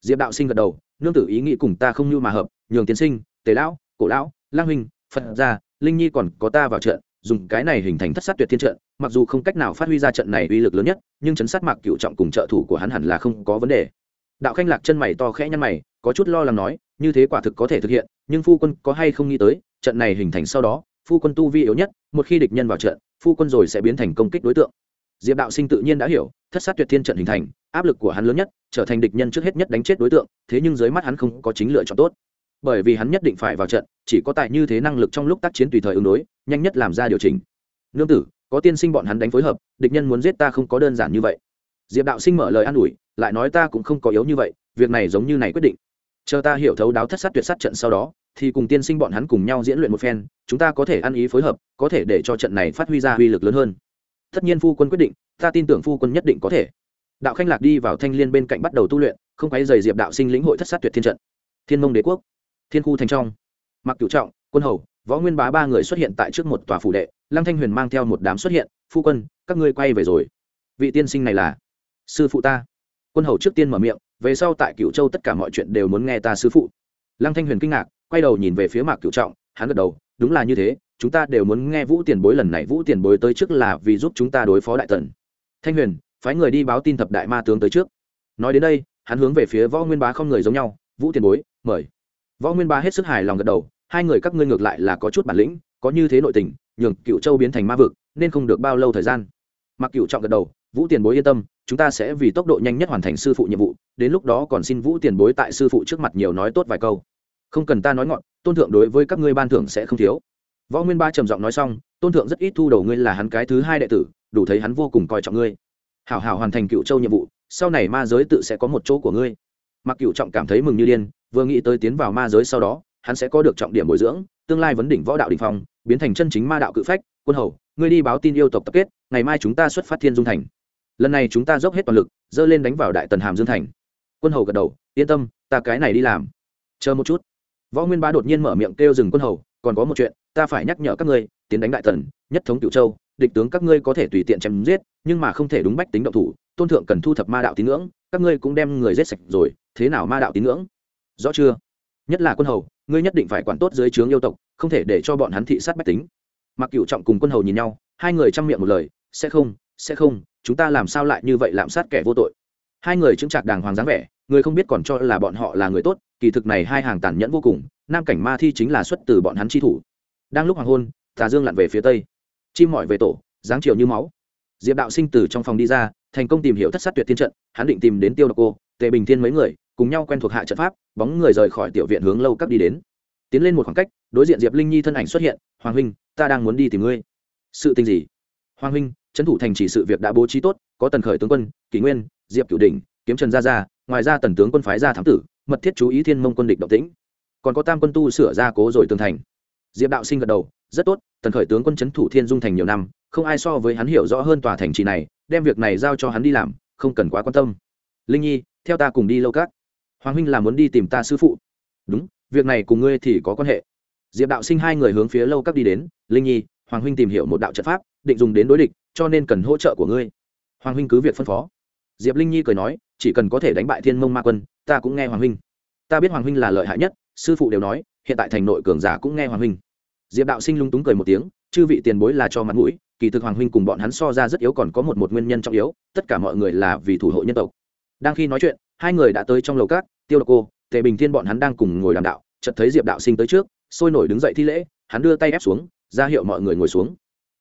Diệp đạo sinh gật đầu, nương tử ý nghĩ cùng ta không như mà hợp, nhường tiến sinh, tề lão, cổ lão, lang huynh, phật gia, linh nhi còn có ta vào trận, dùng cái này hình thành thất sát tuyệt thiên trận, mặc dù không cách nào phát huy ra trận này uy lực lớn nhất, nhưng chấn sát mạc cựu trọng cùng trợ thủ của hắn hẳn là không có vấn đề. Đạo khanh lạc chân mày to khẽ nhăn mày, có chút lo lắng nói, như thế quả thực có thể thực hiện, nhưng phu quân có hay không nghĩ tới, trận này hình thành sau đó, phu quân tu vi yếu nhất, một khi địch nhân vào trận, phu quân rồi sẽ biến thành công kích đối tượng diệp đạo sinh tự nhiên đã hiểu, thất sát tuyệt thiên trận hình thành, áp lực của hắn lớn nhất, trở thành địch nhân trước hết nhất đánh chết đối tượng, thế nhưng dưới mắt hắn không có chính lựa chọn tốt. Bởi vì hắn nhất định phải vào trận, chỉ có tại như thế năng lực trong lúc tác chiến tùy thời ứng đối, nhanh nhất làm ra điều chỉnh. Nương tử, có tiên sinh bọn hắn đánh phối hợp, địch nhân muốn giết ta không có đơn giản như vậy. Diệp đạo sinh mở lời an ủi, lại nói ta cũng không có yếu như vậy, việc này giống như này quyết định. Chờ ta hiểu thấu đáo thất sát tuyệt sát trận sau đó, thì cùng tiên sinh bọn hắn cùng nhau diễn luyện một phen, chúng ta có thể ăn ý phối hợp, có thể để cho trận này phát huy ra uy lực lớn hơn tất nhiên phu quân quyết định, ta tin tưởng phu quân nhất định có thể. Đạo khanh lạc đi vào thanh liên bên cạnh bắt đầu tu luyện, không quấy dày diệp đạo sinh lĩnh hội thất sát tuyệt thiên trận. Thiên mông đế quốc, thiên khu thành trong mặc cửu trọng, quân hầu, võ nguyên bá ba người xuất hiện tại trước một tòa phủ đệ, lăng thanh huyền mang theo một đám xuất hiện, phu quân, các ngươi quay về rồi. Vị tiên sinh này là sư phụ ta. Quân hầu trước tiên mở miệng, về sau tại cửu châu tất cả mọi chuyện đều muốn nghe ta sư phụ. Lăng thanh huyền kinh ngạc, quay đầu nhìn về phía mạc cửu trọng, hắn gật đầu, đúng là như thế chúng ta đều muốn nghe vũ tiền bối lần này vũ tiền bối tới trước là vì giúp chúng ta đối phó đại tần. Thanh huyền, phái người đi báo tin thập đại ma tướng tới trước. Nói đến đây, hắn hướng về phía võ nguyên bá không người giống nhau, vũ tiền bối, mời. Võ nguyên bá hết sức hài lòng gật đầu, hai người các ngươi ngược lại là có chút bản lĩnh, có như thế nội tình, nhường cựu châu biến thành ma vực, nên không được bao lâu thời gian. Mặc cựu trọng gật đầu, vũ tiền bối yên tâm, chúng ta sẽ vì tốc độ nhanh nhất hoàn thành sư phụ nhiệm vụ, đến lúc đó còn xin vũ tiền bối tại sư phụ trước mặt nhiều nói tốt vài câu. Không cần ta nói ngọn, tôn thượng đối với các ngươi ban thưởng sẽ không thiếu võ nguyên ba trầm giọng nói xong, tôn thượng rất ít thu đầu ngươi là hắn cái thứ hai đệ tử, đủ thấy hắn vô cùng coi trọng ngươi. Hảo hảo hoàn thành cựu châu nhiệm vụ, sau này ma giới tự sẽ có một chỗ của ngươi. Mặc cựu trọng cảm thấy mừng như điên, vừa nghĩ tới tiến vào ma giới sau đó, hắn sẽ có được trọng điểm bồi dưỡng, tương lai vấn đỉnh võ đạo đình phong, biến thành chân chính ma đạo cự phách, quân hầu, ngươi đi báo tin yêu tộc tập kết, ngày mai chúng ta xuất phát thiên dung thành. Lần này chúng ta dốc hết toàn lực, dơ lên đánh vào đại tần hàm dương thành. Quân hầu gật đầu, yên tâm, ta cái này đi làm. Chờ một chút. Võ nguyên bá đột nhiên mở miệng kêu dừng quân hầu, còn có một chuyện ta phải nhắc nhở các ngươi, tiến đánh đại tần nhất thống cựu châu, địch tướng các ngươi có thể tùy tiện chém giết, nhưng mà không thể đúng bách tính động thủ, tôn thượng cần thu thập ma đạo tín ngưỡng, các ngươi cũng đem người giết sạch rồi, thế nào ma đạo tín ngưỡng? Rõ chưa? Nhất là quân hầu, ngươi nhất định phải quản tốt dưới trướng yêu tộc, không thể để cho bọn hắn thị sát bách tính. Mặc cựu trọng cùng quân hầu nhìn nhau, hai người chăm miệng một lời, sẽ không sẽ không, chúng ta làm sao lại như vậy lạm sát kẻ vô tội? Hai người chứng trạc đàng hoàng dáng vẻ, người không biết còn cho là bọn họ là người tốt, kỳ thực này hai hàng tàn nhẫn vô cùng, nam cảnh ma thi chính là xuất từ bọn hắn chi thủ đang lúc hoàng hôn, tà dương lặn về phía tây. Chim mỏi về tổ, dáng chiều như máu. Diệp đạo sinh từ trong phòng đi ra, thành công tìm hiểu thất sát tuyệt thiên trận, hắn định tìm đến tiêu độc cô, tề bình thiên mấy người, cùng nhau quen thuộc hạ trận pháp, bóng người rời khỏi tiểu viện hướng lâu cấp đi đến. Tiến lên một khoảng cách, đối diện diệp linh nhi thân ảnh xuất hiện, hoàng huynh, ta đang muốn đi tìm ngươi. Sự tình gì? Hoàng huynh, trấn thủ thành chỉ sự việc đã bố trí tốt, có tần khởi tướng quân, kỷ nguyên, diệp cửu đình kiếm trần gia gia, ngoài ra tần tướng quân phái ra thám tử, mật thiết chú ý thiên mông quân địch động tĩnh. Còn có tam quân tu sửa ra cố rồi tường thành diệp đạo sinh gật đầu, rất tốt, tần khởi tướng quân chấn thủ thiên dung thành nhiều năm, không ai so với hắn hiểu rõ hơn tòa thành trì này, đem việc này giao cho hắn đi làm, không cần quá quan tâm. Linh nhi, theo ta cùng đi lâu các. Hoàng huynh là muốn đi tìm ta sư phụ. Đúng, việc này cùng ngươi thì có quan hệ. Diệp đạo sinh hai người hướng phía lâu các đi đến, linh nhi, hoàng huynh tìm hiểu một đạo trận pháp, định dùng đến đối địch, cho nên cần hỗ trợ của ngươi. Hoàng huynh cứ việc phân phó. Diệp linh nhi cười nói, chỉ cần có thể đánh bại thiên mông ma quân, ta cũng nghe hoàng huynh. Ta biết hoàng huynh là lợi hại nhất, sư phụ đều nói hiện tại thành nội cường giả cũng nghe hoàng huynh. Diệp đạo sinh lung túng cười một tiếng, chư vị tiền bối là cho mặt mũi, kỳ thực hoàng huynh cùng bọn hắn so ra rất yếu còn có một một nguyên nhân trọng yếu, tất cả mọi người là vì thủ hộ nhân tộc. Đang khi nói chuyện, hai người đã tới trong lầu cát tiêu độc cô, tề bình thiên bọn hắn đang cùng ngồi đàm đạo, chợt thấy diệp đạo sinh tới trước, sôi nổi đứng dậy thi lễ, hắn đưa tay ép xuống, ra hiệu mọi người ngồi xuống.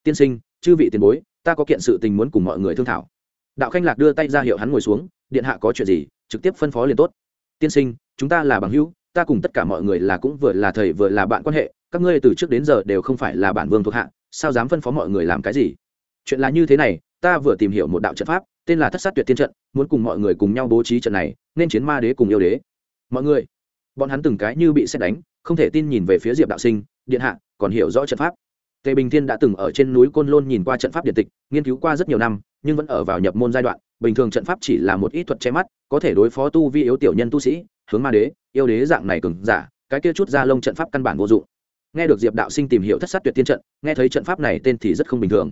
Tiên sinh, chư vị tiền bối, ta có kiện sự tình muốn cùng mọi người thương thảo. Đạo khanh lạc đưa tay ra hiệu hắn ngồi xuống, điện hạ có chuyện gì, trực tiếp phân phó liền tốt. Tiên sinh, chúng ta là bằng hữu ta cùng tất cả mọi người là cũng vừa là thầy vừa là bạn quan hệ, các ngươi từ trước đến giờ đều không phải là bản vương thuộc hạ, sao dám phân phó mọi người làm cái gì? Chuyện là như thế này, ta vừa tìm hiểu một đạo trận pháp, tên là thất sát tuyệt tiên trận, muốn cùng mọi người cùng nhau bố trí trận này, nên chiến ma đế cùng yêu đế. Mọi người, bọn hắn từng cái như bị xét đánh, không thể tin nhìn về phía diệp đạo sinh, điện hạ, còn hiểu rõ trận pháp? Tề bình thiên đã từng ở trên núi côn lôn nhìn qua trận pháp điện tịch, nghiên cứu qua rất nhiều năm, nhưng vẫn ở vào nhập môn giai đoạn, bình thường trận pháp chỉ là một ít thuật che mắt, có thể đối phó tu vi yếu tiểu nhân tu sĩ hướng ma đế, yêu đế dạng này cứng giả, cái kia chút ra lông trận pháp căn bản vô dụng. Nghe được diệp đạo sinh tìm hiểu thất sát tuyệt tiên trận, nghe thấy trận pháp này tên thì rất không bình thường.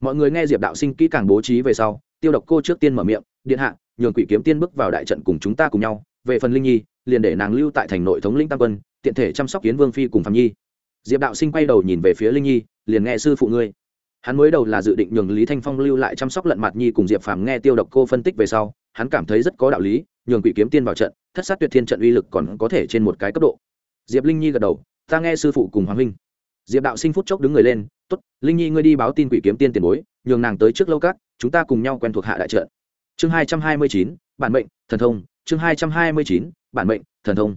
Mọi người nghe diệp đạo sinh kỹ càng bố trí về sau, tiêu độc cô trước tiên mở miệng, điện hạ, nhường quỷ kiếm tiên bước vào đại trận cùng chúng ta cùng nhau, về phần linh nhi, liền để nàng lưu tại thành nội thống linh tam quân, tiện thể chăm sóc kiến vương phi cùng phạm nhi. Diệp đạo sinh quay đầu nhìn về phía linh nhi, liền nghe sư phụ ngươi. Hắn mới đầu là dự định nhường lý thanh phong lưu lại chăm sóc lận mặt nhi cùng diệp phàm nghe tiêu độc cô phân tích về sau, hắn cảm thấy rất có đạo lý, nhường quỷ kiếm tiên vào trận thất sát tuyệt thiên trận uy lực còn có thể trên một cái cấp độ. Diệp linh nhi gật đầu, ta nghe sư phụ cùng hoàng huynh. Diệp đạo sinh phút chốc đứng người lên t ố t linh nhi ngươi đi báo tin quỷ kiếm tiên tiền bối, nhường nàng tới trước lâu các, chúng ta cùng nhau quen thuộc hạ đại trận. Chương hai trăm hai mươi chín, bản mệnh, thần thông. Chương hai trăm hai mươi chín, bản mệnh, thần thông.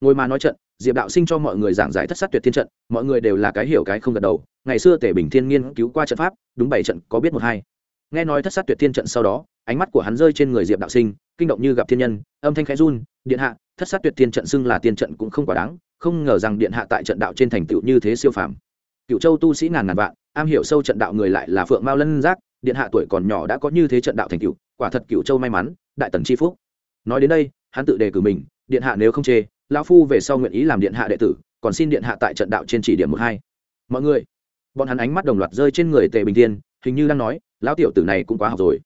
Ngồi mà nói trận, diệp đạo sinh cho mọi người giảng giải thất sát tuyệt thiên trận, mọi người đều là cái hiểu cái không gật đầu. Ngày xưa tể bình thiên nghiên cứu qua trận pháp, đúng bảy trận có biết một hai nghe nói thất sát tuyệt thiên trận sau đó, ánh mắt của hắn rơi trên người diệp đạo sinh, kinh động như gặp thiên nhân, âm thanh khẽ run, điện hạ, thất sát tuyệt thiên trận xưng là tiên trận cũng không quá đáng, không ngờ rằng điện hạ tại trận đạo trên thành tựu như thế siêu phàm. Cựu châu tu sĩ ngàn ngàn vạn, am hiểu sâu trận đạo người lại là phượng mao lân giác, điện hạ tuổi còn nhỏ đã có như thế trận đạo thành cựu quả thật cựu châu may mắn, đại tần c phúc. Nói đến đây, hắn tự đề cử mình, điện hạ nếu không chê, lão phu về sau nguyện ý làm điện hạ đệ tử, còn xin điện hạ tại trận đạo trên chỉ điểm một hai. Mọi người, bọn hắn ánh mắt đồng loạt rơi trên người tề bình thiên hình như đang nói, lão tiểu tử này cũng quá học rồi.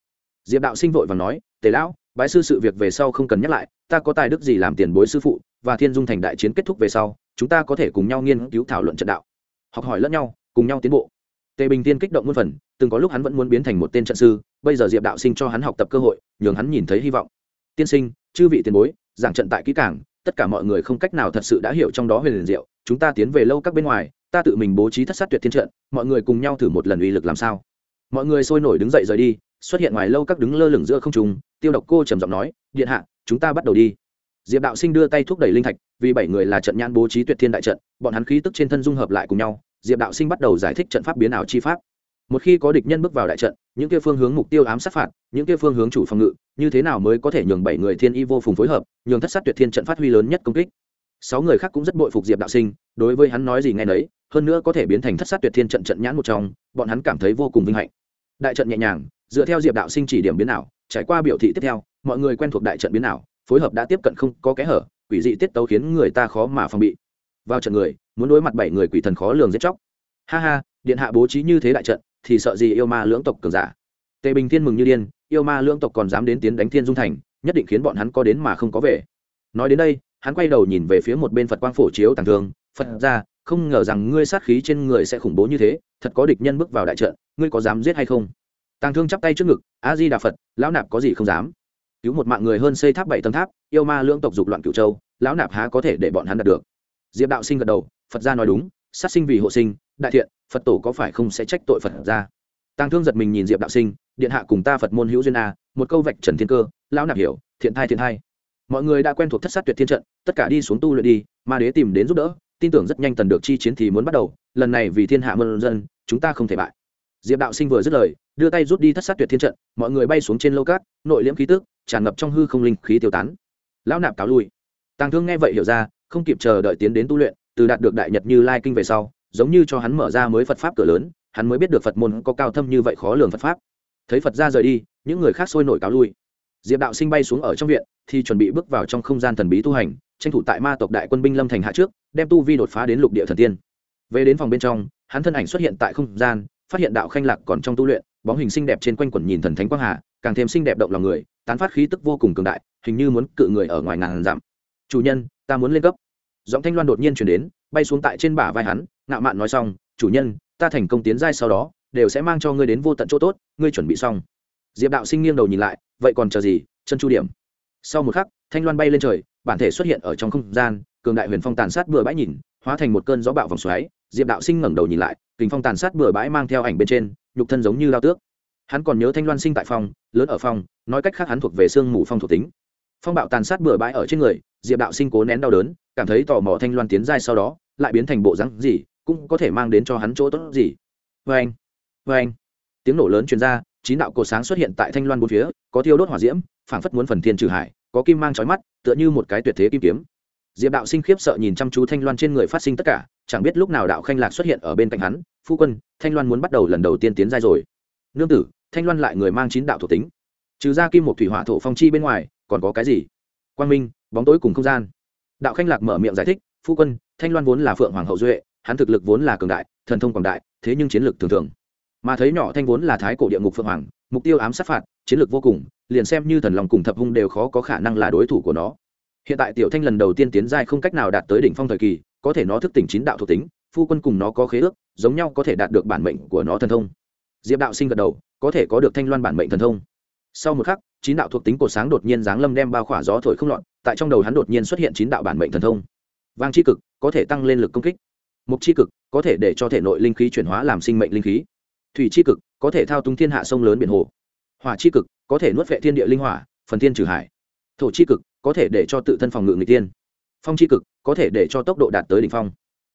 Diệp đạo sinh vội và nói, tề lão, bái sư sự việc về sau không cần nhắc lại, ta có tài đức gì làm tiền bối sư phụ, và thiên dung thành đại chiến kết thúc về sau, chúng ta có thể cùng nhau nghiên cứu thảo luận trận đạo. Học hỏi lẫn nhau, cùng nhau tiến bộ. Tề bình tiên kích động muôn phần, từng có lúc hắn vẫn muốn biến thành một tên trận sư, bây giờ diệp đạo sinh cho hắn học tập cơ hội, nhường hắn nhìn thấy hy vọng. Tiên sinh, chư vị tiền bối, giảng trận tại kỹ cảng tất cả mọi người không cách nào thật sự đã hiểu trong đó huyền liền diệu, chúng ta tiến về lâu các bên ngoài, ta tự mình bố trí thất sát tuyệt thiên trận, mọi người cùng nhau thử một lần uy lực làm sao? Mọi người sôi nổi đứng dậy rời đi, xuất hiện ngoài lâu các đứng lơ lửng giữa không trung, tiêu độc cô trầm giọng nói, điện hạ, chúng ta bắt đầu đi. Diệp đạo sinh đưa tay thúc đẩy linh thạch, vì bảy người là trận nhãn bố trí tuyệt thiên đại trận, bọn hắn khí tức trên thân dung hợp lại cùng nhau, diệp đạo sinh bắt đầu giải thích trận pháp biến ảo chi pháp. Một khi có địch nhân bước vào đại trận, những kia phương hướng mục tiêu ám sát phạt, những kia phương hướng chủ phòng ngự, như thế nào mới có thể nhường bảy người thiên y vô phùng phối hợp, nhường thất sát tuyệt thiên trận phát huy lớn nhất công kích? Sáu người khác cũng rất bội phục diệp đạo sinh, đối với hắn nói gì nghe nấy, hơn nữa có thể biến thành thất sát tuyệt thiên trận trận nhãn một trong, bọn hắn cảm thấy vô cùng vinh hạnh đại trận nhẹ nhàng, dựa theo diệp đạo sinh chỉ điểm biến ảo, trải qua biểu thị tiếp theo, mọi người quen thuộc đại trận biến ảo, phối hợp đã tiếp cận không có kẽ hở, quỷ dị tiết tấu khiến người ta khó mà phòng bị. Vào trận người, muốn đối mặt bảy người quỷ thần khó lường giết chóc. Ha ha, điện hạ bố trí như thế đại trận, thì sợ gì yêu ma lưỡng tộc cường giả. Tề bình thiên mừng như điên, yêu ma lưỡng tộc còn dám đến tiến đánh thiên dung thành, nhất định khiến bọn hắn có đến mà không có về. Nói đến đây, hắn quay đầu nhìn về phía một bên phật quang phổ chiếu tàng thương, phật ra không ngờ rằng ngươi sát khí trên người sẽ khủng bố như thế, thật có địch nhân bước vào đại trận, ngươi có dám giết hay không? Tàng thương chắp tay trước ngực a di đà phật lão nạp có gì không dám? Cứu một mạng người hơn xây tháp bảy tầng tháp, yêu ma lưỡng tộc dục loạn cửu châu, lão nạp há có thể để bọn hắn đạt được? Diệp đạo sinh gật đầu, phật gia nói đúng, sát sinh vì hộ sinh, đại thiện, phật tổ có phải không sẽ trách tội phật ra tàng thương giật mình nhìn diệp đạo sinh, điện hạ cùng ta phật môn hữu duyên a, một câu vạch trần thiên cơ, lão nạp hiểu, thiện thai thiện thai. Mọi người đã quen thuộc thất sát tuyệt thiên trận, tất cả đi xuống tu luyện đi, ma đế tìm đến giúp đỡ tin tưởng rất nhanh tần được chi chiến thì muốn bắt đầu, lần này vì thiên hạ mân dân, chúng ta không thể bại. Diệp đạo sinh vừa dứt lời, đưa tay rút đi thất sát tuyệt thiên trận, mọi người bay xuống trên lâu cát, nội liễm khí tức, tràn ngập trong hư không linh khí tiêu tán. Lão nạp cáo lui. Tàng thương nghe vậy hiểu ra, không kịp chờ đợi tiến đến tu luyện, từ đạt được đại nhật như lai kinh về sau, giống như cho hắn mở ra mới phật pháp cửa lớn, hắn mới biết được phật môn có cao thâm như vậy khó lường phật pháp. Thấy phật ra rời đi, những người khác sôi nổi cáo lui. Diệp đạo sinh bay xuống ở trong viện, thì chuẩn bị bước vào trong không gian thần bí tu hành tranh thủ tại ma tộc đại quân binh lâm thành hạ trước, đem tu vi đột phá đến lục địa thần tiên. Về đến phòng bên trong, hắn thân ảnh xuất hiện tại không gian, phát hiện đạo khanh lạc còn trong tu luyện, bóng hình xinh đẹp trên quanh quần nhìn thần thánh quang hà, càng thêm xinh đẹp động lòng người, tán phát khí tức vô cùng cường đại, hình như muốn cự người ở ngoài ngàn dặm. Chủ nhân, ta muốn lên cấp. Giọng thanh loan đột nhiên chuyển đến, bay xuống tại trên bả vai hắn, ngạo mạn nói xong, chủ nhân, ta thành công tiến giai sau đó, đều sẽ mang cho ngươi đến vô tận chỗ tốt, ngươi chuẩn bị xong. Diệp đạo sinh nghiêng đầu nhìn lại, vậy còn chờ gì, chân chu điểm. Sau một khắc, thanh loan bay lên trời bản thể xuất hiện ở trong không gian, cường đại huyền phong tàn sát bừa bãi nhìn, hóa thành một cơn gió bạo vòng xoáy, diệp đạo sinh ngẩng đầu nhìn lại kính phong tàn sát bừa bãi mang theo ảnh bên trên, nhục thân giống như lao tước. Hắn còn nhớ thanh loan sinh tại phong lớn ở phong nói cách khác hắn thuộc về sương mù phong thuộc tính. Phong bạo tàn sát bừa bãi ở trên người, diệp đạo sinh cố nén đau đớn, cảm thấy tò mò thanh loan tiến giai sau đó, lại biến thành bộ rắn gì, cũng có thể mang đến cho hắn chỗ tốt gì. Vê anh vê anh tiếng nổ lớn truyền ra, chín đạo cổ sáng xuất hiện tại thanh loan bốn phía, có thiêu đốt hỏa diễm, phảng phất muốn phần thiên trừ hải có kim mang trói mắt, tựa như một cái tuyệt thế kim kiếm. Diệp đạo sinh khiếp sợ nhìn chăm chú thanh loan trên người phát sinh tất cả, chẳng biết lúc nào đạo khanh lạc xuất hiện ở bên cạnh hắn, phu quân, thanh loan muốn bắt đầu lần đầu tiên tiến giai rồi. Nương tử, thanh loan lại người mang chín đạo thuộc tính. Trừ ra kim một thủy hỏa thổ phong chi bên ngoài, còn có cái gì? Quang minh, bóng tối cùng không gian. Đạo khanh lạc mở miệng giải thích, phu quân, thanh loan vốn là phượng hoàng hậu duệ, hắn thực lực vốn là cường đại, thần thông quảng đại, thế nhưng chiến lược thường thường. Mà thấy nhỏ thanh vốn là thái cổ địa ngục phượng hoàng, mục tiêu ám sát phạt, chiến lược vô cùng liền xem như thần lòng cùng thập hung đều khó có khả năng là đối thủ của nó. Hiện tại tiểu thanh lần đầu tiên tiến giai không cách nào đạt tới đỉnh phong thời kỳ, có thể nó thức tỉnh chín đạo thuộc tính, phu quân cùng nó có khế ước, giống nhau có thể đạt được bản mệnh của nó thần thông. Diệp đạo sinh gật đầu, có thể có được thanh loan bản mệnh thần thông. Sau một khắc, chín đạo thuộc tính cột sáng đột nhiên giáng lâm đem bao khỏa gió thổi không lọt, tại trong đầu hắn đột nhiên xuất hiện chín đạo bản mệnh thần thông. Vang tri cực, có thể tăng lên lực công kích. Mục tri cực, có thể để cho thể nội linh khí chuyển hóa làm sinh mệnh linh khí. Thủy tri cực, có thể thao túng thiên hạ sông lớn biển hồ. Hỏa tri cực có thể nuốt vệ thiên địa linh hỏa, phần thiên trừ hải. Thổ chi cực, có thể để cho tự thân phòng ngự người tiên phong chi cực, có thể để cho tốc độ đạt tới đỉnh phong.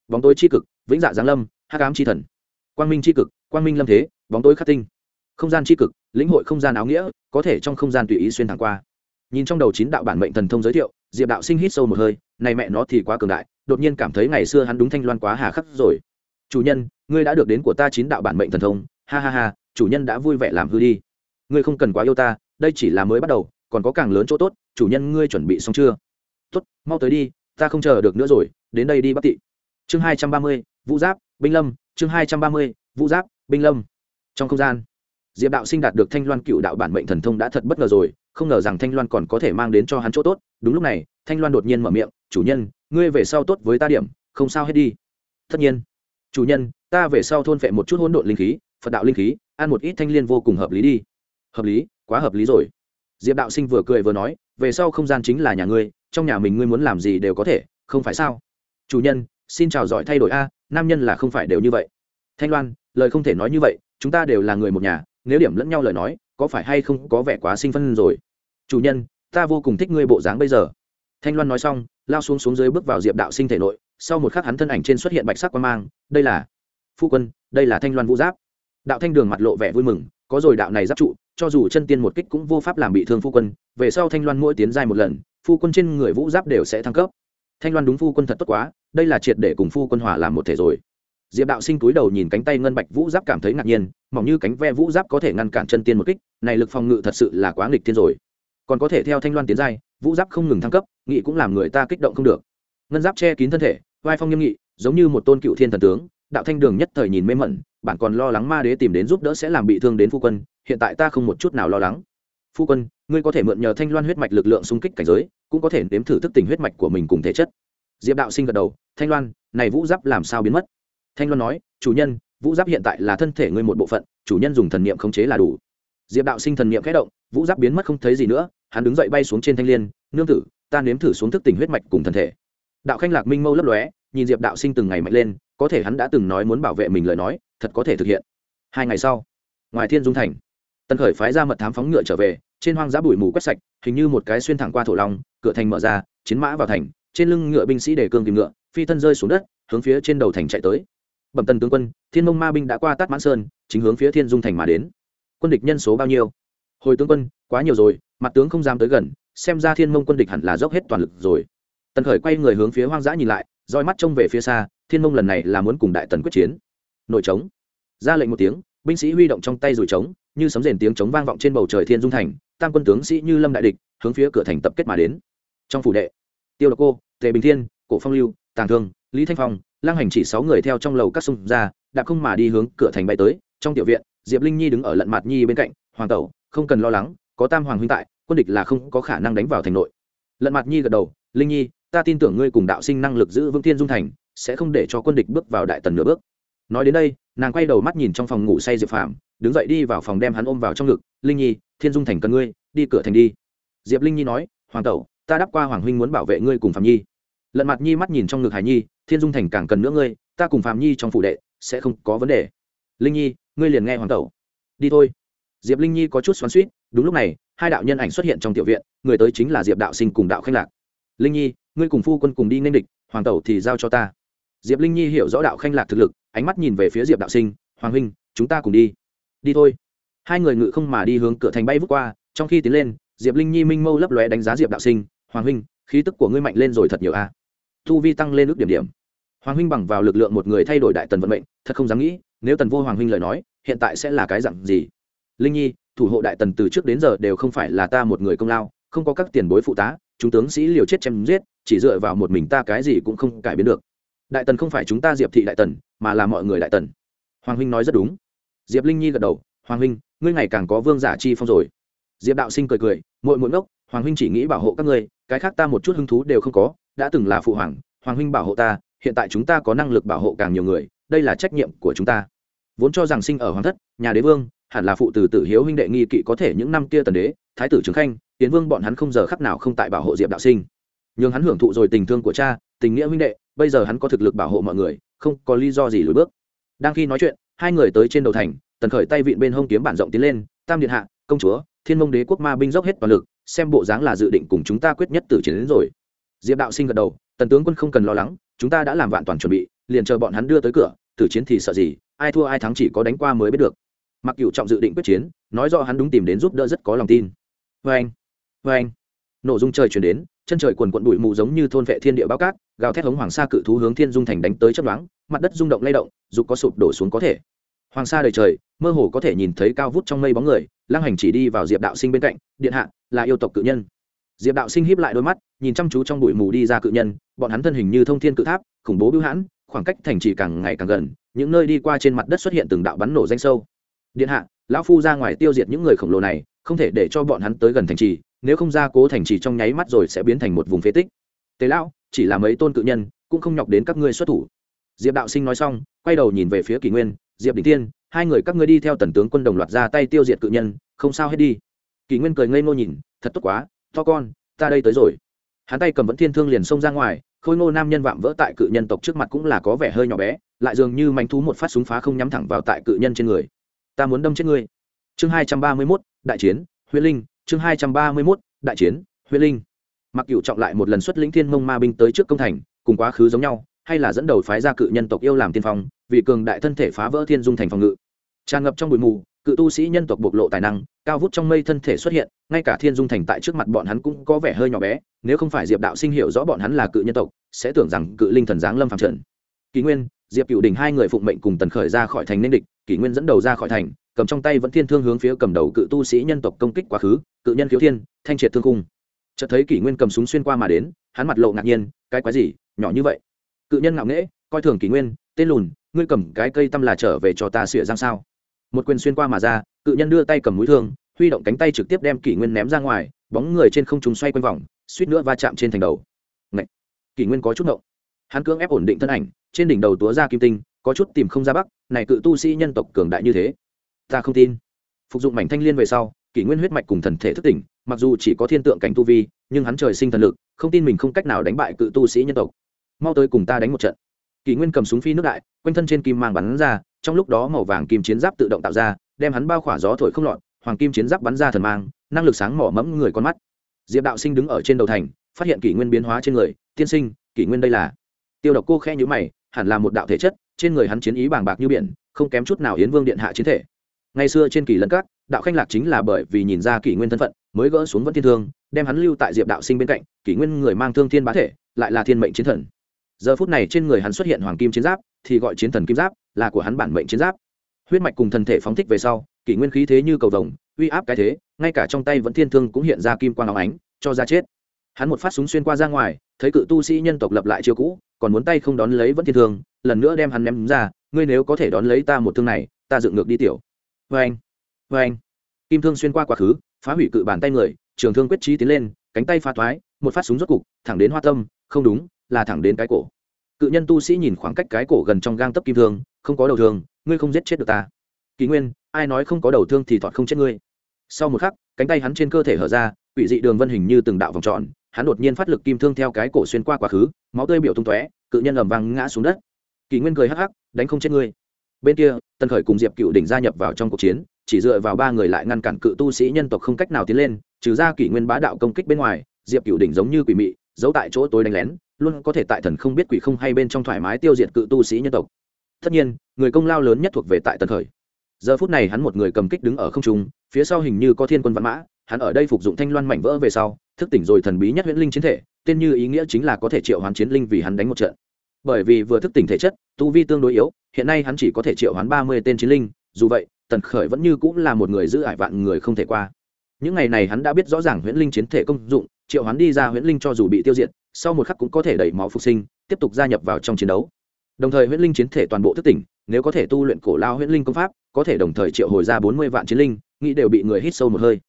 Bóng tối chi cực, vĩnh dạ giáng lâm, hắc ám chi thần. Quang minh chi cực, quang minh lâm thế, bóng tối khắc tinh. Không gian chi cực, lĩnh hội không gian áo nghĩa, có thể trong không gian tùy ý xuyên thẳng qua. Nhìn trong đầu chín đạo bản mệnh thần thông giới thiệu, diệp đạo sinh hít sâu một hơi, này mẹ nó thì quá cường đại, đột nhiên cảm thấy ngày xưa hắn đúng thanh loan quá hà khắc rồi. Chủ nhân, ngươi đã được đến của ta chín đạo bản mệnh thần thông, ha ha ha, chủ nhân đã vui vẻ làm hư đi ngươi không cần quá yêu ta, đây chỉ là mới bắt đầu, còn có càng lớn chỗ tốt, chủ nhân ngươi chuẩn bị xong chưa? Tốt, mau tới đi, ta không chờ được nữa rồi, đến đây đi bắc tị. Chương hai trăm ba mươi, vũ giáp, binh lâm, chương hai trăm ba mươi, vũ giáp, binh lâm. Trong không gian, diệp đạo sinh đạt được thanh loan cựu đạo bản mệnh thần thông đã thật bất ngờ rồi, không ngờ rằng thanh loan còn có thể mang đến cho hắn chỗ tốt. Đúng lúc này, thanh loan đột nhiên mở miệng, chủ nhân, ngươi về sau tốt với ta điểm, không sao hết đi. Tất nhiên, chủ nhân, ta về sau thôn phệ một chút hỗn độn linh khí, phật đạo linh khí, ăn một ít thanh liên vô cùng hợp lý đi hợp lý, quá hợp lý rồi. Diệp đạo sinh vừa cười vừa nói, về sau không gian chính là nhà ngươi, trong nhà mình ngươi muốn làm gì đều có thể, không phải sao? Chủ nhân, xin chào giỏi thay đổi a, nam nhân là không phải đều như vậy. Thanh loan, lời không thể nói như vậy, chúng ta đều là người một nhà, nếu điểm lẫn nhau lời nói, có phải hay không có vẻ quá sinh phân rồi? Chủ nhân, ta vô cùng thích ngươi bộ dáng bây giờ. Thanh loan nói xong, lao xuống xuống dưới bước vào diệp đạo sinh thể nội, sau một khắc hắn thân ảnh trên xuất hiện bạch sắc quan mang, đây là phu quân, đây là thanh loan vũ giáp. Đạo thanh đường mặt lộ vẻ vui mừng, có rồi đạo này giáp trụ cho dù chân tiên một kích cũng vô pháp làm bị thương phu quân, về sau thanh loan mỗi tiến dài một lần, phu quân trên người vũ giáp đều sẽ thăng cấp. Thanh loan đúng phu quân thật tốt quá, đây là triệt để cùng phu quân hòa làm một thể rồi. Diệp đạo sinh túi đầu nhìn cánh tay ngân bạch vũ giáp cảm thấy ngạc nhiên, mỏng như cánh ve vũ giáp có thể ngăn cản chân tiên một kích, này lực phòng ngự thật sự là quá nghịch thiên rồi. Còn có thể theo thanh loan tiến giai, vũ giáp không ngừng thăng cấp, nghị cũng làm người ta kích động không được. Ngân giáp che kín thân thể, vai phong nghiêm nghị, giống như một tôn cựu thiên thần tướng, đạo thanh đường nhất thời nhìn mê mẩn, bạn còn lo lắng ma đế tìm đến giúp đỡ sẽ làm bị thương đến phu quân hiện tại ta không một chút nào lo lắng. Phu quân, ngươi có thể mượn nhờ thanh loan huyết mạch lực lượng xung kích cảnh giới, cũng có thể nếm thử thức tỉnh huyết mạch của mình cùng thể chất. Diệp đạo sinh gật đầu, thanh loan, này vũ giáp làm sao biến mất? Thanh loan nói, chủ nhân, vũ giáp hiện tại là thân thể ngươi một bộ phận, chủ nhân dùng thần niệm khống chế là đủ. Diệp đạo sinh thần niệm khẽ động, vũ giáp biến mất không thấy gì nữa, hắn đứng dậy bay xuống trên thanh l i ê n nương tử, ta nếm thử xuống thức tỉnh huyết mạch cùng thân thể. Đạo khanh lạc minh mâu lấp lóe, nhìn diệp đạo sinh từng ngày mạnh lên, có thể hắn đã từng nói muốn bảo vệ mình lời nói, thật có thể thực hiện. Hai ngày sau, ngoài thiên dung thành tân khởi phái ra mật thám phóng ngựa trở về, trên hoang dã bụi mù quét sạch, hình như một cái xuyên thẳng qua thổ long, cửa thành mở ra, chiến mã vào thành, trên lưng ngựa binh sĩ để cương tìm ngựa, phi thân rơi xuống đất, hướng phía trên đầu thành chạy tới. Bẩm tần tướng quân, thiên mông ma binh đã qua tát mãn sơn, chính hướng phía thiên dung thành mà đến. Quân địch nhân số bao nhiêu? Hồi tướng quân, quá nhiều rồi, mặt tướng không dám tới gần, xem ra thiên mông quân địch hẳn là dốc hết toàn lực rồi. Tần khởi quay người hướng phía hoang dã nhìn lại, roi mắt trông về phía xa, thiên mông lần này là muốn cùng đại tần quyết chiến. Nội trống. Ra lệnh một tiếng, binh sĩ huy động trong tay rủi trống như sấm rền tiếng trống vang vọng trên bầu trời thiên dung thành, tam quân tướng sĩ như lâm đại địch, hướng phía cửa thành tập kết mà đến. Trong phủ đệ, tiêu độc cô, tề bình thiên, cổ phong lưu, tàng thương, lý thanh phong, lang hành chỉ sáu người theo trong lầu các sông ra, đạp không mà đi hướng cửa thành bay tới. Trong tiểu viện, diệp linh nhi đứng ở lận mặt nhi bên cạnh, hoàng tẩu, không cần lo lắng, có tam hoàng huynh tại, quân địch là không có khả năng đánh vào thành nội. Lận mặt nhi gật đầu, linh nhi, ta tin tưởng ngươi cùng đạo sinh năng lực giữ vững thiên dung thành, sẽ không để cho quân địch bước vào đại tần nửa bước. Nói đến đây, nàng quay đầu mắt nhìn trong phòng ngủ say diệp phạm đứng dậy đi vào phòng đem hắn ôm vào trong ngực, linh nhi, thiên dung thành cần ngươi, đi cửa thành đi. Diệp linh nhi nói, hoàng tẩu, ta đáp qua hoàng huynh muốn bảo vệ ngươi cùng phạm nhi. Lận mặt nhi mắt nhìn trong ngực hải nhi, thiên dung thành càng cần nữa ngươi, ta cùng phạm nhi trong phủ đệ sẽ không có vấn đề. Linh nhi, ngươi liền nghe hoàng tẩu. Đi thôi. Diệp linh nhi có chút xoắn suýt đúng lúc này, hai đạo nhân ảnh xuất hiện trong tiểu viện, người tới chính là diệp đạo sinh cùng đạo khanh lạc. Linh nhi, ngươi cùng phu quân cùng đi nên địch, hoàng tẩu thì giao cho ta. Diệp linh nhi hiểu rõ đạo khanh lạc thực lực, ánh mắt nhìn về phía diệp đạo sinh, hoàng huynh, chúng ta cùng đi đi thôi. Hai người ngự không mà đi hướng cửa thành bay vút qua, trong khi tiến lên, diệp linh nhi minh mâu lấp lóe đánh giá diệp đạo sinh, hoàng huynh, khí tức của ngươi mạnh lên rồi thật nhiều a. Thu vi tăng lên ước điểm điểm. Hoàng huynh bằng vào lực lượng một người thay đổi đại tần vận mệnh, thật không dám nghĩ, nếu tần vô hoàng huynh lời nói, hiện tại sẽ là cái dặn gì? Linh nhi, thủ hộ đại tần từ trước đến giờ đều không phải là ta một người công lao, không có các tiền bối phụ tá, chúng tướng sĩ liều chết chém giết, chỉ dựa vào một mình ta cái gì cũng không cải biến được. Đại tần không phải chúng ta diệp thị đại tần, mà là mọi người đại tần. Hoàng huynh nói rất đúng diệp linh nhi gật đầu, hoàng huynh, ngươi ngày càng có vương giả chi phong rồi. Diệp đạo sinh cười cười mỗi mỗi ngốc, hoàng huynh chỉ nghĩ bảo hộ các ngươi, cái khác ta một chút hứng thú đều không có, đã từng là phụ hoàng hoàng huynh bảo hộ ta, hiện tại chúng ta có năng lực bảo hộ càng nhiều người, đây là trách nhiệm của chúng ta. Vốn cho rằng sinh ở hoàng thất, nhà đế vương, hẳn là phụ tử tử hiếu huynh đệ nghi kỵ có thể những năm kia tần đế, thái tử trường khanh, tiến vương bọn hắn không giờ khắc nào không tại bảo hộ diệp đạo sinh. Nhưng hắn hưởng thụ rồi tình thương của cha, tình nghĩa huynh đệ, bây giờ hắn có thực lực bảo hộ mọi người, không có lý do gì lùi bước. Đang khi nói chuyện hai người tới trên đầu thành, tần khởi tay vịn bên hông kiếm bản rộng tiến lên, tam điện hạ, công chúa, thiên mông đế quốc ma binh dốc hết toàn lực, xem bộ dáng là dự định cùng chúng ta quyết nhất tử chiến đến rồi. Diệp đạo sinh gật đầu, tần tướng quân không cần lo lắng, chúng ta đã làm vạn toàn chuẩn bị, liền chờ bọn hắn đưa tới cửa, tử chiến thì sợ gì, ai thua ai thắng chỉ có đánh qua mới biết được. Mặc cựu trọng dự định quyết chiến, nói do hắn đúng tìm đến giúp đỡ rất có lòng tin. Vê anh vê anh nổ dung trời chuyển đến, chân trời quần quận bụi mù giống như thôn vệ thiên địa bao cát gào thét hống hoàng sa cự thú hướng thiên dung thành đánh tới chấp đoán mặt đất rung động lay động dù có sụp đổ xuống có thể. Hoàng sa đầy trời, mơ hồ có thể nhìn thấy cao vút trong mây bóng người, lăng hành chỉ đi vào diệp đạo sinh bên cạnh, điện hạ, là yêu tộc cự nhân. Diệp đạo sinh híp lại đôi mắt, nhìn chăm chú trong bụi mù đi ra cự nhân, bọn hắn thân hình như thông thiên cự tháp, khủng bố bưu hãn, khoảng cách thành trì càng ngày càng gần, những nơi đi qua trên mặt đất xuất hiện từng đạo bắn nổ danh sâu. Điện hạ, lão phu ra ngoài tiêu diệt những người khổng lồ này, không thể để cho bọn hắn tới gần thành trì, nếu không ra cố thành trì trong nháy mắt rồi sẽ biến thành một vùng phế tích. Tế lão chỉ là mấy tôn cự nhân, cũng không nhọc đến các ngươi xuất thủ. Diệp đạo sinh nói xong, quay đầu nhìn về phía kỷ nguyên, diệp đình tiên hai người các ngươi đi theo tần tướng quân đồng loạt ra tay tiêu diệt cự nhân, không sao hết đi. Kỷ nguyên cười ngây ngô nhìn, thật tốt quá, to con, ta đây tới rồi. Hắn tay cầm vẫn thiên thương liền xông ra ngoài, khôi ngô nam nhân vạm vỡ tại cự nhân tộc trước mặt cũng là có vẻ hơi nhỏ bé, lại dường như manh thú một phát súng phá không nhắm thẳng vào tại cự nhân trên người. Ta muốn đâm chết ngươi. Chương hai trăm ba mươi mốt, đại chiến huyết linh, chương hai trăm ba mươi mốt, đại chiến huyết linh mặc cựu trọng lại một lần xuất lĩnh thiên mông ma binh tới trước công thành, cùng quá khứ giống nhau, hay là dẫn đầu phái ra cự nhân tộc yêu làm tiên phong, vì cường đại thân thể phá vỡ thiên dung thành phòng ngự. Tràn ngập trong bụi mù, cự tu sĩ nhân tộc bộc lộ tài năng, cao vút trong mây thân thể xuất hiện, ngay cả thiên dung thành tại trước mặt bọn hắn cũng có vẻ hơi nhỏ bé, nếu không phải diệp đạo sinh hiểu rõ bọn hắn là cự nhân tộc, sẽ tưởng rằng cự linh thần giáng lâm phạm trận kỷ nguyên, diệp cựu đình hai người phụng mệnh cùng tần khởi ra khỏi thành nên địch kỷ nguyên dẫn đầu ra khỏi thành, cầm trong tay vẫn thiên thương hướng phía cầm đầu cự tu sĩ nhân tộc công kích quá khứ, cự nhân khiếu thiên, thanh triệt thương cung chợt thấy kỷ nguyên cầm súng xuyên qua mà đến, hắn mặt lộ ngạc nhiên, cái quái gì? Nhỏ như vậy? Cự nhân ngạo nghễ, coi thường kỷ nguyên, tên lùn, ngươi cầm cái cây tăm là trở về cho ta xỉa giang sao? Một quyền xuyên qua mà ra, cự nhân đưa tay cầm mũi thương, huy động cánh tay trực tiếp đem kỷ nguyên ném ra ngoài, bóng người trên không trùng xoay quanh vòng, suýt nữa va chạm trên thành đầu. Ngậy! kỷ nguyên có chút ngậu hắn cưỡng ép ổn định thân ảnh, trên đỉnh đầu túa ra kim tinh, có chút tìm không ra bắc, này cự tu sĩ nhân tộc cường đại như thế. Ta không tin. Phục dụng mảnh thanh liên về sau, kỷ nguyên huyết mạch cùng thần thể thức tỉnh mặc dù chỉ có thiên tượng cảnh tu vi, nhưng hắn trời sinh thần lực, không tin mình không cách nào đánh bại cự tu sĩ nhân tộc. Mau tới cùng ta đánh một trận. Kỷ nguyên cầm súng phi nước đại, quanh thân trên kim mang bắn ra, trong lúc đó màu vàng kim chiến giáp tự động tạo ra, đem hắn bao khỏa gió thổi không lọt, hoàng kim chiến giáp bắn ra thần mang, năng lực sáng mỏ mẫm người con mắt. Diệp đạo sinh đứng ở trên đầu thành, phát hiện kỷ nguyên biến hóa trên người, tiên sinh, kỷ nguyên đây là tiêu độc cô khe nhữ mày, hẳn là một đạo thể chất, trên người hắn chiến ý bàng bạc như biển, không kém chút nào yến vương điện hạ chiến thể. Ngày xưa trên kỳ lân các, đạo khanh lạc chính là bởi vì nhìn ra kỷ nguyên thân phận mới gỡ xuống vẫn thiên thương, đem hắn lưu tại diệp đạo sinh bên cạnh, kỷ nguyên người mang thương thiên bá thể, lại là thiên mệnh chiến thần. Giờ phút này trên người hắn xuất hiện hoàng kim chiến giáp, thì gọi chiến thần kim giáp, là của hắn bản mệnh chiến giáp. Huyết mạch cùng thần thể phóng thích về sau, kỷ nguyên khí thế như cầu vồng, uy áp cái thế, ngay cả trong tay vẫn thiên thương cũng hiện ra kim quang áo ánh, cho ra chết. Hắn một phát súng xuyên qua ra ngoài, thấy cự tu sĩ nhân tộc lập lại chiêu cũ, còn muốn tay không đón lấy vẫn thiên thương, lần nữa đem hắn ném ra, ngươi nếu có thể đón lấy ta một thương này, ta dựng ngược đi tiểu. Vê anh vê anh kim thương xuyên qua quá khứ phá hủy cự bàn tay người, trường thương quyết trí tiến lên, cánh tay pha thoái, một phát súng rốt cục, thẳng đến hoa tâm, không đúng, là thẳng đến cái cổ. Cự nhân tu sĩ nhìn khoảng cách cái cổ gần trong gang tấp kim thương, không có đầu thương, ngươi không giết chết được ta. Kỳ nguyên, ai nói không có đầu thương thì thọt không chết ngươi? Sau một khắc, cánh tay hắn trên cơ thể hở ra, quỷ dị đường vân hình như từng đạo vòng tròn, hắn đột nhiên phát lực kim thương theo cái cổ xuyên qua quá khứ, máu tươi biểu tung tóe, cự nhân ầm vang ngã xuống đất. Kỳ nguyên cười hắc hắc, đánh không chết ngươi. Bên kia, tần khởi cùng diệp cựu đỉnh gia nhập vào trong cuộc chiến chỉ dựa vào ba người lại ngăn cản cự tu sĩ nhân tộc không cách nào tiến lên, trừ ra kỷ nguyên bá đạo công kích bên ngoài, diệp cựu đỉnh giống như quỷ mị, giấu tại chỗ tối đánh lén, luôn có thể tại thần không biết quỷ không hay bên trong thoải mái tiêu diệt cự tu sĩ nhân tộc. Tất nhiên, người công lao lớn nhất thuộc về tại tần khởi. Giờ phút này hắn một người cầm kích đứng ở không trung, phía sau hình như có thiên quân văn mã, hắn ở đây phục dụng thanh loan mảnh vỡ về sau, thức tỉnh rồi thần bí nhất huyễn linh chiến thể, tên như ý nghĩa chính là có thể triệu hoán chiến linh vì hắn đánh một trận. Bởi vì vừa thức tỉnh thể chất, tu vi tương đối yếu, hiện nay hắn chỉ có thể triệu hoán ba mươi tên chiến linh, dù vậy tần khởi vẫn như cũng là một người giữ ải vạn người không thể qua. Những ngày này hắn đã biết rõ ràng huyễn linh chiến thể công dụng, triệu hắn đi ra huyễn linh cho dù bị tiêu diệt, sau một khắc cũng có thể đẩy máu phục sinh, tiếp tục gia nhập vào trong chiến đấu. Đồng thời huyễn linh chiến thể toàn bộ thức tỉnh, nếu có thể tu luyện cổ lao huyễn linh công pháp, có thể đồng thời triệu hồi ra bốn mươi vạn chiến linh, nghĩ đều bị người hít sâu một hơi.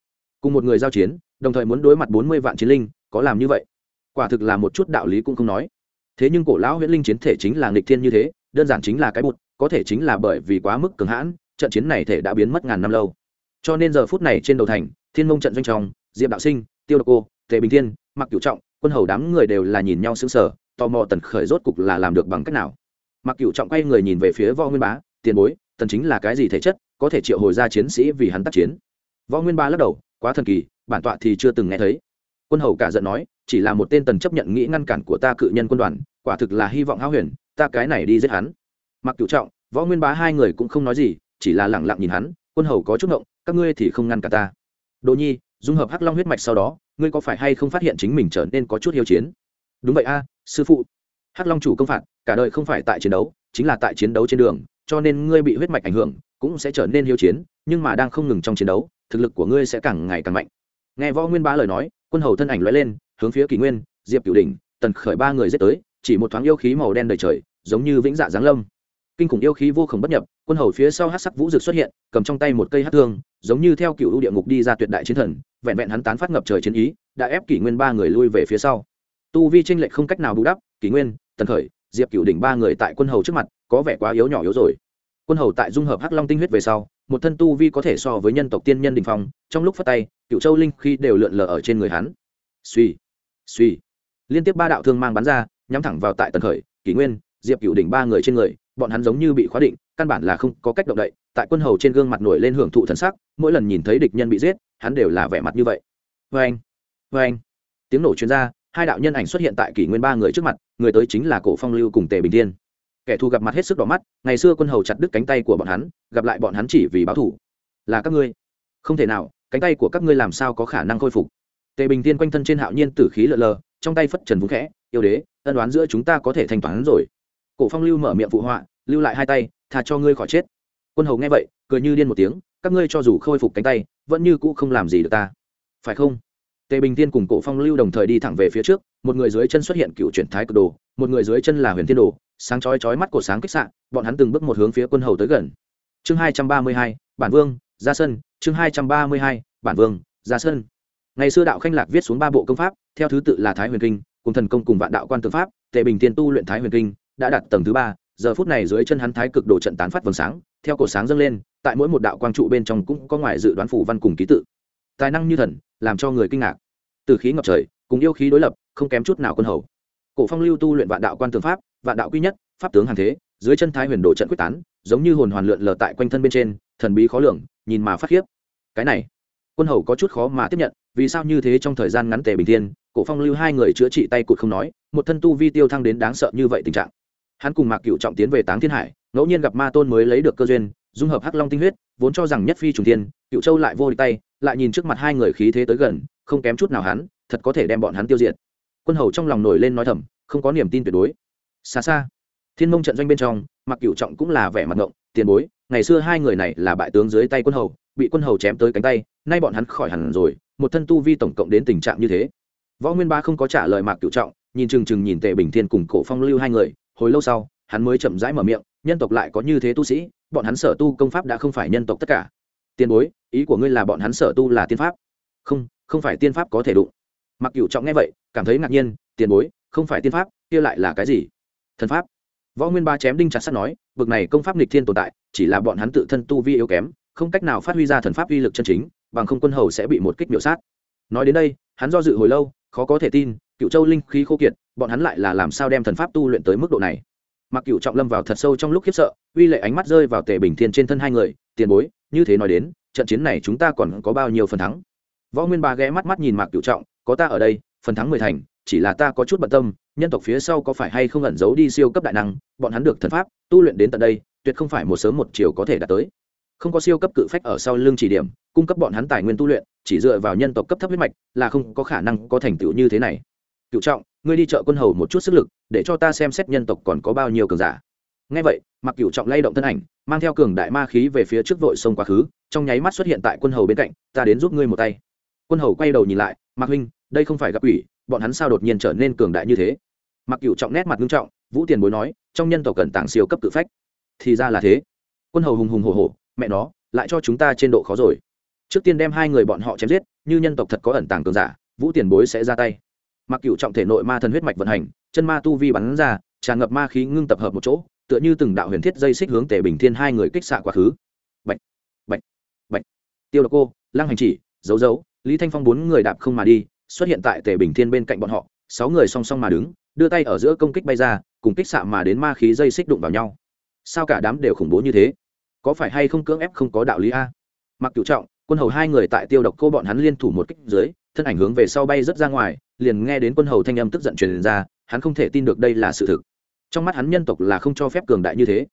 Cùng một người giao chiến, đồng thời muốn đối mặt bốn mươi vạn chiến linh, có làm như vậy? Quả thực là một chút đạo lý cũng không nói. Thế nhưng cổ lão huyễn linh chiến thể chính là nghịch thiên như thế, đơn giản chính là cái bụt, có thể chính là bởi vì quá mức cường hãn trận chiến này thể đã biến mất ngàn năm lâu. Cho nên giờ phút này trên đầu thành, thiên mông trận doanh trong, diệp đạo sinh, tiêu độc cô, tề bình thiên mặc cửu trọng, quân hầu đám người đều là nhìn nhau sững sờ, tò mò tần khởi rốt cục là làm được bằng cách nào. Mặc cửu trọng quay người nhìn về phía võ nguyên bá, tiền bối, tần chính là cái gì thể chất, có thể triệu hồi ra chiến sĩ vì hắn tác chiến? Võ nguyên bá lắc đầu, quá thần kỳ, bản tọa thì chưa từng nghe thấy. Quân hầu cả giận nói, chỉ là một tên tần chấp nhận nghĩ ngăn cản của ta cự nhân quân đoàn, quả thực là hy vọng hao huyền, ta cái này đi giết hắn. Mặc cửu trọng, võ nguyên bá hai người cũng không nói gì chỉ là lẳng lặng nhìn hắn, quân hầu có chút ngộng, các ngươi thì không ngăn cả ta. Đồ nhi, dung hợp hắc long huyết mạch sau đó, ngươi có phải hay không phát hiện chính mình trở nên có chút hiếu chiến? Đúng vậy a, sư phụ. Hắc long chủ công phạt, cả đời không phải tại chiến đấu, chính là tại chiến đấu trên đường, cho nên ngươi bị huyết mạch ảnh hưởng, cũng sẽ trở nên hiếu chiến, nhưng mà đang không ngừng trong chiến đấu, thực lực của ngươi sẽ càng ngày càng mạnh. Nghe võ nguyên bá lời nói, quân hầu thân ảnh lóe lên, hướng phía kỷ nguyên, diệp cửu đình tần khởi ba người dết tới, chỉ một thoáng yêu khí màu đen đầy trời, giống như vĩnh dạ giáng lâm kinh khủng yêu khí vô khổng bất nhập, quân hầu phía sau hát sắc vũ dực xuất hiện, cầm trong tay một cây hát thương, giống như theo cựu địa ngục đi ra tuyệt đại chiến thần, vẹn vẹn hắn tán phát ngập trời chiến ý, đã ép kỷ nguyên ba người lui về phía sau. Tu vi tranh lệch không cách nào bù đắp, kỷ nguyên, tần khởi, diệp cựu đỉnh ba người tại quân hầu trước mặt, có vẻ quá yếu nhỏ yếu rồi. Quân hầu tại dung hợp hắc long tinh huyết về sau, một thân tu vi có thể so với nhân tộc tiên nhân đình phong, trong lúc phát tay cựu châu linh khi đều lượn lờ ở trên người hắn. Suy suy. Liên tiếp ba đạo thương mang bắn ra, nhắm thẳng vào tại tần khởi, kỷ nguyên, diệp cựu đỉnh ba người trên người bọn hắn giống như bị khóa định, căn bản là không có cách động đậy, tại quân hầu trên gương mặt nổi lên hưởng thụ thần sắc, mỗi lần nhìn thấy địch nhân bị giết, hắn đều là vẻ mặt như vậy. Vê anh vê anh tiếng nổ chuyên r a hai đạo nhân ảnh xuất hiện tại kỷ nguyên ba người trước mặt, người tới chính là cổ phong lưu cùng tề bình thiên. Kẻ thù gặp mặt hết sức đỏ mắt, ngày xưa quân hầu chặt đứt cánh tay của bọn hắn, gặp lại bọn hắn chỉ vì báo thủ là các ngươi. Không thể nào, cánh tay của các ngươi làm sao có khả năng khôi phục? Tề bình thiên quanh thân trên hạo nhiên tử khí lợn lờ, trong tay phất trần vũ khẽ, yêu đế, ân đoán giữa chúng ta có thể thanh toán rồi cổ phong lưu mở miệng phụ họa, lưu lại hai tay thà cho ngươi khỏi chết. Quân hầu nghe vậy, cười như điên một tiếng, các ngươi cho dù khôi phục cánh tay, vẫn như cũ không làm gì được ta. Phải không? Tề bình tiên cùng cổ phong lưu đồng thời đi thẳng về phía trước, một người dưới chân xuất hiện cựu chuyển thái cực đồ, một người dưới chân là huyền thiên đồ, sáng chói chói mắt cổ sáng kích sạn bọn hắn từng bước một hướng phía quân hầu tới gần. Chương hai trăm ba mươi hai, bản vương, ra sân. Chương hai trăm ba mươi hai, bản vương, ra sân. Ngày xưa đạo khanh lạc viết xuống ba bộ công pháp, theo thứ tự là thái huyền kinh, cùng thần công cùng vạn đạo quan tư pháp, tề bình tiên tu luyện thái huyền kinh đã đạt tầng thứ ba, giờ phút này dưới chân hắn thái cực đồ trận tán phát vầng sáng, theo cổ sáng dâng lên, tại mỗi một đạo quang trụ bên trong cũng có ngoài dự đoán phủ văn cùng ký tự. Tài năng như thần, làm cho người kinh ngạc. Từ khí ngập trời, cùng yêu khí đối lập, không kém chút nào quân hầu. Cổ phong lưu tu luyện vạn đạo quan tường pháp, vạn đạo quy nhất, pháp tướng hàng thế, dưới chân thái huyền đồ trận quyết tán, giống như hồn hoàn lượn lờ tại quanh thân bên trên, thần bí khó lường, nhìn mà phát khiếp. Cái này, quân hầu có chút khó mà tiếp nhận, vì sao như thế trong thời gian ngắn tề bình thiên, cổ phong lưu hai người chữa trị tay cụt không nói, một thân tu vi tiêu thăng đến đáng sợ như vậy tình trạng hắn cùng mạc cựu trọng tiến về táng thiên hải, ngẫu nhiên gặp ma tôn mới lấy được cơ duyên, dung hợp hắc long tinh huyết, vốn cho rằng nhất phi trùng tiên cựu châu lại vô địch tay, lại nhìn trước mặt hai người khí thế tới gần, không kém chút nào hắn, thật có thể đem bọn hắn tiêu diệt. Quân hầu trong lòng nổi lên nói thầm, không có niềm tin tuyệt đối. Xa xa, thiên mông trận doanh bên trong mặc cựu trọng cũng là vẻ mặt ngộng, tiền bối, ngày xưa hai người này là bại tướng dưới tay quân hầu, bị quân hầu chém tới cánh tay, nay bọn hắn khỏi hẳn rồi, một thân tu vi tổng cộng đến tình trạng như thế. Võ nguyên ba không có trả lời mạc cựu trọng, nhìn chừng chừng nhìn tề bình thiên cùng cổ phong lưu hai người hồi lâu sau, hắn mới chậm rãi mở miệng, nhân tộc lại có như thế tu sĩ, bọn hắn sở tu công pháp đã không phải nhân tộc tất cả. Tiền bối, ý của ngươi là bọn hắn sở tu là tiên pháp? Không không phải tiên pháp có thể đụng. Mặc cựu trọng nghe vậy, cảm thấy ngạc nhiên tiền bối, không phải tiên pháp, kia lại là cái gì? Thần pháp. Võ nguyên ba chém đinh chặt sắt nói, bực này công pháp nghịch thiên tồn tại, chỉ là bọn hắn tự thân tu vi yếu kém, không cách nào phát huy ra thần pháp uy lực chân chính, bằng không quân hầu sẽ bị một kích biểu sát. Nói đến đây, hắn do dự hồi lâu khó có thể tin, cựu châu linh khí khô kiệt, bọn hắn lại là làm sao đem thần pháp tu luyện tới mức độ này? Mặc cựu trọng lâm vào thật sâu trong lúc khiếp sợ, uy lệ ánh mắt rơi vào tề bình thiên trên thân hai người, tiền bối, như thế nói đến, trận chiến này chúng ta còn có bao nhiêu phần thắng? Võ nguyên ba ghé mắt mắt nhìn mạc cựu trọng, có ta ở đây, phần thắng mười thành, chỉ là ta có chút bận tâm, nhân tộc phía sau có phải hay không ẩn giấu đi siêu cấp đại năng, bọn hắn được thần pháp, tu luyện đến tận đây, tuyệt không phải một sớm một chiều có thể đạt tới. Không có siêu cấp cự phách ở sau lưng chỉ điểm, cung cấp bọn hắn tài nguyên tu luyện chỉ dựa vào nhân tộc cấp thấp huyết mạch, là không có khả năng có thành tựu như thế này. Cựu trọng, ngươi đi chợ quân hầu một chút sức lực, để cho ta xem xét nhân tộc còn có bao nhiêu cường giả. Ngay vậy, mặc cựu trọng lay động thân ảnh, mang theo cường đại ma khí về phía trước vội sông quá khứ, trong nháy mắt xuất hiện tại quân hầu bên cạnh, ta đến giúp ngươi một tay. Quân hầu quay đầu nhìn lại, mạc huynh, đây không phải gặp ủy bọn hắn sao đột nhiên trở nên cường đại như thế? Mặc cựu trọng nét mặt nghiêm trọng, vũ tiền bối nói, trong nhân tộc cần tảng siêu cấp tự phách. Thì ra là thế. Quân hầu hùng hùng hồ hồ mẹ nó, lại cho chúng ta trên độ khó rồi trước tiên đem hai người bọn họ chém giết, như nhân tộc thật có ẩn tàng cường giả, vũ tiền bối sẽ ra tay. Mặc cựu trọng thể nội ma thần huyết mạch vận hành, chân ma tu vi bắn ra, tràn ngập ma khí ngưng tập hợp một chỗ, tựa như từng đạo huyền thiết dây xích hướng tề bình thiên hai người kích xạ quá khứ. Bệnh bệnh bệnh tiêu độc cô, lăng hành chỉ, dấu dấu, lý thanh phong bốn người đạp không mà đi, xuất hiện tại tề bình thiên bên cạnh bọn họ, sáu người song song mà đứng, đưa tay ở giữa công kích bay ra, cùng kích xạ mà đến ma khí dây xích đụng vào nhau. Sao cả đám đều khủng bố như thế? Có phải hay không cưỡng ép không có đạo lý a? Mặc cựu trọng quân hầu hai người tại tiêu độc cô bọn hắn liên thủ một kích dưới, thân ảnh hướng về sau bay rất ra ngoài, liền nghe đến quân hầu thanh âm tức giận truyền ra, hắn không thể tin được đây là sự thực. Trong mắt hắn nhân tộc là không cho phép cường đại như thế.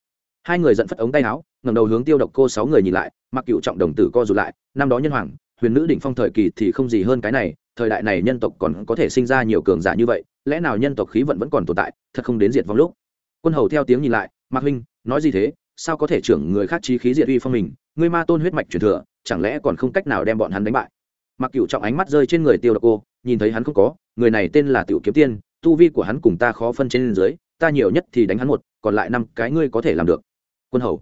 Hai người giận phất ống tay áo ngầm đầu hướng tiêu độc cô sáu người nhìn lại, mặc cựu trọng đồng tử co rụt lại, năm đó nhân hoàng, huyền nữ đỉnh phong thời kỳ thì không gì hơn cái này, thời đại này nhân tộc còn có thể sinh ra nhiều cường giả như vậy, lẽ nào nhân tộc khí vận vẫn còn tồn tại, thật không đến diệt vong lúc. Quân hầu theo tiếng nhìn lại, mạc huynh, nói gì thế? Sao có thể trưởng người khác trí khí diệt uy phong mình? Ngươi ma tôn huyết mạch truyền thừa chẳng lẽ còn không cách nào đem bọn hắn đánh bại? Mặc cựu trọng ánh mắt rơi trên người tiêu độc cô, nhìn thấy hắn không có, người này tên là tiểu kiếm tiên, tu vi của hắn cùng ta khó phân trên dưới, ta nhiều nhất thì đánh hắn một, còn lại năm cái ngươi có thể làm được. Quân hầu.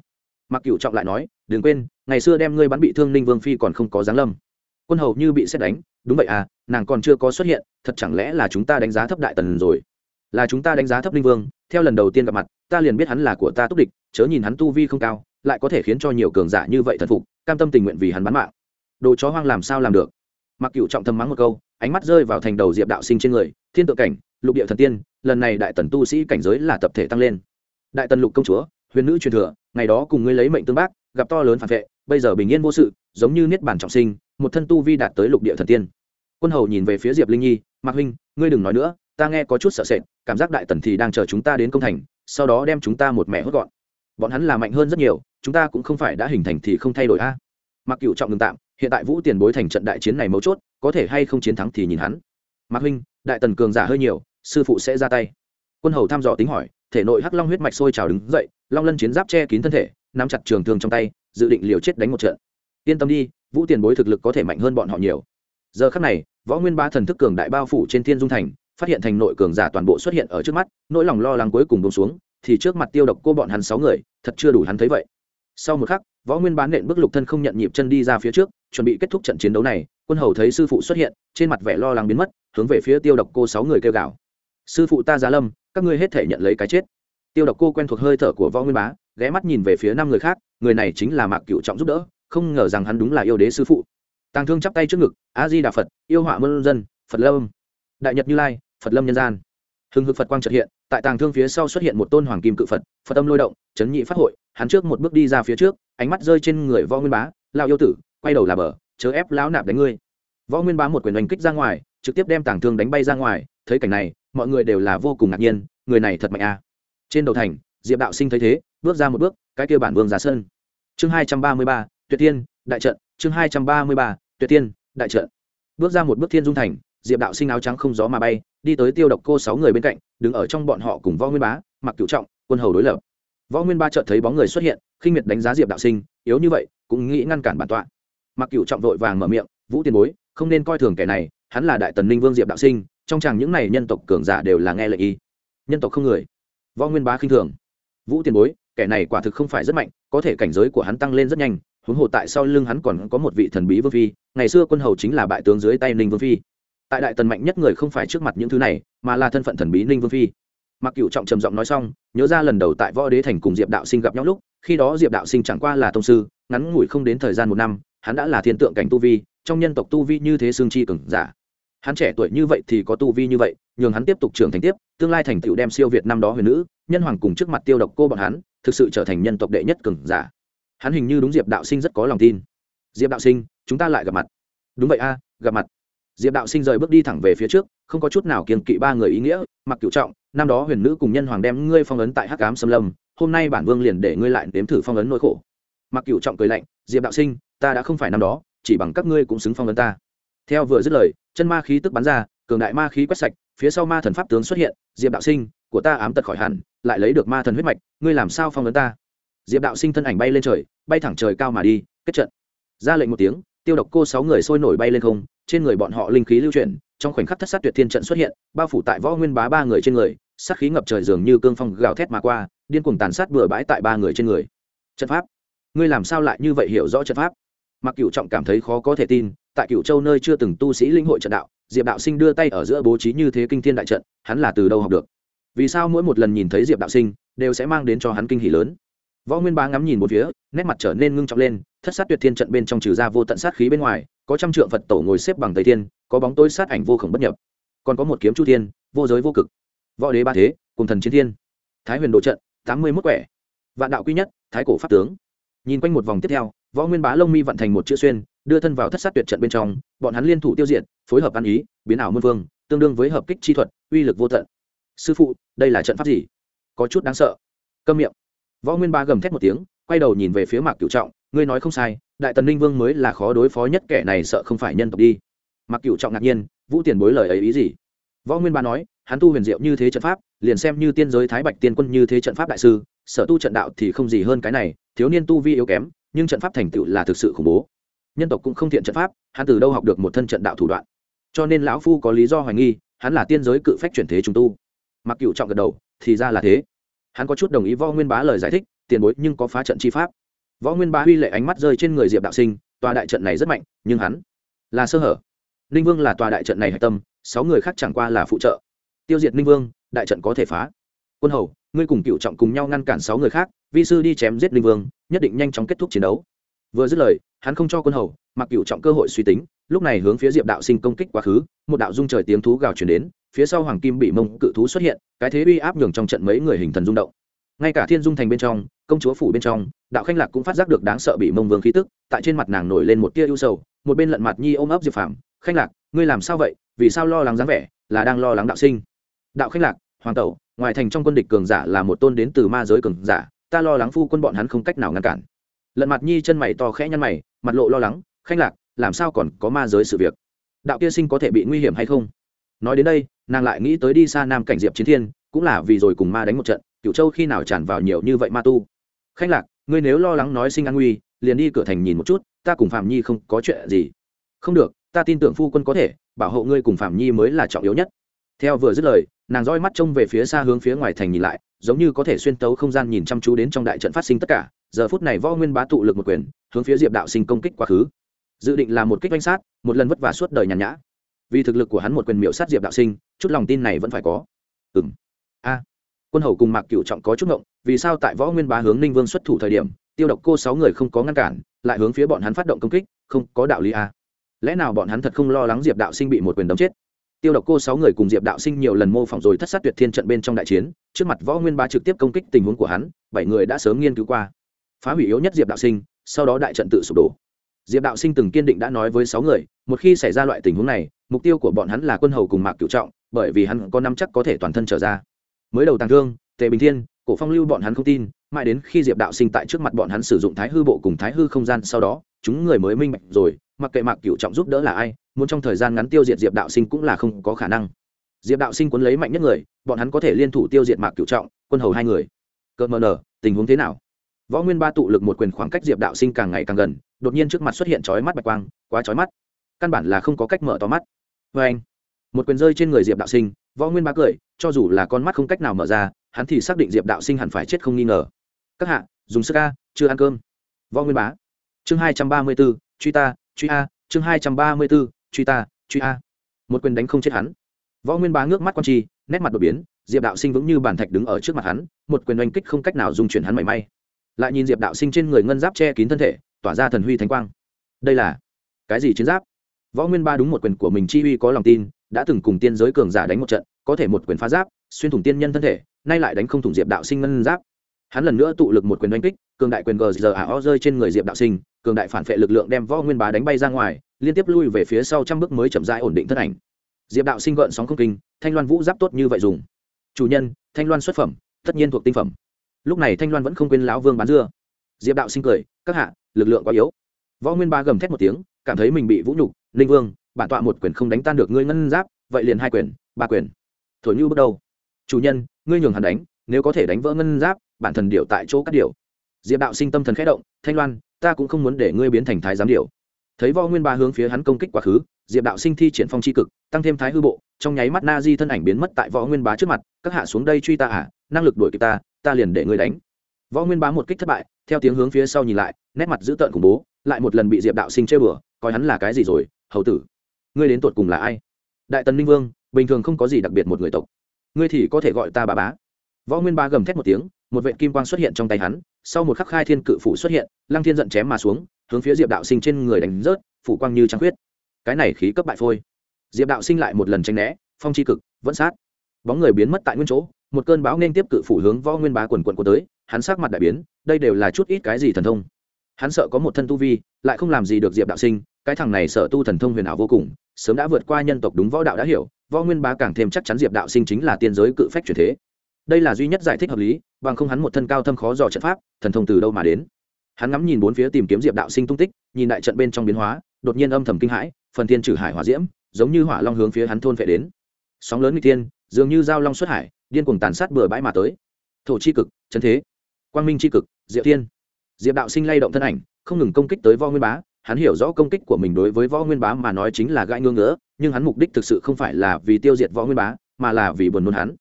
Mặc cựu trọng lại nói, đừng quên, ngày xưa đem ngươi bắn bị thương ninh vương phi còn không có giáng lâm. Quân hầu như bị xét đánh, đúng vậy à nàng còn chưa có xuất hiện, thật chẳng lẽ là chúng ta đánh giá thấp đại tần rồi? Là chúng ta đánh giá thấp ninh vương, theo lần đầu tiên gặp mặt, ta liền biết hắn là của ta túc địch, chớ nhìn hắn tu vi không cao lại có thể khiến cho nhiều cường giả như vậy thần phục, cam tâm tình nguyện vì hắn bán mạng. Đồ chó hoang làm sao làm được? Mặc cựu trọng thầm mắng một câu, ánh mắt rơi vào thành đầu diệp đạo sinh trên người, thiên tượng cảnh, lục địa thần tiên, lần này đại tần tu sĩ cảnh giới là tập thể tăng lên. Đại tần lục công chúa, huyền nữ truyền thừa, ngày đó cùng ngươi lấy mệnh tương bác, gặp to lớn phản vệ, bây giờ bình yên vô sự, giống như niết bản trọng sinh, một thân tu vi đạt tới lục địa thần tiên. Quân hầu nhìn về phía diệp linh nhi, mạc huynh, ngươi đừng nói nữa, ta nghe có chút sợ sệt, cảm giác đại tần thì đang chờ chúng ta đến công thành, sau đó đem chúng ta một mẹ hốt gọn. Bọn hắn là mạnh hơn rất nhiều chúng ta cũng không phải đã hình thành thì không thay đổi a. Mặc cựu trọng ngừng tạm, hiện tại vũ tiền bối thành trận đại chiến này mấu chốt, có thể hay không chiến thắng thì nhìn hắn. Mạc huynh, đại tần cường giả hơi nhiều, sư phụ sẽ ra tay. Quân hầu thăm dò tính hỏi, thể nội hắc long huyết mạch sôi trào đứng dậy, long lân chiến giáp che kín thân thể, nắm chặt trường thương trong tay, dự định liều chết đánh một trận. Yên tâm đi, vũ tiền bối thực lực có thể mạnh hơn bọn họ nhiều. Giờ khắc này, võ nguyên ba thần thức cường đại bao phủ trên thiên dung thành, phát hiện thành nội cường giả toàn bộ xuất hiện ở trước mắt, nỗi lòng lo lắng cuối cùng bông xuống, thì trước mặt tiêu độc cô bọn hắn sáu người, thật chưa đủ hắn thấy vậy sau một khắc, võ nguyên bán nện bước lục thân không nhận nhịp chân đi ra phía trước, chuẩn bị kết thúc trận chiến đấu này, quân hầu thấy sư phụ xuất hiện, trên mặt vẻ lo lắng biến mất, hướng về phía tiêu độc cô sáu người kêu gào. Sư phụ ta giá lâm, các ngươi hết thể nhận lấy cái chết. Tiêu độc cô quen thuộc hơi thở của võ nguyên bá, ghé mắt nhìn về phía năm người khác, người này chính là mạc cựu trọng giúp đỡ, không ngờ rằng hắn đúng là yêu đế sư phụ. Tàng thương chắp tay trước ngực, a di đà phật, yêu họa mân dân, phật lâm. Đại nhật như lai, phật lâm nhân gian. Hưng hực phật quang trợ hiện tại tàng thương phía sau xuất hiện một tôn hoàng kim cự phật phật tâm lôi động, chấn nhị phát hội, hắn trước một bước đi ra phía trước, ánh mắt rơi trên người võ nguyên bá lao yêu tử, quay đầu là bờ, chớ ép lão nạp đánh ngươi. Võ nguyên bá một quyền đánh kích ra ngoài, trực tiếp đem tàng thương đánh bay ra ngoài, thấy cảnh này, mọi người đều là vô cùng ngạc nhiên, người này thật mạnh a à. trên đầu thành, diệp đạo sinh thấy thế, bước ra một bước, cái kia bản vương giá sơn chương hai trăm ba mươi ba, tuyệt tiên, đại trận, chương hai trăm ba mươi ba, tuyệt tiên, đại trận. Bước ra một bước thiên dung thành, diệp đạo sinh áo trắng không gió mà bay đi tới tiêu độc cô sáu người bên cạnh, đứng ở trong bọn họ cùng võ nguyên bá mặc cựu trọng, quân hầu đối lập. Võ nguyên ba chợt thấy bóng người xuất hiện, khinh miệt đánh giá diệp đạo sinh, yếu như vậy, cũng nghĩ ngăn cản bản tọa. Mặc cựu trọng vội vàng mở miệng, vũ tiền bối, không nên coi thường kẻ này, hắn là đại tần ninh vương diệp đạo sinh, trong chàng những này nhân tộc cường giả đều là nghe lệnh y. Nhân tộc không người. Võ nguyên bá khinh thường. Vũ tiền bối, kẻ này quả thực không phải rất mạnh, có thể cảnh giới của hắn tăng lên rất nhanh, huống hồ tại sau lưng hắn còn có một vị thần bí vương phi, ngày xưa quân hầu chính là bại tướng dưới tay ninh vương phi tại đại tần mạnh nhất người không phải trước mặt những thứ này, mà là thân phận thần bí ninh vương phi. Mặc cựu trọng trầm giọng nói xong, nhớ ra lần đầu tại võ đế thành cùng diệp đạo sinh gặp nhau lúc, khi đó diệp đạo sinh chẳng qua là tông sư, ngắn ngủi không đến thời gian một năm, hắn đã là thiên tượng cảnh tu vi, trong nhân tộc tu vi như thế xương chi cường giả. Hắn trẻ tuổi như vậy thì có tu vi như vậy, nhường hắn tiếp tục trưởng thành tiếp, tương lai thành tựu đem siêu việt năm đó huyền nữ, nhân hoàng cùng trước mặt tiêu độc cô bọn hắn, thực sự trở thành nhân tộc đệ nhất cường giả. Hắn hình như đúng diệp đạo sinh rất có lòng tin. Diệp đạo sinh, chúng ta lại gặp mặt. Đúng vậy a, gặp mặt diệp đạo sinh rời bước đi thẳng về phía trước, không có chút nào kiên kỵ ba người ý nghĩa, mặc cựu trọng, năm đó huyền nữ cùng nhân hoàng đem ngươi phong ấn tại hắc cám xâm lâm, hôm nay bản vương liền để ngươi lại nếm thử phong ấn nỗi khổ. Mặc cựu trọng cười lạnh, diệp đạo sinh, ta đã không phải năm đó, chỉ bằng các ngươi cũng xứng phong ấn ta. Theo vừa dứt lời, chân ma khí tức bắn ra, cường đại ma khí quét sạch, phía sau ma thần pháp tướng xuất hiện, diệp đạo sinh, của ta ám tật khỏi hẳn, lại lấy được ma thần huyết mạch, ngươi làm sao phong ấn ta? Diệp đạo sinh thân ảnh bay lên trời, bay thẳng trời cao mà đi, kết trận. Ra lệnh một tiếng, tiêu độc cô sáu người sôi nổi bay lên không trên người bọn họ linh khí lưu chuyển, trong khoảnh khắc thất sát tuyệt thiên trận xuất hiện, bao phủ tại võ nguyên bá ba người trên người, sát khí ngập trời dường như cương phong gào thét mà qua, điên cuồng tàn sát bừa bãi tại ba người trên người. Trận pháp. Ngươi làm sao lại như vậy hiểu rõ trận pháp? Mặc cựu trọng cảm thấy khó có thể tin, tại cựu châu nơi chưa từng tu sĩ linh hội trận đạo, diệp đạo sinh đưa tay ở giữa bố trí như thế kinh thiên đại trận, hắn là từ đâu học được? Vì sao mỗi một lần nhìn thấy diệp đạo sinh, đều sẽ mang đến cho hắn kinh hỷ lớn? Võ nguyên bá ngắm nhìn một phía, nét mặt trở nên ngưng trọng lên, thất sát tuyệt thiên trận bên trong trừ ra vô tận sát khí bên ngoài có trăm trượng phật tổ ngồi xếp bằng tây thiên, có bóng tối sát ảnh vô khổng bất nhập. Còn có một kiếm chu thiên, vô giới vô cực. Võ đế ba thế, cùng thần chiến thiên. Thái huyền độ trận, tám mươi mốt quẻ. Vạn đạo quy nhất, thái cổ pháp tướng. Nhìn quanh một vòng tiếp theo, võ nguyên bá lông mi vận thành một chữ xuyên, đưa thân vào thất sát tuyệt trận bên trong, bọn hắn liên thủ tiêu diệt, phối hợp ăn ý, biến ảo môn vương, tương đương với hợp kích chi thuật, uy lực vô tận. Sư phụ, đây là trận pháp gì? Có chút đáng sợ. Câm miệng. Võ nguyên bá gầm thét một tiếng, quay đầu nhìn về phía mạc cửu trọng, ngươi nói không sai đại tần ninh vương mới là khó đối phó nhất kẻ này sợ không phải nhân tộc đi. Mặc cựu trọng ngạc nhiên, vũ tiền bối lời ấy ý gì? Võ nguyên ba nói, hắn tu huyền diệu như thế trận pháp, liền xem như tiên giới thái bạch tiên quân như thế trận pháp đại sư, sở tu trận đạo thì không gì hơn cái này, thiếu niên tu vi yếu kém, nhưng trận pháp thành tựu là thực sự khủng bố. Nhân tộc cũng không thiện trận pháp, hắn từ đâu học được một thân trận đạo thủ đoạn? Cho nên lão phu có lý do hoài nghi, hắn là tiên giới cự phách chuyển thế chúng tu. Mặc cựu trọng gật đầu, thì ra là thế. Hắn có chút đồng ý võ nguyên bá lời giải thích, tiền bối nhưng có phá trận chi pháp võ nguyên bá huy lệ ánh mắt rơi trên người diệp đạo sinh, tòa đại trận này rất mạnh, nhưng hắn là sơ hở. Ninh vương là tòa đại trận này hạch tâm, sáu người khác chẳng qua là phụ trợ. Tiêu diệt ninh vương, đại trận có thể phá. Quân hầu, ngươi cùng cựu trọng cùng nhau ngăn cản sáu người khác, vi sư đi chém giết ninh vương, nhất định nhanh chóng kết thúc chiến đấu. Vừa dứt lời, hắn không cho quân hầu, mặc cựu trọng cơ hội suy tính, lúc này hướng phía diệp đạo sinh công kích quá khứ, một đạo dung trời tiếng thú gào chuyển đến, phía sau hoàng kim bị mông cự thú xuất hiện, cái thế uy áp nhường trong trận mấy người hình thần rung động. Ngay cả thiên dung thành bên trong công chúa phủ bên trong, đạo khanh lạc cũng phát giác được đáng sợ bị mông vương khí tức, tại trên mặt nàng nổi lên một tia ưu sầu, một bên lận mặt nhi ôm ấp diệp phàm, khanh lạc, ngươi làm sao vậy? Vì sao lo lắng dáng vẻ, là đang lo lắng đạo sinh? Đạo khanh lạc, hoàng tẩu, ngoài thành trong quân địch cường giả là một tôn đến từ ma giới cường giả, ta lo lắng phu quân bọn hắn không cách nào ngăn cản. Lận mặt nhi chân mày to khẽ nhăn mày, mặt lộ lo lắng, khanh lạc, làm sao còn có ma giới sự việc? Đạo kia sinh có thể bị nguy hiểm hay không? Nói đến đây, nàng lại nghĩ tới đi xa nam cảnh diệp chiến thiên, cũng là vì rồi cùng ma đánh một trận cựu châu khi nào tràn vào nhiều như vậy ma tu? Khanh lạc, ngươi nếu lo lắng nói sinh an nguy, liền đi cửa thành nhìn một chút, ta cùng phạm nhi không có chuyện gì. Không được, ta tin tưởng phu quân có thể, bảo hộ ngươi cùng phạm nhi mới là trọng yếu nhất. Theo vừa dứt lời, nàng roi mắt trông về phía xa hướng phía ngoài thành nhìn lại, giống như có thể xuyên tấu không gian nhìn chăm chú đến trong đại trận phát sinh tất cả. Giờ phút này võ nguyên bá tụ lực một quyền, hướng phía diệp đạo sinh công kích quá khứ. Dự định là một kích oanh sát, một lần vất vả suốt đời nhàn nhã. Vì thực lực của hắn một quyền miệu sát diệp đạo sinh, chút lòng tin này vẫn phải có. Ừ m a. Quân hầu cùng mạc cựu trọng có chút ngộng vì sao tại võ nguyên bá hướng ninh vương xuất thủ thời điểm, tiêu độc cô sáu người không có ngăn cản, lại hướng phía bọn hắn phát động công kích, không có đạo lý à? Lẽ nào bọn hắn thật không lo lắng diệp đạo sinh bị một quyền đấm chết? Tiêu độc cô sáu người cùng diệp đạo sinh nhiều lần mô phỏng rồi thất sát tuyệt thiên trận bên trong đại chiến, trước mặt võ nguyên bá trực tiếp công kích tình huống của hắn, bảy người đã sớm nghiên cứu qua. Phá hủy yếu nhất diệp đạo sinh, sau đó đại trận tự sụp đổ. Diệp đạo sinh từng kiên định đã nói với sáu người, một khi xảy ra loại tình huống này, mục tiêu của bọn hắn là quân hầu cùng mạc cựu trọng, bởi vì hắn có năm chắc có thể toàn thân trở ra. Mới đầu tàng thương, tề bình thiên cổ phong lưu bọn hắn không tin, mãi đến khi diệp đạo sinh tại trước mặt bọn hắn sử dụng thái hư bộ cùng thái hư không gian sau đó, chúng người mới minh bạch rồi, mặc kệ mạc cựu trọng giúp đỡ là ai, muốn trong thời gian ngắn tiêu diệt diệp đạo sinh cũng là không có khả năng. Diệp đạo sinh cuốn lấy mạnh nhất người, bọn hắn có thể liên thủ tiêu diệt mạc cựu trọng, quân hầu hai người. Cợt mờ nở tình huống thế nào? Võ nguyên ba tụ lực một quyền khoảng cách diệp đạo sinh càng ngày càng gần, đột nhiên trước mặt xuất hiện chói mắt bạch quang, quá chói mắt. Căn bản là không có cách mở to mắt. Vê anh một quyền rơi trên người diệp đạo sinh, võ nguyên ba cười, cho dù là con mắt không cách nào mở ra hắn thì xác định diệp đạo sinh hẳn phải chết không nghi ngờ. các hạ, dùng sức a, chưa ăn cơm. võ nguyên bá. chương hai trăm ba mươi b ố truy ta, truy a, chương hai trăm ba mươi b ố truy ta, truy a. một quyền đánh không chết hắn. võ nguyên bá ngước mắt con chi nét mặt đột biến, diệp đạo sinh vững như bàn thạch đứng ở trước mặt hắn, một quyền oanh kích không cách nào dung chuyển hắn mảy may. lại nhìn diệp đạo sinh trên người ngân giáp che kín thân thể, tỏa ra thần huy thánh quang. đây là cái gì chiến giáp? võ nguyên ba đúng một quyền của mình chi uy có lòng tin, đã từng cùng tiên giới cường giả đánh một trận, có thể một quyền phá giáp, xuyên thủng tiên nhân thân thể nay lại đánh không thủng diệp đạo sinh ngân giáp. Hắn lần nữa tụ lực một quyền đánh kích, cường đại quyền gờ giờ ả o rơi trên người diệp đạo sinh, cường đại phản vệ lực lượng đem võ nguyên bá đánh bay ra ngoài, liên tiếp lui về phía sau trăm bước mới chậm rãi ổn định thân ảnh. Diệp đạo sinh gợn sóng không kinh, thanh loan vũ giáp tốt như vậy dùng. Chủ nhân, thanh loan xuất phẩm, tất nhiên thuộc tinh phẩm. Lúc này thanh loan vẫn không quên lão vương bán dưa. Diệp đạo sinh cười, các hạ, lực lượng quá yếu. Võ nguyên ba gầm thét một tiếng, cảm thấy mình bị vũ nhục, ninh vương, bản tọa một quyền không đánh tan được ngươi ngân giáp, vậy liền hai quyền, ba quyền. Thổi như bước đầu. Chủ nhân ngươi nhường hắn đánh, nếu có thể đánh vỡ ngân giáp, bản thần điệu tại chỗ cắt điều. Diệp đạo sinh tâm thần khẽ động, thanh loan, ta cũng không muốn để ngươi biến thành thái giám điệu thấy võ nguyên ba hướng phía hắn công kích quá khứ, diệp đạo sinh thi triển phong c cực, tăng thêm thái hư bộ, trong nháy mắt na di thân ảnh biến mất tại võ nguyên bá trước mặt, các hạ xuống đây truy ta à năng lực đuổi kịp ta ta liền để ngươi đánh. Võ nguyên bá một kích thất bại, theo tiếng hướng phía sau nhìn lại, nét mặt dữ tợn khủng bố, lại một lần bị diệp đạo sinh chơi bừa, coi hắn là cái gì rồi, hầu tử. Ngươi đến tột cùng là ai? Đại tần ninh vương, bình thường không có gì đặc biệt một người tộc ngươi thì có thể gọi ta bà bá. Võ nguyên ba gầm thét một tiếng, một vệ kim quang xuất hiện trong tay hắn, sau một khắc khai thiên cự phủ xuất hiện, lăng thiên giận chém mà xuống, hướng phía diệp đạo sinh trên người đánh rớt, phủ quang như trăng khuyết. Cái này khí cấp bại phôi. Diệp đạo sinh lại một lần tranh né, phong chi cực, vẫn sát. Bóng người biến mất tại nguyên chỗ, một cơn bão nên tiếp cự phủ hướng võ nguyên bá quần quận của tới, hắn sắc mặt đại biến, đây đều là chút ít cái gì thần thông. Hắn sợ có một thân tu vi, lại không làm gì được diệp đạo sinh, cái thằng này sợ tu thần thông huyền ảo vô cùng, sớm đã vượt qua nhân tộc đúng võ đạo đã hiểu võ nguyên bá càng thêm chắc chắn diệp đạo sinh chính là tiên giới cự phách truyền thế. Đây là duy nhất giải thích hợp lý, bằng không hắn một thân cao thâm khó dò trận pháp, thần thông từ đâu mà đến. Hắn ngắm nhìn bốn phía tìm kiếm diệp đạo sinh tung tích, nhìn đại trận bên trong biến hóa, đột nhiên âm thầm kinh hãi, phần thiên trừ hải hòa diễm, giống như hỏa long hướng phía hắn thôn phệ đến. Sóng lớn n g dường như giao long xuất hải, điên cuồng tàn sát bừa bãi mà tới. Thổ c h i cực, chân thế. Quang minh c h i cực, diệu thiên. Diệp đạo sinh lay động thân ảnh, không ngừng công kích tới võ nguyên bá hắn hiểu rõ công kích của mình đối với võ nguyên bá mà nói chính là gãi ngưỡng ngỡ nhưng hắn mục đích thực sự không phải là vì tiêu diệt võ nguyên bá, mà là vì buồn nôn hắn.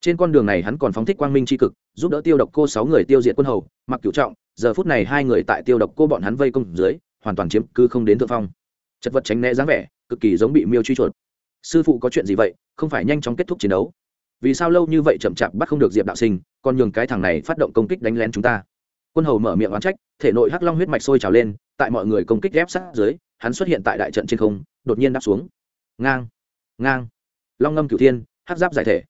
Trên con đường này hắn còn phóng thích quang minh c cực, giúp đỡ tiêu độc cô sáu người tiêu diệt quân hầu, mặc cửu trọng, giờ phút này hai người tại tiêu độc cô bọn hắn vây công dưới, hoàn toàn chiếm cứ không đến thượng phong. Chật vật tránh né dáng vẻ, cực kỳ giống bị miêu truy chuột. Sư phụ có chuyện gì vậy, không phải nhanh chóng kết thúc chiến đấu? Vì sao lâu như vậy chậm chạp bắt không được diệp đạo sinh, còn nhường cái thằng này phát động công kích đánh lén chúng ta? Quân hầu mở miệng oán trách, thể nội hắc long huyết mạch sôi trào lên tại mọi người công kích ghép sát dưới, hắn xuất hiện tại đại trận trên không, đột nhiên đáp xuống. Ngang ngang. Long ngâm cửu thiên, hắc giáp giải thể.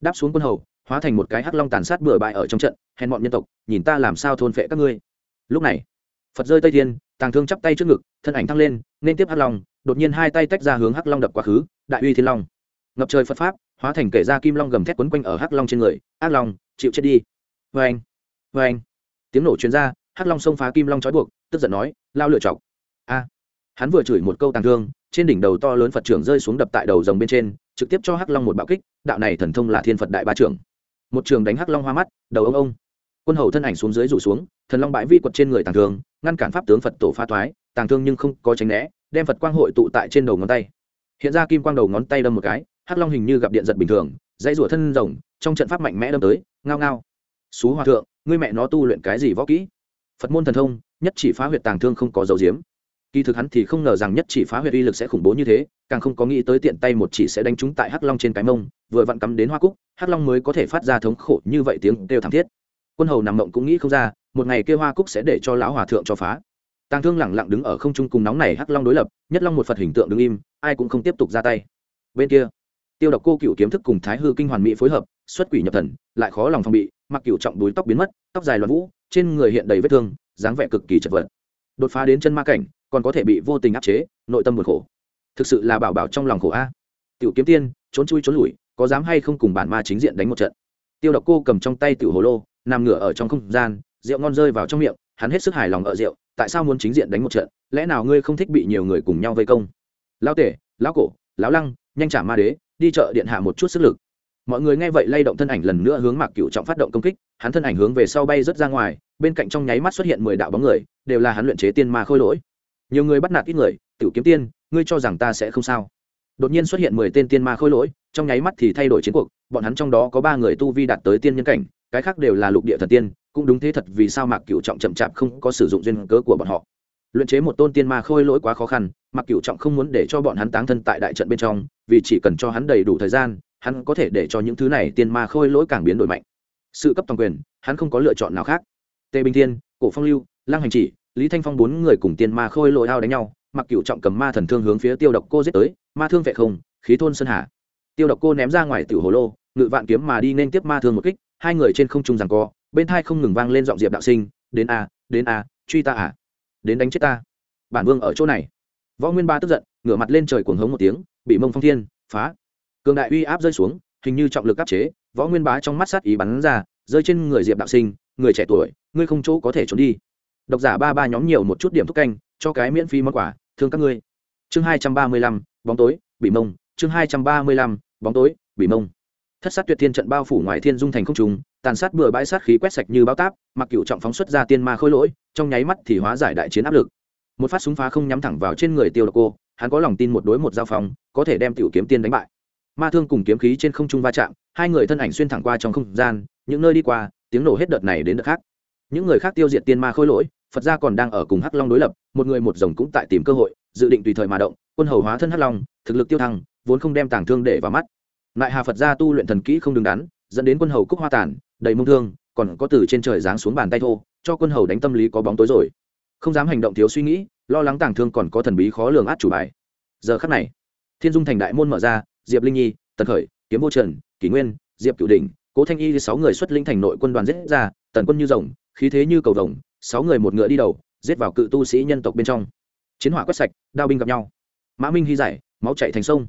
Đáp xuống quân hầu, hóa thành một cái hắc long tàn sát bừa bãi ở trong trận, hèn bọn nhân tộc, nhìn ta làm sao thôn phệ các ngươi. Lúc này, phật rơi tây thiên, tàng thương chắp tay trước ngực, thân ảnh thăng lên, nên tiếp hắc long, đột nhiên hai tay tách ra hướng hắc long đập quá khứ, đại uy thiên long. Ngập trời phật pháp, hóa thành kể ra kim long gầm thét quấn quanh ở hắc long trên người ác long, chịu chết đi. Vê anh vê anh tiếng nổ chuyên r a hắc long xông phá kim long trói buộc, tức giận nói, lao lựa chọc. A, hắn vừa chửi một câu tàng thương, trên đỉnh đầu to lớn phật trưởng rơi xuống đập tại đầu rồng bên trên, trực tiếp cho hắc long một bạo kích, đạo này thần thông là thiên phật đại ba trưởng. Một trường đánh hắc long hoa mắt, đầu ông ông. Quân hầu thân ảnh xuống dưới rủ xuống, thần long bãi vi quật trên người tàng thương, ngăn cản pháp tướng phật tổ pha thoái, tàng thương nhưng không có tránh né, đem phật quang hội tụ tại trên đầu ngón tay. Hiện ra kim quang đầu ngón tay đâm một cái, hắc long hình như gặp điện giật bình thường, dãy rủa thân rồng, trong trận pháp mạnh mẽ đâm tới, ngao ngao. Xú hòa thượng, ngươi mẹ nó tu luyện cái gì võ kỹ? Phật môn thần thông, nhất chỉ phá huyệt tàng thương không có dấu diếm. Kỳ thực hắn thì không ngờ rằng nhất chỉ phá huyệt uy lực sẽ khủng bố như thế, càng không có nghĩ tới tiện tay một chỉ sẽ đánh trúng tại hắc long trên cái mông, vừa vặn cắm đến hoa cúc, hắc long mới có thể phát ra thống khổ như vậy tiếng kêu thảm thiết. Quân hầu nằm mộng cũng nghĩ không ra, một ngày kêu hoa cúc sẽ để cho lão hòa thượng cho phá. Tàng thương lẳng lặng đứng ở không trung cùng nóng này hắc long đối lập, nhất long một phật hình tượng đứng im, ai cũng không tiếp tục ra tay. Bên kia, tiêu độc cô cựu kiếm thức cùng thái hư kinh hoàn mỹ phối hợp, xuất quỷ nhập thần, lại khó lòng phòng bị, mặc cựu trọng đuối tóc biến mất, tóc dài loạn vũ trên người hiện đầy vết thương, dáng vẻ cực kỳ chật vật. Đột phá đến chân ma cảnh, còn có thể bị vô tình áp chế, nội tâm buồn khổ. Thực sự là bảo bảo trong lòng khổ a. Tiểu kiếm tiên, trốn chui trốn lủi, có dám hay không cùng bản ma chính diện đánh một trận? Tiêu độc cô cầm trong tay tiểu hồ lô, nằm ngửa ở trong không gian, rượu ngon rơi vào trong miệng, hắn hết sức hài lòng ở rượu, tại sao muốn chính diện đánh một trận? Lẽ nào ngươi không thích bị nhiều người cùng nhau vây công? Lão tể, lão cổ, lão lăng, nhanh trả ma đế, đi chợ điện hạ một chút sức lực mọi người nghe vậy lay động thân ảnh lần nữa hướng mạc cựu trọng phát động công kích, hắn thân ảnh hướng về sau bay rớt ra ngoài, bên cạnh trong nháy mắt xuất hiện mười đạo bóng người, đều là hắn luyện chế tiên ma khôi lỗi. Nhiều người bắt nạt ít người, tiểu kiếm tiên, ngươi cho rằng ta sẽ không sao? Đột nhiên xuất hiện mười tên tiên ma khôi lỗi, trong nháy mắt thì thay đổi chiến cuộc, bọn hắn trong đó có ba người tu vi đạt tới tiên nhân cảnh, cái khác đều là lục địa thần tiên, cũng đúng thế thật vì sao mạc cựu trọng chậm chạp không có sử dụng duyên cớ của bọn họ. Luyện chế một tôn tiên ma khôi lỗi quá khó khăn, mạc cựu trọng không muốn để cho bọn hắn táng thân tại đại trận bên trong, vì chỉ cần cho hắn đầy đủ thời gian hắn có thể để cho những thứ này tiên ma khôi lỗi càng biến đổi mạnh. Sự cấp toàn quyền, hắn không có lựa chọn nào khác. Tề bình thiên, cổ phong lưu lang hành chỉ, lý thanh phong bốn người cùng tiên ma khôi lỗi ao đánh nhau mặc cựu trọng cầm ma thần thương hướng phía tiêu độc cô giết tới, ma thương vệ không, khí thôn sơn hà. Tiêu độc cô ném ra ngoài tiểu hồ lô, ngự vạn kiếm mà đi nên tiếp ma thương một kích, hai người trên không trung rằng co, bên thai không ngừng vang lên giọng diệp đạo sinh, đến a đến a, truy ta à đến đánh chết ta. Bản vương ở chỗ này. Võ nguyên ba tức giận, ngửa mặt lên trời cuồng hống một tiếng, bị mông phong thiên, phá cường đại uy áp rơi xuống, hình như trọng lực áp chế, võ nguyên bá trong mắt sát ý bắn ra, rơi trên người diệp đạo sinh, người trẻ tuổi, ngươi không chỗ có thể trốn đi. Độc giả ba ba nhóm nhiều một chút điểm thúc canh, cho cái miễn phí món quà, thương các ngươi. Chương hai trăm ba mươi lăm, bóng tối, bị mông. Chương hai trăm ba mươi lăm, bóng tối, bị mông. Thất sát tuyệt thiên trận bao phủ ngoài thiên dung thành không trùng tàn sát bừa bãi sát khí quét sạch như bao táp, mặc cựu trọng phóng xuất ra tiên ma khôi lỗi, trong nháy mắt thì hóa giải đại chiến áp lực. Một phát súng phá không nhắm thẳng vào trên người tiêu độc cô, hắn có lòng tin một đối một giao phóng có thể đem tiểu kiếm tiên đánh bại ma thương cùng kiếm khí trên không trung va chạm, hai người thân ảnh xuyên thẳng qua trong không gian, những nơi đi qua, tiếng nổ hết đợt này đến đợt khác. Những người khác tiêu diệt tiên ma khôi lỗi, phật gia còn đang ở cùng hắc long đối lập, một người một rồng cũng tại tìm cơ hội, dự định tùy thời mà động, quân hầu hóa thân hắc long, thực lực tiêu thăng, vốn không đem tàng thương để vào mắt. Lại hà phật gia tu luyện thần kỹ không đứng đắn, dẫn đến quân hầu cúc hoa tàn, đầy mông thương, còn có từ trên trời giáng xuống bàn tay thô, cho quân hầu đánh tâm lý có bóng tối rồi. Không dám hành động thiếu suy nghĩ, lo lắng tàng thương còn có thần bí khó lường át chủ bài. Giờ khắc này, thiên dung thành đại môn mở ra diệp linh nhi, tần khởi, kiếm vô trần, kỷ nguyên, diệp cửu đình cố thanh y sáu người xuất linh thành nội quân đoàn giết ra, tần quân như rồng, khí thế như cầu rồng, sáu người một ngựa đi đầu, giết vào cự tu sĩ nhân tộc bên trong. Chiến hỏa quét sạch, đao binh gặp nhau. Mã minh hy giải, máu chạy thành sông.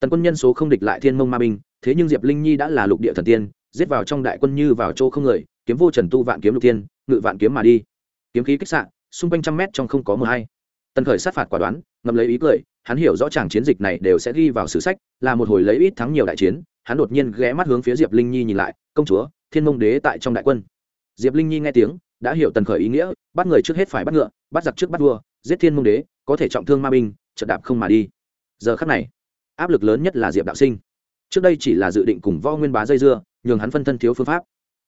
Tần quân nhân số không địch lại thiên mông ma binh, thế nhưng diệp linh nhi đã là lục địa thần tiên, giết vào trong đại quân như vào chỗ không người, kiếm vô trần tu vạn kiếm lục tiên ngự vạn kiếm mà đi. Kiếm khí kích sạn xung quanh trăm mét trong không có mờ hay. Tần khởi sát phạt quả đoán ngầm lấy ý cười hắn hiểu rõ ràng chiến dịch này đều sẽ ghi vào sử sách, là một hồi lấy ít thắng nhiều đại chiến, hắn đột nhiên ghé mắt hướng phía diệp linh nhi nhìn lại, công chúa, thiên mông đế tại trong đại quân. Diệp linh nhi nghe tiếng, đã hiểu tần khởi ý nghĩa, bắt người trước hết phải bắt ngựa, bắt giặc trước bắt vua, giết thiên mông đế, có thể trọng thương ma binh, chợt đạp không mà đi. Giờ khắc này, áp lực lớn nhất là diệp đạo sinh. Trước đây chỉ là dự định cùng võ nguyên bá dây dưa, nhường hắn phân thân thiếu phương pháp.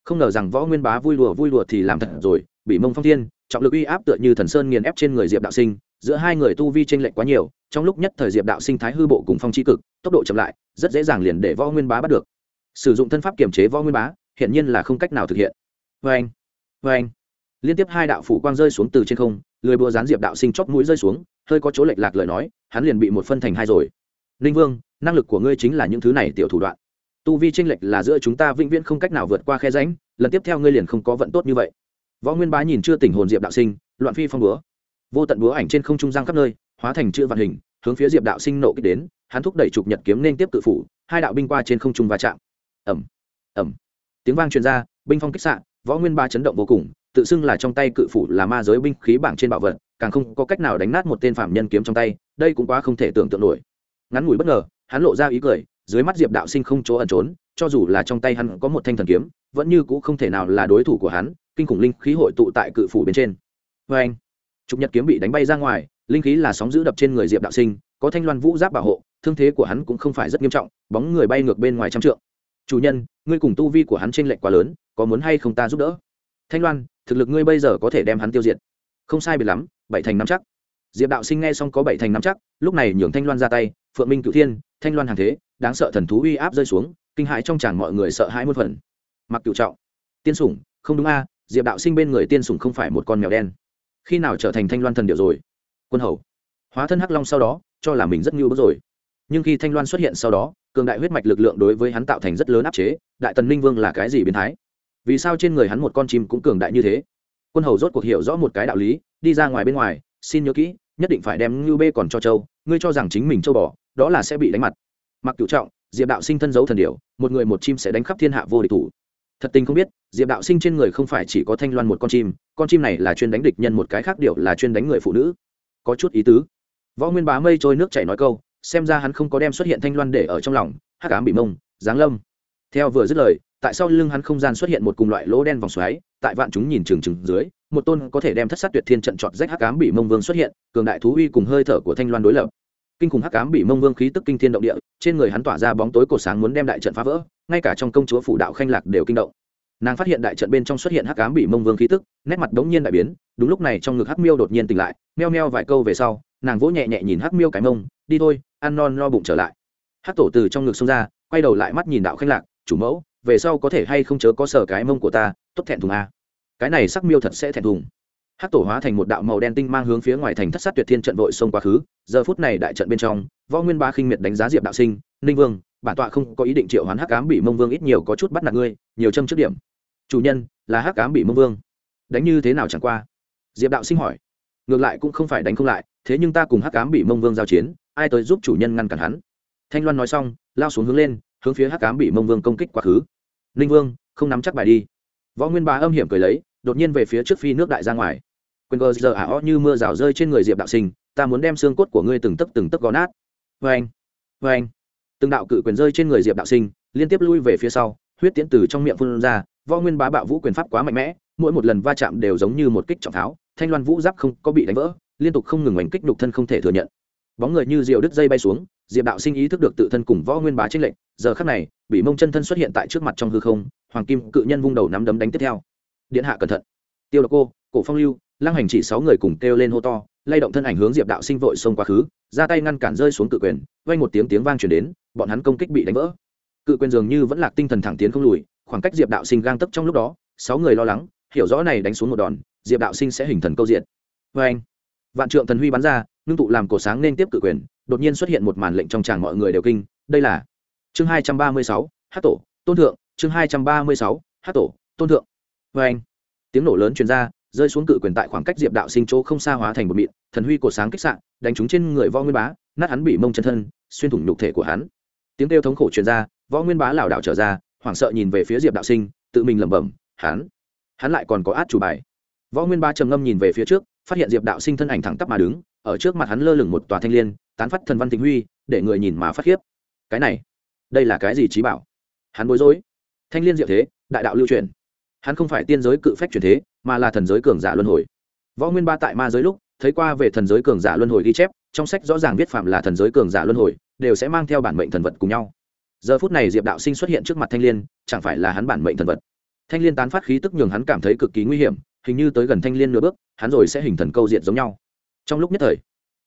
Không ngờ rằng võ nguyên bá vui đùa vui đùa thì làm thật rồi, bị mông phong thiên trọng lực uy áp tựa như thần sơn nghiền ép trên người diệp đạo sinh, giữa hai người tu vi tranh lệch quá nhiều, trong lúc nhất thời diệp đạo sinh thái hư bộ cùng phong c cực, tốc độ chậm lại, rất dễ dàng liền để võ nguyên bá bắt được. Sử dụng thân pháp kiểm chế võ nguyên bá hiện nhiên là không cách nào thực hiện. Vê anh vê anh. Liên tiếp hai đạo phủ quang rơi xuống từ trên không, lười bừa dán diệp đạo sinh chóp mũi rơi xuống, hơi có chỗ lệch lạc lời nói, hắn liền bị một phân thành hai rồi. Ninh vương, năng lực của ngươi chính là những thứ này tiểu thủ đoạn. Tu vi tranh lệch là giữa chúng ta vĩnh viễn không cách nào vượt qua khe ránh lần tiếp theo ngươi liền không có vận tốt như vậy võ nguyên bá nhìn chưa tỉnh hồn diệp đạo sinh, loạn phi phong búa. Vô tận búa ảnh trên không trung giang khắp nơi, hóa thành chữ vạn hình, hướng phía diệp đạo sinh nộ kích đến, hắn thúc đẩy trục nhật kiếm nên tiếp cự phủ, hai đạo binh qua trên không trung va chạm. Ẩm ẩm tiếng vang truyền ra, binh phong kích sạn võ nguyên ba chấn động vô cùng, tự xưng là trong tay cự phủ là ma giới binh khí bảng trên bảo vật, càng không có cách nào đánh nát một tên phạm nhân kiếm trong tay, đây cũng quá không thể tưởng tượng nổi. Ngắn ngủi bất ngờ, hắn lộ ra ý cười, dưới mắt diệp đạo sinh không chỗ ẩn trốn, cho dù là trong tay hắn có một thanh thần kiếm vẫn như cũ không thể nào là đối thủ của hắn, kinh khủng linh khí hội tụ tại cự phủ bên trên. Vê anh, trục nhật kiếm bị đánh bay ra ngoài, linh khí là sóng giữ đập trên người diệp đạo sinh, có thanh loan vũ giáp bảo hộ, thương thế của hắn cũng không phải rất nghiêm trọng, bóng người bay ngược bên ngoài trăm trượng. Chủ nhân, ngươi cùng tu vi của hắn trên lệch quá lớn, có muốn hay không ta giúp đỡ? Thanh loan, thực lực ngươi bây giờ có thể đem hắn tiêu diệt. Không sai biệt lắm, bảy thành năm chắc. Diệp đạo sinh nghe xong có bảy thành năm chắc, lúc này nhường thanh loan ra tay, phượng minh cựu thiên, thanh loan hàng thế, đáng sợ thần thú uy áp rơi xuống, kinh hãi trong chàng mọi người sợ hãi một phần mặc cựu trọng. Tiên sủng, không đúng a, diệp đạo sinh bên người tiên sủng không phải một con mèo đen. Khi nào trở thành thanh loan thần điệu rồi? Quân hầu. Hóa thân hắc long sau đó, cho là mình rất ngưu bước rồi. Nhưng khi thanh loan xuất hiện sau đó, cường đại huyết mạch lực lượng đối với hắn tạo thành rất lớn áp chế, đại tần minh vương là cái gì biến thái? Vì sao trên người hắn một con chim cũng cường đại như thế? Quân hầu rốt cuộc hiểu rõ một cái đạo lý, đi ra ngoài bên ngoài, xin nhớ kỹ, nhất định phải đem ngưu bê còn cho châu, ngươi cho rằng chính mình châu bò, đó là sẽ bị đánh mặt. Mặc cựu trọng, diệp đạo sinh thân giấu thần điệu một người một chim sẽ đánh khắp thiên hạ vô địch thủ thật tình không biết, diệp đạo sinh trên người không phải chỉ có thanh loan một con chim con chim này là chuyên đánh địch nhân, một cái khác điệu là chuyên đánh người phụ nữ. Có chút ý tứ. Võ nguyên bá mây trôi nước chảy nói câu, xem ra hắn không có đem xuất hiện thanh loan để ở trong lòng, hắc ám bị mông, giáng lâm. Theo vừa dứt lời, tại sao lưng hắn không gian xuất hiện một cùng loại lỗ đen vòng xoáy, tại vạn chúng nhìn trừng trừng dưới, một tôn có thể đem thất sát tuyệt thiên trận trọt rách hắc ám bị mông vương xuất hiện, cường đại thú uy cùng hơi thở của thanh loan đối lập kinh khủng hắc cám bị mông vương khí tức kinh thiên động địa, trên người hắn tỏa ra bóng tối cổ sáng muốn đem đại trận phá vỡ, ngay cả trong công chúa phủ đạo khanh lạc đều kinh động. Nàng phát hiện đại trận bên trong xuất hiện hắc cám bị mông vương khí tức, nét mặt đống nhiên đại biến, đúng lúc này trong ngực hắc miêu đột nhiên tỉnh lại, meo meo vài câu về sau, nàng vỗ nhẹ nhẹ nhìn hắc miêu cái mông, đi thôi, ăn non no bụng trở lại. Hắc tổ từ trong ngực xông ra, quay đầu lại mắt nhìn đạo khanh lạc, chủ mẫu, về sau có thể hay không chớ có sở cái mông của ta, tốt thẹn thùng a cái này sắc miêu thật sẽ thẹn thùng hắc tổ hóa thành một đạo màu đen tinh mang hướng phía ngoài thành thất sát tuyệt thiên trận vội xông quá khứ. Giờ phút này đại trận bên trong, võ nguyên ba khinh miệt đánh giá diệp đạo sinh, ninh vương, bản tọa không có ý định triệu hoán hắc cám bị mông vương ít nhiều có chút bắt nạt ngươi, nhiều châm trước điểm. Chủ nhân, là hắc cám bị mông vương. Đánh như thế nào chẳng qua? Diệp đạo sinh hỏi. Ngược lại cũng không phải đánh không lại, thế nhưng ta cùng hắc cám bị mông vương giao chiến, ai tới giúp chủ nhân ngăn cản hắn? Thanh loan nói xong, lao xuống hướng lên, hướng phía hắc cám bị mông vương công kích quá khứ. Ninh vương, không nắm chắc bài đi. Võ nguyên bá âm hiểm cười lấy, đột nhiên về phía trước phi nước đại ra ngoài quyền gờ giờ à ả o như mưa rào rơi trên người diệp đạo sinh, ta muốn đem xương cốt của ngươi từng tấc từng tấc gó nát. Vê anh vê anh từng đạo cự quyền rơi trên người diệp đạo sinh, liên tiếp lui về phía sau, huyết tiễn từ trong miệng phun ra, võ nguyên bá bạo vũ quyền pháp quá mạnh mẽ, mỗi một lần va chạm đều giống như một kích trọng tháo, thanh loan vũ giáp không có bị đánh vỡ, liên tục không ngừng oanh kích đục thân không thể thừa nhận. Bóng người như diều đứt dây bay xuống, diệp đạo sinh ý thức được tự thân cùng võ nguyên bá trên lệnh giờ khắc này, bị mông chân thân xuất hiện tại trước mặt trong hư không, hoàng kim cự nhân vung đầu nắm đấm đánh tiếp theo. Điện hạ cẩn thận. Tiêu độc cô, cổ phong lưu lăng hành chỉ sáu người cùng kêu lên hô to, lay động thân ảnh hướng diệp đạo sinh vội xông quá khứ, ra tay ngăn cản rơi xuống cự quyền vay một tiếng tiếng vang chuyển đến, bọn hắn công kích bị đánh vỡ. Cự quyền dường như vẫn lạc tinh thần thẳng tiến không lùi, khoảng cách diệp đạo sinh gang tấp trong lúc đó, sáu người lo lắng, hiểu rõ này đánh xuống một đòn, diệp đạo sinh sẽ hình thần câu diện. Vê anh vạn trượng thần huy bắn ra, ngưng tụ làm cổ sáng nên tiếp cự quyền, đột nhiên xuất hiện một màn lệnh trong tràng mọi người đều kinh, đây là chương hai trăm ba mươi sáu, hát tổ, tôn thượng, chương hai trăm ba mươi sáu, hát tổ, tôn thượng. Vê anh tiếng nổ lớn truyền ra rơi xuống cự quyền tại khoảng cách diệp đạo sinh chỗ không xa hóa thành một mịn, thần huy cổ sáng kích sạn đánh trúng trên người võ nguyên bá, nát hắn bị mông chân thân, xuyên thủng nhục thể của hắn. Tiếng kêu thống khổ truyền ra, võ nguyên bá lảo đảo trở ra, hoảng sợ nhìn về phía diệp đạo sinh, tự mình lẩm bẩm, hắn hắn lại còn có át chủ bài. Võ nguyên bá trầm ngâm nhìn về phía trước, phát hiện diệp đạo sinh thân ảnh thẳng tắp mà đứng, ở trước mặt hắn lơ lửng một tòa thanh l i ê n tán phát thần văn tình huy, để người nhìn mà phát khiếp. Cái này, đây là cái gì trí bảo? Hắn bối rối. Thanh l i ê n diệu thế, đại đạo lưu truyền hắn không phải tiên giới cự phách truyền thế, mà là thần giới cường giả luân hồi. Võ nguyên ba tại ma giới lúc, thấy qua về thần giới cường giả luân hồi ghi chép, trong sách rõ ràng viết phạm là thần giới cường giả luân hồi, đều sẽ mang theo bản mệnh thần vật cùng nhau. Giờ phút này diệp đạo sinh xuất hiện trước mặt thanh l i ê n chẳng phải là hắn bản mệnh thần vật. Thanh l i ê n tán phát khí tức nhường hắn cảm thấy cực kỳ nguy hiểm, hình như tới gần thanh l i ê n nửa bước, hắn rồi sẽ hình thần câu diện giống nhau. Trong lúc nhất thời,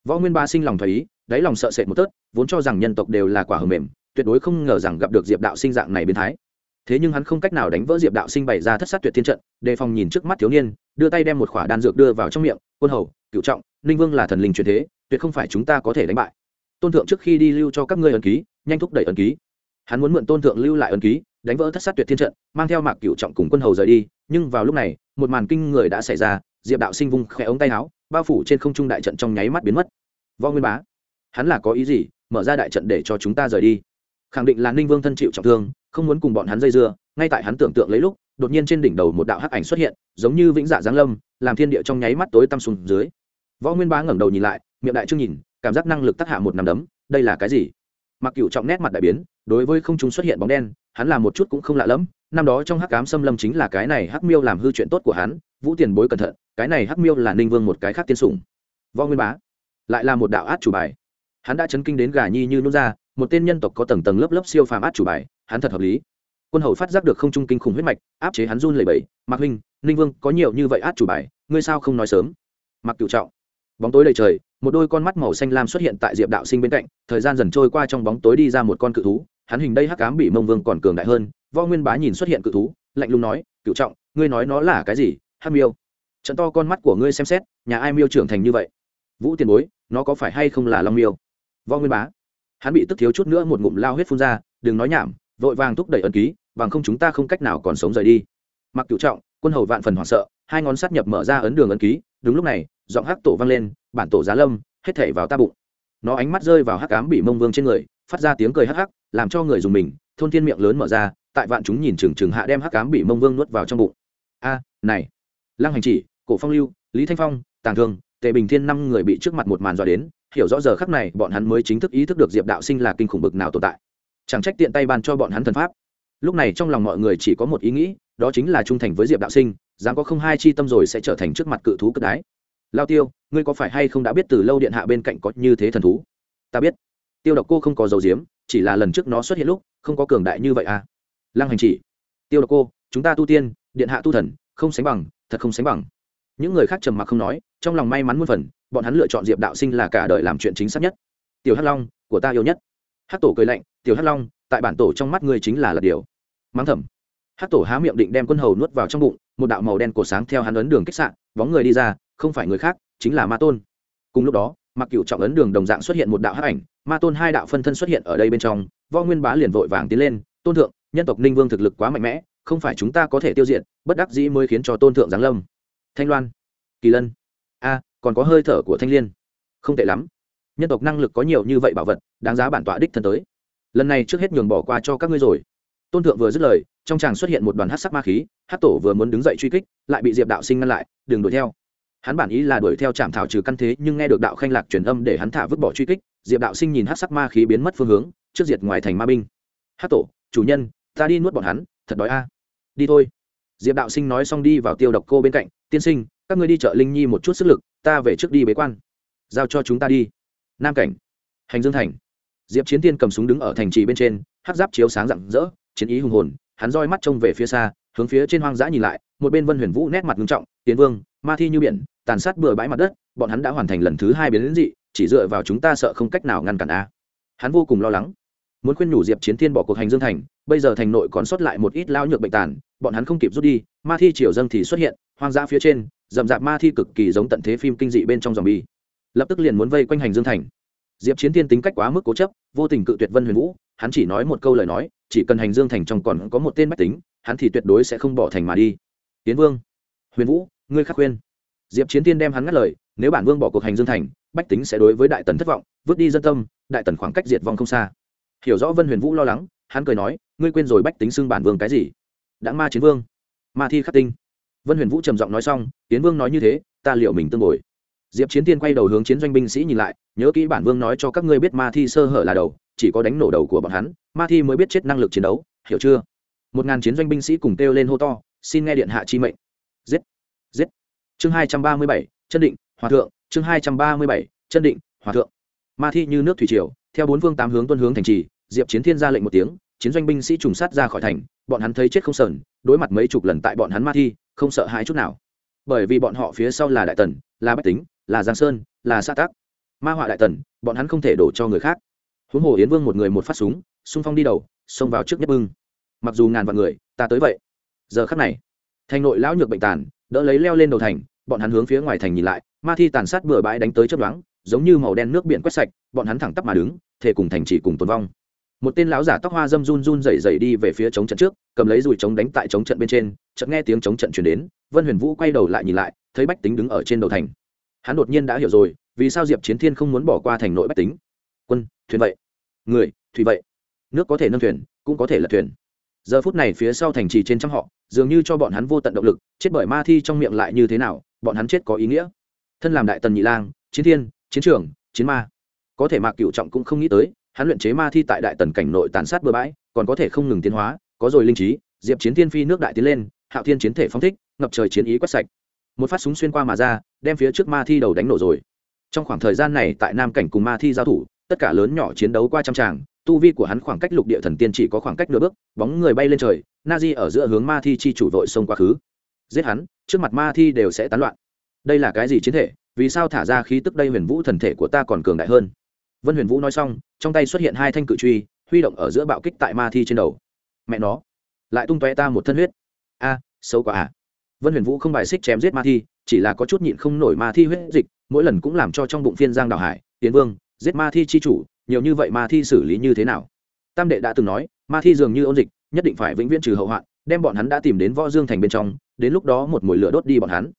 võ nguyên ba sinh lòng thấy ý, đáy lòng sợ sệt một tớt, vốn cho rằng nhân tộc đều là quả hờ mềm, tuyệt đối không ngờ rằng gặp được diệp đạo sinh dạng này biến thái thế nhưng hắn không cách nào đánh vỡ diệp đạo sinh bày ra thất sát tuyệt thiên trận, đề phòng nhìn trước mắt thiếu niên, đưa tay đem một khỏa đan dược đưa vào trong miệng, quân hầu cựu trọng, ninh vương là thần linh truyền thế, tuyệt không phải chúng ta có thể đánh bại. Tôn thượng trước khi đi lưu cho các ngươi ấn ký, nhanh thúc đẩy ấn ký. Hắn muốn mượn tôn thượng lưu lại ấn ký, đánh vỡ thất sát tuyệt thiên trận, mang theo mạc cựu trọng cùng quân hầu rời đi, nhưng vào lúc này, một màn kinh người đã xảy ra, diệp đạo sinh vung khẽ ống tay áo, bao phủ trên không trung đại trận trong nháy mắt biến mất. Võ nguyên bá, hắn là có ý gì, mở ra đại trận để cho chúng ta rời đi? Khẳng định là ninh vương thân chịu trọng thương không muốn cùng bọn hắn dây dưa, ngay tại hắn tưởng tượng lấy lúc, đột nhiên trên đỉnh đầu một đạo hắc ảnh xuất hiện, giống như vĩnh dạ giáng lâm, làm thiên địa trong nháy mắt tối tăm xuống dưới. Võ nguyên bá ngẩng đầu nhìn lại, miệng đại trương nhìn, cảm giác năng lực tác hạ một nằm đấm, đây là cái gì? Mặc cựu trọng nét mặt đại biến, đối với không chúng xuất hiện bóng đen, hắn làm một chút cũng không lạ lẫm, năm đó trong hắc cám xâm lâm chính là cái này hắc miêu làm hư chuyện tốt của hắn, vũ tiền bối cẩn thận, cái này hắc miêu là ninh vương một cái khác tiên sủng. Võ nguyên bá, lại là một đạo át chủ bài. Hắn đã chấn kinh đến gà nhi như nút ra, một tên nhân tộc có tầng tầng lớp lớp siêu phàm át chủ bài hắn thật hợp lý. Quân hầu phát giác được không trung kinh khủng huyết mạch, áp chế hắn run lẩy bẩy. Mạc huynh, ninh vương, có nhiều như vậy át chủ bài, ngươi sao không nói sớm? Mặc cựu trọng. Bóng tối đầy trời, một đôi con mắt màu xanh lam xuất hiện tại diệp đạo sinh bên cạnh, thời gian dần trôi qua trong bóng tối đi ra một con cự thú, hắn hình đây hắc cám bị mông vương còn cường đại hơn, võ nguyên bá nhìn xuất hiện cự thú, lạnh lùng nói cựu trọng, ngươi nói nó là cái gì? Hắc miêu. Trận to con mắt của ngươi xem xét, nhà ai miêu trưởng thành như vậy? Vũ tiền bối, nó có phải hay không là long miêu? Võ nguyên bá. Hắn bị tức thiếu chút nữa một ngụm lao huyết phun ra, đừng nói nhảm vội vàng thúc đẩy ân ký, bằng không chúng ta không cách nào còn sống rời đi. Mặc cựu trọng, quân hầu vạn phần hoảng sợ, hai ngón sát nhập mở ra ấn đường ấn ký, đúng lúc này, giọng hắc tổ vang lên, bản tổ giá lâm, hết thể vào ta bụng. Nó ánh mắt rơi vào hắc ám bị mông vương trên người, phát ra tiếng cười hắc hắc, làm cho người dùng mình, thôn thiên miệng lớn mở ra, tại vạn chúng nhìn chừng chừng hạ đem hắc ám bị mông vương nuốt vào trong bụng. A, này, lăng hành chỉ, cổ phong lưu, lý thanh phong, tàng thương, tề bình thiên năm người bị trước mặt một màn dọa đến, hiểu rõ giờ khắc này bọn hắn mới chính thức ý thức được diệp đạo sinh là kinh khủng bực nào tồn tại chẳng trách tiện tay ban cho bọn hắn thần pháp. Lúc này trong lòng mọi người chỉ có một ý nghĩ, đó chính là trung thành với diệp đạo sinh, dám có không hai chi tâm rồi sẽ trở thành trước mặt cự thú cất đái. Lao tiêu, ngươi có phải hay không đã biết từ lâu điện hạ bên cạnh có như thế thần thú? Ta biết. Tiêu độc cô không có dấu diếm chỉ là lần trước nó xuất hiện lúc, không có cường đại như vậy à? Lăng hành chỉ, tiêu độc cô, chúng ta tu tiên, điện hạ tu thần, không sánh bằng, thật không sánh bằng. Những người khác trầm mặc không nói, trong lòng may mắn muôn phần, bọn hắn lựa chọn diệp đạo sinh là cả đời làm chuyện chính xác nhất. Tiểu hắc long, của ta yêu nhất. Hát tổ cười lạnh tiểu hắc long, tại bản tổ trong mắt ngươi chính là lật điều. Mắng thầm. Hát tổ há miệng định đem quân hầu nuốt vào trong bụng, một đạo màu đen cổ sáng theo hắn ấn đường kích sạn bóng người đi ra, không phải người khác, chính là ma tôn. Cùng lúc đó, mặc cựu trọng ấn đường đồng dạng xuất hiện một đạo hắc ảnh, ma tôn hai đạo phân thân xuất hiện ở đây bên trong, võ nguyên bá liền vội vàng tiến lên, tôn thượng, nhân tộc ninh vương thực lực quá mạnh mẽ, không phải chúng ta có thể tiêu diệt, bất đắc dĩ mới khiến cho tôn thượng giáng lâm. Thanh loan, kỳ lân. A, còn có hơi thở của thanh liên. Không tệ lắm. Nhân tộc năng lực có nhiều như vậy bảo vật, đáng giá bản tọa đích thân tới lần này trước hết nhường bỏ qua cho các ngươi rồi. Tôn thượng vừa dứt lời, trong tràng xuất hiện một đoàn hát sắc ma khí hát tổ vừa muốn đứng dậy truy kích, lại bị diệp đạo sinh ngăn lại, đừng đuổi theo. Hắn bản ý là đuổi theo trạm thảo trừ căn thế, nhưng nghe được đạo khanh lạc truyền âm để hắn thả vứt bỏ truy kích, diệp đạo sinh nhìn hát sắc ma khí biến mất phương hướng, trước diệt ngoài thành ma binh. Hát tổ, chủ nhân, ta đi nuốt bọn hắn, thật đói a. Đi thôi. Diệp đạo sinh nói xong đi vào tiêu độc cô bên cạnh, tiên sinh, các ngươi đi chợ linh nhi một chút sức lực, ta về trước đi bế quan. Giao cho chúng ta đi. Nam cảnh. Hành dương thành diệp chiến tiên cầm súng đứng ở thành trì bên trên hát giáp chiếu sáng rạng rỡ, chiến ý hùng hồn, hắn roi mắt trông về phía xa, hướng phía trên hoang dã nhìn lại, một bên vân huyền vũ nét mặt nghiêm trọng tiến vương, ma thi như biển, tàn sát bừa bãi mặt đất, bọn hắn đã hoàn thành lần thứ hai biến đến dị, chỉ dựa vào chúng ta sợ không cách nào ngăn cản a. Hắn vô cùng lo lắng. Muốn khuyên nhủ diệp chiến thiên bỏ cuộc hành dương thành, bây giờ thành nội còn sót lại một ít lao nhược bệnh tàn, bọn hắn không kịp rút đi, ma thi triều dâng thì xuất hiện, hoang dã phía trên, rậm rạp ma thi cực kỳ giống tận thế phim kinh dị bên trong dòm bi lập tức liền muốn vây quanh hành dương thành diệp chiến thiên tính cách quá mức cố chấp, vô tình cự tuyệt vân huyền vũ, hắn chỉ nói một câu lời nói, chỉ cần hành dương thành trong còn có một tên bách tính, hắn thì tuyệt đối sẽ không bỏ thành mà đi. Tiến vương, huyền vũ, ngươi khắc khuyên. Diệp chiến tiên đem hắn ngắt lời, nếu bản vương bỏ cuộc hành dương thành, bách tính sẽ đối với đại tần thất vọng, vứt đi dân tâm, đại tần khoảng cách diệt vong không xa. Hiểu rõ vân huyền vũ lo lắng, hắn cười nói, ngươi quên rồi bách tính xưng bản vương cái gì? Đã ma chiến vương, ma thi khắc tinh. Vân huyền vũ trầm giọng nói xong, tiến vương nói như thế, ta liệu mình tương bồi diệp chiến tiên quay đầu hướng chiến doanh binh sĩ nhìn lại, nhớ kỹ bản vương nói cho các ngươi biết ma thi sơ hở là đầu, chỉ có đánh nổ đầu của bọn hắn, ma thi mới biết chết năng lực chiến đấu, hiểu chưa? Một ngàn chiến doanh binh sĩ cùng kêu lên hô to, xin nghe điện hạ chi mệnh. Giết giết. Chương hai trăm ba mươi bảy, chân định, hòa thượng. Chương hai trăm ba mươi bảy, chân định, hòa thượng. Ma thi như nước thủy triều, theo bốn phương tám hướng tuân hướng thành trì, diệp chiến thiên ra lệnh một tiếng, chiến doanh binh sĩ trùng sát ra khỏi thành, bọn hắn thấy chết không sờn, đối mặt mấy chục lần tại bọn hắn ma thi, không sợ hãi chút nào bởi vì bọn họ phía sau là đại tần, là bách tính, là giang sơn, là xã tác ma họa đại tần, bọn hắn không thể đổ cho người khác. Huống hồ yến vương một người một phát súng, xung phong đi đầu, xông vào trước nhất bưng. Mặc dù ngàn vạn người, ta tới vậy. Giờ khắc này, thành nội lão nhược bệnh tàn, đỡ lấy leo lên đầu thành, bọn hắn hướng phía ngoài thành nhìn lại, ma thi tàn sát bừa bãi đánh tới chấp đoán giống như màu đen nước biển quét sạch, bọn hắn thẳng tắp mà đứng, thể cùng thành chỉ cùng tồn vong một tên lão giả tóc hoa dâm run run rẩy rẩy đi về phía chống trận trước, cầm lấy dùi chống đánh tại chống trận bên trên, chợt nghe tiếng chống trận chuyển đến, vân huyền vũ quay đầu lại nhìn lại, thấy bách tính đứng ở trên đầu thành. Hắn đột nhiên đã hiểu rồi, vì sao diệp chiến thiên không muốn bỏ qua thành nội bách tính? Quân, thuyền vậy. Người, thủy vậy. Nước có thể nâng thuyền, cũng có thể lật thuyền. Giờ phút này phía sau thành trì trên trăm họ, dường như cho bọn hắn vô tận động lực, chết bởi ma thi trong miệng lại như thế nào, bọn hắn chết có ý nghĩa. Thân làm đại tần nhị lang, chiến thiên, chiến trường, chiến ma. Có thể mạc cựu trọng cũng không nghĩ tới hắn luyện chế ma thi tại đại tần cảnh nội tàn sát bừa bãi, còn có thể không ngừng tiến hóa, có rồi linh trí, diệp chiến thiên phi nước đại tiến lên, hạo thiên chiến thể phong thích, ngập trời chiến ý quét sạch. Một phát súng xuyên qua mà ra, đem phía trước ma thi đầu đánh nổ rồi. Trong khoảng thời gian này tại nam cảnh cùng ma thi giao thủ, tất cả lớn nhỏ chiến đấu qua trăm tràng, tu vi của hắn khoảng cách lục địa thần tiên chỉ có khoảng cách nửa bước, bóng người bay lên trời na di ở giữa hướng ma thi chi chủ vội xông quá khứ. Giết hắn, trước mặt ma thi đều sẽ tán loạn. Đây là cái gì chiến thể? Vì sao thả ra khí tức đây huyền vũ thần thể của ta còn cường đại hơn? Vân huyền vũ nói xong, trong tay xuất hiện hai thanh cự truy, huy động ở giữa bạo kích tại ma thi trên đầu. Mẹ nó, lại tung tóe ta một thân huyết. A, xấu quá à. Vân huyền vũ không bài xích chém giết ma thi, chỉ là có chút nhịn không nổi ma thi huyết dịch, mỗi lần cũng làm cho trong bụng phiên giang đào hải tiến vương, giết ma thi chi chủ, nhiều như vậy ma thi xử lý như thế nào? Tam đệ đã từng nói, ma thi dường như ôn dịch, nhất định phải vĩnh viễn trừ hậu hoạn, đem bọn hắn đã tìm đến võ dương thành bên trong, đến lúc đó một mồi lửa đốt đi bọn hắn.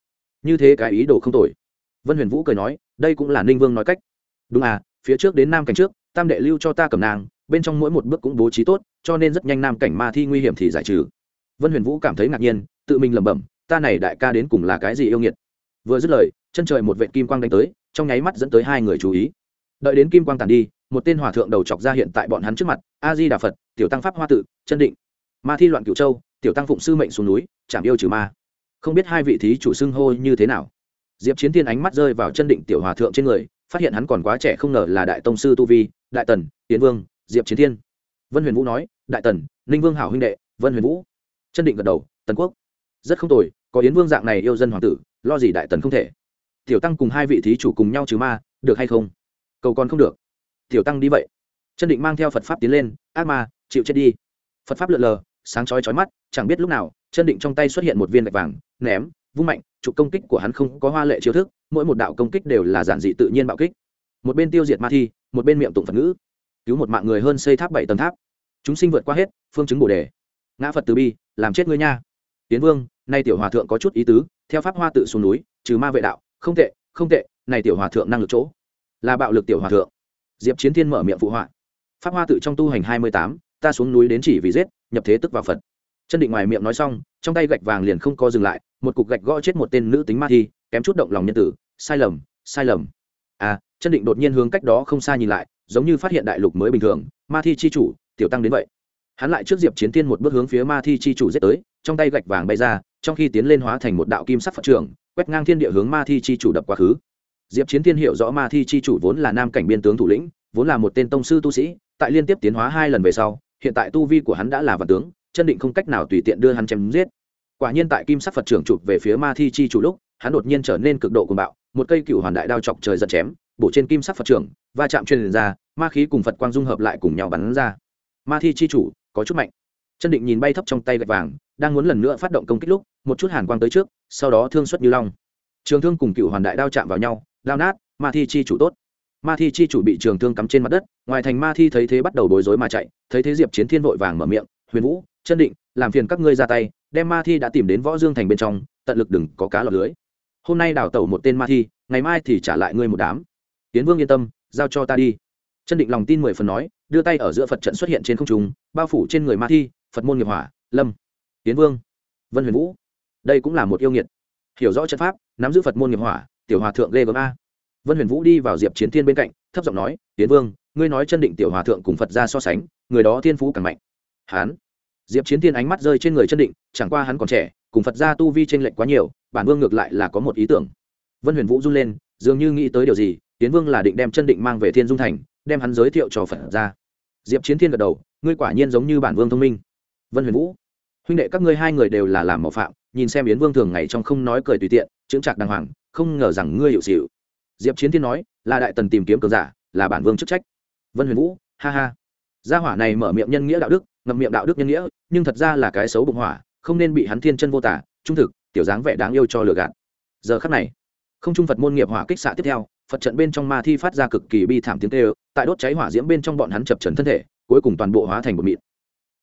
Như thế cái ý đồ không tồi. Vân huyền vũ cười nói, đây cũng là ninh vương nói cách. Đúng à phía trước đến nam cảnh trước, tam đệ lưu cho ta cầm nàng, bên trong mỗi một bước cũng bố trí tốt, cho nên rất nhanh nam cảnh ma thi nguy hiểm thì giải trừ. Vân huyền vũ cảm thấy ngạc nhiên, tự mình lẩm bẩm, ta này đại ca đến cùng là cái gì yêu nghiệt? Vừa dứt lời, chân trời một vệ kim quang đánh tới, trong nháy mắt dẫn tới hai người chú ý. Đợi đến kim quang tàn đi, một tên hòa thượng đầu chọc ra hiện tại bọn hắn trước mặt a di đà phật, tiểu tăng pháp hoa tự, chân định. Ma thi loạn cựu châu, tiểu tăng phụng sư mệnh xuống núi chạm yêu trừ ma. Không biết hai vị thí chủ xưng hô như thế nào. Diệp chiến thiên ánh mắt rơi vào chân định tiểu hòa thượng trên người phát hiện hắn còn quá trẻ không ngờ là đại tông sư tu vi, đại tần tiến vương, diệp chiến thiên. Vân huyền vũ nói, đại tần, ninh vương hảo huynh đệ, vân huyền vũ. Chân định gật đầu, tần quốc, rất không tồi, có yến vương dạng này yêu dân hoàng tử, lo gì đại tần không thể. Tiểu tăng cùng hai vị thí chủ cùng nhau trừ ma, được hay không? Cầu còn không được. Tiểu tăng đi vậy. Chân định mang theo phật pháp tiến lên, ác ma, chịu chết đi. Phật pháp lượn lờ, sáng chói chói mắt, chẳng biết lúc nào, chân định trong tay xuất hiện một viên gạch vàng, ném vung mạnh trục công kích của hắn không có hoa lệ chiêu thức, mỗi một đạo công kích đều là giản dị tự nhiên bạo kích. Một bên tiêu diệt ma thi, một bên miệng tụng phật ngữ. Cứu một mạng người hơn xây tháp bảy tầng tháp. Chúng sinh vượt qua hết, phương chứng bồ đề. Ngã phật từ bi, làm chết ngươi nha. Tiến vương, nay tiểu hòa thượng có chút ý tứ, theo pháp hoa tự xuống núi, trừ ma vệ đạo, không tệ không tệ, này tiểu hòa thượng năng lực chỗ. Là bạo lực tiểu hòa thượng. Diệp chiến thiên mở miệng phụ họa. Pháp hoa tự trong tu hành hai mươi tám, ta xuống núi đến chỉ vì giết, nhập thế tức vào phật chân định ngoài miệng nói xong, trong tay gạch vàng liền không co dừng lại, một cục gạch gõ chết một tên nữ tính ma thi, kém chút động lòng nhân tử, sai lầm sai lầm. À chân định đột nhiên hướng cách đó không xa nhìn lại, giống như phát hiện đại lục mới bình thường, ma thi chi chủ, tiểu tăng đến vậy. Hắn lại trước diệp chiến thiên một bước hướng phía ma thi chi chủ giết tới, trong tay gạch vàng bay ra, trong khi tiến lên hóa thành một đạo kim sắc phật trường, quét ngang thiên địa hướng ma thi chi chủ đập quá khứ. Diệp chiến thiên hiểu rõ ma thi chi chủ vốn là nam cảnh biên tướng thủ lĩnh, vốn là một tên tông sư tu sĩ, tại liên tiếp tiến hóa hai lần về sau, hiện tại tu vi của hắn đã là vạn tướng chân định không cách nào tùy tiện đưa hắn chém giết. Quả nhiên tại kim sắc phật trưởng chụp về phía ma thi chi chủ lúc, hắn đột nhiên trở nên cực độ cuồng bạo, một cây cựu hoàn đại đao chọc trời giật chém, bổ trên kim sắc phật trưởng, va chạm truyền ra, ma khí cùng phật quang dung hợp lại cùng nhau bắn ra. Ma thi chi chủ, có chút mạnh. Chân định nhìn bay thấp trong tay gạch vàng, đang muốn lần nữa phát động công kích lúc, một chút hàn quang tới trước, sau đó thương xuất như long. Trường thương cùng cựu hoàn đại đao chạm vào nhau lao nát, ma thi chi chủ tốt. Ma thi chi chủ bị trường thương cắm trên mặt đất, ngoài thành ma thi thấy thế bắt đầu bối rối mà chạy, thấy thế diệp chiến thiên vội vàng mở miệng, huyền vũ chân định, làm phiền các ngươi ra tay, đem ma thi đã tìm đến võ dương thành bên trong, tận lực đừng có cá lọt lưới. Hôm nay đào tẩu một tên ma thi, ngày mai thì trả lại ngươi một đám. Tiến vương yên tâm, giao cho ta đi. Chân định lòng tin mười phần nói, đưa tay ở giữa phật trận xuất hiện trên không trung, bao phủ trên người ma thi, phật môn nghiệp hỏa, lâm. Tiến vương, vân huyền vũ, đây cũng là một yêu nghiệt. Hiểu rõ trận pháp, nắm giữ phật môn nghiệp hỏa, tiểu hòa thượng lê gớm a. Vân huyền vũ đi vào diệp chiến thiên bên cạnh, thấp giọng nói, tiến vương, ngươi nói chân định tiểu hòa thượng cùng phật ra so sánh, người đó thiên phú càng mạnh. Hán diệp chiến thiên ánh mắt rơi trên người chân định, chẳng qua hắn còn trẻ, cùng phật gia tu vi t r ê n lệch quá nhiều, bản vương ngược lại là có một ý tưởng. Vân huyền vũ run lên, dường như nghĩ tới điều gì, tiến vương là định đem chân định mang về thiên dung thành, đem hắn giới thiệu cho phật gia. diệp chiến thiên gật đầu, ngươi quả nhiên giống như bản vương thông minh. Vân huyền vũ, huynh đệ các ngươi hai người đều là làm mạo phạm, nhìn xem yến vương thường ngày trong không nói cười tùy tiện, chững chạc đàng hoàng, không ngờ rằng ngươi hiệu xịu diệp chiến thiên nói, là đại tần tìm kiếm cường giả, là bản vương chức trách. Vân huyền vũ, ha ha. Gia hỏa này mở miệng nhân nghĩa đạo đức ngậm miệng đạo đức nhân nghĩa, nhưng thật ra là cái xấu bụng hỏa, không nên bị hắn thiên chân vô tả, trung thực, tiểu dáng vẻ đáng yêu cho lừa gạt. Giờ khắc này, không trung phật môn nghiệp hỏa kích xạ tiếp theo, phật trận bên trong ma thi phát ra cực kỳ bi thảm tiếng tê tại đốt cháy hỏa diễm bên trong bọn hắn chập trần thân thể, cuối cùng toàn bộ hóa thành một mịn.